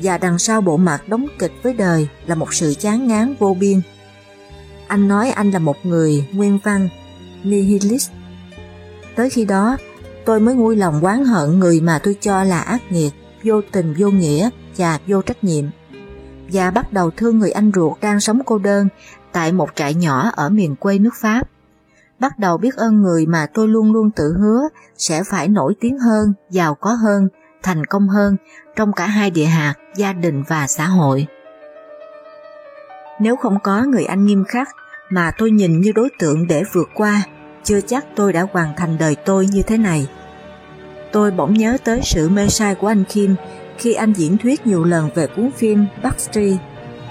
và đằng sau bộ mặt đóng kịch với đời là một sự chán ngán vô biên. Anh nói anh là một người nguyên văn, nihilist. Tới khi đó, tôi mới nguôi lòng oán hận người mà tôi cho là ác nghiệt, vô tình vô nghĩa và vô trách nhiệm. Và bắt đầu thương người anh ruột đang sống cô đơn tại một trại nhỏ ở miền quê nước Pháp. Bắt đầu biết ơn người mà tôi luôn luôn tự hứa sẽ phải nổi tiếng hơn, giàu có hơn, thành công hơn trong cả hai địa hạt, gia đình và xã hội. Nếu không có người anh nghiêm khắc mà tôi nhìn như đối tượng để vượt qua, chưa chắc tôi đã hoàn thành đời tôi như thế này. Tôi bỗng nhớ tới sự mê sai của anh Kim khi anh diễn thuyết nhiều lần về cuốn phim Backstreet,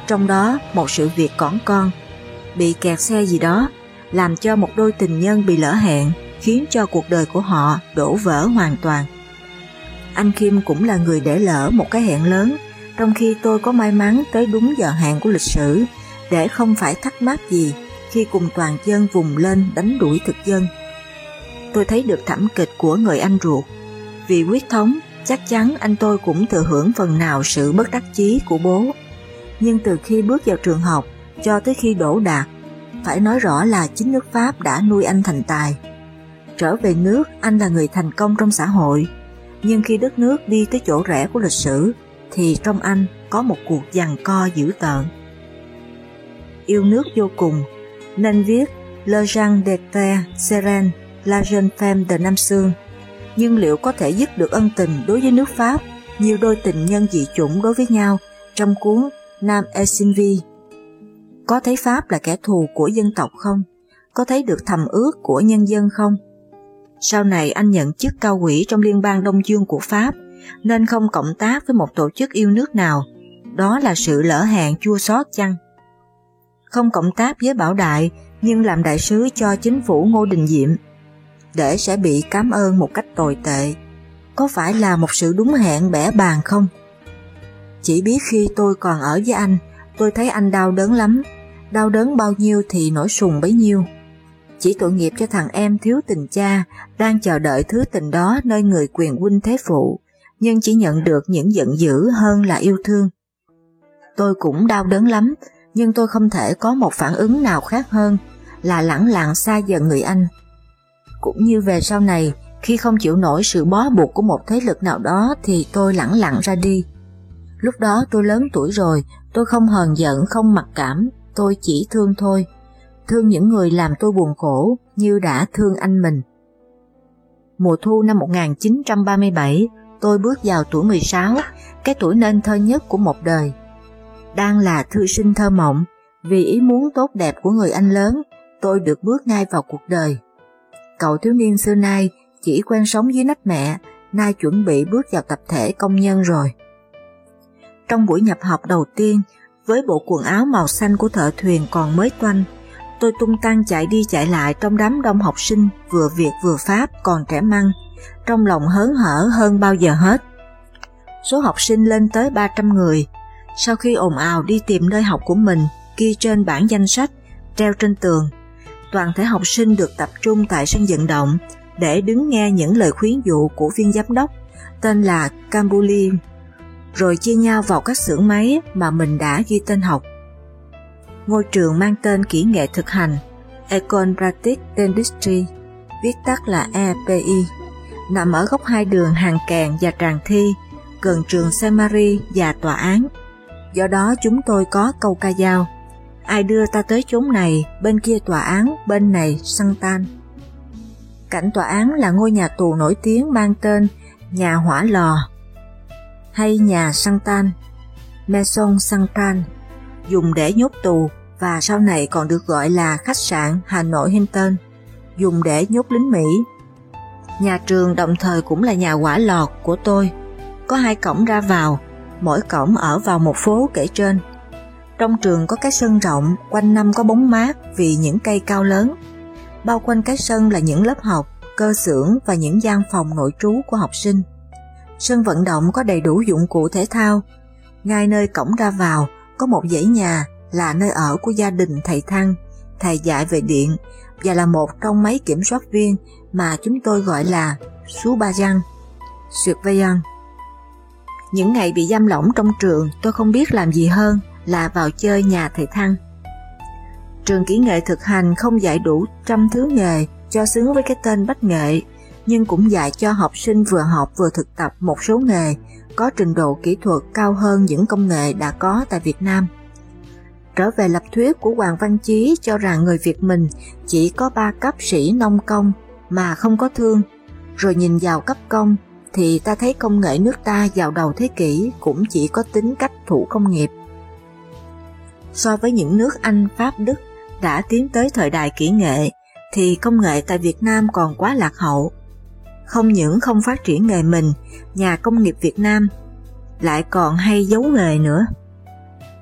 trong đó một sự việc cỏn con, bị kẹt xe gì đó, làm cho một đôi tình nhân bị lỡ hẹn, khiến cho cuộc đời của họ đổ vỡ hoàn toàn. Anh Kim cũng là người để lỡ một cái hẹn lớn trong khi tôi có may mắn tới đúng giờ hẹn của lịch sử để không phải thắc mắc gì khi cùng toàn dân vùng lên đánh đuổi thực dân. Tôi thấy được thảm kịch của người anh ruột. Vì quyết thống, chắc chắn anh tôi cũng thừa hưởng phần nào sự bất đắc chí của bố. Nhưng từ khi bước vào trường học cho tới khi đổ đạt, phải nói rõ là chính nước Pháp đã nuôi anh thành tài. Trở về nước, anh là người thành công trong xã hội, nhưng khi đất nước đi tới chỗ rẽ của lịch sử, thì trong anh có một cuộc giằng co dữ tợn. Yêu nước vô cùng, nên viết Le Jean de Terre Seren, La Jeune Femme de Nam Sương. Nhưng liệu có thể dứt được ân tình đối với nước Pháp, nhiều đôi tình nhân dị chủng đối với nhau trong cuốn Nam Esinvi? Có thấy Pháp là kẻ thù của dân tộc không? Có thấy được thầm ước của nhân dân không? Sau này anh nhận chức cao quỹ trong Liên bang Đông Dương của Pháp, nên không cộng tác với một tổ chức yêu nước nào. Đó là sự lỡ hẹn chua xót chăng? Không cộng tác với Bảo Đại nhưng làm đại sứ cho chính phủ Ngô Đình Diệm để sẽ bị cảm ơn một cách tồi tệ. Có phải là một sự đúng hẹn bẻ bàn không? Chỉ biết khi tôi còn ở với anh, tôi thấy anh đau đớn lắm, đau đớn bao nhiêu thì nổi sùng bấy nhiêu. Chỉ tội nghiệp cho thằng em thiếu tình cha, đang chờ đợi thứ tình đó nơi người quyền huynh thế phụ nhưng chỉ nhận được những giận dữ hơn là yêu thương. Tôi cũng đau đớn lắm, nhưng tôi không thể có một phản ứng nào khác hơn là lẳng lặng xa dần người anh. Cũng như về sau này, khi không chịu nổi sự bó buộc của một thế lực nào đó thì tôi lẳng lặng ra đi. Lúc đó tôi lớn tuổi rồi, tôi không hờn giận, không mặc cảm, tôi chỉ thương thôi. Thương những người làm tôi buồn khổ như đã thương anh mình. Mùa thu năm 1937, tôi bước vào tuổi 16, cái tuổi nên thơ nhất của một đời. Đang là thư sinh thơ mộng, vì ý muốn tốt đẹp của người anh lớn, tôi được bước ngay vào cuộc đời. Cậu thiếu niên xưa nay chỉ quen sống dưới nách mẹ, nay chuẩn bị bước vào tập thể công nhân rồi. Trong buổi nhập học đầu tiên, với bộ quần áo màu xanh của thợ thuyền còn mới toanh, tôi tung tăng chạy đi chạy lại trong đám đông học sinh vừa Việt vừa Pháp còn trẻ măng, trong lòng hớn hở hơn bao giờ hết. Số học sinh lên tới 300 người, sau khi ồn ào đi tìm nơi học của mình ghi trên bảng danh sách treo trên tường, toàn thể học sinh được tập trung tại sân vận động để đứng nghe những lời khuyến dụ của viên giám đốc tên là Cambuli, rồi chia nhau vào các xưởng máy mà mình đã ghi tên học. Ngôi trường mang tên kỹ nghệ thực hành Econ Pratic Dentistry, viết tắt là EPI, nằm ở góc hai đường Hàng Kèn và Tràng Thi, gần trường Saint Marie và tòa án. Do đó chúng tôi có câu ca dao, ai đưa ta tới chốn này, bên kia tòa án, bên này săn tan. Cảnh tòa án là ngôi nhà tù nổi tiếng mang tên Nhà Hỏa Lò hay Nhà Săn Tan, Maison Santan, dùng để nhốt tù và sau này còn được gọi là khách sạn Hà Nội Hilton, dùng để nhốt lính Mỹ. Nhà trường đồng thời cũng là nhà quả lọt của tôi, có hai cổng ra vào, mỗi cổng ở vào một phố kể trên. Trong trường có cái sân rộng, quanh năm có bóng mát vì những cây cao lớn. Bao quanh cái sân là những lớp học, cơ xưởng và những gian phòng nội trú của học sinh. Sân vận động có đầy đủ dụng cụ thể thao. Ngay nơi cổng ra vào có một dãy nhà là nơi ở của gia đình thầy Thăng, thầy dạy về điện và là một trong mấy kiểm soát viên mà chúng tôi gọi là Sú Ba Giang, Suyệt Vây Những ngày bị giam lỏng trong trường tôi không biết làm gì hơn là vào chơi nhà thầy Thăng. Trường kỹ nghệ thực hành không dạy đủ trăm thứ nghề cho xứng với cái tên bách nghệ, nhưng cũng dạy cho học sinh vừa học vừa thực tập một số nghề có trình độ kỹ thuật cao hơn những công nghệ đã có tại Việt Nam. Trở về lập thuyết của Hoàng Văn Chí cho rằng người Việt mình chỉ có ba cấp sĩ nông công mà không có thương, rồi nhìn vào cấp công thì ta thấy công nghệ nước ta vào đầu thế kỷ cũng chỉ có tính cách thủ công nghiệp. So với những nước Anh, Pháp, Đức đã tiến tới thời đại kỹ nghệ, thì công nghệ tại Việt Nam còn quá lạc hậu. Không những không phát triển nghề mình, nhà công nghiệp Việt Nam lại còn hay giấu nghề nữa.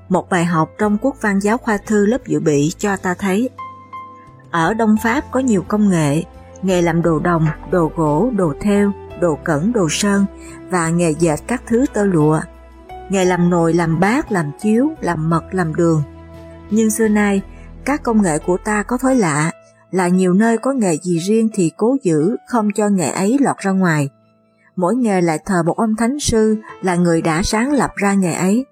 Một bài học trong quốc văn giáo khoa thư lớp dự bị cho ta thấy ở Đông Pháp có nhiều công nghệ, nghề làm đồ đồng, đồ gỗ, đồ thêu, đồ cẩn, đồ sơn và nghề dệt các thứ tơ lụa nghề làm nồi, làm bát, làm chiếu, làm mật, làm đường. Nhưng xưa nay, các công nghệ của ta có thói lạ là nhiều nơi có nghề gì riêng thì cố giữ không cho nghề ấy lọt ra ngoài. Mỗi nghề lại thờ một ông thánh sư là người đã sáng lập ra nghề ấy.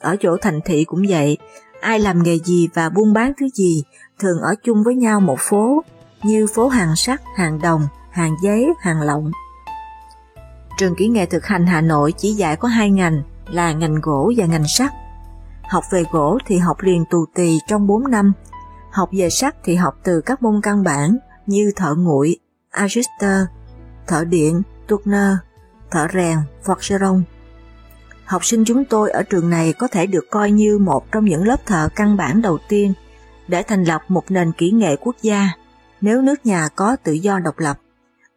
Ở chỗ thành thị cũng vậy, ai làm nghề gì và buôn bán thứ gì thường ở chung với nhau một phố, như phố hàng sắt, hàng đồng, hàng giấy, hàng lọng. Trường kỹ nghệ thực hành Hà Nội chỉ dạy có hai ngành là ngành gỗ và ngành sắt. Học về gỗ thì học liền tù tì trong 4 năm, học về sắt thì học từ các môn căn bản như thợ nguội, adjuster, thợ điện, tuner, thợ rèn, forgeron. Học sinh chúng tôi ở trường này có thể được coi như một trong những lớp thợ căn bản đầu tiên để thành lập một nền kỹ nghệ quốc gia nếu nước nhà có tự do độc lập,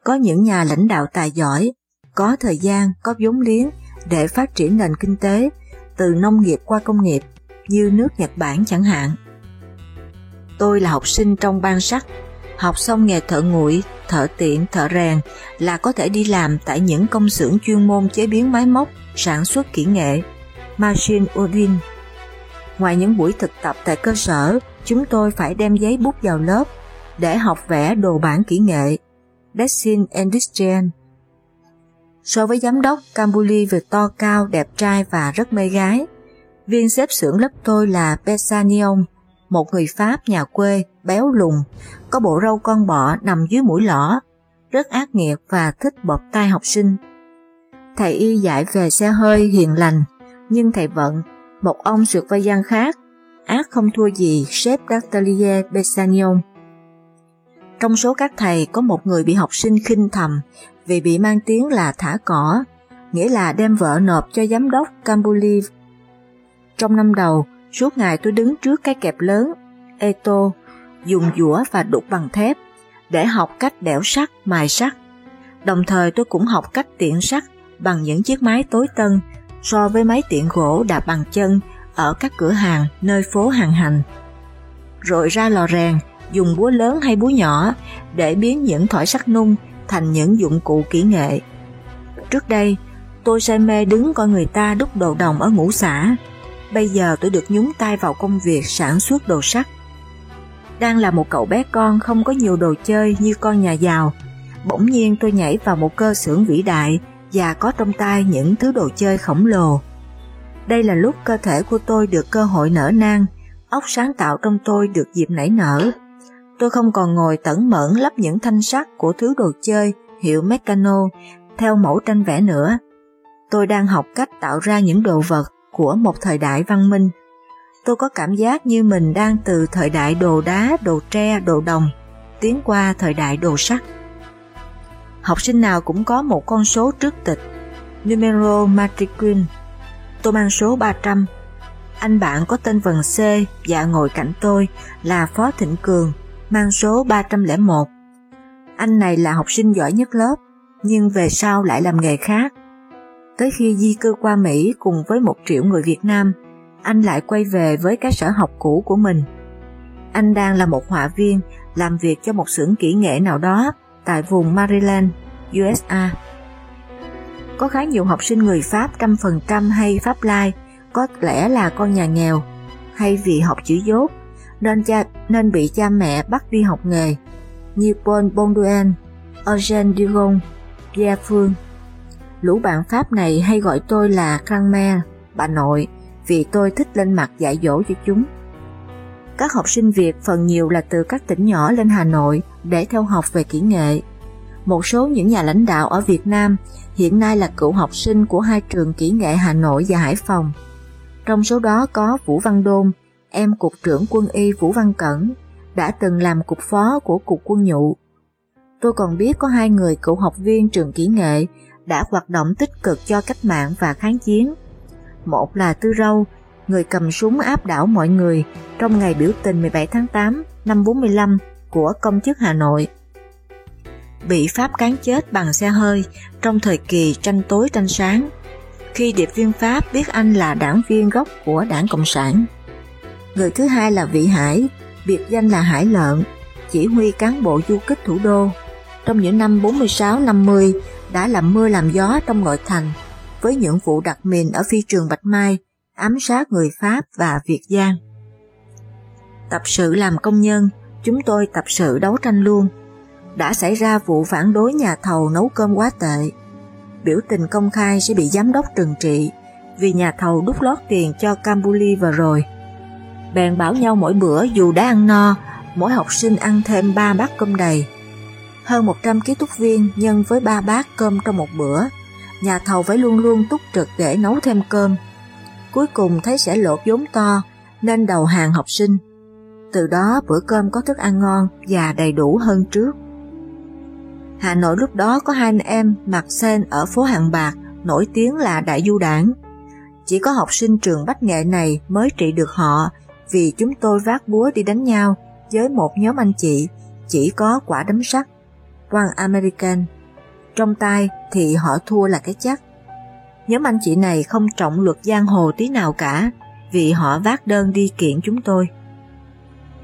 có những nhà lãnh đạo tài giỏi, có thời gian, có vốn liếng để phát triển nền kinh tế từ nông nghiệp qua công nghiệp như nước Nhật Bản chẳng hạn. Tôi là học sinh trong ban sắt, học xong nghề thợ nguội, thợ tiện, thợ rèn là có thể đi làm tại những công xưởng chuyên môn chế biến máy móc, sản xuất kỹ nghệ, machine Odin. Ngoài những buổi thực tập tại cơ sở, chúng tôi phải đem giấy bút vào lớp để học vẽ đồ bản kỹ nghệ, Dessin Industrial So với giám đốc, Cambuli vừa to cao, đẹp trai và rất mê gái. Viên xếp xưởng lớp tôi là Pesanion, một người Pháp nhà quê, béo lùn, có bộ râu con bọ nằm dưới mũi lõ, rất ác nghiệt và thích bọt tay học sinh. Thầy y dạy về xe hơi hiền lành, nhưng thầy Vận, một ông sượt vai gian khác, ác không thua gì sếp D'Artelier Besagnon. Trong số các thầy có một người bị học sinh khinh thầm vì bị mang tiếng là thả cỏ, nghĩa là đem vợ nộp cho giám đốc Cambuliv. Trong năm đầu, suốt ngày tôi đứng trước cái kẹp lớn, Eto, dùng dũa và đục bằng thép để học cách đẽo sắt, mài sắt. Đồng thời tôi cũng học cách tiện sắt bằng những chiếc máy tối tân so với máy tiện gỗ đạp bằng chân ở các cửa hàng nơi phố hàng hành. Rồi ra lò rèn, dùng búa lớn hay búa nhỏ để biến những thỏi sắt nung thành những dụng cụ kỹ nghệ. Trước đây, tôi say mê đứng coi người ta đúc đồ đồng ở ngũ xã. Bây giờ tôi được nhúng tay vào công việc sản xuất đồ sắt. Đang là một cậu bé con không có nhiều đồ chơi như con nhà giàu. Bỗng nhiên tôi nhảy vào một cơ xưởng vĩ đại và có trong tay những thứ đồ chơi khổng lồ. Đây là lúc cơ thể của tôi được cơ hội nở nang, óc sáng tạo trong tôi được dịp nảy nở. Tôi không còn ngồi tẩn mẫn lắp những thanh sắt của thứ đồ chơi hiệu Meccano theo mẫu tranh vẽ nữa. Tôi đang học cách tạo ra những đồ vật của một thời đại văn minh. Tôi có cảm giác như mình đang từ thời đại đồ đá, đồ tre, đồ đồng, tiến qua thời đại đồ sắt. Học sinh nào cũng có một con số trước tịch, numero matricule. Tôi mang số 300. Anh bạn có tên vần C và ngồi cạnh tôi là Phó Thịnh Cường, mang số 301. Anh này là học sinh giỏi nhất lớp, nhưng về sau lại làm nghề khác. Tới khi di cư qua Mỹ cùng với một triệu người Việt Nam, anh lại quay về với cái sở học cũ của mình. Anh đang là một họa viên làm việc cho một xưởng kỹ nghệ nào đó tại vùng Maryland, USA. Có khá nhiều học sinh người Pháp trăm phần trăm hay Pháp Lai có lẽ là con nhà nghèo hay vì học chữ dốt nên, cha, nên bị cha mẹ bắt đi học nghề như Paul Bonduan, Eugène Dugon, Gia Phương. Lũ bạn Pháp này hay gọi tôi là Cranmer, bà nội, vì tôi thích lên mặt dạy dỗ cho chúng. Các học sinh Việt phần nhiều là từ các tỉnh nhỏ lên Hà Nội để theo học về kỹ nghệ. Một số những nhà lãnh đạo ở Việt Nam hiện nay là cựu học sinh của hai trường kỹ nghệ Hà Nội và Hải Phòng. Trong số đó có Vũ Văn Đôn, em Cục trưởng quân y Vũ Văn Cẩn, đã từng làm cục phó của Cục quân nhụ. Tôi còn biết có hai người cựu học viên trường kỹ nghệ đã hoạt động tích cực cho cách mạng và kháng chiến. Một là Tư Râu, người cầm súng áp đảo mọi người trong ngày biểu tình 17 tháng 8 năm 45 của công chức Hà Nội. Bị Pháp cán chết bằng xe hơi trong thời kỳ tranh tối tranh sáng, khi điệp viên Pháp biết anh là đảng viên gốc của đảng Cộng sản. Người thứ hai là Vị Hải, biệt danh là Hải Lợn, chỉ huy cán bộ du kích thủ đô. Trong những năm 46-50 đã làm mưa làm gió trong nội thành với những vụ đặt mìn ở phi trường Bạch Mai, ám sát người Pháp và Việt Giang. Tập sự làm công nhân, chúng tôi tập sự đấu tranh luôn. Đã xảy ra vụ phản đối nhà thầu nấu cơm quá tệ. Biểu tình công khai sẽ bị giám đốc trừng trị vì nhà thầu đút lót tiền cho Cambuli vừa rồi. Bèn bảo nhau mỗi bữa dù đã ăn no, mỗi học sinh ăn thêm 3 bát cơm đầy. Hơn 100 ký túc viên nhân với 3 bát cơm trong một bữa nhà thầu phải luôn luôn túc trực để nấu thêm cơm. Cuối cùng thấy sẽ lột vốn to nên đầu hàng học sinh. Từ đó bữa cơm có thức ăn ngon và đầy đủ hơn trước. Hà Nội lúc đó có hai anh em mặc sen ở phố Hàng Bạc nổi tiếng là Đại Du Đảng. Chỉ có học sinh trường Bách Nghệ này mới trị được họ vì chúng tôi vác búa đi đánh nhau với một nhóm anh chị chỉ có quả đấm sắt, One American trong tay thì họ thua là cái chắc. Nhóm anh chị này không trọng luật giang hồ tí nào cả vì họ vác đơn đi kiện chúng tôi.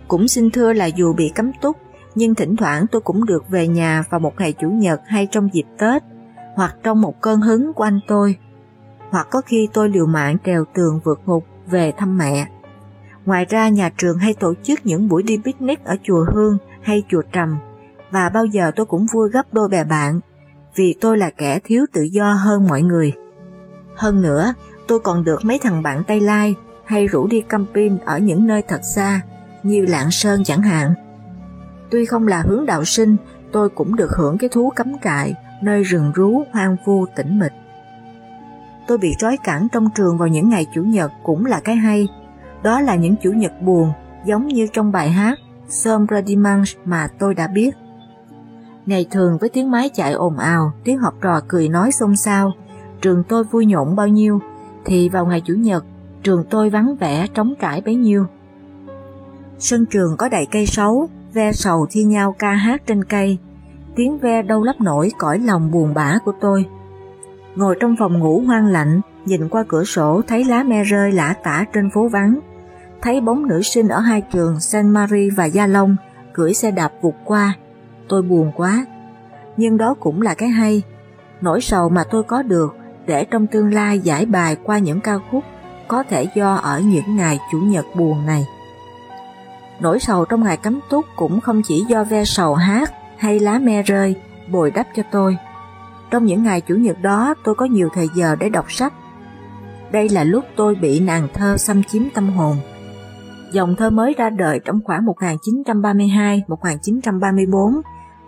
Cũng xin thưa là dù bị cấm túc nhưng thỉnh thoảng tôi cũng được về nhà vào một ngày Chủ nhật hay trong dịp Tết hoặc trong một cơn hứng của anh tôi hoặc có khi tôi liều mạng trèo tường vượt ngục về thăm mẹ. Ngoài ra nhà trường hay tổ chức những buổi đi picnic ở chùa Hương hay chùa Trầm và bao giờ tôi cũng vui gấp đôi bè bạn vì tôi là kẻ thiếu tự do hơn mọi người. Hơn nữa, tôi còn được mấy thằng bạn Tây Lai hay rủ đi camping ở những nơi thật xa, như Lạng Sơn chẳng hạn. Tuy không là hướng đạo sinh, tôi cũng được hưởng cái thú cắm trại nơi rừng rú hoang vu tĩnh mịch. tôi bị trói cản trong trường vào những ngày Chủ nhật cũng là cái hay. Đó là những Chủ nhật buồn, giống như trong bài hát Sombre Dimanche mà tôi đã biết. Ngày thường với tiếng máy chạy ồn ào, tiếng học trò cười nói xôn xao, trường tôi vui nhộn bao nhiêu, thì vào ngày Chủ nhật, trường tôi vắng vẻ trống trải bấy nhiêu. Sân trường có đầy cây sấu, ve sầu thi nhau ca hát trên cây, tiếng ve đâu lấp nổi cõi lòng buồn bã của tôi. Ngồi trong phòng ngủ hoang lạnh, nhìn qua cửa sổ thấy lá me rơi lả tả trên phố vắng, thấy bóng nữ sinh ở hai trường San Marie và Gia Long cưỡi xe đạp vụt qua. Tôi buồn quá, nhưng đó cũng là cái hay. Nỗi sầu mà tôi có được để trong tương lai giải bài qua những ca khúc có thể do ở những ngày Chủ nhật buồn này. Nỗi sầu trong ngày cấm túc cũng không chỉ do ve sầu hát hay lá me rơi bồi đắp cho tôi. Trong những ngày Chủ nhật đó tôi có nhiều thời giờ để đọc sách. Đây là lúc tôi bị nàng thơ xâm chiếm tâm hồn. Dòng thơ mới ra đời trong khoảng 1932-1934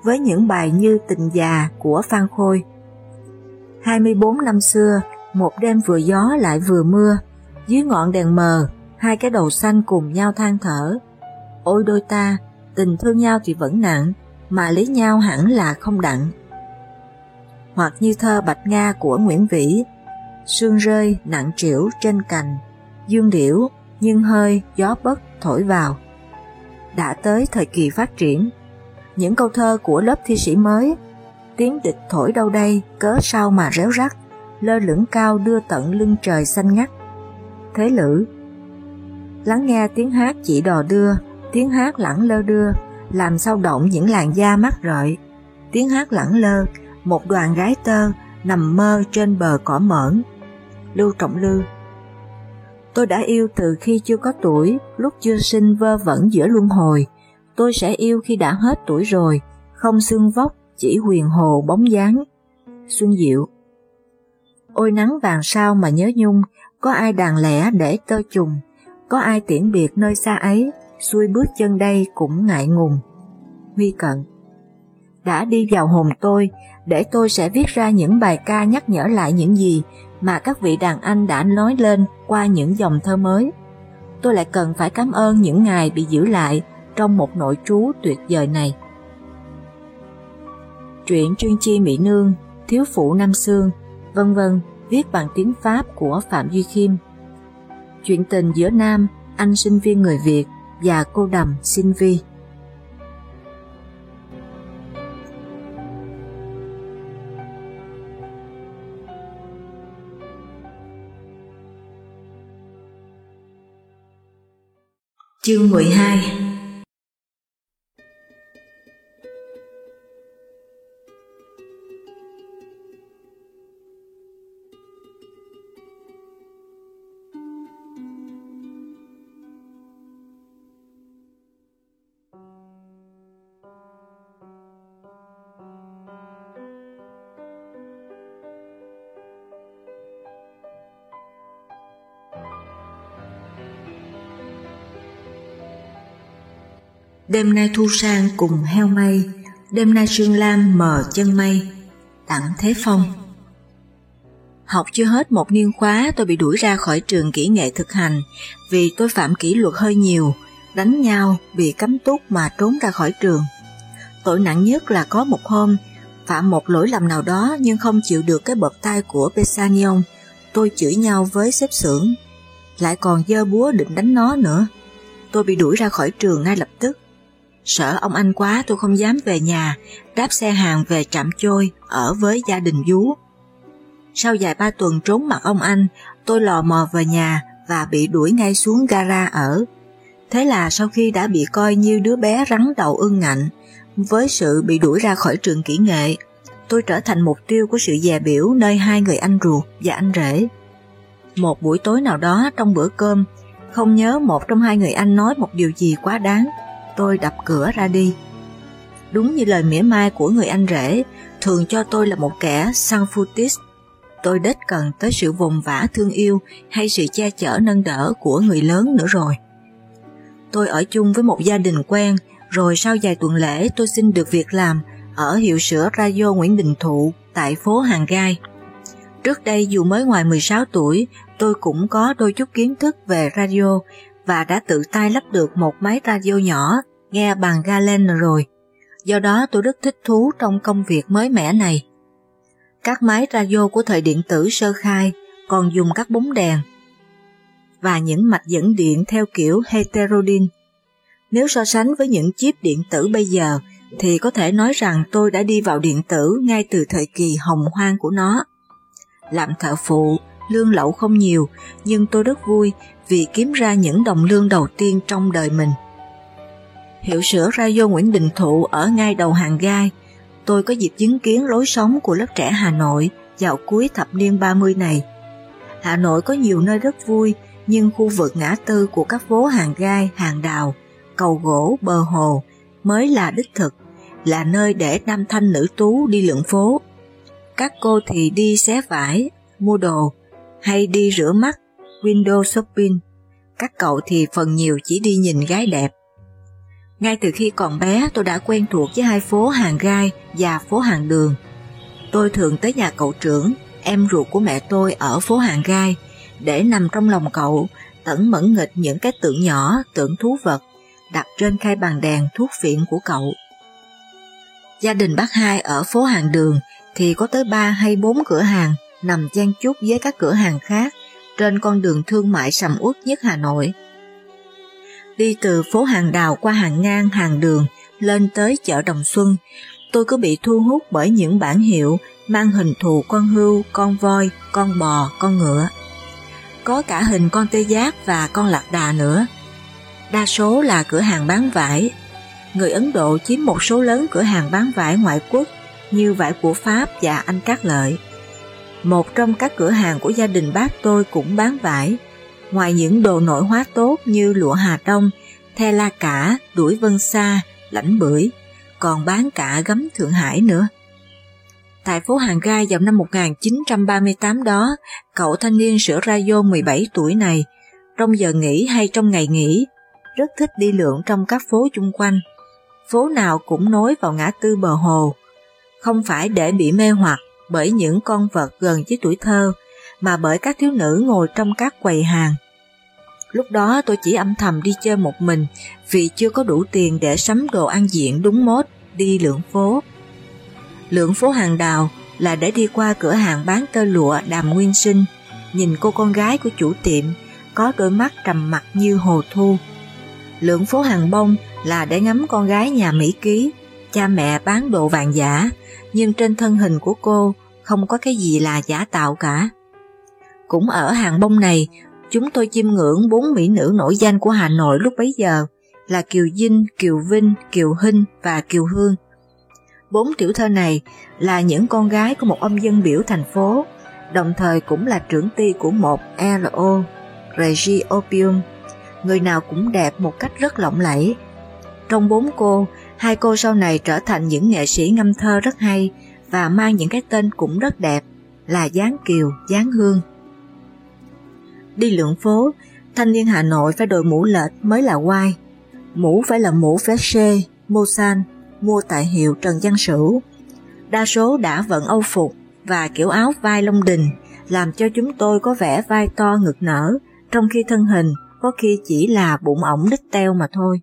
với những bài như Tình già của Phan Khôi. 24 năm xưa, một đêm vừa gió lại vừa mưa, dưới ngọn đèn mờ, hai cái đầu xanh cùng nhau than thở. Ôi đôi ta, tình thương nhau thì vẫn nặng, mà lấy nhau hẳn là không đặng. Hoặc như thơ Bạch Nga của Nguyễn Vĩ, sương rơi nặng trĩu trên cành, dương điểu nhưng hơi gió bất thổi vào. Đã tới thời kỳ phát triển, những câu thơ của lớp thi sĩ mới, tiếng địch thổi đâu đây cớ sao mà réo rắt, lơ lửng cao đưa tận lưng trời xanh ngắt. Thế lữ Lắng nghe tiếng hát chỉ đò đưa, tiếng hát lẳng lơ đưa, làm sao động những làn da mắt rợi. Tiếng hát lẳng lơ, một đoàn gái tơ nằm mơ trên bờ cỏ mởn. Lưu Trọng lưu Tôi đã yêu từ khi chưa có tuổi, lúc chưa sinh vơ vẩn giữa luân hồi. Tôi sẽ yêu khi đã hết tuổi rồi, không xương vóc, chỉ huyền hồ bóng dáng. Xuân Diệu Ôi nắng vàng sao mà nhớ nhung, có ai đàn lẻ để tơ trùng, có ai tiễn biệt nơi xa ấy, xuôi bước chân đây cũng ngại ngùng. Huy Cận Đã đi vào hồn tôi, để tôi sẽ viết ra những bài ca nhắc nhở lại những gì mà các vị đàn anh đã nói lên qua những dòng thơ mới. Tôi lại cần phải cảm ơn những ngày bị giữ lại trong một nội trú tuyệt vời này. Truyện chuyên Chi Mỹ Nương, Thiếu Phụ Nam Sương, vân vân viết bằng tiếng Pháp của Phạm Duy Khiêm. Chuyện tình giữa Nam, anh sinh viên người Việt và cô đầm Sinh Vi. Chương 12 Đêm nay thu sang cùng heo mây, đêm nay sương lam mờ chân mây. tặng Thế Phong Học chưa hết một niên khóa tôi bị đuổi ra khỏi trường kỹ nghệ thực hành vì tôi phạm kỷ luật hơi nhiều, đánh nhau, bị cấm túc mà trốn ra khỏi trường. Tội nặng nhất là có một hôm, phạm một lỗi lầm nào đó nhưng không chịu được cái bợp tay của Pesanion, tôi chửi nhau với xếp xưởng, lại còn dơ búa định đánh nó nữa. Tôi bị đuổi ra khỏi trường ngay lập tức. Sợ ông anh quá tôi không dám về nhà, đáp xe hàng về trạm trôi ở với gia đình vú. Sau vài ba tuần trốn mặt ông anh, tôi lò mò về nhà và bị đuổi ngay xuống gara ở. Thế là sau khi đã bị coi như đứa bé rắn đầu ương ngạnh, với sự bị đuổi ra khỏi trường kỹ nghệ, tôi trở thành mục tiêu của sự dè biểu nơi hai người anh ruột và anh rể. Một buổi tối nào đó trong bữa cơm, không nhớ một trong hai người anh nói một điều gì quá đáng, tôi đập cửa ra đi. Đúng như lời mỉa mai của người anh rể, thường cho tôi là một kẻ sang phutis. Tôi đếch cần tới sự vùng vã thương yêu hay sự che chở nâng đỡ của người lớn nữa rồi. Tôi ở chung với một gia đình quen, rồi sau vài tuần lễ tôi xin được việc làm ở hiệu sữa radio Nguyễn Đình Thụ tại phố Hàng Gai. Trước đây dù mới ngoài 16 tuổi, tôi cũng có đôi chút kiến thức về radio và đã tự tay lắp được một máy radio nhỏ nghe bằng Galen rồi. Do đó tôi rất thích thú trong công việc mới mẻ này. Các máy radio của thời điện tử sơ khai còn dùng các bóng đèn và những mạch dẫn điện theo kiểu heterodin. Nếu so sánh với những chip điện tử bây giờ thì có thể nói rằng tôi đã đi vào điện tử ngay từ thời kỳ hồng hoang của nó. Làm thợ phụ, lương lậu không nhiều, nhưng tôi rất vui vì kiếm ra những đồng lương đầu tiên trong đời mình. Hiệu sữa radio Nguyễn Đình Thụ ở ngay đầu hàng gai, tôi có dịp chứng kiến lối sống của lớp trẻ Hà Nội vào cuối thập niên 30 này. Hà Nội có nhiều nơi rất vui, nhưng khu vực ngã tư của các phố hàng gai, hàng đào, cầu gỗ, bờ hồ mới là đích thực, là nơi để nam thanh nữ tú đi lượn phố. Các cô thì đi xé vải, mua đồ, hay đi rửa mắt, window shopping. Các cậu thì phần nhiều chỉ đi nhìn gái đẹp. Ngay từ khi còn bé tôi đã quen thuộc với hai phố hàng gai và phố hàng đường. Tôi thường tới nhà cậu trưởng, em ruột của mẹ tôi ở phố hàng gai, để nằm trong lòng cậu, tẩn mẫn nghịch những cái tượng nhỏ, tượng thú vật, đặt trên khay bàn đèn thuốc phiện của cậu. Gia đình bác hai ở phố hàng đường thì có tới 3 hay 4 cửa hàng nằm chen chúc với các cửa hàng khác trên con đường thương mại sầm uất nhất Hà Nội. Đi từ phố hàng đào qua hàng ngang hàng đường lên tới chợ Đồng Xuân, tôi cứ bị thu hút bởi những bản hiệu mang hình thù con hươu, con voi, con bò, con ngựa. Có cả hình con tê giác và con lạc đà nữa. Đa số là cửa hàng bán vải. Người Ấn Độ chiếm một số lớn cửa hàng bán vải ngoại quốc như vải của Pháp và Anh Cát Lợi. Một trong các cửa hàng của gia đình bác tôi cũng bán vải. Ngoài những đồ nội hóa tốt như lụa Hà Đông, the la cả, đuổi vân sa, lãnh bưởi, còn bán cả gấm Thượng Hải nữa. Tại phố Hàng Gai vào năm 1938 đó, cậu thanh niên sửa radio 17 tuổi này, trong giờ nghỉ hay trong ngày nghỉ, rất thích đi lượn trong các phố chung quanh. Phố nào cũng nối vào ngã tư bờ hồ, không phải để bị mê hoặc bởi những con vật gần với tuổi thơ, mà bởi các thiếu nữ ngồi trong các quầy hàng. Lúc đó tôi chỉ âm thầm đi chơi một mình vì chưa có đủ tiền để sắm đồ ăn diện đúng mốt đi lượn phố. Lượn phố hàng đào là để đi qua cửa hàng bán tơ lụa đàm nguyên sinh, nhìn cô con gái của chủ tiệm có đôi mắt trầm mặt như hồ thu. Lượn phố hàng bông là để ngắm con gái nhà Mỹ Ký, cha mẹ bán đồ vàng giả, nhưng trên thân hình của cô không có cái gì là giả tạo cả. Cũng ở hàng bông này, chúng tôi chiêm ngưỡng bốn mỹ nữ nổi danh của Hà Nội lúc bấy giờ là Kiều Dinh, Kiều Vinh, Kiều Hinh và Kiều Hương. Bốn tiểu thơ này là những con gái của một ông dân biểu thành phố, đồng thời cũng là trưởng ty của một LO, Regie Opium. Người nào cũng đẹp một cách rất lộng lẫy. Trong bốn cô, hai cô sau này trở thành những nghệ sĩ ngâm thơ rất hay và mang những cái tên cũng rất đẹp là Giáng Kiều, Giáng Hương. Đi lượn phố, thanh niên Hà Nội phải đội mũ lệch mới là quai. Mũ phải là mũ Versace, Mosan, mua tại hiệu Trần Văn Sửu. Đa số đã vận âu phục và kiểu áo vai lông đình làm cho chúng tôi có vẻ vai to ngực nở, trong khi thân hình có khi chỉ là bụng ổng đích teo mà thôi.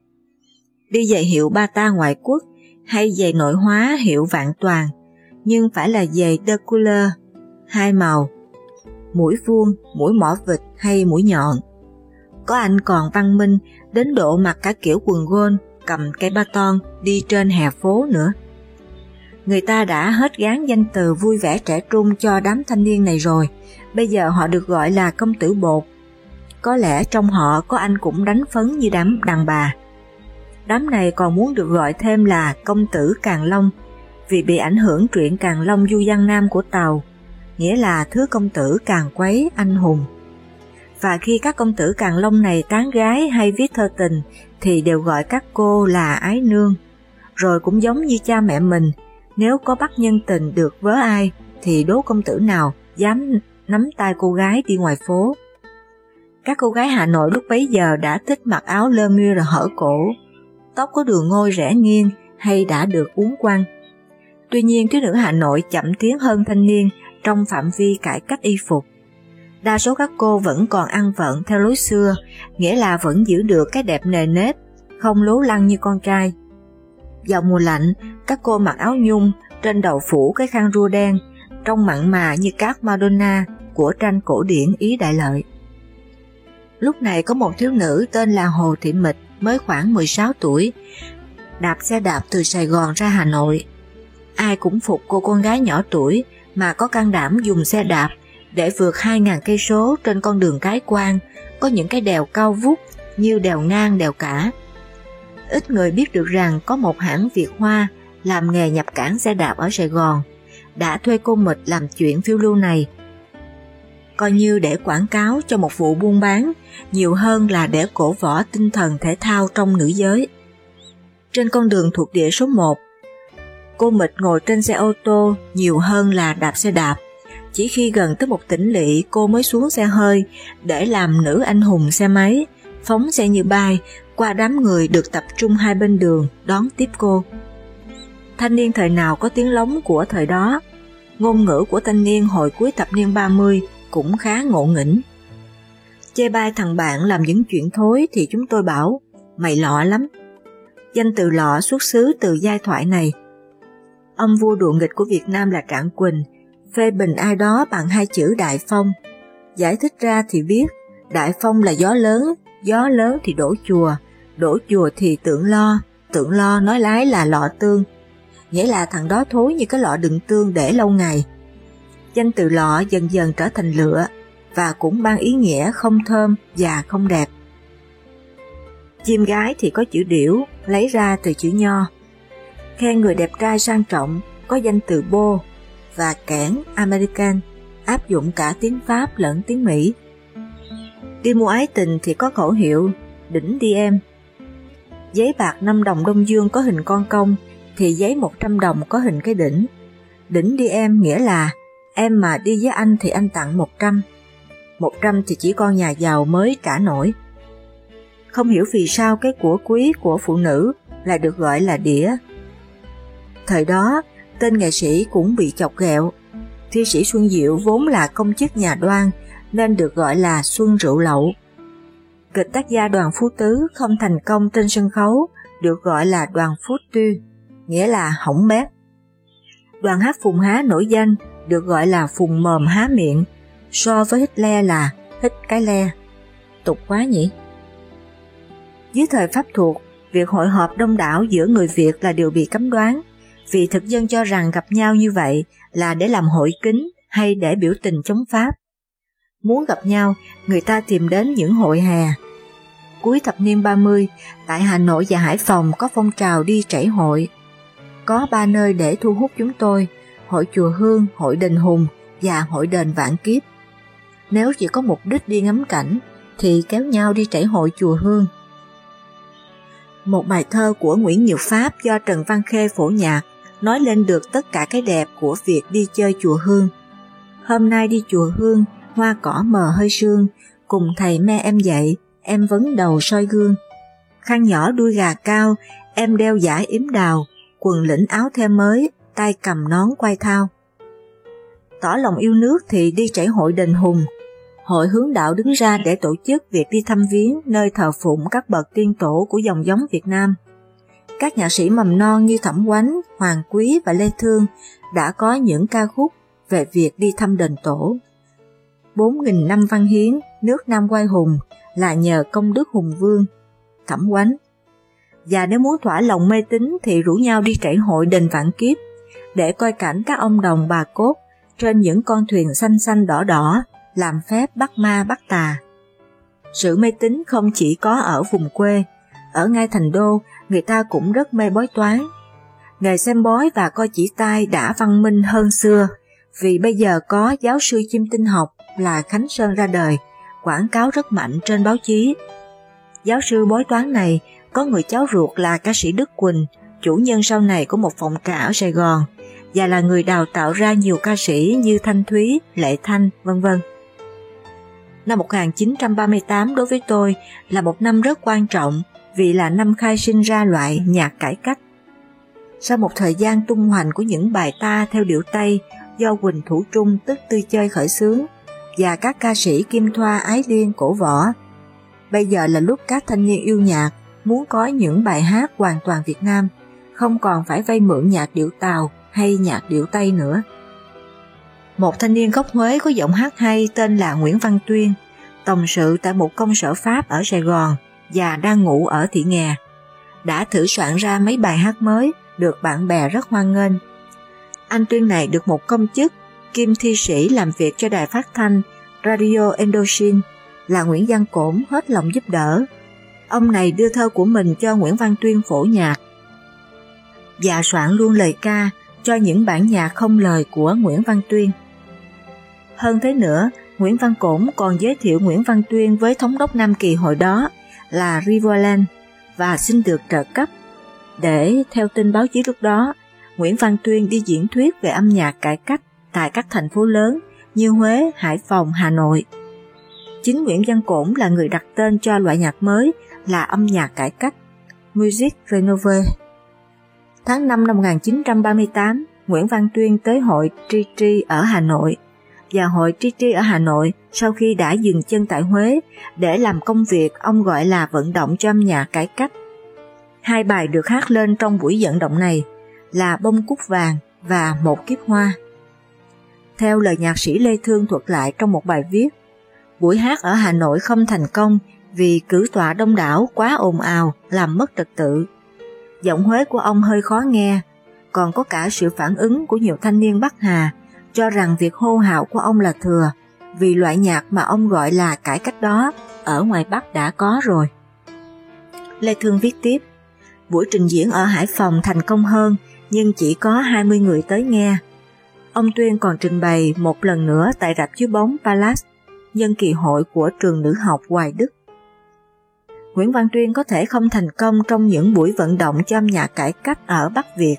Đi giày hiệu ba ta ngoại quốc hay giày nội hóa hiệu vạn toàn nhưng phải là giày de couleur, hai màu, mũi vuông, mũi mỏ vịt hay mũi nhọn. Có anh còn văn minh đến độ mặc cả kiểu quần gôn, cầm cây ba ton đi trên hè phố nữa. Người ta đã hết gán danh từ vui vẻ trẻ trung cho đám thanh niên này rồi, bây giờ họ được gọi là công tử bột. Có lẽ trong họ có anh cũng đánh phấn như đám đàn bà. Đám này còn muốn được gọi thêm là công tử Càng Long vì bị ảnh hưởng truyện Càng Long Du Giang Nam của Tàu, nghĩa là thứ công tử càng quấy anh hùng. Và khi các công tử Càng Long này tán gái hay viết thơ tình thì đều gọi các cô là ái nương. Rồi cũng giống như cha mẹ mình, nếu có bắt nhân tình được với ai thì đố công tử nào dám nắm tay cô gái đi ngoài phố. Các cô gái Hà Nội lúc bấy giờ đã thích mặc áo lơ mưa hở cổ, tóc có đường ngôi rẽ nghiêng hay đã được uống quăng Tuy nhiên thiếu nữ Hà Nội chậm tiến hơn thanh niên trong phạm vi cải cách y phục. Đa số các cô vẫn còn ăn vận theo lối xưa, nghĩa là vẫn giữ được cái đẹp nề nếp, không lố lăng như con trai. Vào mùa lạnh, các cô mặc áo nhung, trên đầu phủ cái khăn rua đen, trông mặn mà như các Madonna của tranh cổ điển Ý Đại Lợi. Lúc này có một thiếu nữ tên là Hồ Thị Mịch mới khoảng 16 tuổi, đạp xe đạp từ Sài Gòn ra Hà Nội. Ai cũng phục cô con gái nhỏ tuổi mà có can đảm dùng xe đạp để vượt 2.000 cây số trên con đường cái quan, có những cái đèo cao vút như đèo ngang đèo cả. Ít người biết được rằng có một hãng Việt Hoa làm nghề nhập cảng xe đạp ở Sài Gòn, đã thuê cô Mịch làm chuyện phiêu lưu này. Coi như để quảng cáo cho một vụ buôn bán, nhiều hơn là để cổ võ tinh thần thể thao trong nữ giới. Trên con đường thuộc địa số 1, cô Mịch ngồi trên xe ô tô nhiều hơn là đạp xe đạp. Chỉ khi gần tới một tỉnh lỵ cô mới xuống xe hơi để làm nữ anh hùng xe máy, phóng xe như bay qua đám người được tập trung hai bên đường đón tiếp cô. Thanh niên thời nào có tiếng lóng của thời đó, ngôn ngữ của thanh niên hồi cuối thập niên 30 cũng khá ngộ nghĩnh. Chê bai thằng bạn làm những chuyện thối thì chúng tôi bảo, mày lọ lắm. Danh từ lọ xuất xứ từ giai thoại này. Ông vua đùa nghịch của Việt Nam là Trạng Quỳnh, phê bình ai đó bằng hai chữ Đại Phong. Giải thích ra thì biết, Đại Phong là gió lớn, gió lớn thì đổ chùa, đổ chùa thì tưởng lo, tưởng lo nói lái là lọ tương. Nghĩa là thằng đó thối như cái lọ đựng tương để lâu ngày. Danh từ lọ dần dần trở thành lựa và cũng mang ý nghĩa không thơm và không đẹp. Chim gái thì có chữ điểu, lấy ra từ chữ nho. Khen người đẹp trai sang trọng, có danh từ bô và kẽn American, áp dụng cả tiếng Pháp lẫn tiếng Mỹ. Đi mua ái tình thì có khẩu hiệu, đỉnh đi em. Giấy bạc 5 đồng Đông Dương có hình con công thì giấy 100 đồng có hình cái đỉnh. Đỉnh đi em nghĩa là em mà đi với anh thì anh tặng 100. 100 thì chỉ con nhà giàu mới trả nổi. Không hiểu vì sao cái của quý của phụ nữ lại được gọi là đĩa. Thời đó, tên nghệ sĩ cũng bị chọc ghẹo. Thi sĩ Xuân Diệu vốn là công chức nhà đoan nên được gọi là Xuân Rượu Lậu. Kịch tác gia đoàn Phú Tứ không thành công trên sân khấu được gọi là đoàn Phú Tư, nghĩa là hỏng bét. Đoàn hát Phùng Há nổi danh được gọi là Phùng Mồm Há Miệng, so với hít le là hít cái le. Tục quá nhỉ? Dưới thời Pháp thuộc, việc hội họp đông đảo giữa người Việt là điều bị cấm đoán, vì thực dân cho rằng gặp nhau như vậy là để làm hội kính hay để biểu tình chống Pháp. Muốn gặp nhau, người ta tìm đến những hội hè. Cuối thập niên 30, tại Hà Nội và Hải Phòng có phong trào đi trảy hội. Có ba nơi để thu hút chúng tôi, hội chùa Hương, hội đền Hùng và hội đền Vạn Kiếp. Nếu chỉ có mục đích đi ngắm cảnh, thì kéo nhau đi trải hội chùa Hương. Một bài thơ của Nguyễn nhiều Pháp do Trần Văn Khê phổ nhạc nói lên được tất cả cái đẹp của việc đi chơi chùa Hương. Hôm nay đi chùa Hương, hoa cỏ mờ hơi sương, cùng thầy me em dậy, em vấn đầu soi gương. Khăn nhỏ đuôi gà cao, em đeo giả yếm đào, quần lĩnh áo thêm mới, tay cầm nón quay thao. Tỏ lòng yêu nước thì đi chảy hội đền hùng. Hội hướng đạo đứng ra để tổ chức việc đi thăm viếng nơi thờ phụng các bậc tiên tổ của dòng giống Việt Nam. Các nhạc sĩ mầm non như Thẩm Quánh, Hoàng Quý và Lê Thương đã có những ca khúc về việc đi thăm đền tổ. 4.000 năm văn hiến, nước Nam quay hùng là nhờ công đức hùng vương, Thẩm Quánh. Và nếu muốn thỏa lòng mê tín thì rủ nhau đi trải hội đền vạn kiếp để coi cảnh các ông đồng bà cốt trên những con thuyền xanh xanh đỏ đỏ làm phép bắt ma bắt tà. Sự mê tín không chỉ có ở vùng quê, ở ngay thành đô người ta cũng rất mê bói toán. Nghề xem bói và coi chỉ tay đã văn minh hơn xưa vì bây giờ có giáo sư chim tinh học là Khánh Sơn ra đời, quảng cáo rất mạnh trên báo chí. Giáo sư bói toán này có người cháu ruột là ca sĩ Đức Quỳnh, chủ nhân sau này của một phòng trà ở Sài Gòn, và là người đào tạo ra nhiều ca sĩ như Thanh Thúy, Lệ Thanh, vân vân. Năm 1938 đối với tôi là một năm rất quan trọng vì là năm khai sinh ra loại nhạc cải cách. Sau một thời gian tung hoành của những bài ta theo điệu Tây do Quỳnh Thủ Trung tức Tư Chơi khởi xướng và các ca sĩ Kim Thoa Ái Liên cổ võ. Bây giờ là lúc các thanh niên yêu nhạc muốn có những bài hát hoàn toàn Việt Nam, không còn phải vay mượn nhạc điệu Tàu hay nhạc điệu Tây nữa. Một thanh niên gốc Huế có giọng hát hay tên là Nguyễn Văn Tuyên, tổng sự tại một công sở Pháp ở Sài Gòn và đang ngủ ở Thị Nghè. Đã thử soạn ra mấy bài hát mới được bạn bè rất hoan nghênh. Anh Tuyên này được một công chức, kim thi sĩ làm việc cho đài phát thanh Radio Indochine là Nguyễn Văn Cổn hết lòng giúp đỡ. Ông này đưa thơ của mình cho Nguyễn Văn Tuyên phổ nhạc và soạn luôn lời ca cho những bản nhạc không lời của Nguyễn Văn Tuyên. Hơn thế nữa, Nguyễn Văn Cổn còn giới thiệu Nguyễn Văn Tuyên với thống đốc Nam Kỳ hồi đó là Rivoland và xin được trợ cấp. Để, theo tin báo chí lúc đó, Nguyễn Văn Tuyên đi diễn thuyết về âm nhạc cải cách tại các thành phố lớn như Huế, Hải Phòng, Hà Nội. Chính Nguyễn Văn Cổn là người đặt tên cho loại nhạc mới là âm nhạc cải cách, Music Renové. Tháng 5 năm 1938, Nguyễn Văn Tuyên tới hội Tri Tri ở Hà Nội và hội Tri Tri ở Hà Nội sau khi đã dừng chân tại Huế để làm công việc ông gọi là vận động cho âm nhạc cải cách. Hai bài được hát lên trong buổi vận động này là Bông Cúc Vàng và Một Kiếp Hoa. Theo lời nhạc sĩ Lê Thương thuật lại trong một bài viết, buổi hát ở Hà Nội không thành công vì cử tọa đông đảo quá ồn ào làm mất trật tự. Giọng Huế của ông hơi khó nghe, còn có cả sự phản ứng của nhiều thanh niên Bắc Hà cho rằng việc hô hào của ông là thừa vì loại nhạc mà ông gọi là cải cách đó ở ngoài Bắc đã có rồi. Lê Thương viết tiếp, buổi trình diễn ở Hải Phòng thành công hơn nhưng chỉ có 20 người tới nghe. Ông Tuyên còn trình bày một lần nữa tại rạp chiếu bóng Palace nhân kỳ hội của trường nữ học Hoài Đức. Nguyễn Văn Tuyên có thể không thành công trong những buổi vận động cho âm nhạc cải cách ở Bắc Việt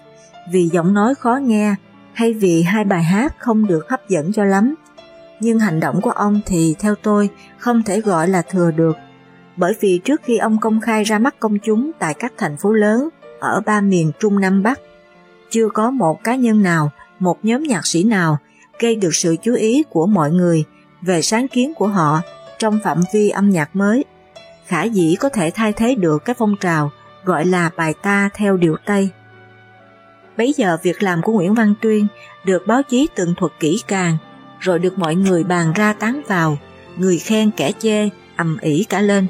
vì giọng nói khó nghe hay vì hai bài hát không được hấp dẫn cho lắm. Nhưng hành động của ông thì theo tôi không thể gọi là thừa được bởi vì trước khi ông công khai ra mắt công chúng tại các thành phố lớn ở ba miền Trung Nam Bắc, chưa có một cá nhân nào, một nhóm nhạc sĩ nào gây được sự chú ý của mọi người về sáng kiến của họ trong phạm vi âm nhạc mới. Khả dĩ có thể thay thế được cái phong trào gọi là bài ta theo điều Tây. Bấy giờ việc làm của Nguyễn Văn Tuyên được báo chí tường thuật kỹ càng, rồi được mọi người bàn ra tán vào, người khen kẻ chê, ầm ĩ cả lên.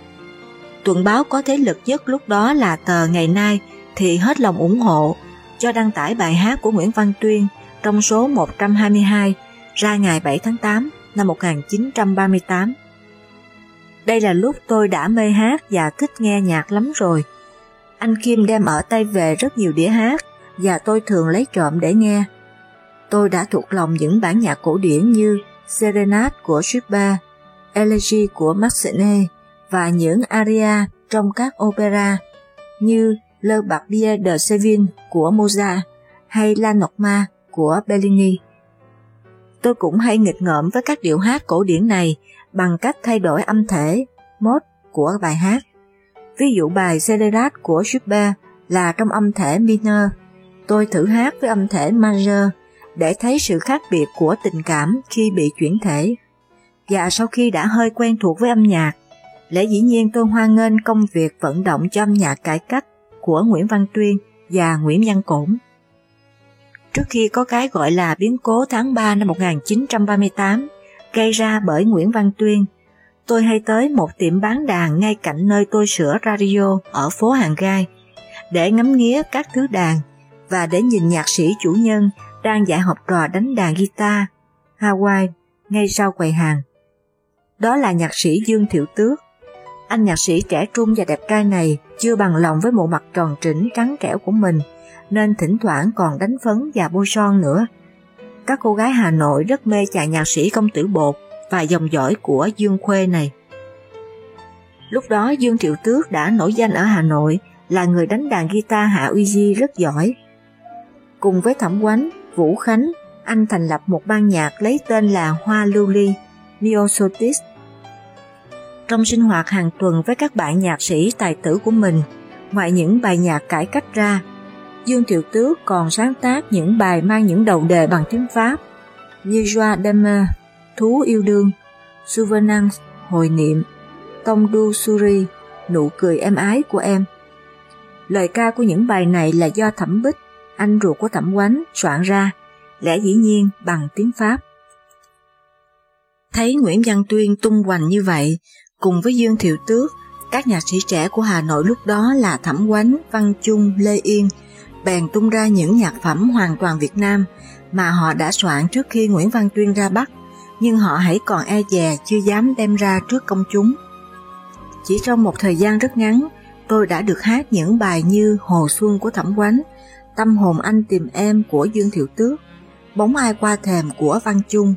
Tuần báo có thế lực nhất lúc đó là tờ Ngày Nay thì hết lòng ủng hộ cho đăng tải bài hát của Nguyễn Văn Tuyên trong số 122 ra ngày 7 tháng 8 năm 1938. Đây là lúc tôi đã mê hát và thích nghe nhạc lắm rồi. Anh Kim đem ở tay về rất nhiều đĩa hát và tôi thường lấy trộm để nghe. Tôi đã thuộc lòng những bản nhạc cổ điển như Serenade của Schubert, Elegy của Massenet và những aria trong các opera như Le Barbier de Seville của Mozart hay La Nocma của Bellini. Tôi cũng hay nghịch ngợm với các điệu hát cổ điển này bằng cách thay đổi âm thể, mode của bài hát. Ví dụ bài Serenade của Schubert là trong âm thể minor, tôi thử hát với âm thể major để thấy sự khác biệt của tình cảm khi bị chuyển thể. Và sau khi đã hơi quen thuộc với âm nhạc, lẽ dĩ nhiên tôi hoan nghênh công việc vận động cho âm nhạc cải cách của Nguyễn Văn Tuyên và Nguyễn Văn Cổn. Trước khi có cái gọi là biến cố tháng 3 năm 1938 gây ra bởi Nguyễn Văn Tuyên, tôi hay tới một tiệm bán đàn ngay cạnh nơi tôi sửa radio ở phố Hàng Gai để ngắm nghía các thứ đàn và để nhìn nhạc sĩ chủ nhân đang dạy học trò đánh đàn guitar Hawaii ngay sau quầy hàng. Đó là nhạc sĩ Dương Thiệu Tước. Anh nhạc sĩ trẻ trung và đẹp trai này chưa bằng lòng với bộ mặt tròn trĩnh trắng trẻo của mình nên thỉnh thoảng còn đánh phấn và bôi son nữa. Các cô gái Hà Nội rất mê chàng nhạc sĩ công tử bột và dòng dõi của Dương Khuê này. Lúc đó Dương Triệu Tước đã nổi danh ở Hà Nội là người đánh đàn guitar Hạ Uy Di rất giỏi. Cùng với Thẩm Quánh, Vũ Khánh, anh thành lập một ban nhạc lấy tên là Hoa Lưu Ly, Miosotis. Trong sinh hoạt hàng tuần với các bạn nhạc sĩ tài tử của mình, ngoài những bài nhạc cải cách ra, Dương Thiệu Tước còn sáng tác những bài mang những đầu đề bằng tiếng Pháp như Joie d'Amour, Thú yêu đương, Souvenance, Hồi niệm, Tông Du Suri, Nụ cười em ái của em. Lời ca của những bài này là do Thẩm Bích, anh ruột của Thẩm Quánh, soạn ra, lẽ dĩ nhiên bằng tiếng Pháp. Thấy Nguyễn Văn Tuyên tung hoành như vậy, cùng với Dương Thiệu Tước, các nhạc sĩ trẻ của Hà Nội lúc đó là Thẩm Quánh, Văn Trung, Lê Yên, bèn tung ra những nhạc phẩm hoàn toàn Việt Nam mà họ đã soạn trước khi Nguyễn Văn Tuyên ra Bắc, nhưng họ hãy còn e dè chưa dám đem ra trước công chúng. Chỉ trong một thời gian rất ngắn, tôi đã được hát những bài như Hồ Xuân của Thẩm Quánh, Tâm hồn anh tìm em của Dương Thiệu Tước, Bóng ai qua thềm của Văn Trung.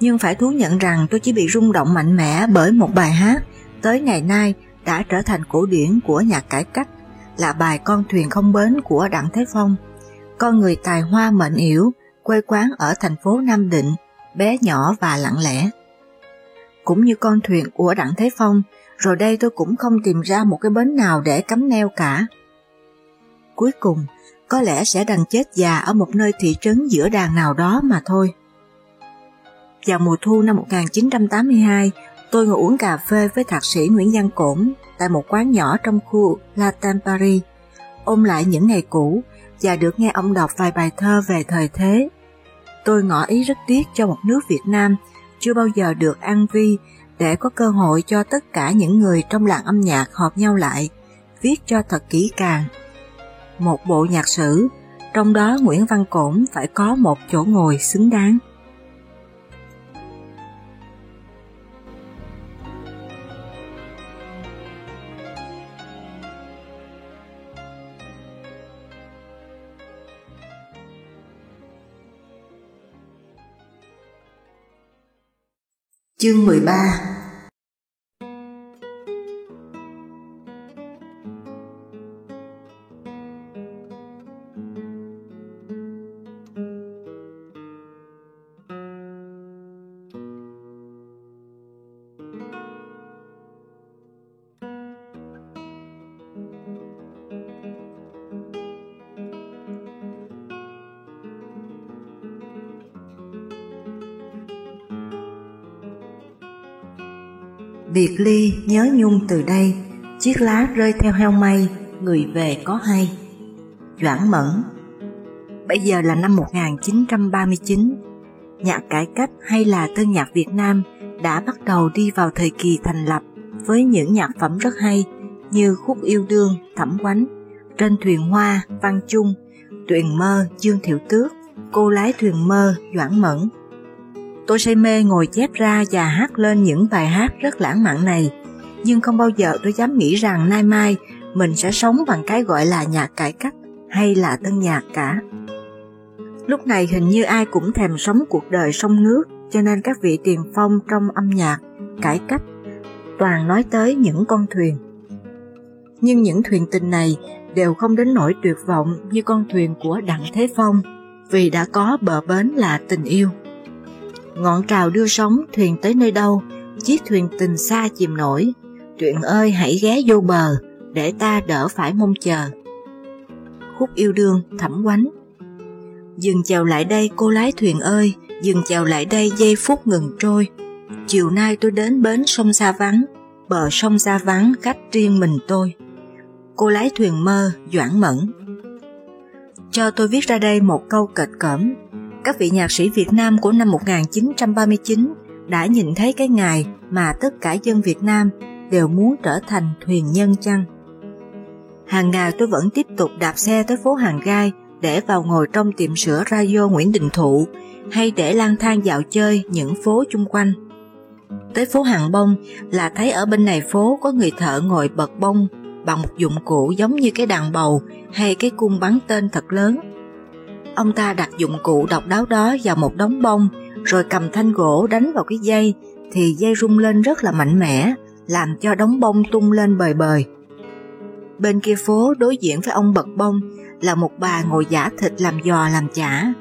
Nhưng phải thú nhận rằng tôi chỉ bị rung động mạnh mẽ bởi một bài hát tới ngày nay đã trở thành cổ điển của nhạc cải cách là bài Con thuyền không bến của Đặng Thế Phong. Con người tài hoa mệnh yểu, quê quán ở thành phố Nam Định, bé nhỏ và lặng lẽ. Cũng như con thuyền của Đặng Thế Phong, rồi đây tôi cũng không tìm ra một cái bến nào để cắm neo cả. Cuối cùng, có lẽ sẽ đành chết già ở một nơi thị trấn giữa đàn nào đó mà thôi. Vào mùa thu năm 1982, tôi ngồi uống cà phê với thạc sĩ Nguyễn Văn Cổn tại một quán nhỏ trong khu Latin Paris, ôm lại những ngày cũ và được nghe ông đọc vài bài thơ về thời thế. Tôi ngỏ ý rất tiếc cho một nước Việt Nam chưa bao giờ được an vi để có cơ hội cho tất cả những người trong làng âm nhạc họp nhau lại, viết cho thật kỹ càng. Một bộ nhạc sử, trong đó Nguyễn Văn Cổn phải có một chỗ ngồi xứng đáng. Chương 13 Biệt ly nhớ nhung từ đây, chiếc lá rơi theo heo mây, người về có hay. Doãn Mẫn. Bây giờ là năm 1939, nhạc cải cách hay là tân nhạc Việt Nam đã bắt đầu đi vào thời kỳ thành lập với những nhạc phẩm rất hay như Khúc Yêu Đương, Thẩm Quánh, Trên Thuyền Hoa, Văn Trung, Tuyền Mơ, Dương Thiệu Tước, Cô Lái Thuyền Mơ, Doãn Mẫn, Tôi say mê ngồi chép ra và hát lên những bài hát rất lãng mạn này, nhưng không bao giờ tôi dám nghĩ rằng nay mai mình sẽ sống bằng cái gọi là nhạc cải cách hay là tân nhạc cả. Lúc này hình như ai cũng thèm sống cuộc đời sông nước, cho nên các vị tiền phong trong âm nhạc, cải cách, toàn nói tới những con thuyền. Nhưng những thuyền tình này đều không đến nỗi tuyệt vọng như con thuyền của Đặng Thế Phong, vì đã có bờ bến là tình yêu. Ngọn trào đưa sóng thuyền tới nơi đâu, chiếc thuyền tình xa chìm nổi. Truyện ơi hãy ghé vô bờ, để ta đỡ phải mong chờ. Khúc yêu đương thẩm quánh Dừng chào lại đây cô lái thuyền ơi, dừng chào lại đây giây phút ngừng trôi. Chiều nay tôi đến bến sông xa vắng, bờ sông xa vắng cách riêng mình tôi. Cô lái thuyền mơ, Doãn Mẫn Cho tôi viết ra đây một câu kịch cẩm các vị nhạc sĩ Việt Nam của năm 1939 đã nhìn thấy cái ngày mà tất cả dân Việt Nam đều muốn trở thành thuyền nhân chăng. Hàng ngày tôi vẫn tiếp tục đạp xe tới phố Hàng Gai để vào ngồi trong tiệm sữa radio Nguyễn Đình Thụ hay để lang thang dạo chơi những phố chung quanh. Tới phố Hàng Bông là thấy ở bên này phố có người thợ ngồi bật bông bằng một dụng cụ giống như cái đàn bầu hay cái cung bắn tên thật lớn Ông ta đặt dụng cụ độc đáo đó vào một đống bông, rồi cầm thanh gỗ đánh vào cái dây, thì dây rung lên rất là mạnh mẽ, làm cho đống bông tung lên bời bời. Bên kia phố đối diện với ông bật bông là một bà ngồi giả thịt làm giò làm chả.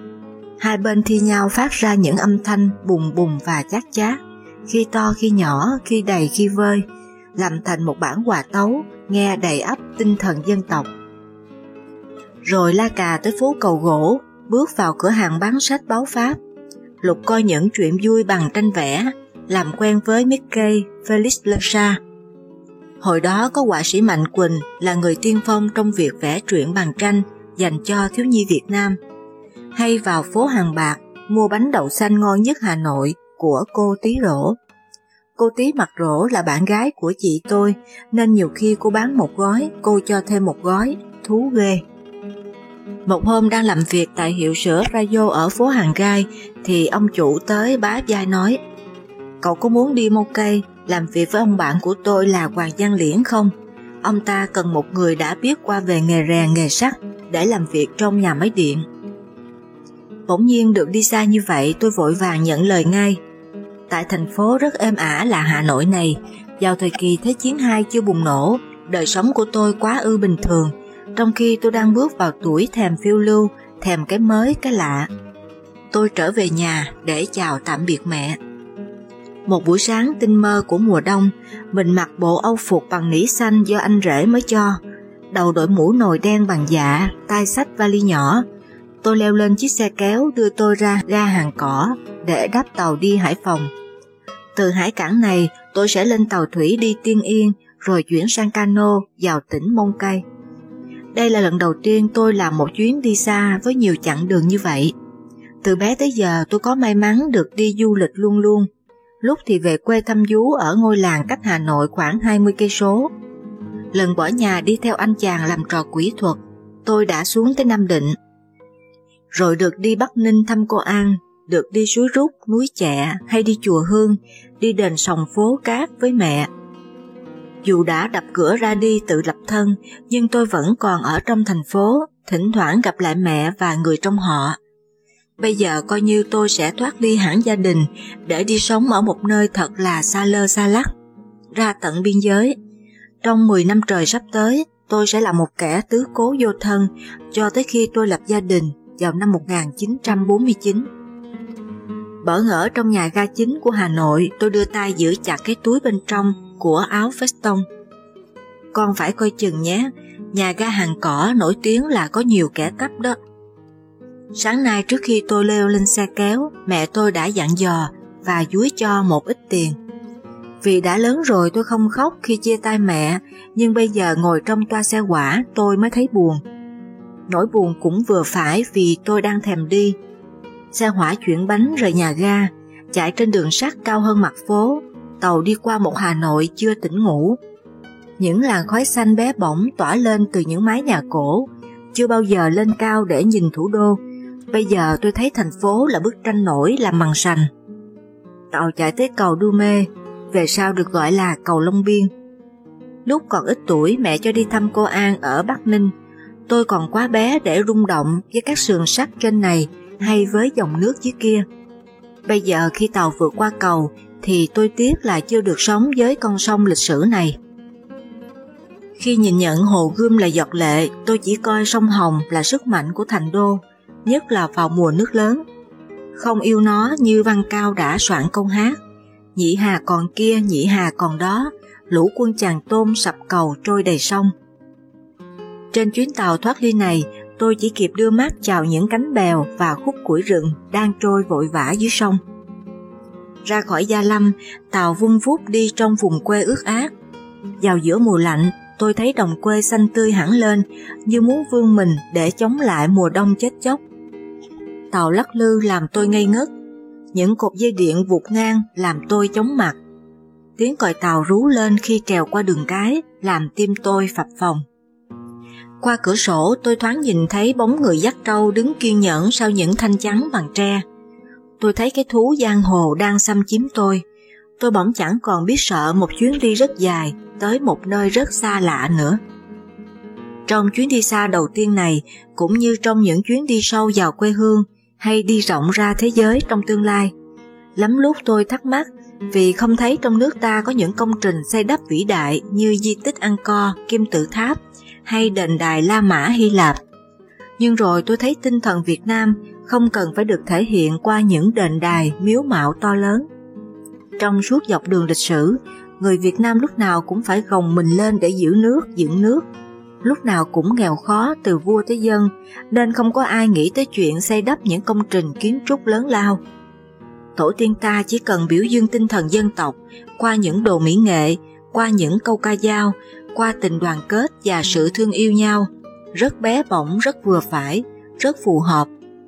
Hai bên thi nhau phát ra những âm thanh bùng bùng và chát chát, khi to khi nhỏ, khi đầy khi vơi, làm thành một bản hòa tấu nghe đầy ắp tinh thần dân tộc rồi la cà tới phố cầu gỗ, bước vào cửa hàng bán sách báo Pháp. Lục coi những chuyện vui bằng tranh vẽ, làm quen với Mickey Felix Lersa. Hồi đó có họa sĩ Mạnh Quỳnh là người tiên phong trong việc vẽ truyện bằng tranh dành cho thiếu nhi Việt Nam. Hay vào phố Hàng Bạc mua bánh đậu xanh ngon nhất Hà Nội của cô Tí Rỗ. Cô Tí mặt rỗ là bạn gái của chị tôi nên nhiều khi cô bán một gói cô cho thêm một gói, thú ghê. Một hôm đang làm việc tại hiệu sữa Radio ở phố Hàng Gai thì ông chủ tới bá vai nói Cậu có muốn đi mua cây làm việc với ông bạn của tôi là Hoàng Giang Liễn không? Ông ta cần một người đã biết qua về nghề rèn nghề sắt để làm việc trong nhà máy điện. Bỗng nhiên được đi xa như vậy tôi vội vàng nhận lời ngay. Tại thành phố rất êm ả là Hà Nội này, vào thời kỳ Thế chiến II chưa bùng nổ, đời sống của tôi quá ư bình thường, trong khi tôi đang bước vào tuổi thèm phiêu lưu, thèm cái mới, cái lạ. Tôi trở về nhà để chào tạm biệt mẹ. Một buổi sáng tinh mơ của mùa đông, mình mặc bộ âu phục bằng nỉ xanh do anh rể mới cho, đầu đội mũ nồi đen bằng dạ, tay sách vali nhỏ. Tôi leo lên chiếc xe kéo đưa tôi ra ga hàng cỏ để đáp tàu đi Hải Phòng. Từ hải cảng này, tôi sẽ lên tàu thủy đi Tiên Yên, rồi chuyển sang cano vào tỉnh Mông Cây. Đây là lần đầu tiên tôi làm một chuyến đi xa với nhiều chặng đường như vậy. Từ bé tới giờ tôi có may mắn được đi du lịch luôn luôn. Lúc thì về quê thăm vú ở ngôi làng cách Hà Nội khoảng 20 cây số. Lần bỏ nhà đi theo anh chàng làm trò quỷ thuật, tôi đã xuống tới Nam Định. Rồi được đi Bắc Ninh thăm cô An, được đi suối rút, núi chẹ hay đi chùa Hương, đi đền sòng phố cát với mẹ. Dù đã đập cửa ra đi tự lập thân, nhưng tôi vẫn còn ở trong thành phố, thỉnh thoảng gặp lại mẹ và người trong họ. Bây giờ coi như tôi sẽ thoát ly hẳn gia đình để đi sống ở một nơi thật là xa lơ xa lắc, ra tận biên giới. Trong 10 năm trời sắp tới, tôi sẽ là một kẻ tứ cố vô thân cho tới khi tôi lập gia đình vào năm 1949. Bỡ ngỡ trong nhà ga chính của Hà Nội, tôi đưa tay giữ chặt cái túi bên trong của áo veston. Con phải coi chừng nhé, nhà ga hàng cỏ nổi tiếng là có nhiều kẻ cắp đó. Sáng nay trước khi tôi leo lên xe kéo, mẹ tôi đã dặn dò và dúi cho một ít tiền. Vì đã lớn rồi tôi không khóc khi chia tay mẹ, nhưng bây giờ ngồi trong toa xe quả tôi mới thấy buồn. Nỗi buồn cũng vừa phải vì tôi đang thèm đi. Xe hỏa chuyển bánh rời nhà ga, chạy trên đường sắt cao hơn mặt phố, tàu đi qua một Hà Nội chưa tỉnh ngủ. Những làn khói xanh bé bỏng tỏa lên từ những mái nhà cổ, chưa bao giờ lên cao để nhìn thủ đô. Bây giờ tôi thấy thành phố là bức tranh nổi làm bằng sành. Tàu chạy tới cầu Đu Mê, về sau được gọi là cầu Long Biên. Lúc còn ít tuổi mẹ cho đi thăm cô An ở Bắc Ninh, tôi còn quá bé để rung động với các sườn sắt trên này hay với dòng nước dưới kia. Bây giờ khi tàu vượt qua cầu thì tôi tiếc là chưa được sống với con sông lịch sử này. Khi nhìn nhận hồ gươm là giọt lệ, tôi chỉ coi sông Hồng là sức mạnh của thành đô, nhất là vào mùa nước lớn. Không yêu nó như Văn Cao đã soạn câu hát. Nhị hà còn kia, nhị hà còn đó, lũ quân chàng tôm sập cầu trôi đầy sông. Trên chuyến tàu thoát ly này, tôi chỉ kịp đưa mắt chào những cánh bèo và khúc củi rừng đang trôi vội vã dưới sông. Ra khỏi Gia Lâm, tàu vung vút đi trong vùng quê ướt át. Vào giữa mùa lạnh, tôi thấy đồng quê xanh tươi hẳn lên, như muốn vươn mình để chống lại mùa đông chết chóc. Tàu lắc lư làm tôi ngây ngất, những cột dây điện vụt ngang làm tôi chóng mặt. Tiếng còi tàu rú lên khi trèo qua đường cái, làm tim tôi phập phồng. Qua cửa sổ tôi thoáng nhìn thấy bóng người dắt trâu đứng kiên nhẫn sau những thanh chắn bằng tre. Tôi thấy cái thú giang hồ đang xâm chiếm tôi. Tôi bỗng chẳng còn biết sợ một chuyến đi rất dài tới một nơi rất xa lạ nữa. Trong chuyến đi xa đầu tiên này, cũng như trong những chuyến đi sâu vào quê hương hay đi rộng ra thế giới trong tương lai, lắm lúc tôi thắc mắc vì không thấy trong nước ta có những công trình xây đắp vĩ đại như di tích Angkor, Kim Tự Tháp hay đền đài La Mã Hy Lạp. Nhưng rồi tôi thấy tinh thần Việt Nam không cần phải được thể hiện qua những đền đài miếu mạo to lớn. Trong suốt dọc đường lịch sử, người Việt Nam lúc nào cũng phải gồng mình lên để giữ nước, dựng nước. Lúc nào cũng nghèo khó từ vua tới dân, nên không có ai nghĩ tới chuyện xây đắp những công trình kiến trúc lớn lao. tổ tiên ta chỉ cần biểu dương tinh thần dân tộc qua những đồ mỹ nghệ, qua những câu ca dao, qua tình đoàn kết và sự thương yêu nhau, rất bé bỏng, rất vừa phải, rất phù hợp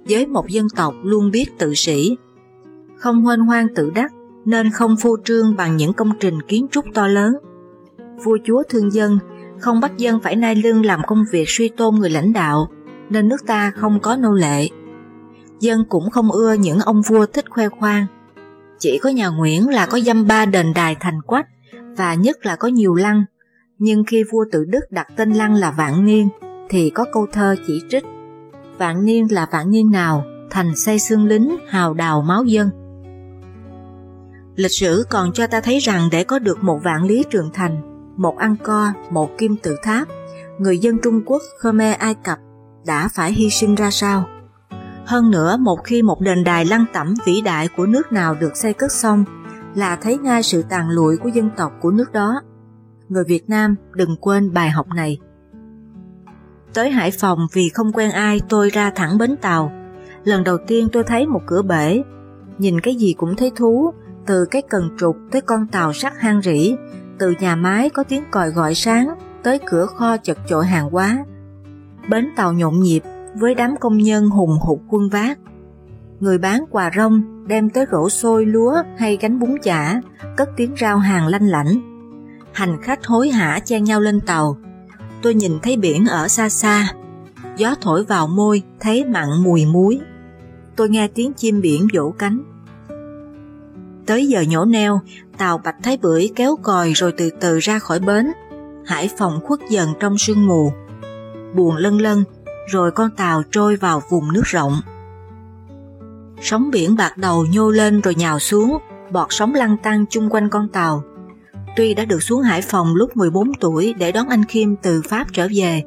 với một dân tộc luôn biết tự sĩ. Không hoên hoang tự đắc nên không phô trương bằng những công trình kiến trúc to lớn. Vua chúa thương dân, không bắt dân phải nai lưng làm công việc suy tôn người lãnh đạo, nên nước ta không có nô lệ. Dân cũng không ưa những ông vua thích khoe khoang. Chỉ có nhà Nguyễn là có dăm ba đền đài thành quách, và nhất là có nhiều lăng. Nhưng khi vua tự Đức đặt tên lăng là Vạn Niên, thì có câu thơ chỉ trích. Vạn Niên là vạn niên nào, thành xây xương lính, hào đào máu dân. Lịch sử còn cho ta thấy rằng để có được một vạn lý trường thành, một ăn co, một kim tự tháp, người dân Trung Quốc, Khmer, Ai Cập đã phải hy sinh ra sao. Hơn nữa, một khi một đền đài lăng tẩm vĩ đại của nước nào được xây cất xong, là thấy ngay sự tàn lụi của dân tộc của nước đó. Người Việt Nam đừng quên bài học này. Tới Hải Phòng vì không quen ai tôi ra thẳng bến tàu. Lần đầu tiên tôi thấy một cửa bể, nhìn cái gì cũng thấy thú, từ cái cần trục tới con tàu sắt hang rỉ, từ nhà máy có tiếng còi gọi sáng tới cửa kho chật chội hàng hóa. Bến tàu nhộn nhịp với đám công nhân hùng hục quân vác. Người bán quà rong đem tới rổ xôi lúa hay gánh bún chả, cất tiếng rao hàng lanh lảnh. Hành khách hối hả chen nhau lên tàu. Tôi nhìn thấy biển ở xa xa, gió thổi vào môi thấy mặn mùi muối. Tôi nghe tiếng chim biển vỗ cánh. Tới giờ nhổ neo, tàu Bạch Thái Bưởi kéo còi rồi từ từ ra khỏi bến. Hải phòng khuất dần trong sương mù. Buồn lân lân, rồi con tàu trôi vào vùng nước rộng. Sóng biển bạc đầu nhô lên rồi nhào xuống, bọt sóng lăn tăng chung quanh con tàu. Tuy đã được xuống Hải Phòng lúc 14 tuổi để đón anh Kim từ Pháp trở về,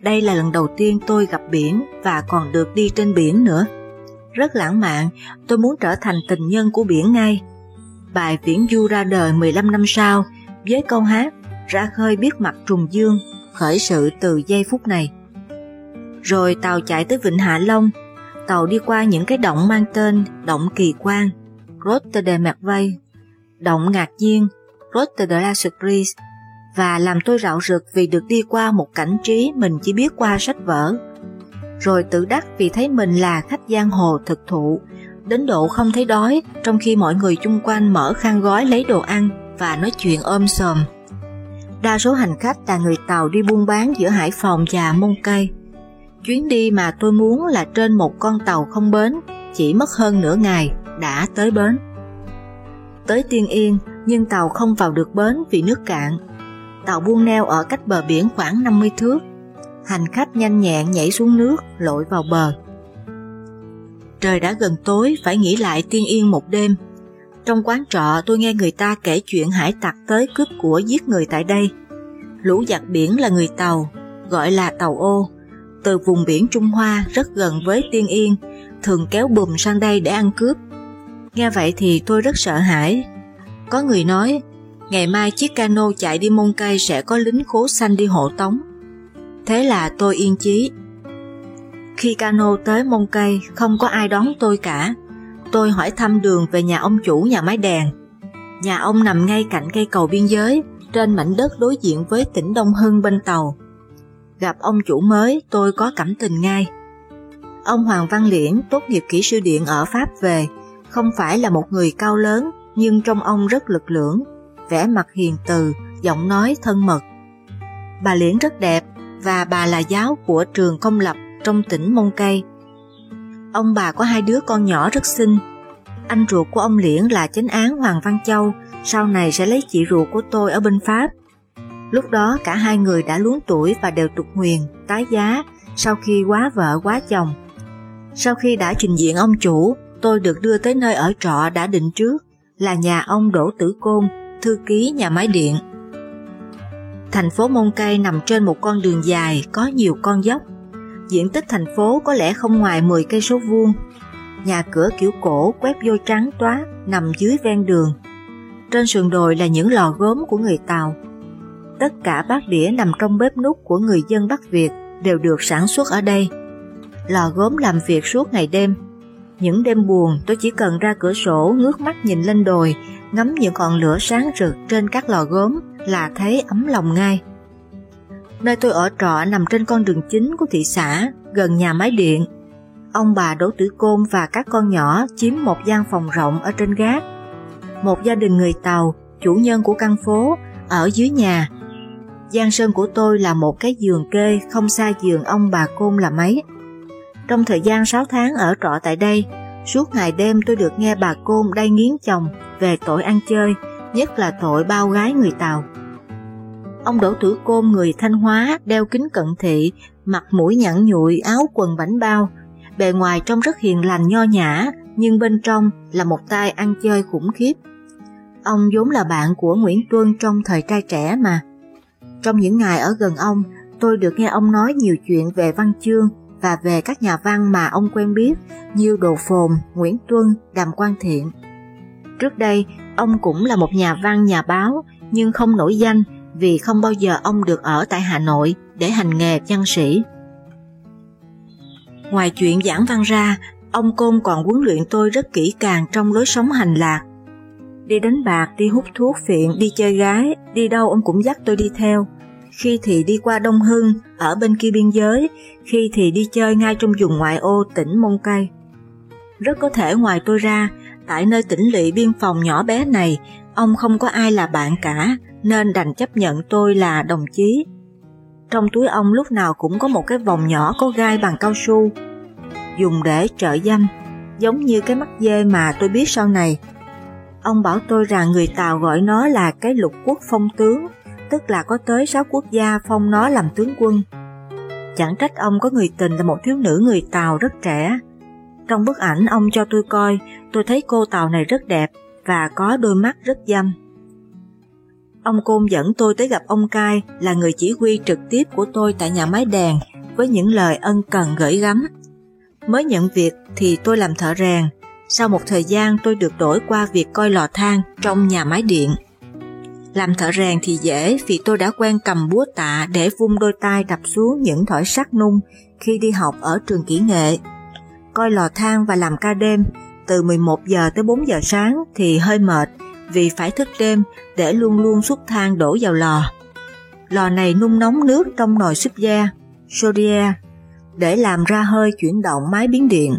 đây là lần đầu tiên tôi gặp biển và còn được đi trên biển nữa. Rất lãng mạn, tôi muốn trở thành tình nhân của biển ngay bài viễn du ra đời 15 năm sau với câu hát ra khơi biết mặt trùng dương khởi sự từ giây phút này. Rồi tàu chạy tới Vịnh Hạ Long, tàu đi qua những cái động mang tên Động Kỳ Quan, Grotte mạc vây Động Ngạc Nhiên, Grotte de la Surprise, và làm tôi rạo rực vì được đi qua một cảnh trí mình chỉ biết qua sách vở. Rồi tự đắc vì thấy mình là khách giang hồ thực thụ, đến độ không thấy đói trong khi mọi người chung quanh mở khăn gói lấy đồ ăn và nói chuyện ôm sòm. Đa số hành khách là người Tàu đi buôn bán giữa Hải Phòng và Môn Cây. Chuyến đi mà tôi muốn là trên một con tàu không bến, chỉ mất hơn nửa ngày đã tới bến. Tới Tiên Yên nhưng tàu không vào được bến vì nước cạn. Tàu buông neo ở cách bờ biển khoảng 50 thước. Hành khách nhanh nhẹn nhảy xuống nước lội vào bờ Trời đã gần tối phải nghỉ lại tiên yên một đêm. Trong quán trọ tôi nghe người ta kể chuyện hải tặc tới cướp của giết người tại đây. Lũ giặc biển là người Tàu, gọi là Tàu ô, từ vùng biển Trung Hoa rất gần với Tiên Yên, thường kéo bùm sang đây để ăn cướp. Nghe vậy thì tôi rất sợ hãi. Có người nói, ngày mai chiếc cano chạy đi Mông cây sẽ có lính khố xanh đi hộ tống. Thế là tôi yên chí, khi cano tới mông cây, không có ai đón tôi cả. Tôi hỏi thăm đường về nhà ông chủ nhà máy đèn. Nhà ông nằm ngay cạnh cây cầu biên giới, trên mảnh đất đối diện với tỉnh Đông Hưng bên tàu. Gặp ông chủ mới, tôi có cảm tình ngay. Ông Hoàng Văn Liễn tốt nghiệp kỹ sư điện ở Pháp về, không phải là một người cao lớn, nhưng trong ông rất lực lưỡng, vẻ mặt hiền từ, giọng nói thân mật. Bà Liễn rất đẹp, và bà là giáo của trường công lập trong tỉnh Mông Cây. Ông bà có hai đứa con nhỏ rất xinh. Anh ruột của ông Liễn là chánh án Hoàng Văn Châu, sau này sẽ lấy chị ruột của tôi ở bên Pháp. Lúc đó cả hai người đã luống tuổi và đều trục huyền, tái giá sau khi quá vợ quá chồng. Sau khi đã trình diện ông chủ, tôi được đưa tới nơi ở trọ đã định trước là nhà ông Đỗ Tử Côn, thư ký nhà máy điện. Thành phố Mông Cây nằm trên một con đường dài có nhiều con dốc. Diện tích thành phố có lẽ không ngoài 10 cây số vuông. Nhà cửa kiểu cổ quét vô trắng toát nằm dưới ven đường. Trên sườn đồi là những lò gốm của người Tàu. Tất cả bát đĩa nằm trong bếp nút của người dân Bắc Việt đều được sản xuất ở đây. Lò gốm làm việc suốt ngày đêm. Những đêm buồn tôi chỉ cần ra cửa sổ ngước mắt nhìn lên đồi, ngắm những ngọn lửa sáng rực trên các lò gốm là thấy ấm lòng ngay. Nơi tôi ở trọ nằm trên con đường chính của thị xã, gần nhà máy điện. Ông bà Đỗ Tử Côn và các con nhỏ chiếm một gian phòng rộng ở trên gác. Một gia đình người Tàu, chủ nhân của căn phố, ở dưới nhà. Giang sơn của tôi là một cái giường kê không xa giường ông bà Côn là mấy. Trong thời gian 6 tháng ở trọ tại đây, suốt ngày đêm tôi được nghe bà Côn đay nghiến chồng về tội ăn chơi, nhất là tội bao gái người Tàu. Ông Đỗ Tử Côn người Thanh Hóa đeo kính cận thị, mặt mũi nhẵn nhụi áo quần bảnh bao, bề ngoài trông rất hiền lành nho nhã, nhưng bên trong là một tay ăn chơi khủng khiếp. Ông vốn là bạn của Nguyễn Tuân trong thời trai trẻ mà. Trong những ngày ở gần ông, tôi được nghe ông nói nhiều chuyện về văn chương và về các nhà văn mà ông quen biết như Đồ Phồn, Nguyễn Tuân, Đàm Quang Thiện. Trước đây, ông cũng là một nhà văn nhà báo nhưng không nổi danh vì không bao giờ ông được ở tại Hà Nội để hành nghề văn sĩ. Ngoài chuyện giảng văn ra, ông Côn còn huấn luyện tôi rất kỹ càng trong lối sống hành lạc. Đi đánh bạc, đi hút thuốc phiện, đi chơi gái, đi đâu ông cũng dắt tôi đi theo. Khi thì đi qua Đông Hưng, ở bên kia biên giới, khi thì đi chơi ngay trong vùng ngoại ô tỉnh Mông Cây. Rất có thể ngoài tôi ra, tại nơi tỉnh lỵ biên phòng nhỏ bé này, ông không có ai là bạn cả, nên đành chấp nhận tôi là đồng chí. Trong túi ông lúc nào cũng có một cái vòng nhỏ có gai bằng cao su, dùng để trợ danh, giống như cái mắt dê mà tôi biết sau này. Ông bảo tôi rằng người Tàu gọi nó là cái lục quốc phong tướng, tức là có tới 6 quốc gia phong nó làm tướng quân. Chẳng trách ông có người tình là một thiếu nữ người Tàu rất trẻ. Trong bức ảnh ông cho tôi coi, tôi thấy cô Tàu này rất đẹp và có đôi mắt rất dâm. Ông Côn dẫn tôi tới gặp ông Cai là người chỉ huy trực tiếp của tôi tại nhà máy đèn với những lời ân cần gửi gắm. Mới nhận việc thì tôi làm thợ rèn, sau một thời gian tôi được đổi qua việc coi lò than trong nhà máy điện. Làm thợ rèn thì dễ vì tôi đã quen cầm búa tạ để vung đôi tay đập xuống những thỏi sắt nung khi đi học ở trường kỹ nghệ. Coi lò than và làm ca đêm từ 11 giờ tới 4 giờ sáng thì hơi mệt vì phải thức đêm để luôn luôn xuất than đổ vào lò. Lò này nung nóng nước trong nồi súp da, sodia, e, để làm ra hơi chuyển động máy biến điện.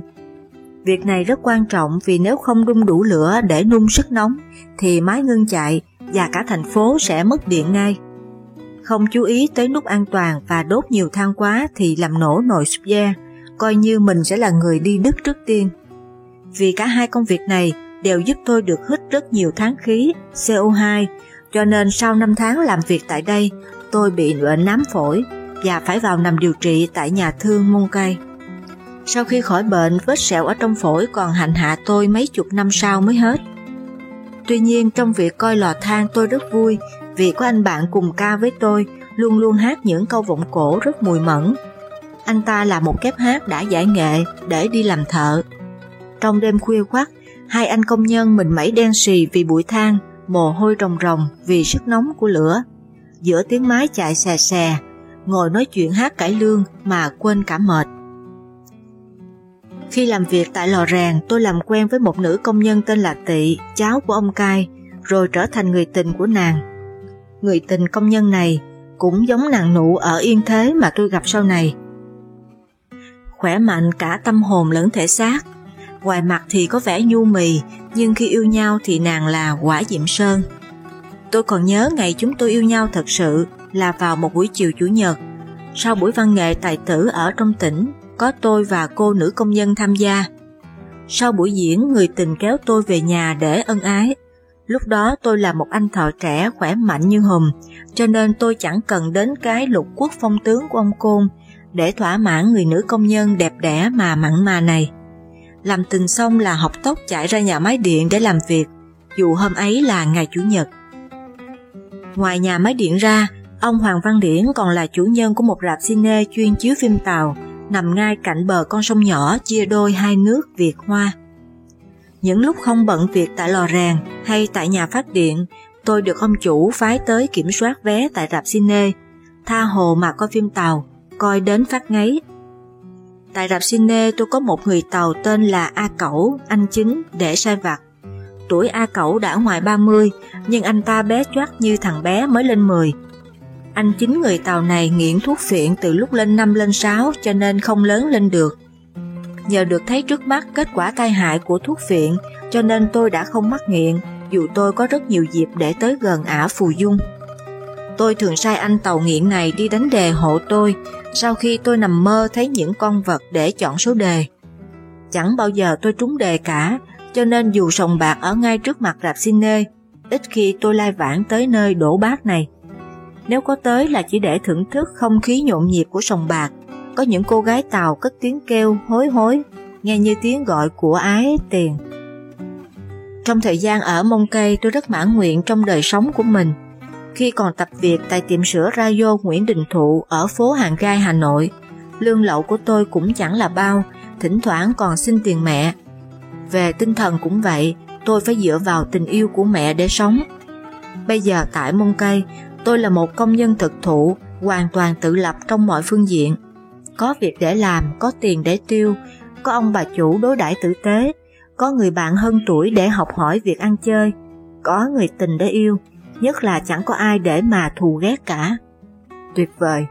Việc này rất quan trọng vì nếu không đun đủ lửa để nung sức nóng thì máy ngưng chạy và cả thành phố sẽ mất điện ngay. Không chú ý tới nút an toàn và đốt nhiều than quá thì làm nổ nồi súp da, coi như mình sẽ là người đi đứt trước tiên. Vì cả hai công việc này đều giúp tôi được hít rất nhiều tháng khí CO2, cho nên sau 5 tháng làm việc tại đây, tôi bị bệnh nám phổi và phải vào nằm điều trị tại nhà thương môn cây. Sau khi khỏi bệnh, vết sẹo ở trong phổi còn hành hạ tôi mấy chục năm sau mới hết. Tuy nhiên trong việc coi lò than tôi rất vui vì có anh bạn cùng ca với tôi luôn luôn hát những câu vọng cổ rất mùi mẫn. Anh ta là một kép hát đã giải nghệ để đi làm thợ. Trong đêm khuya khoắt, hai anh công nhân mình mẩy đen xì vì bụi than, mồ hôi rồng rồng vì sức nóng của lửa. Giữa tiếng máy chạy xè xè, ngồi nói chuyện hát cải lương mà quên cả mệt. Khi làm việc tại lò rèn, tôi làm quen với một nữ công nhân tên là Tị, cháu của ông Cai, rồi trở thành người tình của nàng. Người tình công nhân này cũng giống nàng nụ ở Yên Thế mà tôi gặp sau này. Khỏe mạnh cả tâm hồn lẫn thể xác, ngoài mặt thì có vẻ nhu mì, nhưng khi yêu nhau thì nàng là quả diệm sơn. Tôi còn nhớ ngày chúng tôi yêu nhau thật sự là vào một buổi chiều chủ nhật. Sau buổi văn nghệ tài tử ở trong tỉnh, có tôi và cô nữ công nhân tham gia. Sau buổi diễn, người tình kéo tôi về nhà để ân ái. Lúc đó tôi là một anh thợ trẻ khỏe mạnh như hùm, cho nên tôi chẳng cần đến cái lục quốc phong tướng của ông Côn để thỏa mãn người nữ công nhân đẹp đẽ mà mặn mà này. Làm tình xong là học tóc chạy ra nhà máy điện để làm việc, dù hôm ấy là ngày Chủ nhật. Ngoài nhà máy điện ra, ông Hoàng Văn Điển còn là chủ nhân của một rạp cine chuyên chiếu phim Tàu, nằm ngay cạnh bờ con sông nhỏ chia đôi hai nước Việt Hoa. Những lúc không bận việc tại lò rèn hay tại nhà phát điện, tôi được ông chủ phái tới kiểm soát vé tại rạp cine, tha hồ mà coi phim Tàu, coi đến phát ngáy. Tại rạp cine tôi có một người Tàu tên là A Cẩu, anh chính, để sai vặt. Tuổi A Cẩu đã ngoài 30, nhưng anh ta bé choát như thằng bé mới lên 10. Anh chính người Tàu này nghiện thuốc phiện từ lúc lên 5 lên 6 cho nên không lớn lên được. Nhờ được thấy trước mắt kết quả tai hại của thuốc phiện cho nên tôi đã không mắc nghiện dù tôi có rất nhiều dịp để tới gần ả phù dung. Tôi thường sai anh tàu nghiện này đi đánh đề hộ tôi sau khi tôi nằm mơ thấy những con vật để chọn số đề. Chẳng bao giờ tôi trúng đề cả, cho nên dù sòng bạc ở ngay trước mặt rạp cine, ít khi tôi lai vãng tới nơi đổ bát này. Nếu có tới là chỉ để thưởng thức không khí nhộn nhịp của sòng bạc, có những cô gái tàu cất tiếng kêu hối hối, nghe như tiếng gọi của ái tiền. Trong thời gian ở Mông Cây tôi rất mãn nguyện trong đời sống của mình. Khi còn tập việc tại tiệm sữa Radio Nguyễn Đình Thụ ở phố Hàng Gai Hà Nội, lương lậu của tôi cũng chẳng là bao, thỉnh thoảng còn xin tiền mẹ. Về tinh thần cũng vậy, tôi phải dựa vào tình yêu của mẹ để sống. Bây giờ tại Mông Cây, tôi là một công nhân thực thụ, hoàn toàn tự lập trong mọi phương diện. Có việc để làm, có tiền để tiêu, có ông bà chủ đối đãi tử tế, có người bạn hơn tuổi để học hỏi việc ăn chơi, có người tình để yêu, nhất là chẳng có ai để mà thù ghét cả. Tuyệt vời,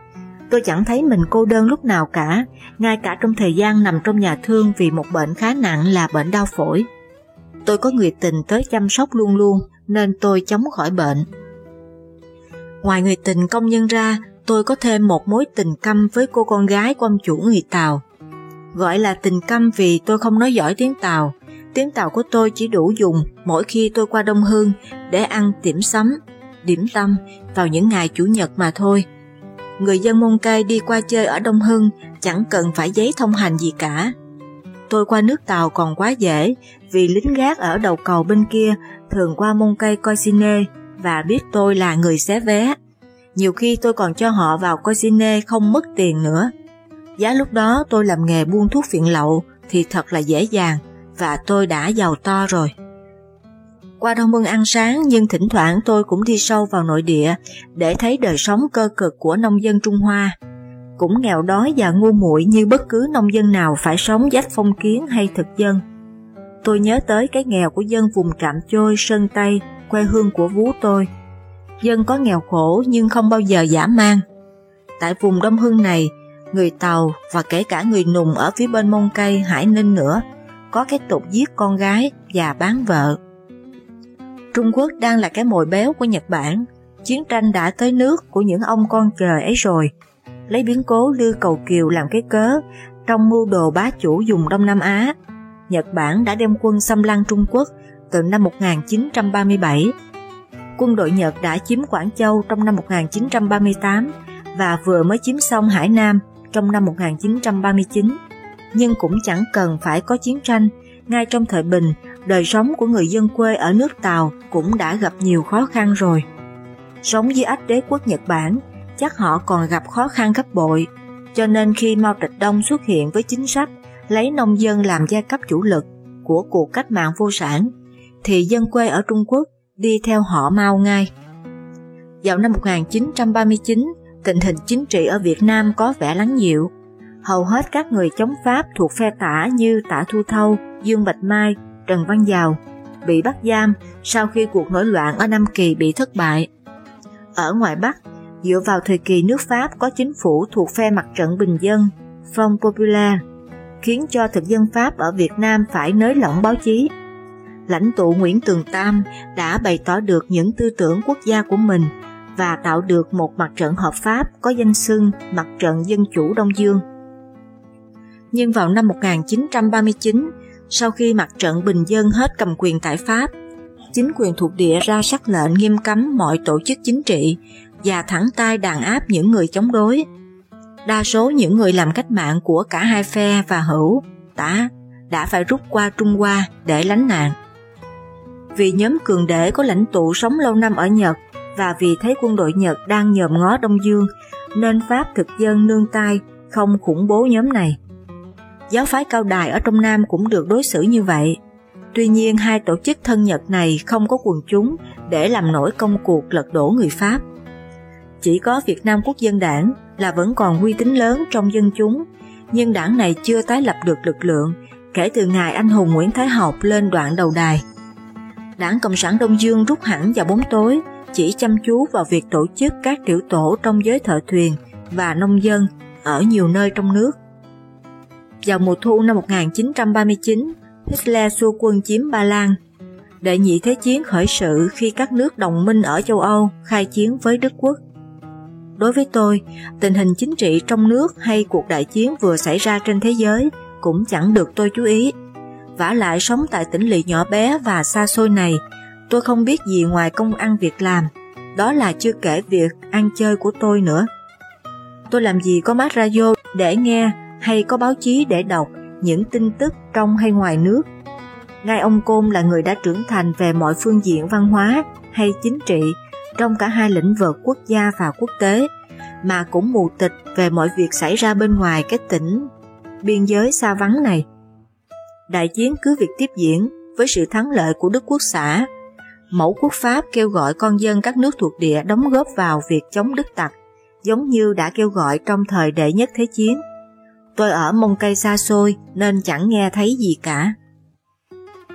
tôi chẳng thấy mình cô đơn lúc nào cả, ngay cả trong thời gian nằm trong nhà thương vì một bệnh khá nặng là bệnh đau phổi. Tôi có người tình tới chăm sóc luôn luôn nên tôi chống khỏi bệnh. Ngoài người tình công nhân ra, tôi có thêm một mối tình căm với cô con gái của ông chủ người Tàu. Gọi là tình căm vì tôi không nói giỏi tiếng Tàu, Tiếng tàu của tôi chỉ đủ dùng mỗi khi tôi qua Đông Hương để ăn điểm sắm, điểm tâm vào những ngày Chủ nhật mà thôi. Người dân Môn Cay đi qua chơi ở Đông Hưng chẳng cần phải giấy thông hành gì cả. Tôi qua nước tàu còn quá dễ vì lính gác ở đầu cầu bên kia thường qua Môn Cây coi cine và biết tôi là người xé vé. Nhiều khi tôi còn cho họ vào coi không mất tiền nữa. Giá lúc đó tôi làm nghề buôn thuốc phiện lậu thì thật là dễ dàng và tôi đã giàu to rồi. Qua Đông Mưng ăn sáng nhưng thỉnh thoảng tôi cũng đi sâu vào nội địa để thấy đời sống cơ cực của nông dân Trung Hoa. Cũng nghèo đói và ngu muội như bất cứ nông dân nào phải sống dách phong kiến hay thực dân. Tôi nhớ tới cái nghèo của dân vùng Trạm Chôi, Sơn Tây, quê hương của vú tôi. Dân có nghèo khổ nhưng không bao giờ giả mang Tại vùng Đông Hưng này, người Tàu và kể cả người Nùng ở phía bên Mông Cây, Hải Ninh nữa có cái tục giết con gái và bán vợ. Trung Quốc đang là cái mồi béo của Nhật Bản, chiến tranh đã tới nước của những ông con trời ấy rồi. Lấy biến cố đưa cầu kiều làm cái cớ, trong mưu đồ bá chủ dùng Đông Nam Á, Nhật Bản đã đem quân xâm lăng Trung Quốc từ năm 1937. Quân đội Nhật đã chiếm Quảng Châu trong năm 1938 và vừa mới chiếm xong Hải Nam trong năm 1939 nhưng cũng chẳng cần phải có chiến tranh. Ngay trong thời bình, đời sống của người dân quê ở nước Tàu cũng đã gặp nhiều khó khăn rồi. Sống dưới ách đế quốc Nhật Bản, chắc họ còn gặp khó khăn gấp bội. Cho nên khi Mao Trạch Đông xuất hiện với chính sách lấy nông dân làm giai cấp chủ lực của cuộc cách mạng vô sản, thì dân quê ở Trung Quốc đi theo họ Mao ngay. Vào năm 1939, tình hình chính trị ở Việt Nam có vẻ lắng dịu, hầu hết các người chống Pháp thuộc phe tả như Tả Thu Thâu, Dương Bạch Mai, Trần Văn Giàu bị bắt giam sau khi cuộc nổi loạn ở Nam Kỳ bị thất bại. Ở ngoài Bắc, dựa vào thời kỳ nước Pháp có chính phủ thuộc phe mặt trận bình dân, Front Populaire, khiến cho thực dân Pháp ở Việt Nam phải nới lỏng báo chí. Lãnh tụ Nguyễn Tường Tam đã bày tỏ được những tư tưởng quốc gia của mình và tạo được một mặt trận hợp pháp có danh xưng Mặt trận Dân Chủ Đông Dương nhưng vào năm 1939, sau khi mặt trận bình dân hết cầm quyền tại Pháp, chính quyền thuộc địa ra sắc lệnh nghiêm cấm mọi tổ chức chính trị và thẳng tay đàn áp những người chống đối. Đa số những người làm cách mạng của cả hai phe và hữu, tả đã phải rút qua Trung Hoa để lánh nạn vì nhóm cường đệ có lãnh tụ sống lâu năm ở Nhật và vì thấy quân đội Nhật đang nhòm ngó Đông Dương nên Pháp thực dân nương tay không khủng bố nhóm này. Giáo phái cao đài ở trong Nam cũng được đối xử như vậy. Tuy nhiên hai tổ chức thân Nhật này không có quần chúng để làm nổi công cuộc lật đổ người Pháp. Chỉ có Việt Nam Quốc dân đảng là vẫn còn uy tín lớn trong dân chúng, nhưng đảng này chưa tái lập được lực lượng kể từ ngày anh hùng Nguyễn Thái Học lên đoạn đầu đài đảng Cộng sản Đông Dương rút hẳn vào bóng tối, chỉ chăm chú vào việc tổ chức các tiểu tổ trong giới thợ thuyền và nông dân ở nhiều nơi trong nước. Vào mùa thu năm 1939, Hitler xua quân chiếm Ba Lan. Đệ nhị thế chiến khởi sự khi các nước đồng minh ở châu Âu khai chiến với Đức quốc. Đối với tôi, tình hình chính trị trong nước hay cuộc đại chiến vừa xảy ra trên thế giới cũng chẳng được tôi chú ý vả lại sống tại tỉnh lỵ nhỏ bé và xa xôi này, tôi không biết gì ngoài công ăn việc làm, đó là chưa kể việc ăn chơi của tôi nữa. Tôi làm gì có mát radio để nghe hay có báo chí để đọc những tin tức trong hay ngoài nước. Ngay ông Côn là người đã trưởng thành về mọi phương diện văn hóa hay chính trị trong cả hai lĩnh vực quốc gia và quốc tế, mà cũng mù tịch về mọi việc xảy ra bên ngoài cái tỉnh biên giới xa vắng này đại chiến cứ việc tiếp diễn với sự thắng lợi của Đức Quốc xã. Mẫu quốc Pháp kêu gọi con dân các nước thuộc địa đóng góp vào việc chống Đức tặc, giống như đã kêu gọi trong thời đệ nhất thế chiến. Tôi ở mông cây xa xôi nên chẳng nghe thấy gì cả.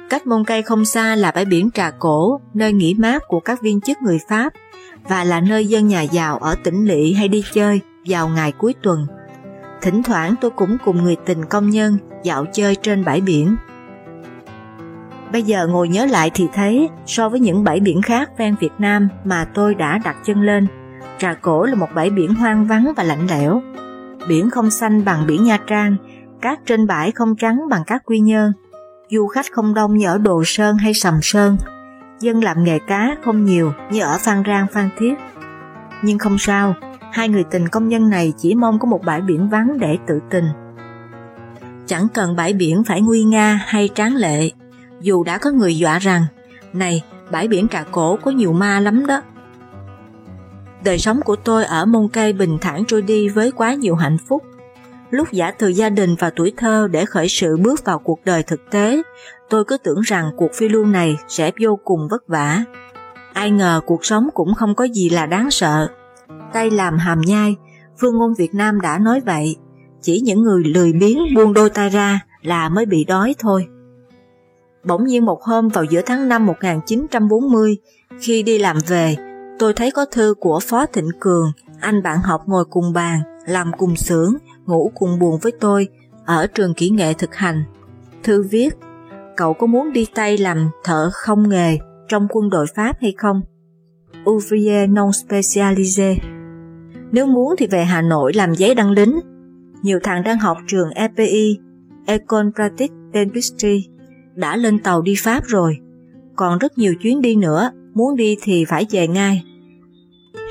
Cách mông cây không xa là bãi biển Trà Cổ, nơi nghỉ mát của các viên chức người Pháp và là nơi dân nhà giàu ở tỉnh lỵ hay đi chơi vào ngày cuối tuần Thỉnh thoảng tôi cũng cùng người tình công nhân dạo chơi trên bãi biển. Bây giờ ngồi nhớ lại thì thấy so với những bãi biển khác ven Việt Nam mà tôi đã đặt chân lên, Trà Cổ là một bãi biển hoang vắng và lạnh lẽo. Biển không xanh bằng biển Nha Trang, cát trên bãi không trắng bằng cát Quy Nhơn, du khách không đông như ở Đồ Sơn hay Sầm Sơn, dân làm nghề cá không nhiều như ở Phan Rang Phan Thiết. Nhưng không sao, Hai người tình công nhân này chỉ mong có một bãi biển vắng để tự tình. Chẳng cần bãi biển phải nguy nga hay tráng lệ, dù đã có người dọa rằng, này, bãi biển cà cổ có nhiều ma lắm đó. Đời sống của tôi ở môn cây bình thản trôi đi với quá nhiều hạnh phúc. Lúc giả từ gia đình và tuổi thơ để khởi sự bước vào cuộc đời thực tế, tôi cứ tưởng rằng cuộc phiêu lưu này sẽ vô cùng vất vả. Ai ngờ cuộc sống cũng không có gì là đáng sợ tay làm hàm nhai, phương ngôn Việt Nam đã nói vậy, chỉ những người lười biếng buông đôi tay ra là mới bị đói thôi. Bỗng nhiên một hôm vào giữa tháng 5 1940, khi đi làm về, tôi thấy có thư của Phó Thịnh Cường, anh bạn học ngồi cùng bàn, làm cùng xưởng, ngủ cùng buồn với tôi, ở trường kỹ nghệ thực hành. Thư viết, cậu có muốn đi tay làm thợ không nghề trong quân đội Pháp hay không? Ouvrier non spécialisé nếu muốn thì về Hà Nội làm giấy đăng lính. Nhiều thằng đang học trường EPI, Econ Pratique Dentistry, đã lên tàu đi Pháp rồi. Còn rất nhiều chuyến đi nữa, muốn đi thì phải về ngay.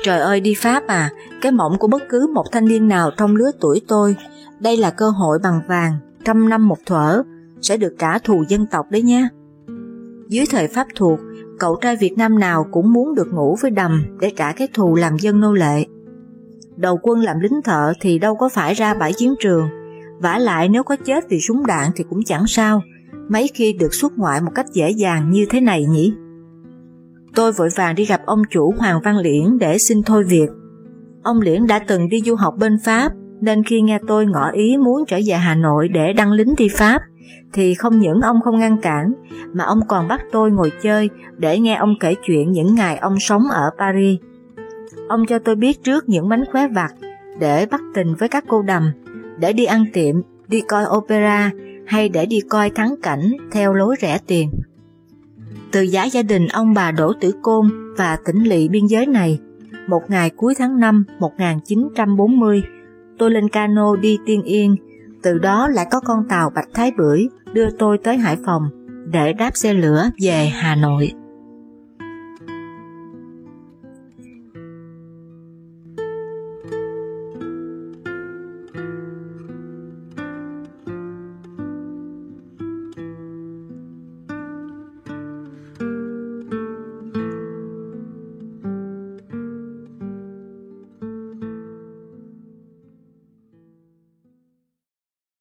Trời ơi đi Pháp à, cái mộng của bất cứ một thanh niên nào trong lứa tuổi tôi, đây là cơ hội bằng vàng, trăm năm một thuở, sẽ được trả thù dân tộc đấy nha. Dưới thời Pháp thuộc, cậu trai Việt Nam nào cũng muốn được ngủ với đầm để trả cái thù làm dân nô lệ đầu quân làm lính thợ thì đâu có phải ra bãi chiến trường, vả lại nếu có chết vì súng đạn thì cũng chẳng sao, mấy khi được xuất ngoại một cách dễ dàng như thế này nhỉ. Tôi vội vàng đi gặp ông chủ Hoàng Văn Liễn để xin thôi việc. Ông Liễn đã từng đi du học bên Pháp, nên khi nghe tôi ngỏ ý muốn trở về Hà Nội để đăng lính đi Pháp, thì không những ông không ngăn cản, mà ông còn bắt tôi ngồi chơi để nghe ông kể chuyện những ngày ông sống ở Paris. Ông cho tôi biết trước những mánh khóe vặt để bắt tình với các cô đầm, để đi ăn tiệm, đi coi opera hay để đi coi thắng cảnh theo lối rẻ tiền. Từ giá gia đình ông bà Đỗ Tử Côn và tỉnh lỵ biên giới này, một ngày cuối tháng 5 1940, tôi lên cano đi Tiên Yên, từ đó lại có con tàu Bạch Thái Bưởi đưa tôi tới Hải Phòng để đáp xe lửa về Hà Nội.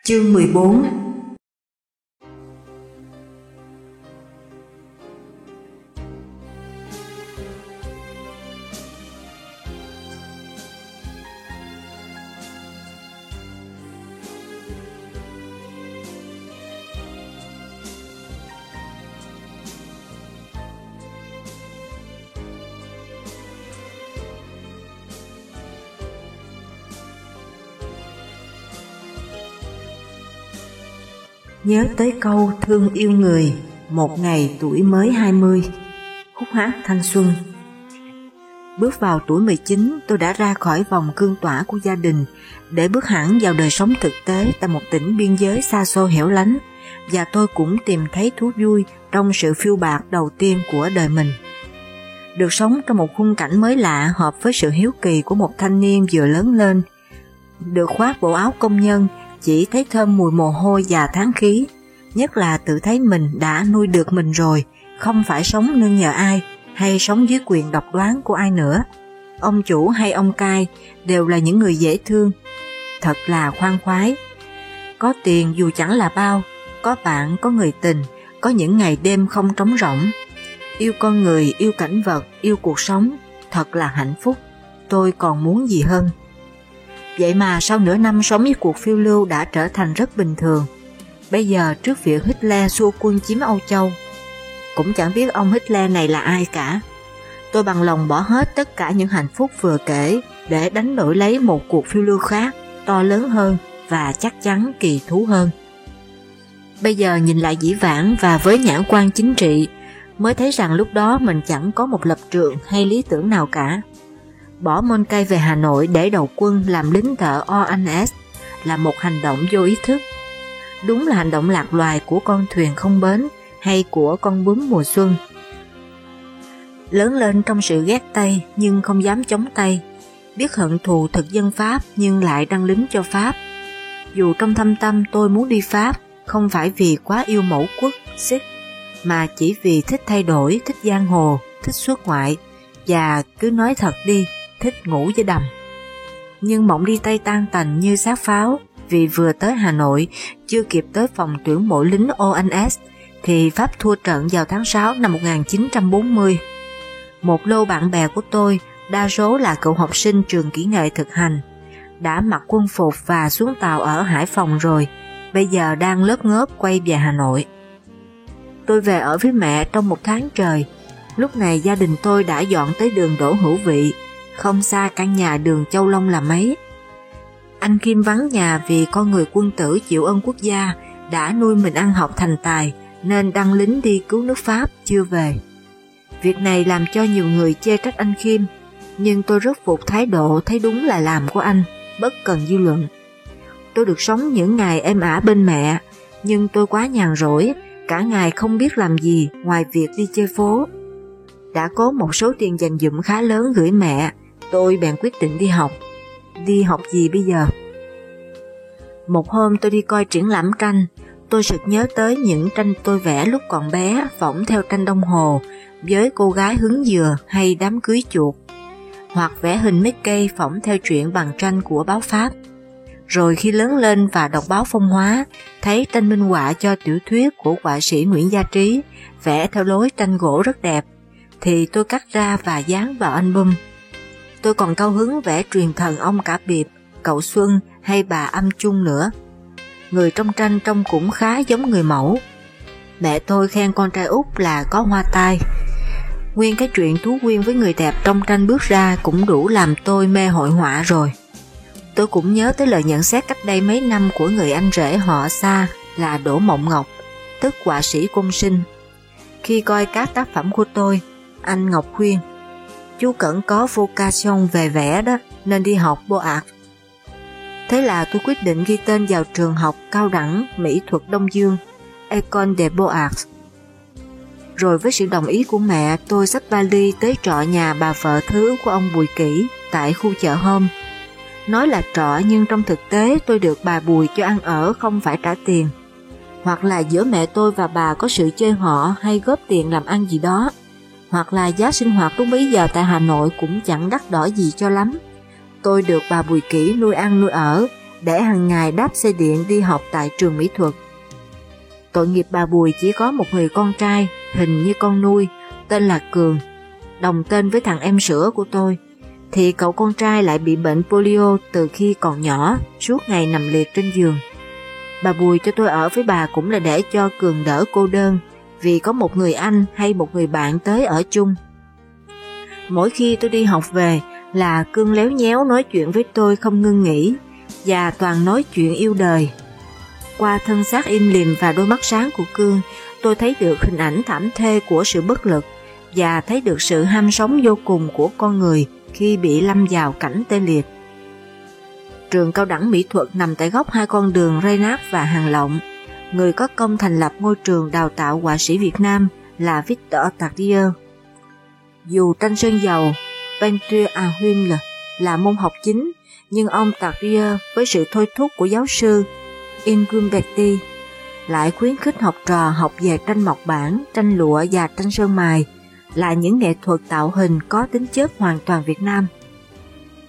Chương 14 Nhớ tới câu thương yêu người, một ngày tuổi mới 20. Khúc hát thanh xuân Bước vào tuổi 19, tôi đã ra khỏi vòng cương tỏa của gia đình để bước hẳn vào đời sống thực tế tại một tỉnh biên giới xa xôi hẻo lánh và tôi cũng tìm thấy thú vui trong sự phiêu bạc đầu tiên của đời mình. Được sống trong một khung cảnh mới lạ hợp với sự hiếu kỳ của một thanh niên vừa lớn lên. Được khoác bộ áo công nhân, chỉ thấy thơm mùi mồ hôi và tháng khí, nhất là tự thấy mình đã nuôi được mình rồi, không phải sống nương nhờ ai hay sống dưới quyền độc đoán của ai nữa. Ông chủ hay ông cai đều là những người dễ thương, thật là khoan khoái. Có tiền dù chẳng là bao, có bạn, có người tình, có những ngày đêm không trống rỗng. Yêu con người, yêu cảnh vật, yêu cuộc sống, thật là hạnh phúc. Tôi còn muốn gì hơn. Vậy mà sau nửa năm sống với cuộc phiêu lưu đã trở thành rất bình thường. Bây giờ trước việc Hitler xua quân chiếm Âu Châu, cũng chẳng biết ông Hitler này là ai cả. Tôi bằng lòng bỏ hết tất cả những hạnh phúc vừa kể để đánh đổi lấy một cuộc phiêu lưu khác, to lớn hơn và chắc chắn kỳ thú hơn. Bây giờ nhìn lại dĩ vãng và với nhãn quan chính trị mới thấy rằng lúc đó mình chẳng có một lập trường hay lý tưởng nào cả. Bỏ môn cây về Hà Nội để đầu quân làm lính thợ ONS là một hành động vô ý thức. Đúng là hành động lạc loài của con thuyền không bến hay của con bướm mùa xuân. Lớn lên trong sự ghét Tây nhưng không dám chống Tây, biết hận thù thực dân Pháp nhưng lại đăng lính cho Pháp. Dù trong thâm tâm tôi muốn đi Pháp, không phải vì quá yêu mẫu quốc, xích, mà chỉ vì thích thay đổi, thích giang hồ, thích xuất ngoại, và cứ nói thật đi, thích ngủ với đầm. Nhưng mộng đi tay tan tành như sát pháo, vì vừa tới Hà Nội, chưa kịp tới phòng tuyển mộ lính ONS, thì Pháp thua trận vào tháng 6 năm 1940. Một lô bạn bè của tôi, đa số là cậu học sinh trường kỹ nghệ thực hành, đã mặc quân phục và xuống tàu ở Hải Phòng rồi, bây giờ đang lớp ngớp quay về Hà Nội. Tôi về ở với mẹ trong một tháng trời, lúc này gia đình tôi đã dọn tới đường Đỗ Hữu Vị, không xa căn nhà đường Châu Long là mấy. Anh Kim vắng nhà vì con người quân tử chịu ơn quốc gia đã nuôi mình ăn học thành tài nên đăng lính đi cứu nước Pháp chưa về. Việc này làm cho nhiều người chê trách anh Kim, nhưng tôi rất phục thái độ thấy đúng là làm của anh, bất cần dư luận tôi được sống những ngày êm ả bên mẹ, nhưng tôi quá nhàn rỗi, cả ngày không biết làm gì ngoài việc đi chơi phố. Đã có một số tiền dành dụm khá lớn gửi mẹ, tôi bèn quyết định đi học. Đi học gì bây giờ? Một hôm tôi đi coi triển lãm tranh, tôi sực nhớ tới những tranh tôi vẽ lúc còn bé phỏng theo tranh đồng hồ với cô gái hứng dừa hay đám cưới chuột, hoặc vẽ hình Mickey phỏng theo chuyện bằng tranh của báo Pháp. Rồi khi lớn lên và đọc báo phong hóa, thấy tranh minh họa cho tiểu thuyết của họa sĩ Nguyễn Gia Trí, vẽ theo lối tranh gỗ rất đẹp, thì tôi cắt ra và dán vào album. Tôi còn cao hứng vẽ truyền thần ông cả biệp, cậu Xuân hay bà âm chung nữa. Người trong tranh trông cũng khá giống người mẫu. Mẹ tôi khen con trai út là có hoa tai. Nguyên cái chuyện thú quyên với người đẹp trong tranh bước ra cũng đủ làm tôi mê hội họa rồi. Tôi cũng nhớ tới lời nhận xét cách đây mấy năm của người anh rể họ xa là Đỗ Mộng Ngọc, tức họa sĩ cung sinh. Khi coi các tác phẩm của tôi, anh Ngọc khuyên, chú Cẩn có vocation về vẽ đó nên đi học bộ ạc. Thế là tôi quyết định ghi tên vào trường học cao đẳng mỹ thuật Đông Dương, Ecole de Beaux-Arts. Rồi với sự đồng ý của mẹ, tôi xách vali tới trọ nhà bà vợ thứ của ông Bùi Kỷ tại khu chợ hôm Nói là trọ nhưng trong thực tế tôi được bà Bùi cho ăn ở không phải trả tiền. Hoặc là giữa mẹ tôi và bà có sự chơi họ hay góp tiền làm ăn gì đó. Hoặc là giá sinh hoạt lúc bấy giờ tại Hà Nội cũng chẳng đắt đỏ gì cho lắm. Tôi được bà Bùi Kỷ nuôi ăn nuôi ở để hàng ngày đáp xe điện đi học tại trường mỹ thuật. Tội nghiệp bà Bùi chỉ có một người con trai, hình như con nuôi, tên là Cường, đồng tên với thằng em sữa của tôi thì cậu con trai lại bị bệnh polio từ khi còn nhỏ, suốt ngày nằm liệt trên giường. Bà Bùi cho tôi ở với bà cũng là để cho Cường đỡ cô đơn, vì có một người anh hay một người bạn tới ở chung. Mỗi khi tôi đi học về là Cương léo nhéo nói chuyện với tôi không ngưng nghỉ, và toàn nói chuyện yêu đời. qua thân xác im lìm và đôi mắt sáng của Cương, tôi thấy được hình ảnh thảm thê của sự bất lực và thấy được sự ham sống vô cùng của con người khi bị lâm vào cảnh tê liệt. Trường cao đẳng mỹ thuật nằm tại góc hai con đường Reynard và Hàng Lộng. Người có công thành lập ngôi trường đào tạo họa sĩ Việt Nam là Victor Tardieu. Dù tranh sơn dầu, Peinture à Huynh là môn học chính, nhưng ông Tardieu với sự thôi thúc của giáo sư Ingumberti lại khuyến khích học trò học về tranh mộc bản, tranh lụa và tranh sơn mài là những nghệ thuật tạo hình có tính chất hoàn toàn Việt Nam.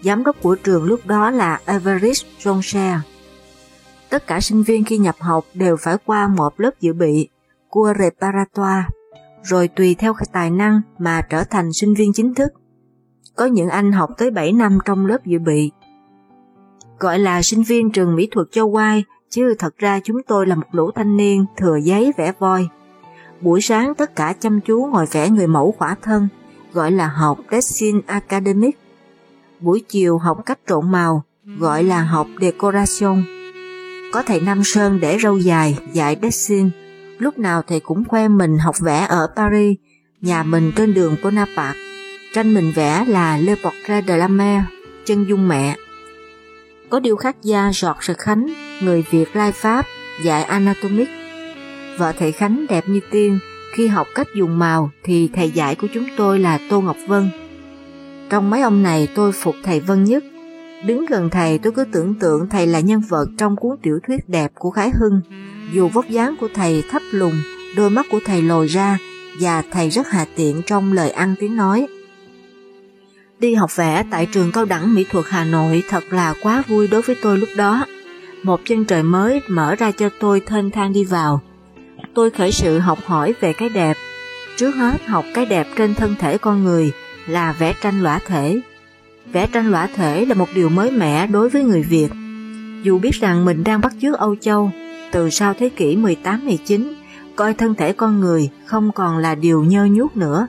Giám đốc của trường lúc đó là Everest Jonser. Tất cả sinh viên khi nhập học đều phải qua một lớp dự bị, cua reparatoire, rồi tùy theo tài năng mà trở thành sinh viên chính thức. Có những anh học tới 7 năm trong lớp dự bị. Gọi là sinh viên trường mỹ thuật Châu Quai, chứ thật ra chúng tôi là một lũ thanh niên thừa giấy vẽ voi. Buổi sáng tất cả chăm chú ngồi vẽ người mẫu khỏa thân, gọi là học Design Academic. Buổi chiều học cách trộn màu, gọi là học Decoration. Có thầy Nam Sơn để râu dài, dạy Dessin. Lúc nào thầy cũng khoe mình học vẽ ở Paris, nhà mình trên đường Bonaparte. Tranh mình vẽ là Le Portrait de la Mer, chân dung mẹ. Có điêu khắc gia Georges Khánh, người Việt lai Pháp, dạy Anatomic Vợ thầy Khánh đẹp như tiên, khi học cách dùng màu thì thầy dạy của chúng tôi là Tô Ngọc Vân. Trong mấy ông này tôi phục thầy Vân nhất. Đứng gần thầy tôi cứ tưởng tượng thầy là nhân vật trong cuốn tiểu thuyết đẹp của Khái Hưng. Dù vóc dáng của thầy thấp lùn, đôi mắt của thầy lồi ra và thầy rất hà tiện trong lời ăn tiếng nói. Đi học vẽ tại trường cao đẳng mỹ thuật Hà Nội thật là quá vui đối với tôi lúc đó. Một chân trời mới mở ra cho tôi thênh thang đi vào tôi khởi sự học hỏi về cái đẹp. Trước hết học cái đẹp trên thân thể con người là vẽ tranh lõa thể. Vẽ tranh lõa thể là một điều mới mẻ đối với người Việt. Dù biết rằng mình đang bắt chước Âu Châu, từ sau thế kỷ 18-19, coi thân thể con người không còn là điều nhơ nhuốc nữa.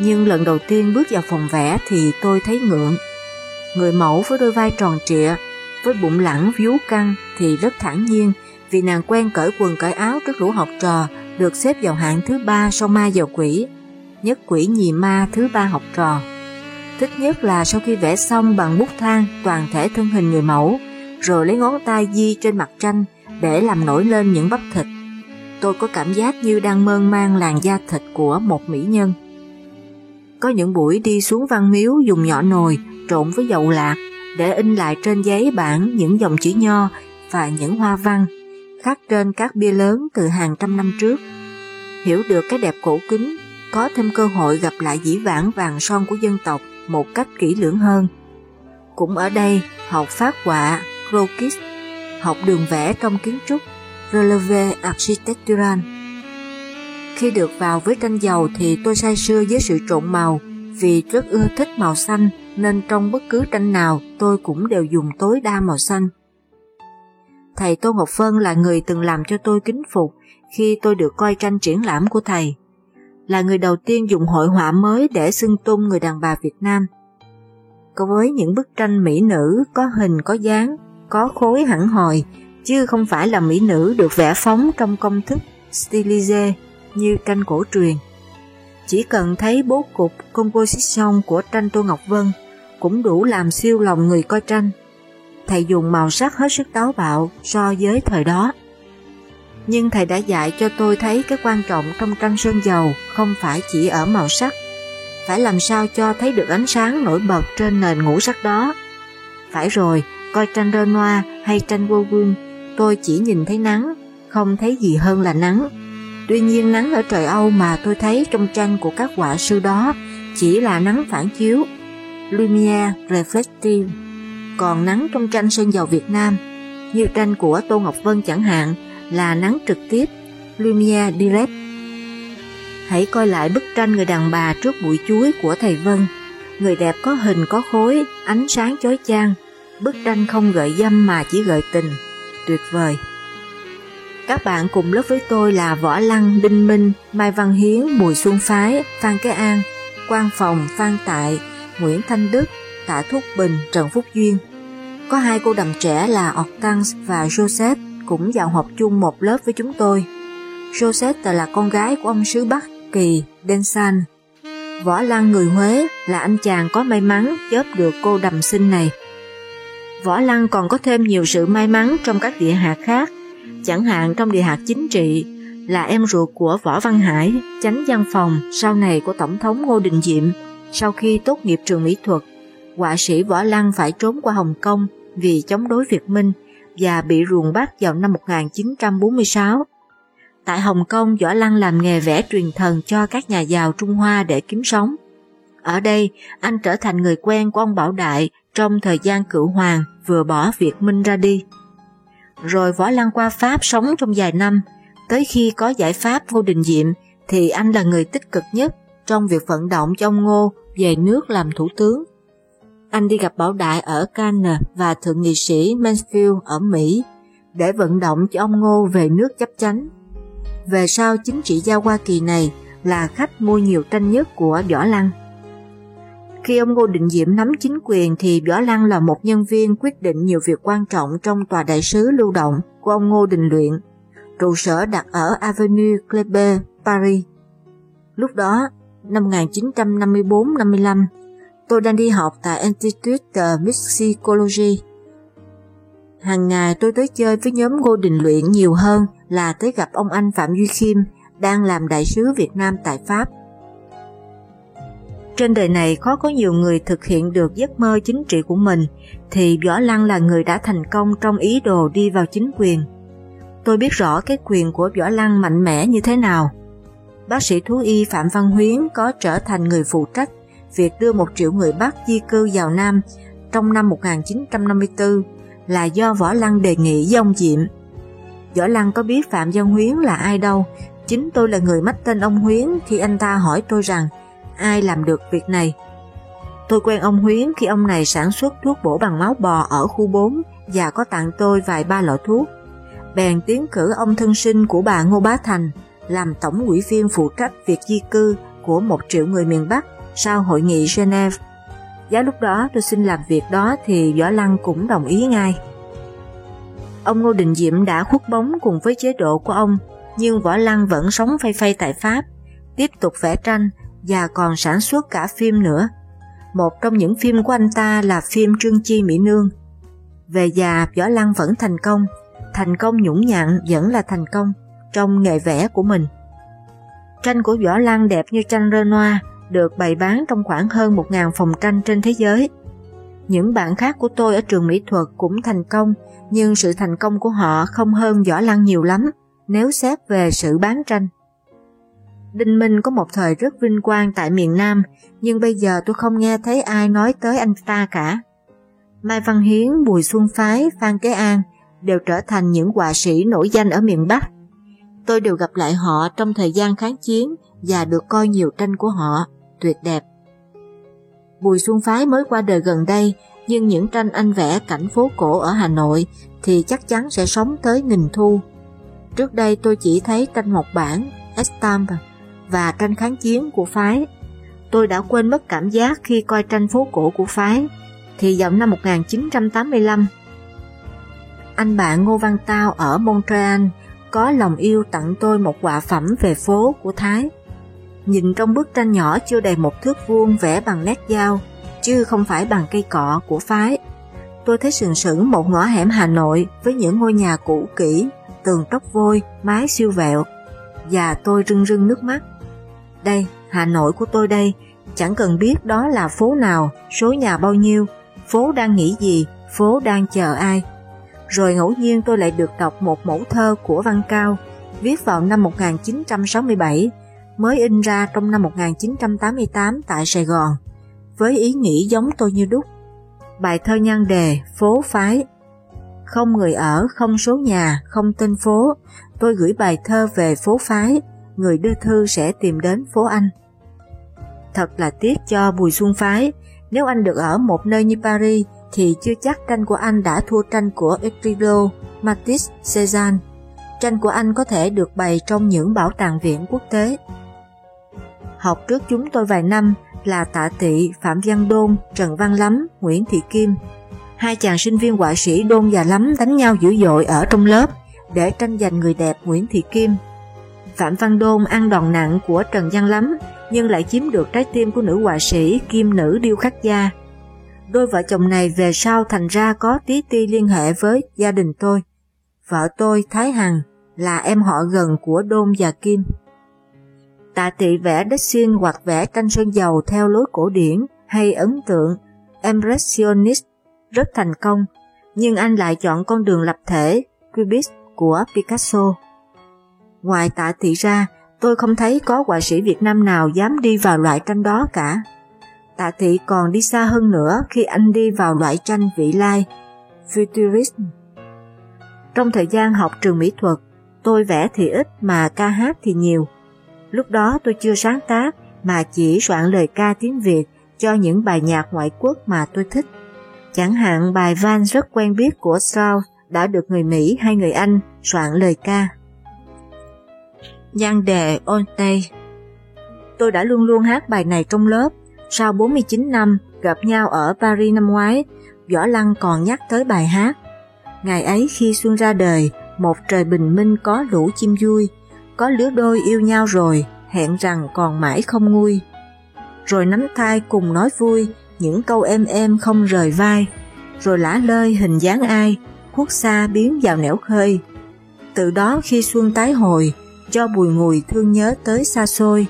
Nhưng lần đầu tiên bước vào phòng vẽ thì tôi thấy ngượng. Người mẫu với đôi vai tròn trịa, với bụng lẳng vú căng thì rất thản nhiên, vì nàng quen cởi quần cởi áo trước lũ học trò được xếp vào hạng thứ ba sau ma vào quỷ, nhất quỷ nhì ma thứ ba học trò. Thích nhất là sau khi vẽ xong bằng bút thang toàn thể thân hình người mẫu, rồi lấy ngón tay di trên mặt tranh để làm nổi lên những bắp thịt. Tôi có cảm giác như đang mơn mang làn da thịt của một mỹ nhân. Có những buổi đi xuống văn miếu dùng nhỏ nồi trộn với dầu lạc để in lại trên giấy bản những dòng chữ nho và những hoa văn khắc trên các bia lớn từ hàng trăm năm trước. Hiểu được cái đẹp cổ kính, có thêm cơ hội gặp lại dĩ vãng vàng son của dân tộc một cách kỹ lưỡng hơn. Cũng ở đây, học phát họa, croquis, học đường vẽ trong kiến trúc, relevé architectural. Khi được vào với tranh dầu thì tôi say sưa với sự trộn màu, vì rất ưa thích màu xanh nên trong bất cứ tranh nào tôi cũng đều dùng tối đa màu xanh. Thầy Tô Ngọc Phân là người từng làm cho tôi kính phục khi tôi được coi tranh triển lãm của thầy. Là người đầu tiên dùng hội họa mới để xưng tung người đàn bà Việt Nam. Có với những bức tranh mỹ nữ có hình có dáng, có khối hẳn hồi, chứ không phải là mỹ nữ được vẽ phóng trong công thức stylize như tranh cổ truyền. Chỉ cần thấy bố cục composition của tranh Tô Ngọc Vân cũng đủ làm siêu lòng người coi tranh thầy dùng màu sắc hết sức táo bạo so với thời đó. Nhưng thầy đã dạy cho tôi thấy cái quan trọng trong tranh sơn dầu không phải chỉ ở màu sắc, phải làm sao cho thấy được ánh sáng nổi bật trên nền ngũ sắc đó. Phải rồi, coi tranh Renoir hay tranh Gauguin, tôi chỉ nhìn thấy nắng, không thấy gì hơn là nắng. Tuy nhiên nắng ở trời Âu mà tôi thấy trong tranh của các họa sư đó chỉ là nắng phản chiếu, Lumière reflective còn nắng trong tranh sơn dầu Việt Nam, như tranh của Tô Ngọc Vân chẳng hạn, là nắng trực tiếp, Lumière direct. Hãy coi lại bức tranh người đàn bà trước bụi chuối của thầy Vân. Người đẹp có hình có khối, ánh sáng chói chang. Bức tranh không gợi dâm mà chỉ gợi tình. Tuyệt vời. Các bạn cùng lớp với tôi là Võ Lăng, Đinh Minh, Mai Văn Hiến, Bùi Xuân Phái, Phan Kế An, Quang Phòng, Phan Tại, Nguyễn Thanh Đức, Tạ Thúc Bình, Trần Phúc Duyên. Có hai cô đầm trẻ là Octans và Joseph cũng vào học chung một lớp với chúng tôi. Rosetta là con gái của ông sứ Bắc Kỳ Densan. Võ Lăng người Huế là anh chàng có may mắn chớp được cô đầm sinh này. Võ Lăng còn có thêm nhiều sự may mắn trong các địa hạt khác, chẳng hạn trong địa hạt chính trị là em ruột của Võ Văn Hải, chánh văn phòng sau này của Tổng thống Ngô Đình Diệm. Sau khi tốt nghiệp trường mỹ thuật, họa sĩ Võ Lăng phải trốn qua Hồng Kông vì chống đối Việt Minh và bị ruồng bắt vào năm 1946. Tại Hồng Kông, Võ Lăng làm nghề vẽ truyền thần cho các nhà giàu Trung Hoa để kiếm sống. Ở đây, anh trở thành người quen của ông Bảo Đại trong thời gian cựu hoàng vừa bỏ Việt Minh ra đi. Rồi Võ Lăng qua Pháp sống trong vài năm, tới khi có giải pháp vô Đình Diệm thì anh là người tích cực nhất trong việc vận động cho ông Ngô về nước làm thủ tướng. Anh đi gặp Bảo Đại ở Cannes và Thượng nghị sĩ Mansfield ở Mỹ để vận động cho ông Ngô về nước chấp chánh. Về sau chính trị gia Hoa Kỳ này là khách mua nhiều tranh nhất của Võ Lăng. Khi ông Ngô Định Diệm nắm chính quyền thì Võ Lăng là một nhân viên quyết định nhiều việc quan trọng trong tòa đại sứ lưu động của ông Ngô Đình Luyện, trụ sở đặt ở Avenue Kleber, Paris. Lúc đó, năm 1954-55, tôi đang đi học tại Institute Mixicology. Hàng ngày tôi tới chơi với nhóm Ngô Đình Luyện nhiều hơn là tới gặp ông anh Phạm Duy Khiêm đang làm đại sứ Việt Nam tại Pháp. Trên đời này khó có nhiều người thực hiện được giấc mơ chính trị của mình, thì Võ Lăng là người đã thành công trong ý đồ đi vào chính quyền. Tôi biết rõ cái quyền của Võ Lăng mạnh mẽ như thế nào. Bác sĩ thú y Phạm Văn Huyến có trở thành người phụ trách việc đưa một triệu người Bắc di cư vào Nam trong năm 1954 là do Võ Lăng đề nghị với ông Diệm. Võ Lăng có biết Phạm Văn Huyến là ai đâu, chính tôi là người mách tên ông Huyến khi anh ta hỏi tôi rằng ai làm được việc này. Tôi quen ông Huyến khi ông này sản xuất thuốc bổ bằng máu bò ở khu 4 và có tặng tôi vài ba lọ thuốc. Bèn tiến cử ông thân sinh của bà Ngô Bá Thành làm tổng quỹ viên phụ trách việc di cư của một triệu người miền Bắc sau hội nghị Geneva. Giá lúc đó tôi xin làm việc đó thì Võ Lăng cũng đồng ý ngay. Ông Ngô Đình Diệm đã khuất bóng cùng với chế độ của ông, nhưng Võ Lăng vẫn sống phay phay tại Pháp, tiếp tục vẽ tranh và còn sản xuất cả phim nữa. Một trong những phim của anh ta là phim Trương Chi Mỹ Nương. Về già, Võ Lăng vẫn thành công, thành công nhũng nhặn vẫn là thành công trong nghề vẽ của mình. Tranh của Võ Lăng đẹp như tranh Renoir được bày bán trong khoảng hơn 1.000 phòng tranh trên thế giới. Những bạn khác của tôi ở trường mỹ thuật cũng thành công, nhưng sự thành công của họ không hơn Võ Lăng nhiều lắm nếu xét về sự bán tranh. Đinh Minh có một thời rất vinh quang tại miền Nam, nhưng bây giờ tôi không nghe thấy ai nói tới anh ta cả. Mai Văn Hiến, Bùi Xuân Phái, Phan Kế An đều trở thành những họa sĩ nổi danh ở miền Bắc. Tôi đều gặp lại họ trong thời gian kháng chiến và được coi nhiều tranh của họ, tuyệt đẹp. Bùi Xuân Phái mới qua đời gần đây, nhưng những tranh anh vẽ cảnh phố cổ ở Hà Nội thì chắc chắn sẽ sống tới nghìn thu. Trước đây tôi chỉ thấy tranh mộc bản, estamp và tranh kháng chiến của phái. Tôi đã quên mất cảm giác khi coi tranh phố cổ của phái, thì vào năm 1985. Anh bạn Ngô Văn Tao ở Montreal có lòng yêu tặng tôi một quả phẩm về phố của Thái. Nhìn trong bức tranh nhỏ chưa đầy một thước vuông vẽ bằng nét dao, chứ không phải bằng cây cọ của phái. Tôi thấy sừng sững một ngõ hẻm Hà Nội với những ngôi nhà cũ kỹ, tường tóc vôi, mái siêu vẹo, và tôi rưng rưng nước mắt. Đây, Hà Nội của tôi đây, chẳng cần biết đó là phố nào, số nhà bao nhiêu, phố đang nghĩ gì, phố đang chờ ai. Rồi ngẫu nhiên tôi lại được đọc một mẫu thơ của Văn Cao, viết vào năm 1967, mới in ra trong năm 1988 tại Sài Gòn, với ý nghĩ giống tôi như đúc. Bài thơ nhan đề Phố Phái Không người ở, không số nhà, không tên phố, tôi gửi bài thơ về phố Phái, người đưa thư sẽ tìm đến phố Anh. Thật là tiếc cho Bùi Xuân Phái, nếu anh được ở một nơi như Paris thì chưa chắc tranh của anh đã thua tranh của Ecrido, Matisse, Cézanne. Tranh của anh có thể được bày trong những bảo tàng viện quốc tế. Học trước chúng tôi vài năm là Tạ Tị, Phạm Văn Đôn, Trần Văn Lắm, Nguyễn Thị Kim. Hai chàng sinh viên họa sĩ Đôn và Lắm đánh nhau dữ dội ở trong lớp để tranh giành người đẹp Nguyễn Thị Kim. Phạm Văn Đôn ăn đòn nặng của Trần Văn Lắm nhưng lại chiếm được trái tim của nữ họa sĩ kim nữ điêu khắc gia. Đôi vợ chồng này về sau thành ra có tí ti liên hệ với gia đình tôi. Vợ tôi, Thái Hằng, là em họ gần của Đôn và Kim. Tạ tị vẽ đất xiên hoặc vẽ tranh sơn dầu theo lối cổ điển hay ấn tượng Impressionist rất thành công, nhưng anh lại chọn con đường lập thể Cubist của Picasso. Ngoài tạ thị ra, tôi không thấy có họa sĩ Việt Nam nào dám đi vào loại tranh đó cả. Tạ thị còn đi xa hơn nữa khi anh đi vào loại tranh vị lai, Futurism. Trong thời gian học trường mỹ thuật, tôi vẽ thì ít mà ca hát thì nhiều. Lúc đó tôi chưa sáng tác mà chỉ soạn lời ca tiếng Việt cho những bài nhạc ngoại quốc mà tôi thích. Chẳng hạn bài van rất quen biết của Strauss đã được người Mỹ hay người Anh soạn lời ca. Nhan đề On Tay Tôi đã luôn luôn hát bài này trong lớp. Sau 49 năm gặp nhau ở Paris năm ngoái, Võ Lăng còn nhắc tới bài hát. Ngày ấy khi xuân ra đời, một trời bình minh có lũ chim vui, có lứa đôi yêu nhau rồi, hẹn rằng còn mãi không nguôi. Rồi nắm thai cùng nói vui, những câu êm êm không rời vai, rồi lã lơi hình dáng ai, khuất xa biến vào nẻo khơi. Từ đó khi xuân tái hồi, cho bùi ngùi thương nhớ tới xa xôi,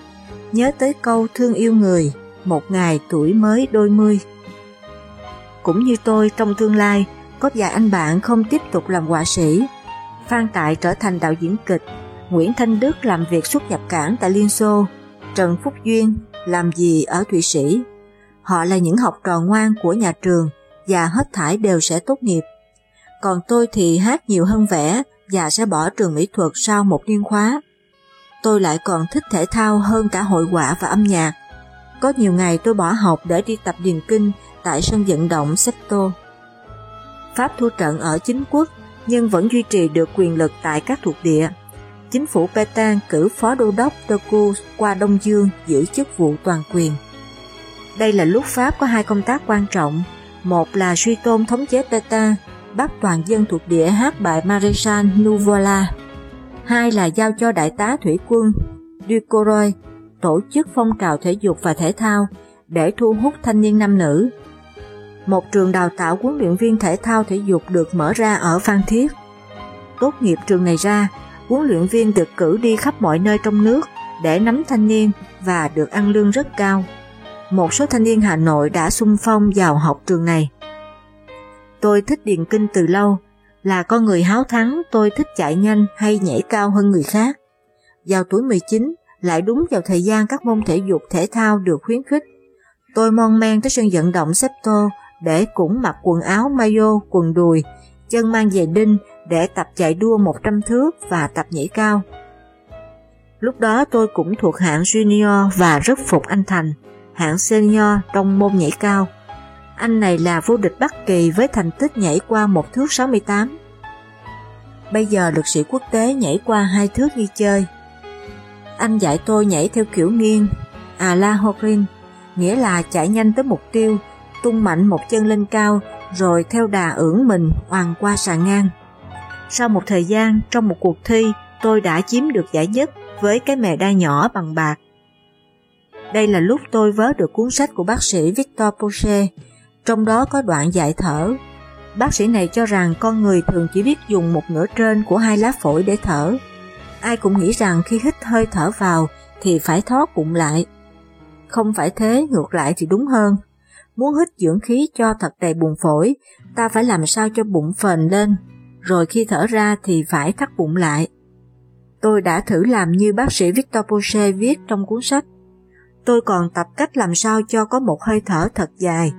nhớ tới câu thương yêu người, một ngày tuổi mới đôi mươi. Cũng như tôi trong tương lai, có vài anh bạn không tiếp tục làm họa sĩ. Phan Tại trở thành đạo diễn kịch, Nguyễn Thanh Đức làm việc xuất nhập cảng tại Liên Xô, Trần Phúc Duyên làm gì ở Thụy Sĩ. Họ là những học trò ngoan của nhà trường và hết thải đều sẽ tốt nghiệp. Còn tôi thì hát nhiều hơn vẽ và sẽ bỏ trường mỹ thuật sau một niên khóa. Tôi lại còn thích thể thao hơn cả hội họa và âm nhạc. Có nhiều ngày tôi bỏ học để đi tập điền kinh tại sân vận động Septo. Pháp thua trận ở chính quốc nhưng vẫn duy trì được quyền lực tại các thuộc địa. Chính phủ Petan cử phó đô đốc Doku qua Đông Dương giữ chức vụ toàn quyền. Đây là lúc Pháp có hai công tác quan trọng, một là suy tôn thống chế Petan, bắt toàn dân thuộc địa hát bài Maréchal Nouvola, hai là giao cho đại tá thủy quân Ducoroy tổ chức phong trào thể dục và thể thao để thu hút thanh niên nam nữ một trường đào tạo huấn luyện viên thể thao thể dục được mở ra ở Phan Thiết. Tốt nghiệp trường này ra, huấn luyện viên được cử đi khắp mọi nơi trong nước để nắm thanh niên và được ăn lương rất cao. Một số thanh niên Hà Nội đã xung phong vào học trường này. Tôi thích điền kinh từ lâu, là con người háo thắng tôi thích chạy nhanh hay nhảy cao hơn người khác. Vào tuổi 19, lại đúng vào thời gian các môn thể dục thể thao được khuyến khích. Tôi mon men tới sân vận động Septo để cũng mặc quần áo mayo, quần đùi, chân mang giày đinh để tập chạy đua 100 thước và tập nhảy cao. Lúc đó tôi cũng thuộc hạng junior và rất phục anh Thành, hạng senior trong môn nhảy cao. Anh này là vô địch Bắc Kỳ với thành tích nhảy qua một thước 68. Bây giờ lực sĩ quốc tế nhảy qua hai thước đi chơi. Anh dạy tôi nhảy theo kiểu nghiêng, à la Horin, nghĩa là chạy nhanh tới mục tiêu tung mạnh một chân lên cao rồi theo đà ưỡn mình hoàn qua sàn ngang. Sau một thời gian, trong một cuộc thi, tôi đã chiếm được giải nhất với cái mè đai nhỏ bằng bạc. Đây là lúc tôi vớ được cuốn sách của bác sĩ Victor Poche, trong đó có đoạn dạy thở. Bác sĩ này cho rằng con người thường chỉ biết dùng một nửa trên của hai lá phổi để thở. Ai cũng nghĩ rằng khi hít hơi thở vào thì phải thoát bụng lại. Không phải thế, ngược lại thì đúng hơn. Muốn hít dưỡng khí cho thật đầy buồng phổi, ta phải làm sao cho bụng phền lên, rồi khi thở ra thì phải thắt bụng lại. Tôi đã thử làm như bác sĩ Victor Poche viết trong cuốn sách. Tôi còn tập cách làm sao cho có một hơi thở thật dài.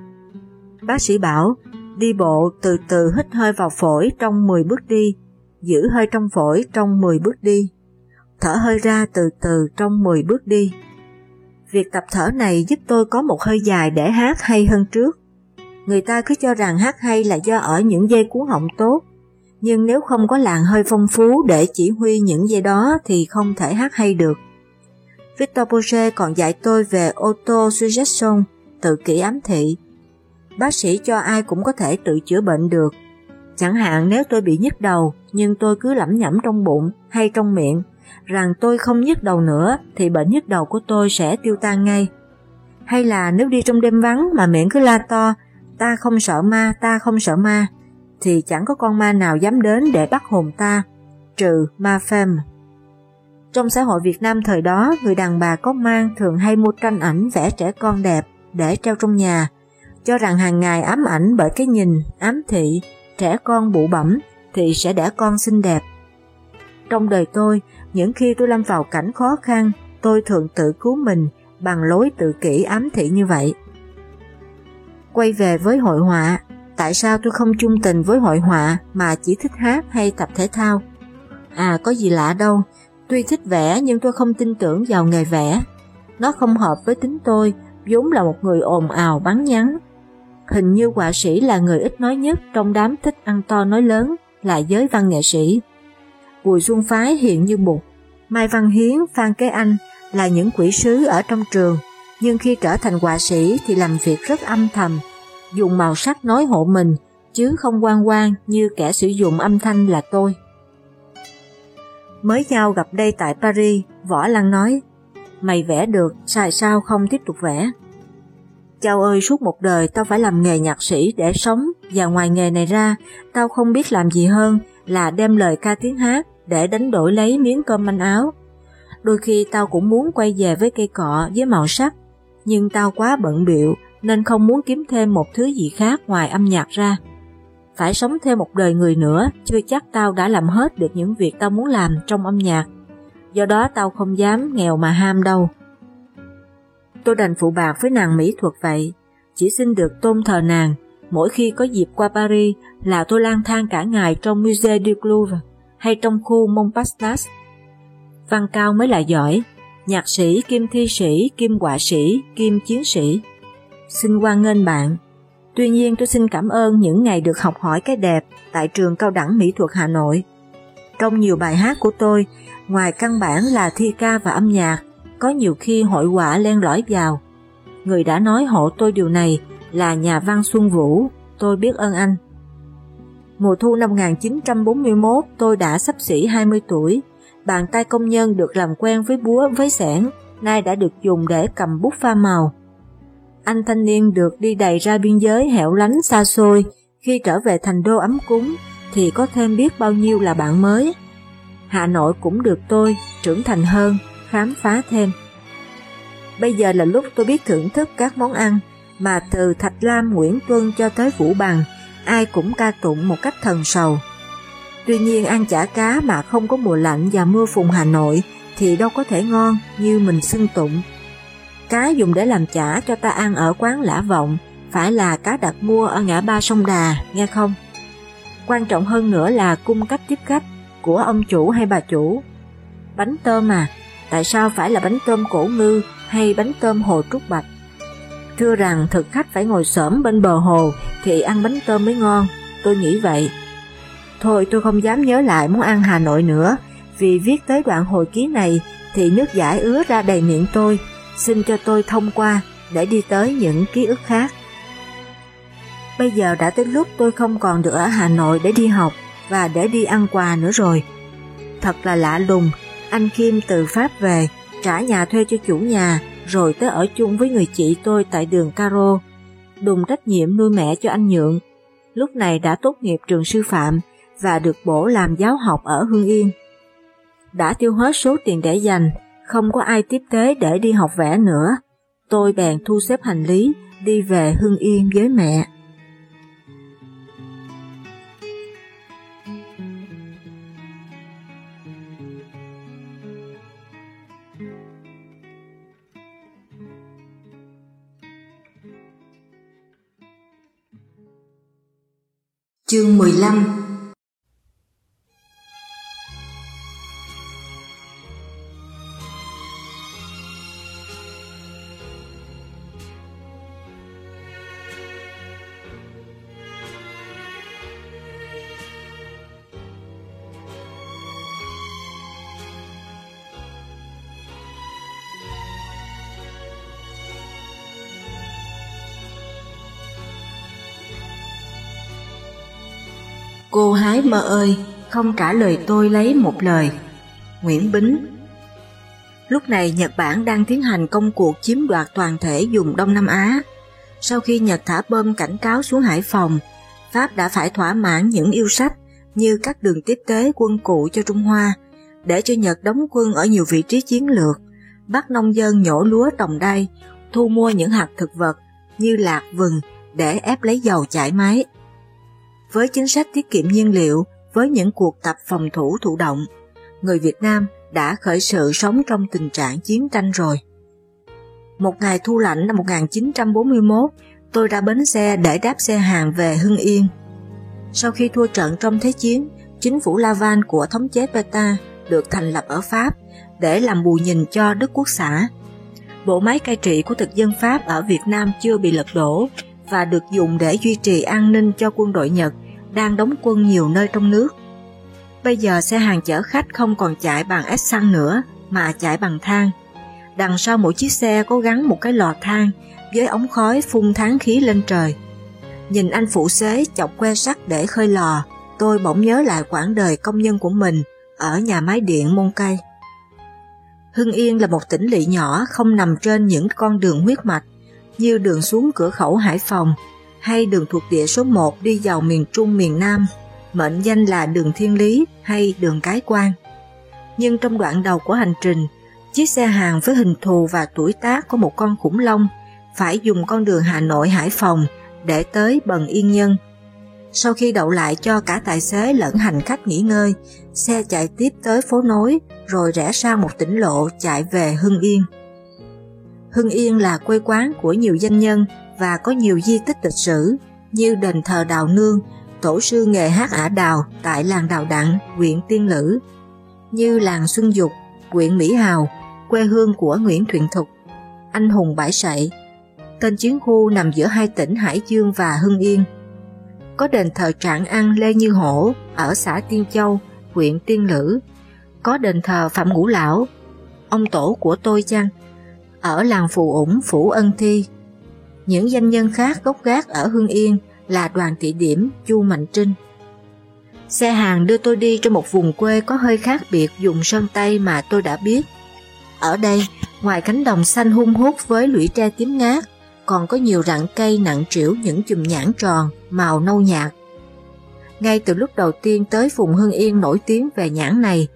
Bác sĩ bảo, đi bộ từ từ hít hơi vào phổi trong 10 bước đi, giữ hơi trong phổi trong 10 bước đi, thở hơi ra từ từ trong 10 bước đi. Việc tập thở này giúp tôi có một hơi dài để hát hay hơn trước. Người ta cứ cho rằng hát hay là do ở những dây cuốn họng tốt, nhưng nếu không có làng hơi phong phú để chỉ huy những dây đó thì không thể hát hay được. Victor Boucher còn dạy tôi về auto-suggestion, tự kỷ ám thị. Bác sĩ cho ai cũng có thể tự chữa bệnh được. Chẳng hạn nếu tôi bị nhức đầu nhưng tôi cứ lẩm nhẩm trong bụng hay trong miệng rằng tôi không nhức đầu nữa thì bệnh nhức đầu của tôi sẽ tiêu tan ngay. Hay là nếu đi trong đêm vắng mà miệng cứ la to ta không sợ ma, ta không sợ ma thì chẳng có con ma nào dám đến để bắt hồn ta trừ ma phêm. Trong xã hội Việt Nam thời đó, người đàn bà có mang thường hay mua tranh ảnh vẽ trẻ con đẹp để treo trong nhà, cho rằng hàng ngày ám ảnh bởi cái nhìn, ám thị, trẻ con bụ bẩm thì sẽ đẻ con xinh đẹp. Trong đời tôi, những khi tôi lâm vào cảnh khó khăn, tôi thường tự cứu mình bằng lối tự kỷ ám thị như vậy. Quay về với hội họa, tại sao tôi không chung tình với hội họa mà chỉ thích hát hay tập thể thao? À có gì lạ đâu, tuy thích vẽ nhưng tôi không tin tưởng vào nghề vẽ. Nó không hợp với tính tôi, vốn là một người ồn ào bắn nhắn. Hình như họa sĩ là người ít nói nhất trong đám thích ăn to nói lớn là giới văn nghệ sĩ. Bùi Xuân Phái hiện như bụt, Mai Văn Hiến, Phan Kế Anh là những quỷ sứ ở trong trường, nhưng khi trở thành họa sĩ thì làm việc rất âm thầm, dùng màu sắc nói hộ mình, chứ không quan quan như kẻ sử dụng âm thanh là tôi. Mới nhau gặp đây tại Paris, Võ Lăng nói, mày vẽ được, sai sao không tiếp tục vẽ. Châu ơi, suốt một đời tao phải làm nghề nhạc sĩ để sống và ngoài nghề này ra, tao không biết làm gì hơn là đem lời ca tiếng hát để đánh đổi lấy miếng cơm manh áo. Đôi khi tao cũng muốn quay về với cây cọ với màu sắc, nhưng tao quá bận biệu nên không muốn kiếm thêm một thứ gì khác ngoài âm nhạc ra. Phải sống thêm một đời người nữa, chưa chắc tao đã làm hết được những việc tao muốn làm trong âm nhạc. Do đó tao không dám nghèo mà ham đâu. Tôi đành phụ bạc với nàng mỹ thuật vậy, chỉ xin được tôn thờ nàng. Mỗi khi có dịp qua Paris là tôi lang thang cả ngày trong Musée du Louvre hay trong khu Montparnasse. Văn cao mới là giỏi, nhạc sĩ, kim thi sĩ, kim họa sĩ, kim chiến sĩ. Xin quan nghênh bạn. Tuy nhiên tôi xin cảm ơn những ngày được học hỏi cái đẹp tại trường cao đẳng mỹ thuật Hà Nội. Trong nhiều bài hát của tôi, ngoài căn bản là thi ca và âm nhạc, có nhiều khi hội họa len lỏi vào. Người đã nói hộ tôi điều này là nhà văn Xuân Vũ, tôi biết ơn anh. Mùa thu năm 1941 tôi đã sắp xỉ 20 tuổi, bàn tay công nhân được làm quen với búa với sẻn, nay đã được dùng để cầm bút pha màu. Anh thanh niên được đi đầy ra biên giới hẻo lánh xa xôi, khi trở về thành đô ấm cúng thì có thêm biết bao nhiêu là bạn mới. Hà Nội cũng được tôi trưởng thành hơn, khám phá thêm. Bây giờ là lúc tôi biết thưởng thức các món ăn mà từ Thạch Lam Nguyễn Tuân cho tới Vũ Bằng, ai cũng ca tụng một cách thần sầu. Tuy nhiên ăn chả cá mà không có mùa lạnh và mưa phùn Hà Nội thì đâu có thể ngon như mình xưng tụng. Cá dùng để làm chả cho ta ăn ở quán lã vọng phải là cá đặt mua ở ngã ba sông Đà, nghe không? Quan trọng hơn nữa là cung cách tiếp khách của ông chủ hay bà chủ. Bánh tôm à, tại sao phải là bánh tôm cổ ngư hay bánh tôm hồ trúc bạch? Thưa rằng thực khách phải ngồi sớm bên bờ hồ thì ăn bánh tôm mới ngon, tôi nghĩ vậy. Thôi tôi không dám nhớ lại món ăn Hà Nội nữa, vì viết tới đoạn hồi ký này thì nước giải ứa ra đầy miệng tôi, xin cho tôi thông qua để đi tới những ký ức khác. Bây giờ đã tới lúc tôi không còn được ở Hà Nội để đi học và để đi ăn quà nữa rồi. Thật là lạ lùng, anh Kim từ Pháp về, trả nhà thuê cho chủ nhà, rồi tới ở chung với người chị tôi tại đường Caro. Đùng trách nhiệm nuôi mẹ cho anh Nhượng. Lúc này đã tốt nghiệp trường sư phạm và được bổ làm giáo học ở Hương Yên. Đã tiêu hết số tiền để dành, không có ai tiếp tế để đi học vẽ nữa. Tôi bèn thu xếp hành lý, đi về Hương Yên với mẹ. Chương 15 Cô hái mơ ơi, không trả lời tôi lấy một lời. Nguyễn Bính Lúc này Nhật Bản đang tiến hành công cuộc chiếm đoạt toàn thể vùng Đông Nam Á. Sau khi Nhật thả bom cảnh cáo xuống Hải Phòng, Pháp đã phải thỏa mãn những yêu sách như các đường tiếp tế quân cụ cho Trung Hoa, để cho Nhật đóng quân ở nhiều vị trí chiến lược, bắt nông dân nhổ lúa trồng đay, thu mua những hạt thực vật như lạc vừng để ép lấy dầu chải máy. Với chính sách tiết kiệm nhiên liệu, với những cuộc tập phòng thủ thụ động, người Việt Nam đã khởi sự sống trong tình trạng chiến tranh rồi. Một ngày thu lạnh năm 1941, tôi ra bến xe để đáp xe hàng về Hưng Yên. Sau khi thua trận trong Thế chiến, chính phủ Laval của thống chế Peta được thành lập ở Pháp để làm bù nhìn cho Đức Quốc xã. Bộ máy cai trị của thực dân Pháp ở Việt Nam chưa bị lật đổ và được dùng để duy trì an ninh cho quân đội Nhật đang đóng quân nhiều nơi trong nước. Bây giờ xe hàng chở khách không còn chạy bằng ép xăng nữa mà chạy bằng than. Đằng sau mỗi chiếc xe có gắn một cái lò than với ống khói phun tháng khí lên trời. Nhìn anh phụ xế chọc que sắt để khơi lò, tôi bỗng nhớ lại quãng đời công nhân của mình ở nhà máy điện Môn Cây. Hưng Yên là một tỉnh lỵ nhỏ không nằm trên những con đường huyết mạch như đường xuống cửa khẩu Hải Phòng hay đường thuộc địa số 1 đi vào miền Trung miền Nam, mệnh danh là đường Thiên Lý hay đường Cái Quan. Nhưng trong đoạn đầu của hành trình, chiếc xe hàng với hình thù và tuổi tác của một con khủng long phải dùng con đường Hà Nội Hải Phòng để tới Bần Yên Nhân. Sau khi đậu lại cho cả tài xế lẫn hành khách nghỉ ngơi, xe chạy tiếp tới phố nối rồi rẽ sang một tỉnh lộ chạy về Hưng Yên. Hưng Yên là quê quán của nhiều danh nhân và có nhiều di tích lịch sử như đền thờ Đào Nương, tổ sư nghề hát ả đào tại làng Đào Đặng, huyện Tiên Lữ, như làng Xuân Dục, huyện Mỹ Hào, quê hương của Nguyễn Thuyện Thục, anh hùng bãi sậy. Tên chiến khu nằm giữa hai tỉnh Hải Dương và Hưng Yên. Có đền thờ Trạng An Lê Như Hổ ở xã Tiên Châu, huyện Tiên Lữ. Có đền thờ Phạm Ngũ Lão, ông tổ của tôi chăng, ở làng Phù Ủng, Phủ Ân Thi. Những danh nhân khác gốc gác ở hương Yên là đoàn thị điểm Chu Mạnh Trinh. Xe hàng đưa tôi đi trong một vùng quê có hơi khác biệt dùng sơn Tây mà tôi đã biết. Ở đây, ngoài cánh đồng xanh hung hút với lũy tre tím ngát, còn có nhiều rặng cây nặng trĩu những chùm nhãn tròn, màu nâu nhạt. Ngay từ lúc đầu tiên tới vùng Hưng Yên nổi tiếng về nhãn này,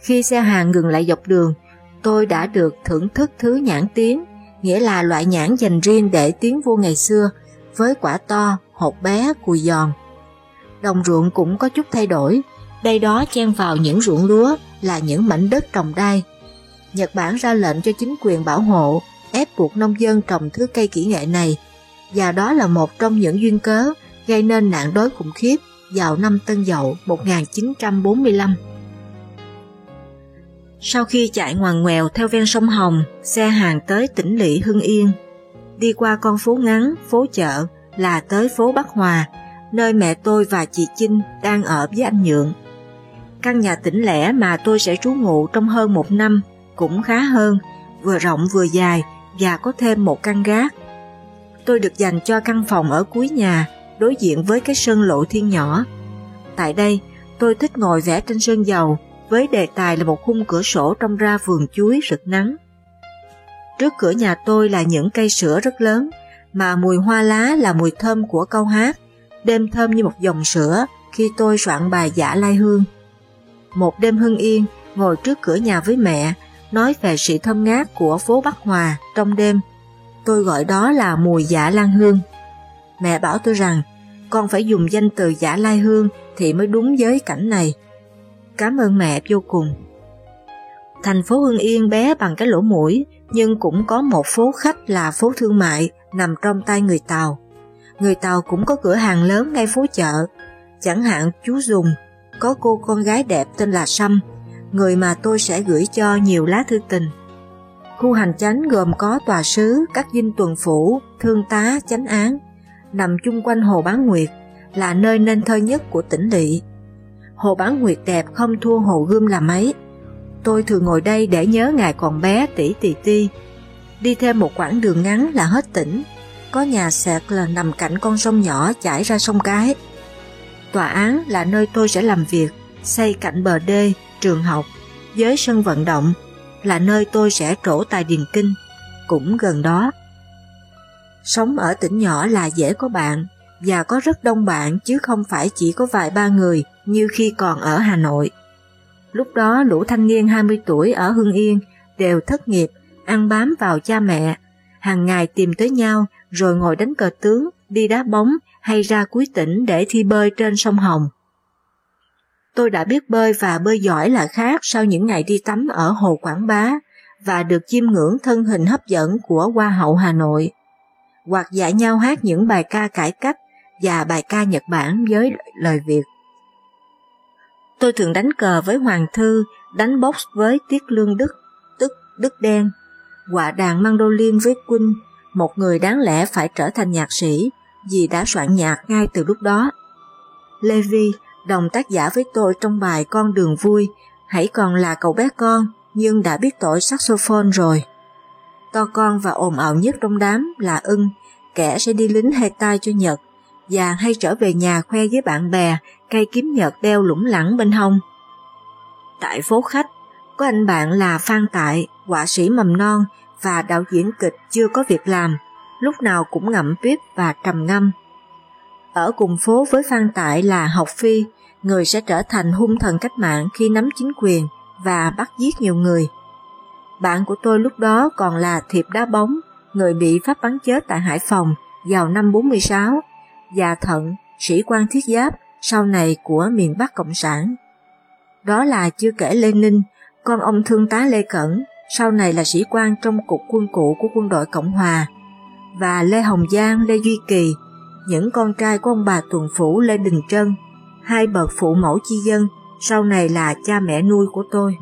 khi xe hàng ngừng lại dọc đường, tôi đã được thưởng thức thứ nhãn tiếng, nghĩa là loại nhãn dành riêng để tiến vua ngày xưa, với quả to, hột bé, cùi giòn. Đồng ruộng cũng có chút thay đổi, đây đó chen vào những ruộng lúa là những mảnh đất trồng đai. Nhật Bản ra lệnh cho chính quyền bảo hộ, ép buộc nông dân trồng thứ cây kỹ nghệ này, và đó là một trong những duyên cớ gây nên nạn đói khủng khiếp vào năm Tân Dậu 1945. Sau khi chạy ngoằn ngoèo theo ven sông Hồng, xe hàng tới tỉnh lỵ Hưng Yên. Đi qua con phố ngắn, phố chợ là tới phố Bắc Hòa, nơi mẹ tôi và chị Chinh đang ở với anh Nhượng. Căn nhà tỉnh lẻ mà tôi sẽ trú ngụ trong hơn một năm cũng khá hơn, vừa rộng vừa dài và có thêm một căn gác. Tôi được dành cho căn phòng ở cuối nhà, đối diện với cái sân lộ thiên nhỏ. Tại đây, tôi thích ngồi vẽ trên sơn dầu với đề tài là một khung cửa sổ trong ra vườn chuối rực nắng. Trước cửa nhà tôi là những cây sữa rất lớn, mà mùi hoa lá là mùi thơm của câu hát, đêm thơm như một dòng sữa khi tôi soạn bài giả lai hương. Một đêm hưng yên, ngồi trước cửa nhà với mẹ, nói về sự thơm ngát của phố Bắc Hòa trong đêm. Tôi gọi đó là mùi giả lan hương. Mẹ bảo tôi rằng, con phải dùng danh từ giả lai hương thì mới đúng với cảnh này. Cảm ơn mẹ vô cùng. Thành phố Hưng Yên bé bằng cái lỗ mũi, nhưng cũng có một phố khách là phố thương mại nằm trong tay người Tàu. Người Tàu cũng có cửa hàng lớn ngay phố chợ, chẳng hạn chú Dùng, có cô con gái đẹp tên là Sâm, người mà tôi sẽ gửi cho nhiều lá thư tình. Khu hành chánh gồm có tòa sứ, các dinh tuần phủ, thương tá, chánh án, nằm chung quanh Hồ Bán Nguyệt, là nơi nên thơ nhất của tỉnh lỵ. Hồ Bán Nguyệt đẹp không thua Hồ Gươm là mấy. Tôi thường ngồi đây để nhớ ngày còn bé tỷ tỷ ti. Đi thêm một quãng đường ngắn là hết tỉnh. Có nhà sẹt là nằm cạnh con sông nhỏ chảy ra sông Cái. Tòa án là nơi tôi sẽ làm việc, xây cạnh bờ đê, trường học, với sân vận động, là nơi tôi sẽ trổ tài điền kinh, cũng gần đó. Sống ở tỉnh nhỏ là dễ có bạn, và có rất đông bạn chứ không phải chỉ có vài ba người như khi còn ở Hà Nội. Lúc đó lũ thanh niên 20 tuổi ở Hưng Yên đều thất nghiệp, ăn bám vào cha mẹ, hàng ngày tìm tới nhau rồi ngồi đánh cờ tướng, đi đá bóng hay ra cuối tỉnh để thi bơi trên sông Hồng. Tôi đã biết bơi và bơi giỏi là khác sau những ngày đi tắm ở Hồ Quảng Bá và được chiêm ngưỡng thân hình hấp dẫn của Hoa hậu Hà Nội. Hoặc dạy nhau hát những bài ca cải cách và bài ca Nhật Bản với lời Việt. Tôi thường đánh cờ với Hoàng Thư, đánh box với Tiết Lương Đức, tức Đức Đen, quả đàn mandolin với Quynh, một người đáng lẽ phải trở thành nhạc sĩ vì đã soạn nhạc ngay từ lúc đó. Levi, đồng tác giả với tôi trong bài Con đường vui, hãy còn là cậu bé con nhưng đã biết tội saxophone rồi. To con và ồn ào nhất trong đám là ưng, kẻ sẽ đi lính hay tai cho Nhật, và hay trở về nhà khoe với bạn bè cây kiếm Nhật đeo lủng lẳng bên hông. Tại phố khách, có anh bạn là Phan Tại, họa sĩ mầm non và đạo diễn kịch chưa có việc làm, lúc nào cũng ngậm tuyết và trầm ngâm. Ở cùng phố với Phan Tại là Học Phi, người sẽ trở thành hung thần cách mạng khi nắm chính quyền và bắt giết nhiều người. Bạn của tôi lúc đó còn là Thiệp Đá Bóng, người bị Pháp bắn chết tại Hải Phòng vào năm 46, và Thận, sĩ quan thiết giáp sau này của miền Bắc Cộng sản. Đó là chưa kể Lê Ninh, con ông thương tá Lê Cẩn, sau này là sĩ quan trong cục quân cụ của quân đội Cộng Hòa, và Lê Hồng Giang, Lê Duy Kỳ, những con trai của ông bà tuần phủ Lê Đình Trân, hai bậc phụ mẫu chi dân, sau này là cha mẹ nuôi của tôi.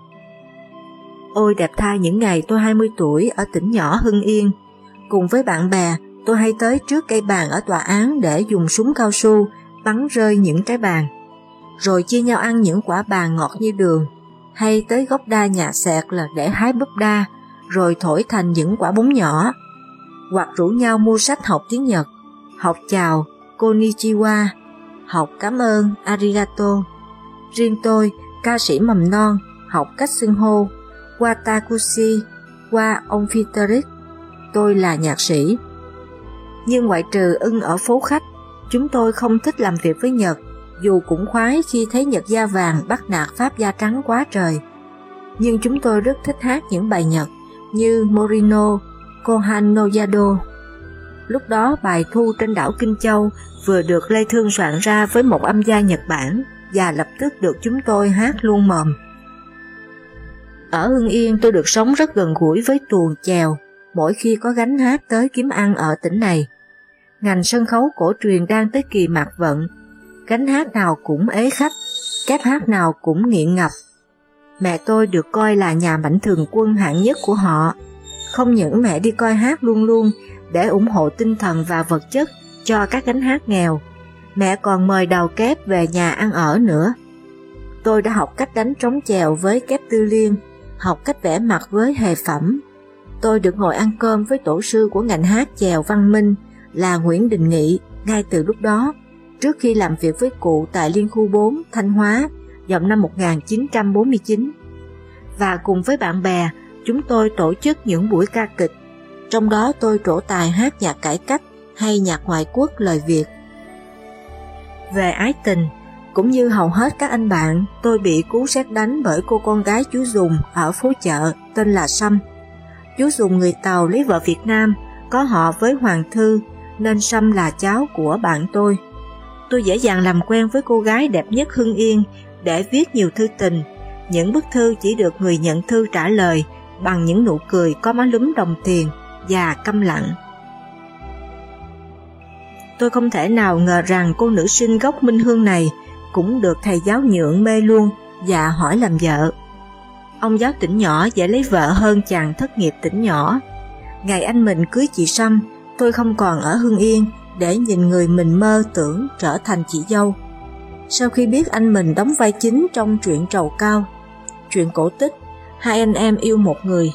Ôi đẹp thai những ngày tôi 20 tuổi ở tỉnh nhỏ Hưng Yên, cùng với bạn bè tôi hay tới trước cây bàn ở tòa án để dùng súng cao su bắn rơi những trái bàn, rồi chia nhau ăn những quả bàn ngọt như đường, hay tới gốc đa nhà sẹt là để hái búp đa, rồi thổi thành những quả bóng nhỏ, hoặc rủ nhau mua sách học tiếng Nhật, học chào, konnichiwa, học cảm ơn, arigato. Riêng tôi, ca sĩ mầm non, học cách xưng hô, watakushi, qua ông Peterick. Tôi là nhạc sĩ. Nhưng ngoại trừ ưng ở phố khách, chúng tôi không thích làm việc với Nhật, dù cũng khoái khi thấy Nhật da vàng bắt nạt Pháp da trắng quá trời. Nhưng chúng tôi rất thích hát những bài Nhật như Morino, Kohan no Yado. Lúc đó bài thu trên đảo Kinh Châu vừa được Lê Thương soạn ra với một âm gia Nhật Bản và lập tức được chúng tôi hát luôn mồm. Ở Hưng Yên tôi được sống rất gần gũi với tuồng chèo mỗi khi có gánh hát tới kiếm ăn ở tỉnh này. Ngành sân khấu cổ truyền đang tới kỳ mạc vận, gánh hát nào cũng ế khách, kép hát nào cũng nghiện ngập. Mẹ tôi được coi là nhà mạnh thường quân hạng nhất của họ. Không những mẹ đi coi hát luôn luôn để ủng hộ tinh thần và vật chất cho các gánh hát nghèo, mẹ còn mời đầu kép về nhà ăn ở nữa. Tôi đã học cách đánh trống chèo với kép tư liên, học cách vẽ mặt với hề phẩm. Tôi được ngồi ăn cơm với tổ sư của ngành hát chèo văn minh là Nguyễn Đình Nghị ngay từ lúc đó, trước khi làm việc với cụ tại Liên khu 4 Thanh Hóa vào năm 1949. Và cùng với bạn bè, chúng tôi tổ chức những buổi ca kịch, trong đó tôi trổ tài hát nhạc cải cách hay nhạc ngoại quốc lời Việt. Về ái tình, cũng như hầu hết các anh bạn, tôi bị cú sát đánh bởi cô con gái chú Dùng ở phố chợ tên là Sâm. Chú Dùng người Tàu lấy vợ Việt Nam, có họ với Hoàng Thư, nên Sâm là cháu của bạn tôi. Tôi dễ dàng làm quen với cô gái đẹp nhất Hưng Yên để viết nhiều thư tình. Những bức thư chỉ được người nhận thư trả lời bằng những nụ cười có má lúm đồng tiền và câm lặng. Tôi không thể nào ngờ rằng cô nữ sinh gốc Minh Hương này cũng được thầy giáo nhượng mê luôn và hỏi làm vợ. Ông giáo tỉnh nhỏ dễ lấy vợ hơn chàng thất nghiệp tỉnh nhỏ. Ngày anh mình cưới chị Sâm, tôi không còn ở Hương Yên để nhìn người mình mơ tưởng trở thành chị dâu. Sau khi biết anh mình đóng vai chính trong truyện Trầu Cao, chuyện cổ tích, hai anh em yêu một người,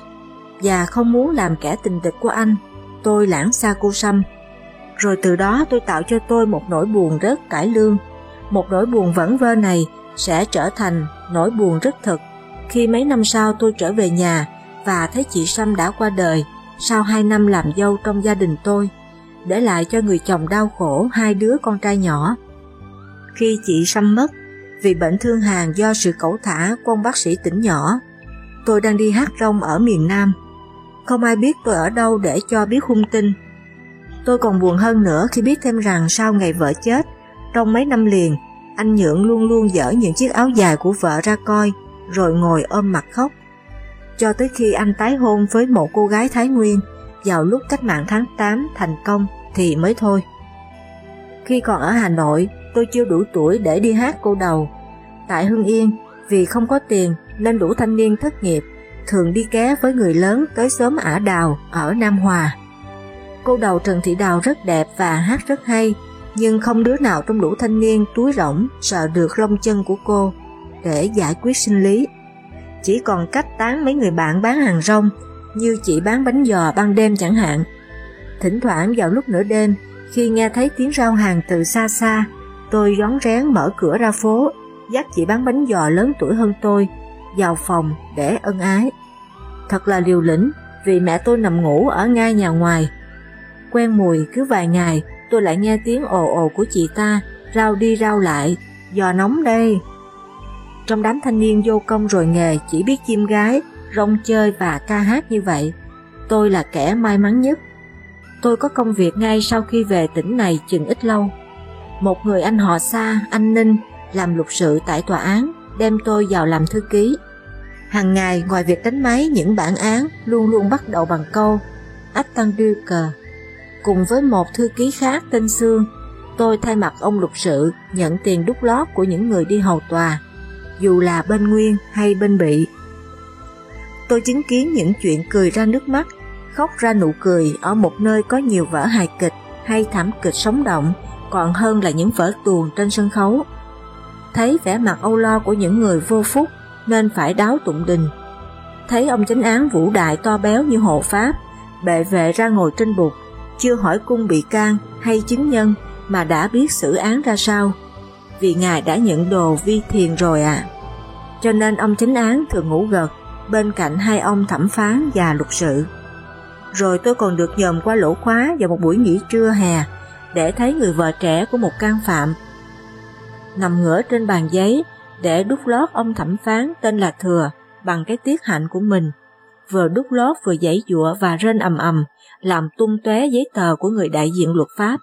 và không muốn làm kẻ tình địch của anh, tôi lãng xa cô Sâm. Rồi từ đó tôi tạo cho tôi một nỗi buồn rất cải lương, Một nỗi buồn vẩn vơ này sẽ trở thành nỗi buồn rất thực khi mấy năm sau tôi trở về nhà và thấy chị Sâm đã qua đời sau hai năm làm dâu trong gia đình tôi, để lại cho người chồng đau khổ hai đứa con trai nhỏ. Khi chị Sâm mất, vì bệnh thương hàn do sự cẩu thả của ông bác sĩ tỉnh nhỏ, tôi đang đi hát rong ở miền Nam. Không ai biết tôi ở đâu để cho biết hung tin. Tôi còn buồn hơn nữa khi biết thêm rằng sau ngày vợ chết, trong mấy năm liền, anh Nhượng luôn luôn dở những chiếc áo dài của vợ ra coi, rồi ngồi ôm mặt khóc. Cho tới khi anh tái hôn với một cô gái Thái Nguyên vào lúc cách mạng tháng 8 thành công thì mới thôi. Khi còn ở Hà Nội, tôi chưa đủ tuổi để đi hát cô đầu. Tại Hưng Yên, vì không có tiền nên đủ thanh niên thất nghiệp, thường đi ké với người lớn tới xóm Ả Đào ở Nam Hòa. Cô đầu Trần Thị Đào rất đẹp và hát rất hay, nhưng không đứa nào trong đủ thanh niên túi rỗng sợ được lông chân của cô để giải quyết sinh lý. Chỉ còn cách tán mấy người bạn bán hàng rong như chị bán bánh giò ban đêm chẳng hạn. Thỉnh thoảng vào lúc nửa đêm, khi nghe thấy tiếng rao hàng từ xa xa, tôi rón rén mở cửa ra phố, dắt chị bán bánh giò lớn tuổi hơn tôi, vào phòng để ân ái. Thật là liều lĩnh vì mẹ tôi nằm ngủ ở ngay nhà ngoài. Quen mùi cứ vài ngày tôi lại nghe tiếng ồ ồ của chị ta, rao đi rao lại, giò nóng đây. Trong đám thanh niên vô công rồi nghề chỉ biết chim gái, rong chơi và ca hát như vậy, tôi là kẻ may mắn nhất. Tôi có công việc ngay sau khi về tỉnh này chừng ít lâu. Một người anh họ xa, anh Ninh, làm luật sự tại tòa án, đem tôi vào làm thư ký. Hàng ngày ngoài việc đánh máy những bản án luôn luôn bắt đầu bằng câu Ách tăng đưa cờ. Cùng với một thư ký khác tên Sương, tôi thay mặt ông luật sự nhận tiền đút lót của những người đi hầu tòa, dù là bên nguyên hay bên bị. Tôi chứng kiến những chuyện cười ra nước mắt, khóc ra nụ cười ở một nơi có nhiều vở hài kịch hay thảm kịch sống động, còn hơn là những vở tuồng trên sân khấu. Thấy vẻ mặt âu lo của những người vô phúc nên phải đáo tụng đình. Thấy ông chánh án vũ đại to béo như hộ pháp, bệ vệ ra ngồi trên bục, chưa hỏi cung bị can hay chứng nhân mà đã biết xử án ra sao, vì ngài đã nhận đồ vi thiền rồi à. Cho nên ông chính án thường ngủ gật bên cạnh hai ông thẩm phán và luật sự. Rồi tôi còn được nhòm qua lỗ khóa vào một buổi nghỉ trưa hè để thấy người vợ trẻ của một can phạm nằm ngửa trên bàn giấy để đút lót ông thẩm phán tên là Thừa bằng cái tiết hạnh của mình, vừa đút lót vừa giãy giụa và rên ầm ầm, làm tung tóe giấy tờ của người đại diện luật pháp.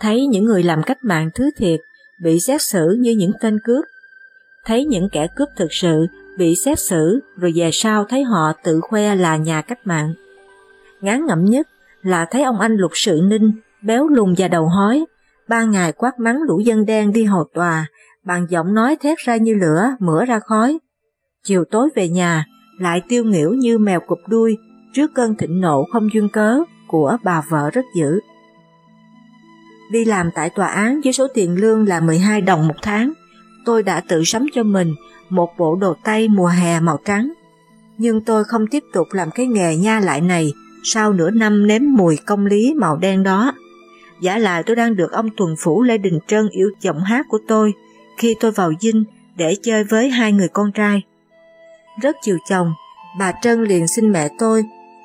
Thấy những người làm cách mạng thứ thiệt bị xét xử như những tên cướp. Thấy những kẻ cướp thực sự bị xét xử rồi về sau thấy họ tự khoe là nhà cách mạng. Ngán ngẩm nhất là thấy ông anh luật sự ninh, béo lùn và đầu hói, ba ngày quát mắng lũ dân đen đi hầu tòa, bằng giọng nói thét ra như lửa, mửa ra khói. Chiều tối về nhà, lại tiêu nghỉu như mèo cụp đuôi trước cơn thịnh nộ không duyên cớ của bà vợ rất dữ. Đi làm tại tòa án với số tiền lương là 12 đồng một tháng, tôi đã tự sắm cho mình một bộ đồ tay mùa hè màu trắng. Nhưng tôi không tiếp tục làm cái nghề nha lại này sau nửa năm nếm mùi công lý màu đen đó. Giả lại tôi đang được ông tuần phủ Lê Đình Trân yêu giọng hát của tôi khi tôi vào dinh để chơi với hai người con trai. Rất chiều chồng, bà Trân liền xin mẹ tôi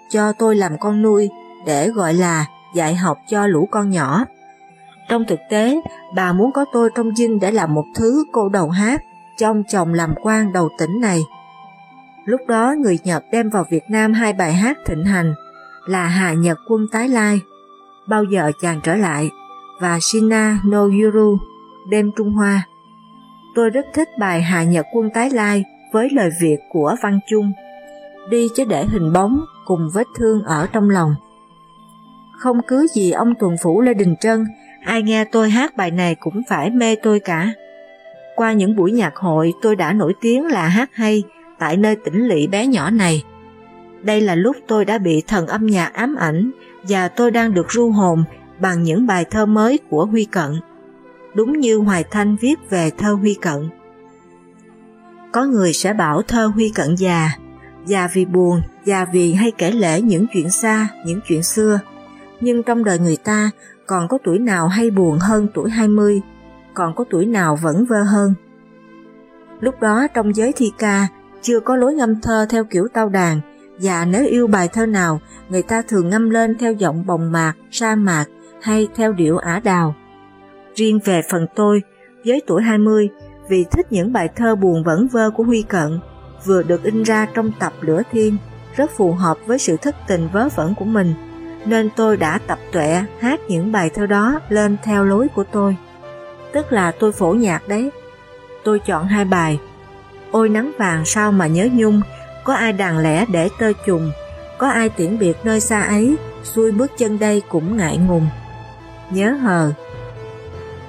cho tôi làm con nuôi để gọi là dạy học cho lũ con nhỏ. Trong thực tế, bà muốn có tôi trong dinh để làm một thứ cô đầu hát trong chồng làm quan đầu tỉnh này. Lúc đó người Nhật đem vào Việt Nam hai bài hát thịnh hành là Hà Nhật quân tái lai, Bao giờ chàng trở lại và Shina no Yuru, đêm Trung Hoa. Tôi rất thích bài Hà Nhật quân tái lai với lời Việt của Văn Trung, đi chứ để hình bóng cùng vết thương ở trong lòng. Không cứ gì ông tuần phủ Lê Đình Trân, ai nghe tôi hát bài này cũng phải mê tôi cả. Qua những buổi nhạc hội tôi đã nổi tiếng là hát hay tại nơi tỉnh lỵ bé nhỏ này. Đây là lúc tôi đã bị thần âm nhạc ám ảnh và tôi đang được ru hồn bằng những bài thơ mới của Huy Cận. Đúng như Hoài Thanh viết về thơ Huy Cận. Có người sẽ bảo thơ Huy Cận già, già vì buồn, già vì hay kể lễ những chuyện xa, những chuyện xưa. Nhưng trong đời người ta còn có tuổi nào hay buồn hơn tuổi 20, còn có tuổi nào vẫn vơ hơn. Lúc đó trong giới thi ca chưa có lối ngâm thơ theo kiểu tao đàn và nếu yêu bài thơ nào người ta thường ngâm lên theo giọng bồng mạc, sa mạc hay theo điệu ả đào. Riêng về phần tôi, với tuổi 20, vì thích những bài thơ buồn vẩn vơ của Huy Cận, vừa được in ra trong tập Lửa Thiên, rất phù hợp với sự thất tình vớ vẩn của mình, nên tôi đã tập tuệ hát những bài thơ đó lên theo lối của tôi. Tức là tôi phổ nhạc đấy. Tôi chọn hai bài. Ôi nắng vàng sao mà nhớ nhung, có ai đàn lẻ để tơ trùng, có ai tiễn biệt nơi xa ấy, xuôi bước chân đây cũng ngại ngùng. Nhớ hờ,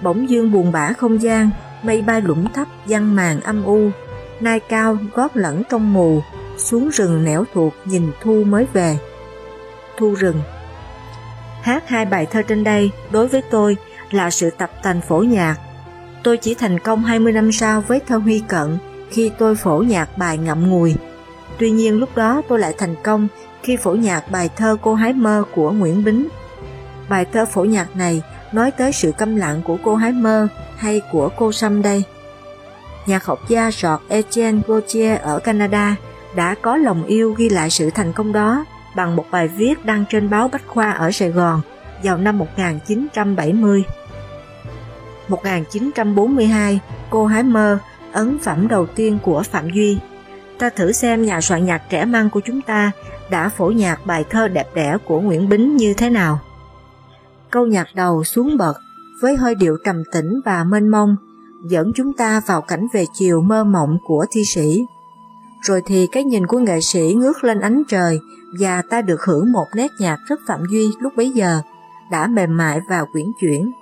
bỗng dương buồn bã không gian, mây bay lũng thấp văn màn âm u, nai cao gót lẫn trong mù, xuống rừng nẻo thuộc nhìn thu mới về. Thu rừng Hát hai bài thơ trên đây, đối với tôi, là sự tập tành phổ nhạc. Tôi chỉ thành công 20 năm sau với thơ Huy Cận, khi tôi phổ nhạc bài Ngậm Ngùi. Tuy nhiên lúc đó tôi lại thành công khi phổ nhạc bài thơ Cô Hái Mơ của Nguyễn Bính. Bài thơ phổ nhạc này nói tới sự câm lặng của cô Hái Mơ hay của cô Sâm đây. Nhạc học gia George Etienne Gautier ở Canada đã có lòng yêu ghi lại sự thành công đó bằng một bài viết đăng trên báo Bách Khoa ở Sài Gòn vào năm 1970. 1942, Cô Hái Mơ, ấn phẩm đầu tiên của Phạm Duy. Ta thử xem nhà soạn nhạc trẻ măng của chúng ta đã phổ nhạc bài thơ đẹp đẽ của Nguyễn Bính như thế nào. Câu nhạc đầu xuống bậc với hơi điệu trầm tĩnh và mênh mông dẫn chúng ta vào cảnh về chiều mơ mộng của thi sĩ. Rồi thì cái nhìn của nghệ sĩ ngước lên ánh trời và ta được hưởng một nét nhạc rất phạm duy lúc bấy giờ, đã mềm mại và quyển chuyển.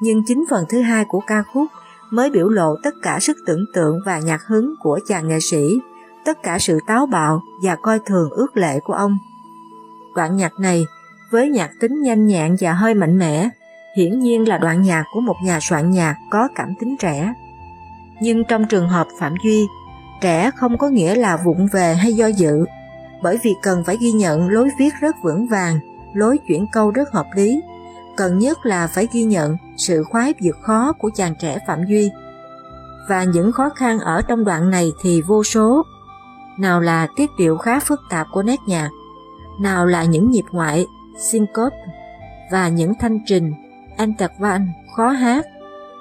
Nhưng chính phần thứ hai của ca khúc mới biểu lộ tất cả sức tưởng tượng và nhạc hứng của chàng nghệ sĩ, tất cả sự táo bạo và coi thường ước lệ của ông. Đoạn nhạc này, với nhạc tính nhanh nhẹn và hơi mạnh mẽ, hiển nhiên là đoạn nhạc của một nhà soạn nhạc có cảm tính trẻ. Nhưng trong trường hợp Phạm Duy, trẻ không có nghĩa là vụng về hay do dự, bởi vì cần phải ghi nhận lối viết rất vững vàng, lối chuyển câu rất hợp lý. Cần nhất là phải ghi nhận sự khoái vượt khó của chàng trẻ Phạm Duy. Và những khó khăn ở trong đoạn này thì vô số. Nào là tiết điệu khá phức tạp của nét nhạc, nào là những nhịp ngoại, syncope, và những thanh trình, interval khó hát,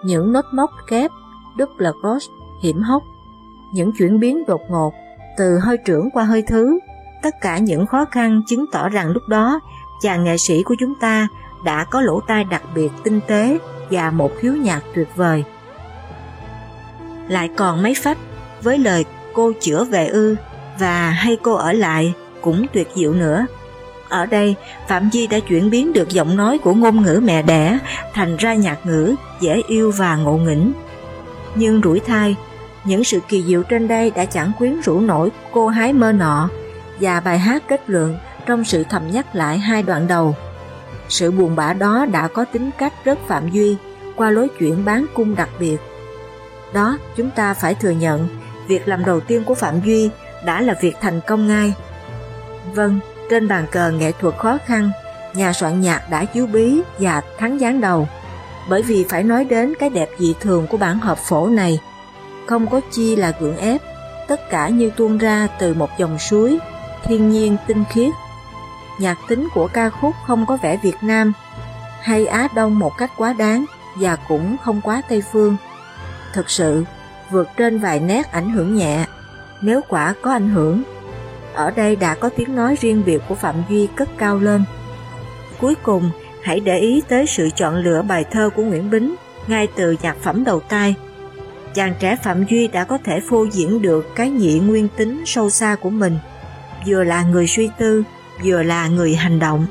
những nốt móc kép, double cross, hiểm hóc, những chuyển biến đột ngột, từ hơi trưởng qua hơi thứ, Tất cả những khó khăn chứng tỏ rằng lúc đó chàng nghệ sĩ của chúng ta đã có lỗ tai đặc biệt tinh tế và một khiếu nhạc tuyệt vời. Lại còn mấy phách với lời cô chữa về ư và hay cô ở lại cũng tuyệt diệu nữa. Ở đây, Phạm Di đã chuyển biến được giọng nói của ngôn ngữ mẹ đẻ thành ra nhạc ngữ dễ yêu và ngộ nghĩnh. Nhưng rủi thai, những sự kỳ diệu trên đây đã chẳng quyến rũ nổi cô hái mơ nọ và bài hát kết luận trong sự thầm nhắc lại hai đoạn đầu. Sự buồn bã đó đã có tính cách rất phạm duy qua lối chuyển bán cung đặc biệt. Đó, chúng ta phải thừa nhận, việc làm đầu tiên của Phạm Duy đã là việc thành công ngay. Vâng, trên bàn cờ nghệ thuật khó khăn, nhà soạn nhạc đã chiếu bí và thắng gián đầu, bởi vì phải nói đến cái đẹp dị thường của bản hợp phổ này. Không có chi là gượng ép, tất cả như tuôn ra từ một dòng suối thiên nhiên tinh khiết. Nhạc tính của ca khúc không có vẻ Việt Nam hay Á Đông một cách quá đáng và cũng không quá Tây Phương. Thực sự, vượt trên vài nét ảnh hưởng nhẹ, nếu quả có ảnh hưởng. Ở đây đã có tiếng nói riêng biệt của Phạm Duy cất cao lên. Cuối cùng, hãy để ý tới sự chọn lựa bài thơ của Nguyễn Bính ngay từ nhạc phẩm đầu tay. Chàng trẻ Phạm Duy đã có thể phô diễn được cái nhị nguyên tính sâu xa của mình vừa là người suy tư, vừa là người hành động.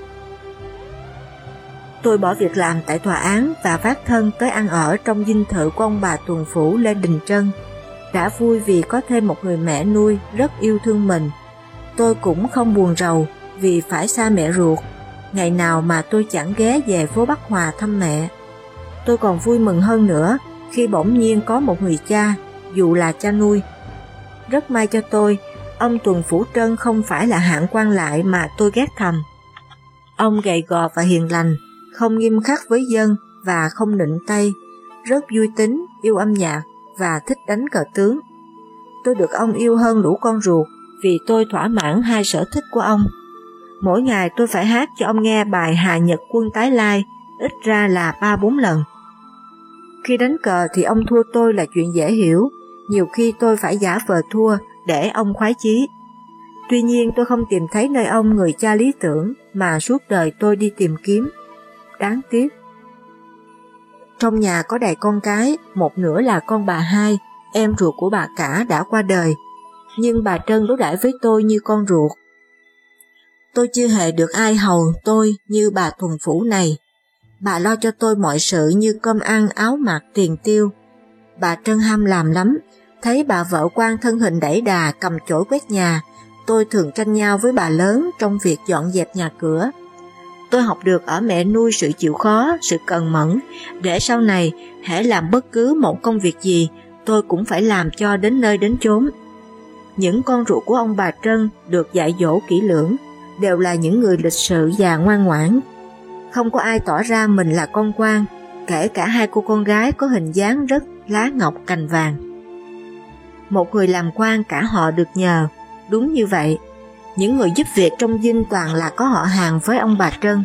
Tôi bỏ việc làm tại tòa án và phát thân tới ăn ở trong dinh thự của ông bà tuần phủ Lê Đình Trân. Đã vui vì có thêm một người mẹ nuôi rất yêu thương mình. Tôi cũng không buồn rầu vì phải xa mẹ ruột. Ngày nào mà tôi chẳng ghé về phố Bắc Hòa thăm mẹ. Tôi còn vui mừng hơn nữa khi bỗng nhiên có một người cha, dù là cha nuôi. Rất may cho tôi ông Tuần Phủ Trân không phải là hạng quan lại mà tôi ghét thầm. Ông gầy gò và hiền lành, không nghiêm khắc với dân và không nịnh tay, rất vui tính, yêu âm nhạc và thích đánh cờ tướng. Tôi được ông yêu hơn lũ con ruột vì tôi thỏa mãn hai sở thích của ông. Mỗi ngày tôi phải hát cho ông nghe bài Hà Nhật quân tái lai, ít ra là 3-4 lần. Khi đánh cờ thì ông thua tôi là chuyện dễ hiểu, nhiều khi tôi phải giả vờ thua để ông khoái chí. Tuy nhiên tôi không tìm thấy nơi ông người cha lý tưởng mà suốt đời tôi đi tìm kiếm. Đáng tiếc. Trong nhà có đầy con cái, một nửa là con bà hai, em ruột của bà cả đã qua đời. Nhưng bà Trân đối đãi với tôi như con ruột. Tôi chưa hề được ai hầu tôi như bà thuần phủ này. Bà lo cho tôi mọi sự như cơm ăn, áo mặc, tiền tiêu. Bà Trân ham làm lắm, thấy bà vợ quan thân hình đẩy đà cầm chổi quét nhà, tôi thường tranh nhau với bà lớn trong việc dọn dẹp nhà cửa. Tôi học được ở mẹ nuôi sự chịu khó, sự cần mẫn, để sau này hãy làm bất cứ một công việc gì, tôi cũng phải làm cho đến nơi đến chốn. Những con ruột của ông bà Trân được dạy dỗ kỹ lưỡng, đều là những người lịch sự và ngoan ngoãn. Không có ai tỏ ra mình là con quan, kể cả hai cô con gái có hình dáng rất lá ngọc cành vàng. Một người làm quan cả họ được nhờ, đúng như vậy. Những người giúp việc trong dinh toàn là có họ hàng với ông bà Trân.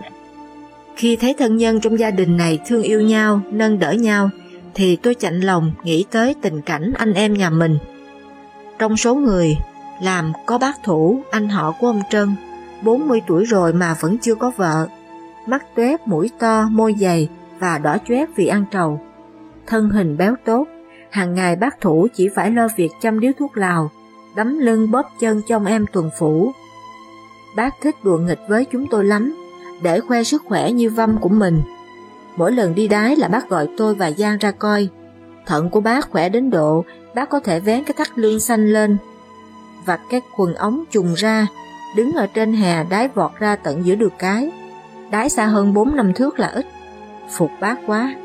Khi thấy thân nhân trong gia đình này thương yêu nhau, nâng đỡ nhau, thì tôi chạnh lòng nghĩ tới tình cảnh anh em nhà mình. Trong số người, làm có bác thủ, anh họ của ông Trân, 40 tuổi rồi mà vẫn chưa có vợ, mắt tuét, mũi to, môi dày và đỏ chét vì ăn trầu. Thân hình béo tốt, hàng ngày bác thủ chỉ phải lo việc chăm điếu thuốc lào, đấm lưng bóp chân trong em tuần phủ. Bác thích đùa nghịch với chúng tôi lắm, để khoe sức khỏe như vâm của mình. Mỗi lần đi đái là bác gọi tôi và Giang ra coi. Thận của bác khỏe đến độ bác có thể vén cái thắt lưng xanh lên, vặt cái quần ống trùng ra, đứng ở trên hè đái vọt ra tận giữa đường cái. Đái xa hơn 4 năm thước là ít. Phục bác quá.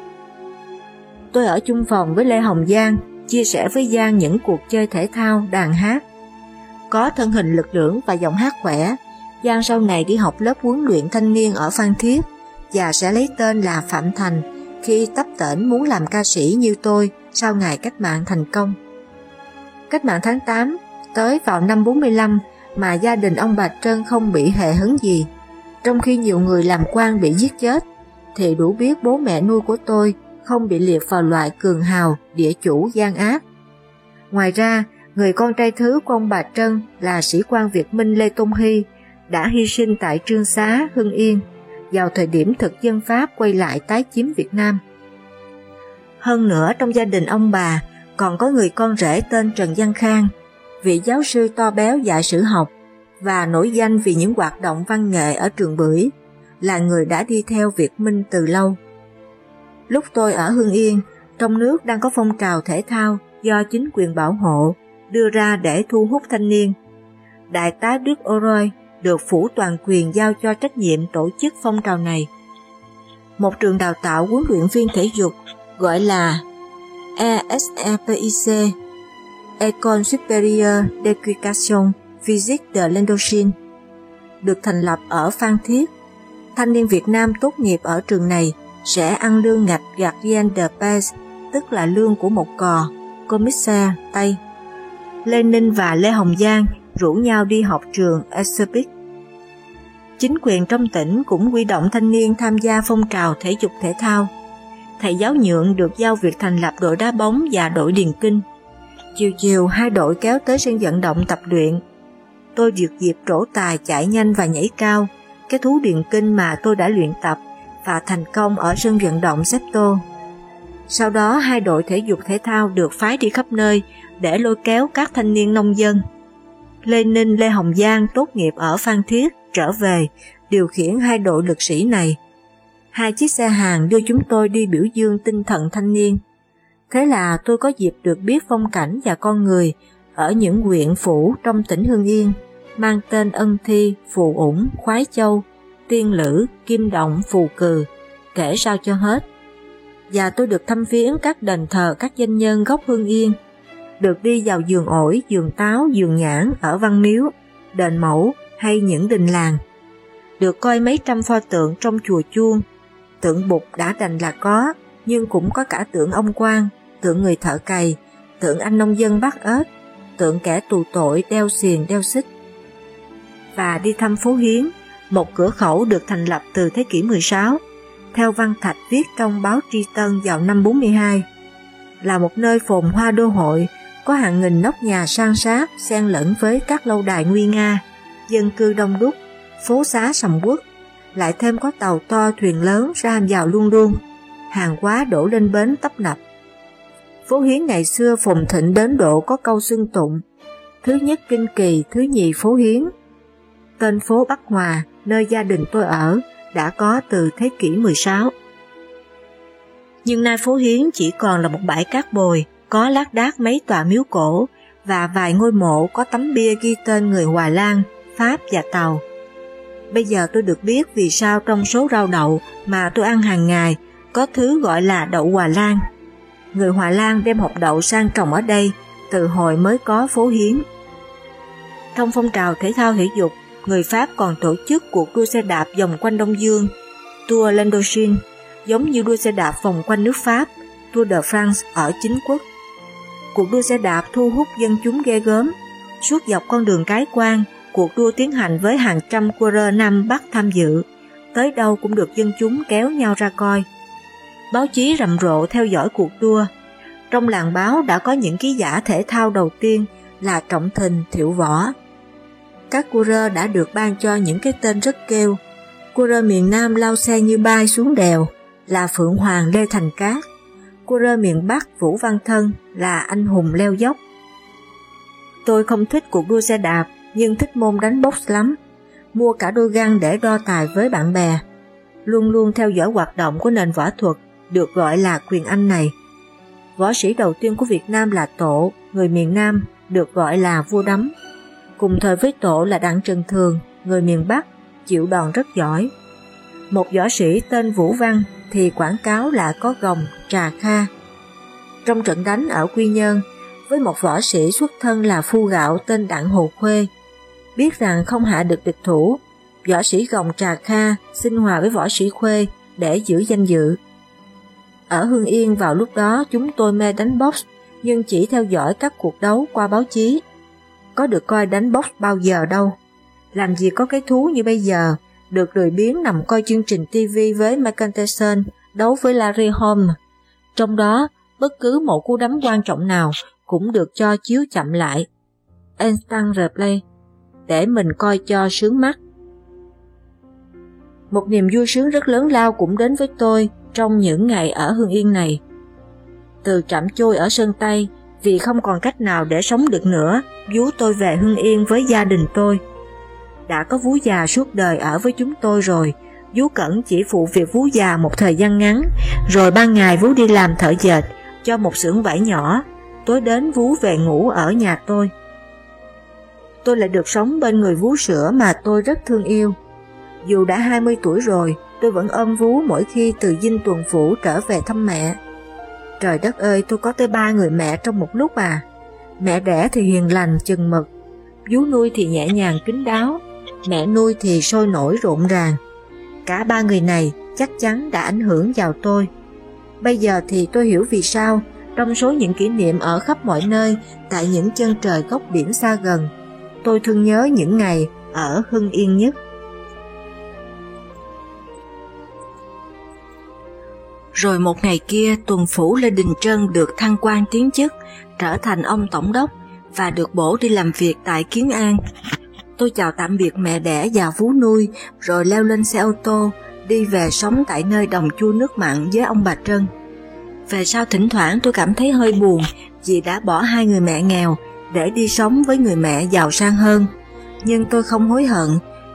Tôi ở chung phòng với Lê Hồng Giang, chia sẻ với Giang những cuộc chơi thể thao, đàn hát. Có thân hình lực lưỡng và giọng hát khỏe, Giang sau này đi học lớp huấn luyện thanh niên ở Phan Thiết và sẽ lấy tên là Phạm Thành khi tấp tỉnh muốn làm ca sĩ như tôi sau ngày cách mạng thành công. Cách mạng tháng 8 tới vào năm 45 mà gia đình ông bà Trân không bị hệ hấn gì. Trong khi nhiều người làm quan bị giết chết, thì đủ biết bố mẹ nuôi của tôi không bị liệt vào loại cường hào, địa chủ gian ác. Ngoài ra, người con trai thứ của ông bà Trân là sĩ quan Việt Minh Lê Tôn Hy đã hy sinh tại Trương Xá, Hưng Yên vào thời điểm thực dân Pháp quay lại tái chiếm Việt Nam. Hơn nữa trong gia đình ông bà còn có người con rể tên Trần Văn Khang, vị giáo sư to béo dạy sử học và nổi danh vì những hoạt động văn nghệ ở trường bưởi, là người đã đi theo Việt Minh từ lâu. Lúc tôi ở Hương Yên, trong nước đang có phong trào thể thao do chính quyền bảo hộ đưa ra để thu hút thanh niên. Đại tá Đức Oroy được phủ toàn quyền giao cho trách nhiệm tổ chức phong trào này. Một trường đào tạo huấn luyện viên thể dục gọi là ESEPIC (Econ Supérieure d'Education Physique de l'Indochine được thành lập ở Phan Thiết. Thanh niên Việt Nam tốt nghiệp ở trường này sẽ ăn lương ngạch gardien de paix, tức là lương của một cò, commissaire Tây. Lê Ninh và Lê Hồng Giang rủ nhau đi học trường Exopic. Chính quyền trong tỉnh cũng quy động thanh niên tham gia phong trào thể dục thể thao. Thầy giáo nhượng được giao việc thành lập đội đá bóng và đội điền kinh. Chiều chiều hai đội kéo tới sân vận động tập luyện. Tôi dược dịp trổ tài chạy nhanh và nhảy cao, cái thú điền kinh mà tôi đã luyện tập và thành công ở sân vận động Septo. Sau đó hai đội thể dục thể thao được phái đi khắp nơi để lôi kéo các thanh niên nông dân. Lê Ninh Lê Hồng Giang tốt nghiệp ở Phan Thiết trở về điều khiển hai đội lực sĩ này. Hai chiếc xe hàng đưa chúng tôi đi biểu dương tinh thần thanh niên. Thế là tôi có dịp được biết phong cảnh và con người ở những huyện phủ trong tỉnh Hương Yên, mang tên Ân Thi, Phù Ủng, Khoái Châu, Tiên Lữ, Kim Động, Phù Cừ, kể sao cho hết. Và tôi được thăm viếng các đền thờ các danh nhân gốc Hương Yên, được đi vào giường ổi, giường táo, giường nhãn ở Văn Miếu, đền mẫu hay những đình làng. Được coi mấy trăm pho tượng trong chùa chuông, tượng bục đã đành là có, nhưng cũng có cả tượng ông quan, tượng người thợ cày, tượng anh nông dân bắt ếch, tượng kẻ tù tội đeo xiềng đeo xích. Và đi thăm phố Hiến, một cửa khẩu được thành lập từ thế kỷ 16, theo văn thạch viết trong báo Tri Tân vào năm 42, là một nơi phồn hoa đô hội, có hàng nghìn nóc nhà sang sát xen lẫn với các lâu đài nguy nga, dân cư đông đúc, phố xá sầm uất, lại thêm có tàu to thuyền lớn ra vào luôn luôn, hàng hóa đổ lên bến tấp nập. Phố Hiến ngày xưa phồn thịnh đến độ có câu xưng tụng, thứ nhất kinh kỳ, thứ nhì phố Hiến. Tên phố Bắc Hòa, nơi gia đình tôi ở, đã có từ thế kỷ 16. Nhưng nay phố Hiến chỉ còn là một bãi cát bồi, có lác đác mấy tòa miếu cổ và vài ngôi mộ có tấm bia ghi tên người Hòa Lan, Pháp và Tàu. Bây giờ tôi được biết vì sao trong số rau đậu mà tôi ăn hàng ngày có thứ gọi là đậu Hòa Lan. Người Hòa Lan đem hộp đậu sang trồng ở đây từ hồi mới có phố Hiến. Trong phong trào thể thao thể dục, người Pháp còn tổ chức cuộc đua xe đạp vòng quanh Đông Dương, Tour Landochine, giống như đua xe đạp vòng quanh nước Pháp, Tour de France ở chính quốc. Cuộc đua xe đạp thu hút dân chúng ghê gớm, suốt dọc con đường cái quan, cuộc đua tiến hành với hàng trăm quarter Nam Bắc tham dự, tới đâu cũng được dân chúng kéo nhau ra coi. Báo chí rầm rộ theo dõi cuộc đua. Trong làng báo đã có những ký giả thể thao đầu tiên là Trọng Thình, Thiệu Võ. Các coureur đã được ban cho những cái tên rất kêu. Coureur miền Nam lao xe như bay xuống đèo là Phượng Hoàng Lê Thành Cát. Coureur miền Bắc Vũ Văn Thân là anh hùng leo dốc. Tôi không thích cuộc đua xe đạp nhưng thích môn đánh box lắm. Mua cả đôi găng để đo tài với bạn bè. Luôn luôn theo dõi hoạt động của nền võ thuật được gọi là quyền Anh này. Võ sĩ đầu tiên của Việt Nam là Tổ, người miền Nam, được gọi là vua đấm. Cùng thời với Tổ là Đặng Trần Thường, người miền Bắc, chịu đòn rất giỏi. Một võ sĩ tên Vũ Văn thì quảng cáo là có gồng, trà kha. Trong trận đánh ở Quy Nhơn, với một võ sĩ xuất thân là phu gạo tên Đặng Hồ Khuê, biết rằng không hạ được địch thủ, võ sĩ gồng trà kha xin hòa với võ sĩ Khuê để giữ danh dự. Ở Hương Yên vào lúc đó chúng tôi mê đánh box nhưng chỉ theo dõi các cuộc đấu qua báo chí. Có được coi đánh box bao giờ đâu. Làm gì có cái thú như bây giờ, được lười biếng nằm coi chương trình TV với Michael Tyson đấu với Larry Holmes. Trong đó, bất cứ một cú đấm quan trọng nào cũng được cho chiếu chậm lại. Instant replay để mình coi cho sướng mắt. Một niềm vui sướng rất lớn lao cũng đến với tôi trong những ngày ở Hương Yên này. Từ trạm trôi ở Sơn Tây, vì không còn cách nào để sống được nữa, vú tôi về Hương Yên với gia đình tôi. Đã có vú già suốt đời ở với chúng tôi rồi, vú Cẩn chỉ phụ việc vú già một thời gian ngắn, rồi ban ngày vú đi làm thợ dệt cho một xưởng vải nhỏ, tối đến vú về ngủ ở nhà tôi. Tôi lại được sống bên người vú sữa mà tôi rất thương yêu. Dù đã 20 tuổi rồi, tôi vẫn ôm vú mỗi khi từ dinh tuần phủ trở về thăm mẹ. Trời đất ơi, tôi có tới ba người mẹ trong một lúc à. Mẹ đẻ thì hiền lành, chừng mực, vú nuôi thì nhẹ nhàng kín đáo, mẹ nuôi thì sôi nổi rộn ràng. Cả ba người này chắc chắn đã ảnh hưởng vào tôi. Bây giờ thì tôi hiểu vì sao, trong số những kỷ niệm ở khắp mọi nơi, tại những chân trời góc biển xa gần, tôi thương nhớ những ngày ở Hưng Yên nhất. Rồi một ngày kia tuần phủ Lê Đình Trân được thăng quan tiến chức, trở thành ông tổng đốc và được bổ đi làm việc tại Kiến An. Tôi chào tạm biệt mẹ đẻ và vú nuôi, rồi leo lên xe ô tô, đi về sống tại nơi đồng chua nước mặn với ông bà Trân. Về sau thỉnh thoảng tôi cảm thấy hơi buồn vì đã bỏ hai người mẹ nghèo để đi sống với người mẹ giàu sang hơn. Nhưng tôi không hối hận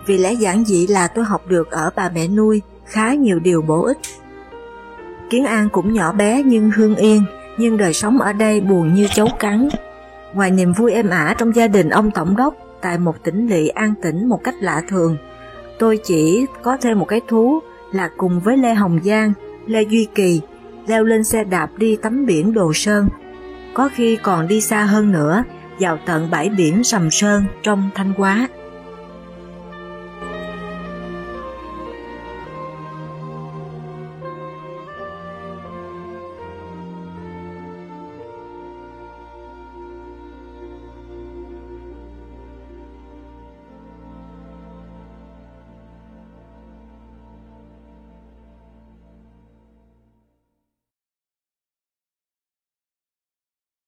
vì lẽ giản dị là tôi học được ở bà mẹ nuôi khá nhiều điều bổ ích. Kiến An cũng nhỏ bé nhưng hương yên, nhưng đời sống ở đây buồn như chấu cắn. Ngoài niềm vui êm ả trong gia đình ông Tổng đốc tại một tỉnh lỵ an tĩnh một cách lạ thường, tôi chỉ có thêm một cái thú là cùng với Lê Hồng Giang, Lê Duy Kỳ leo lên xe đạp đi tắm biển Đồ Sơn. Có khi còn đi xa hơn nữa, vào tận bãi biển Sầm Sơn trong Thanh Hóa.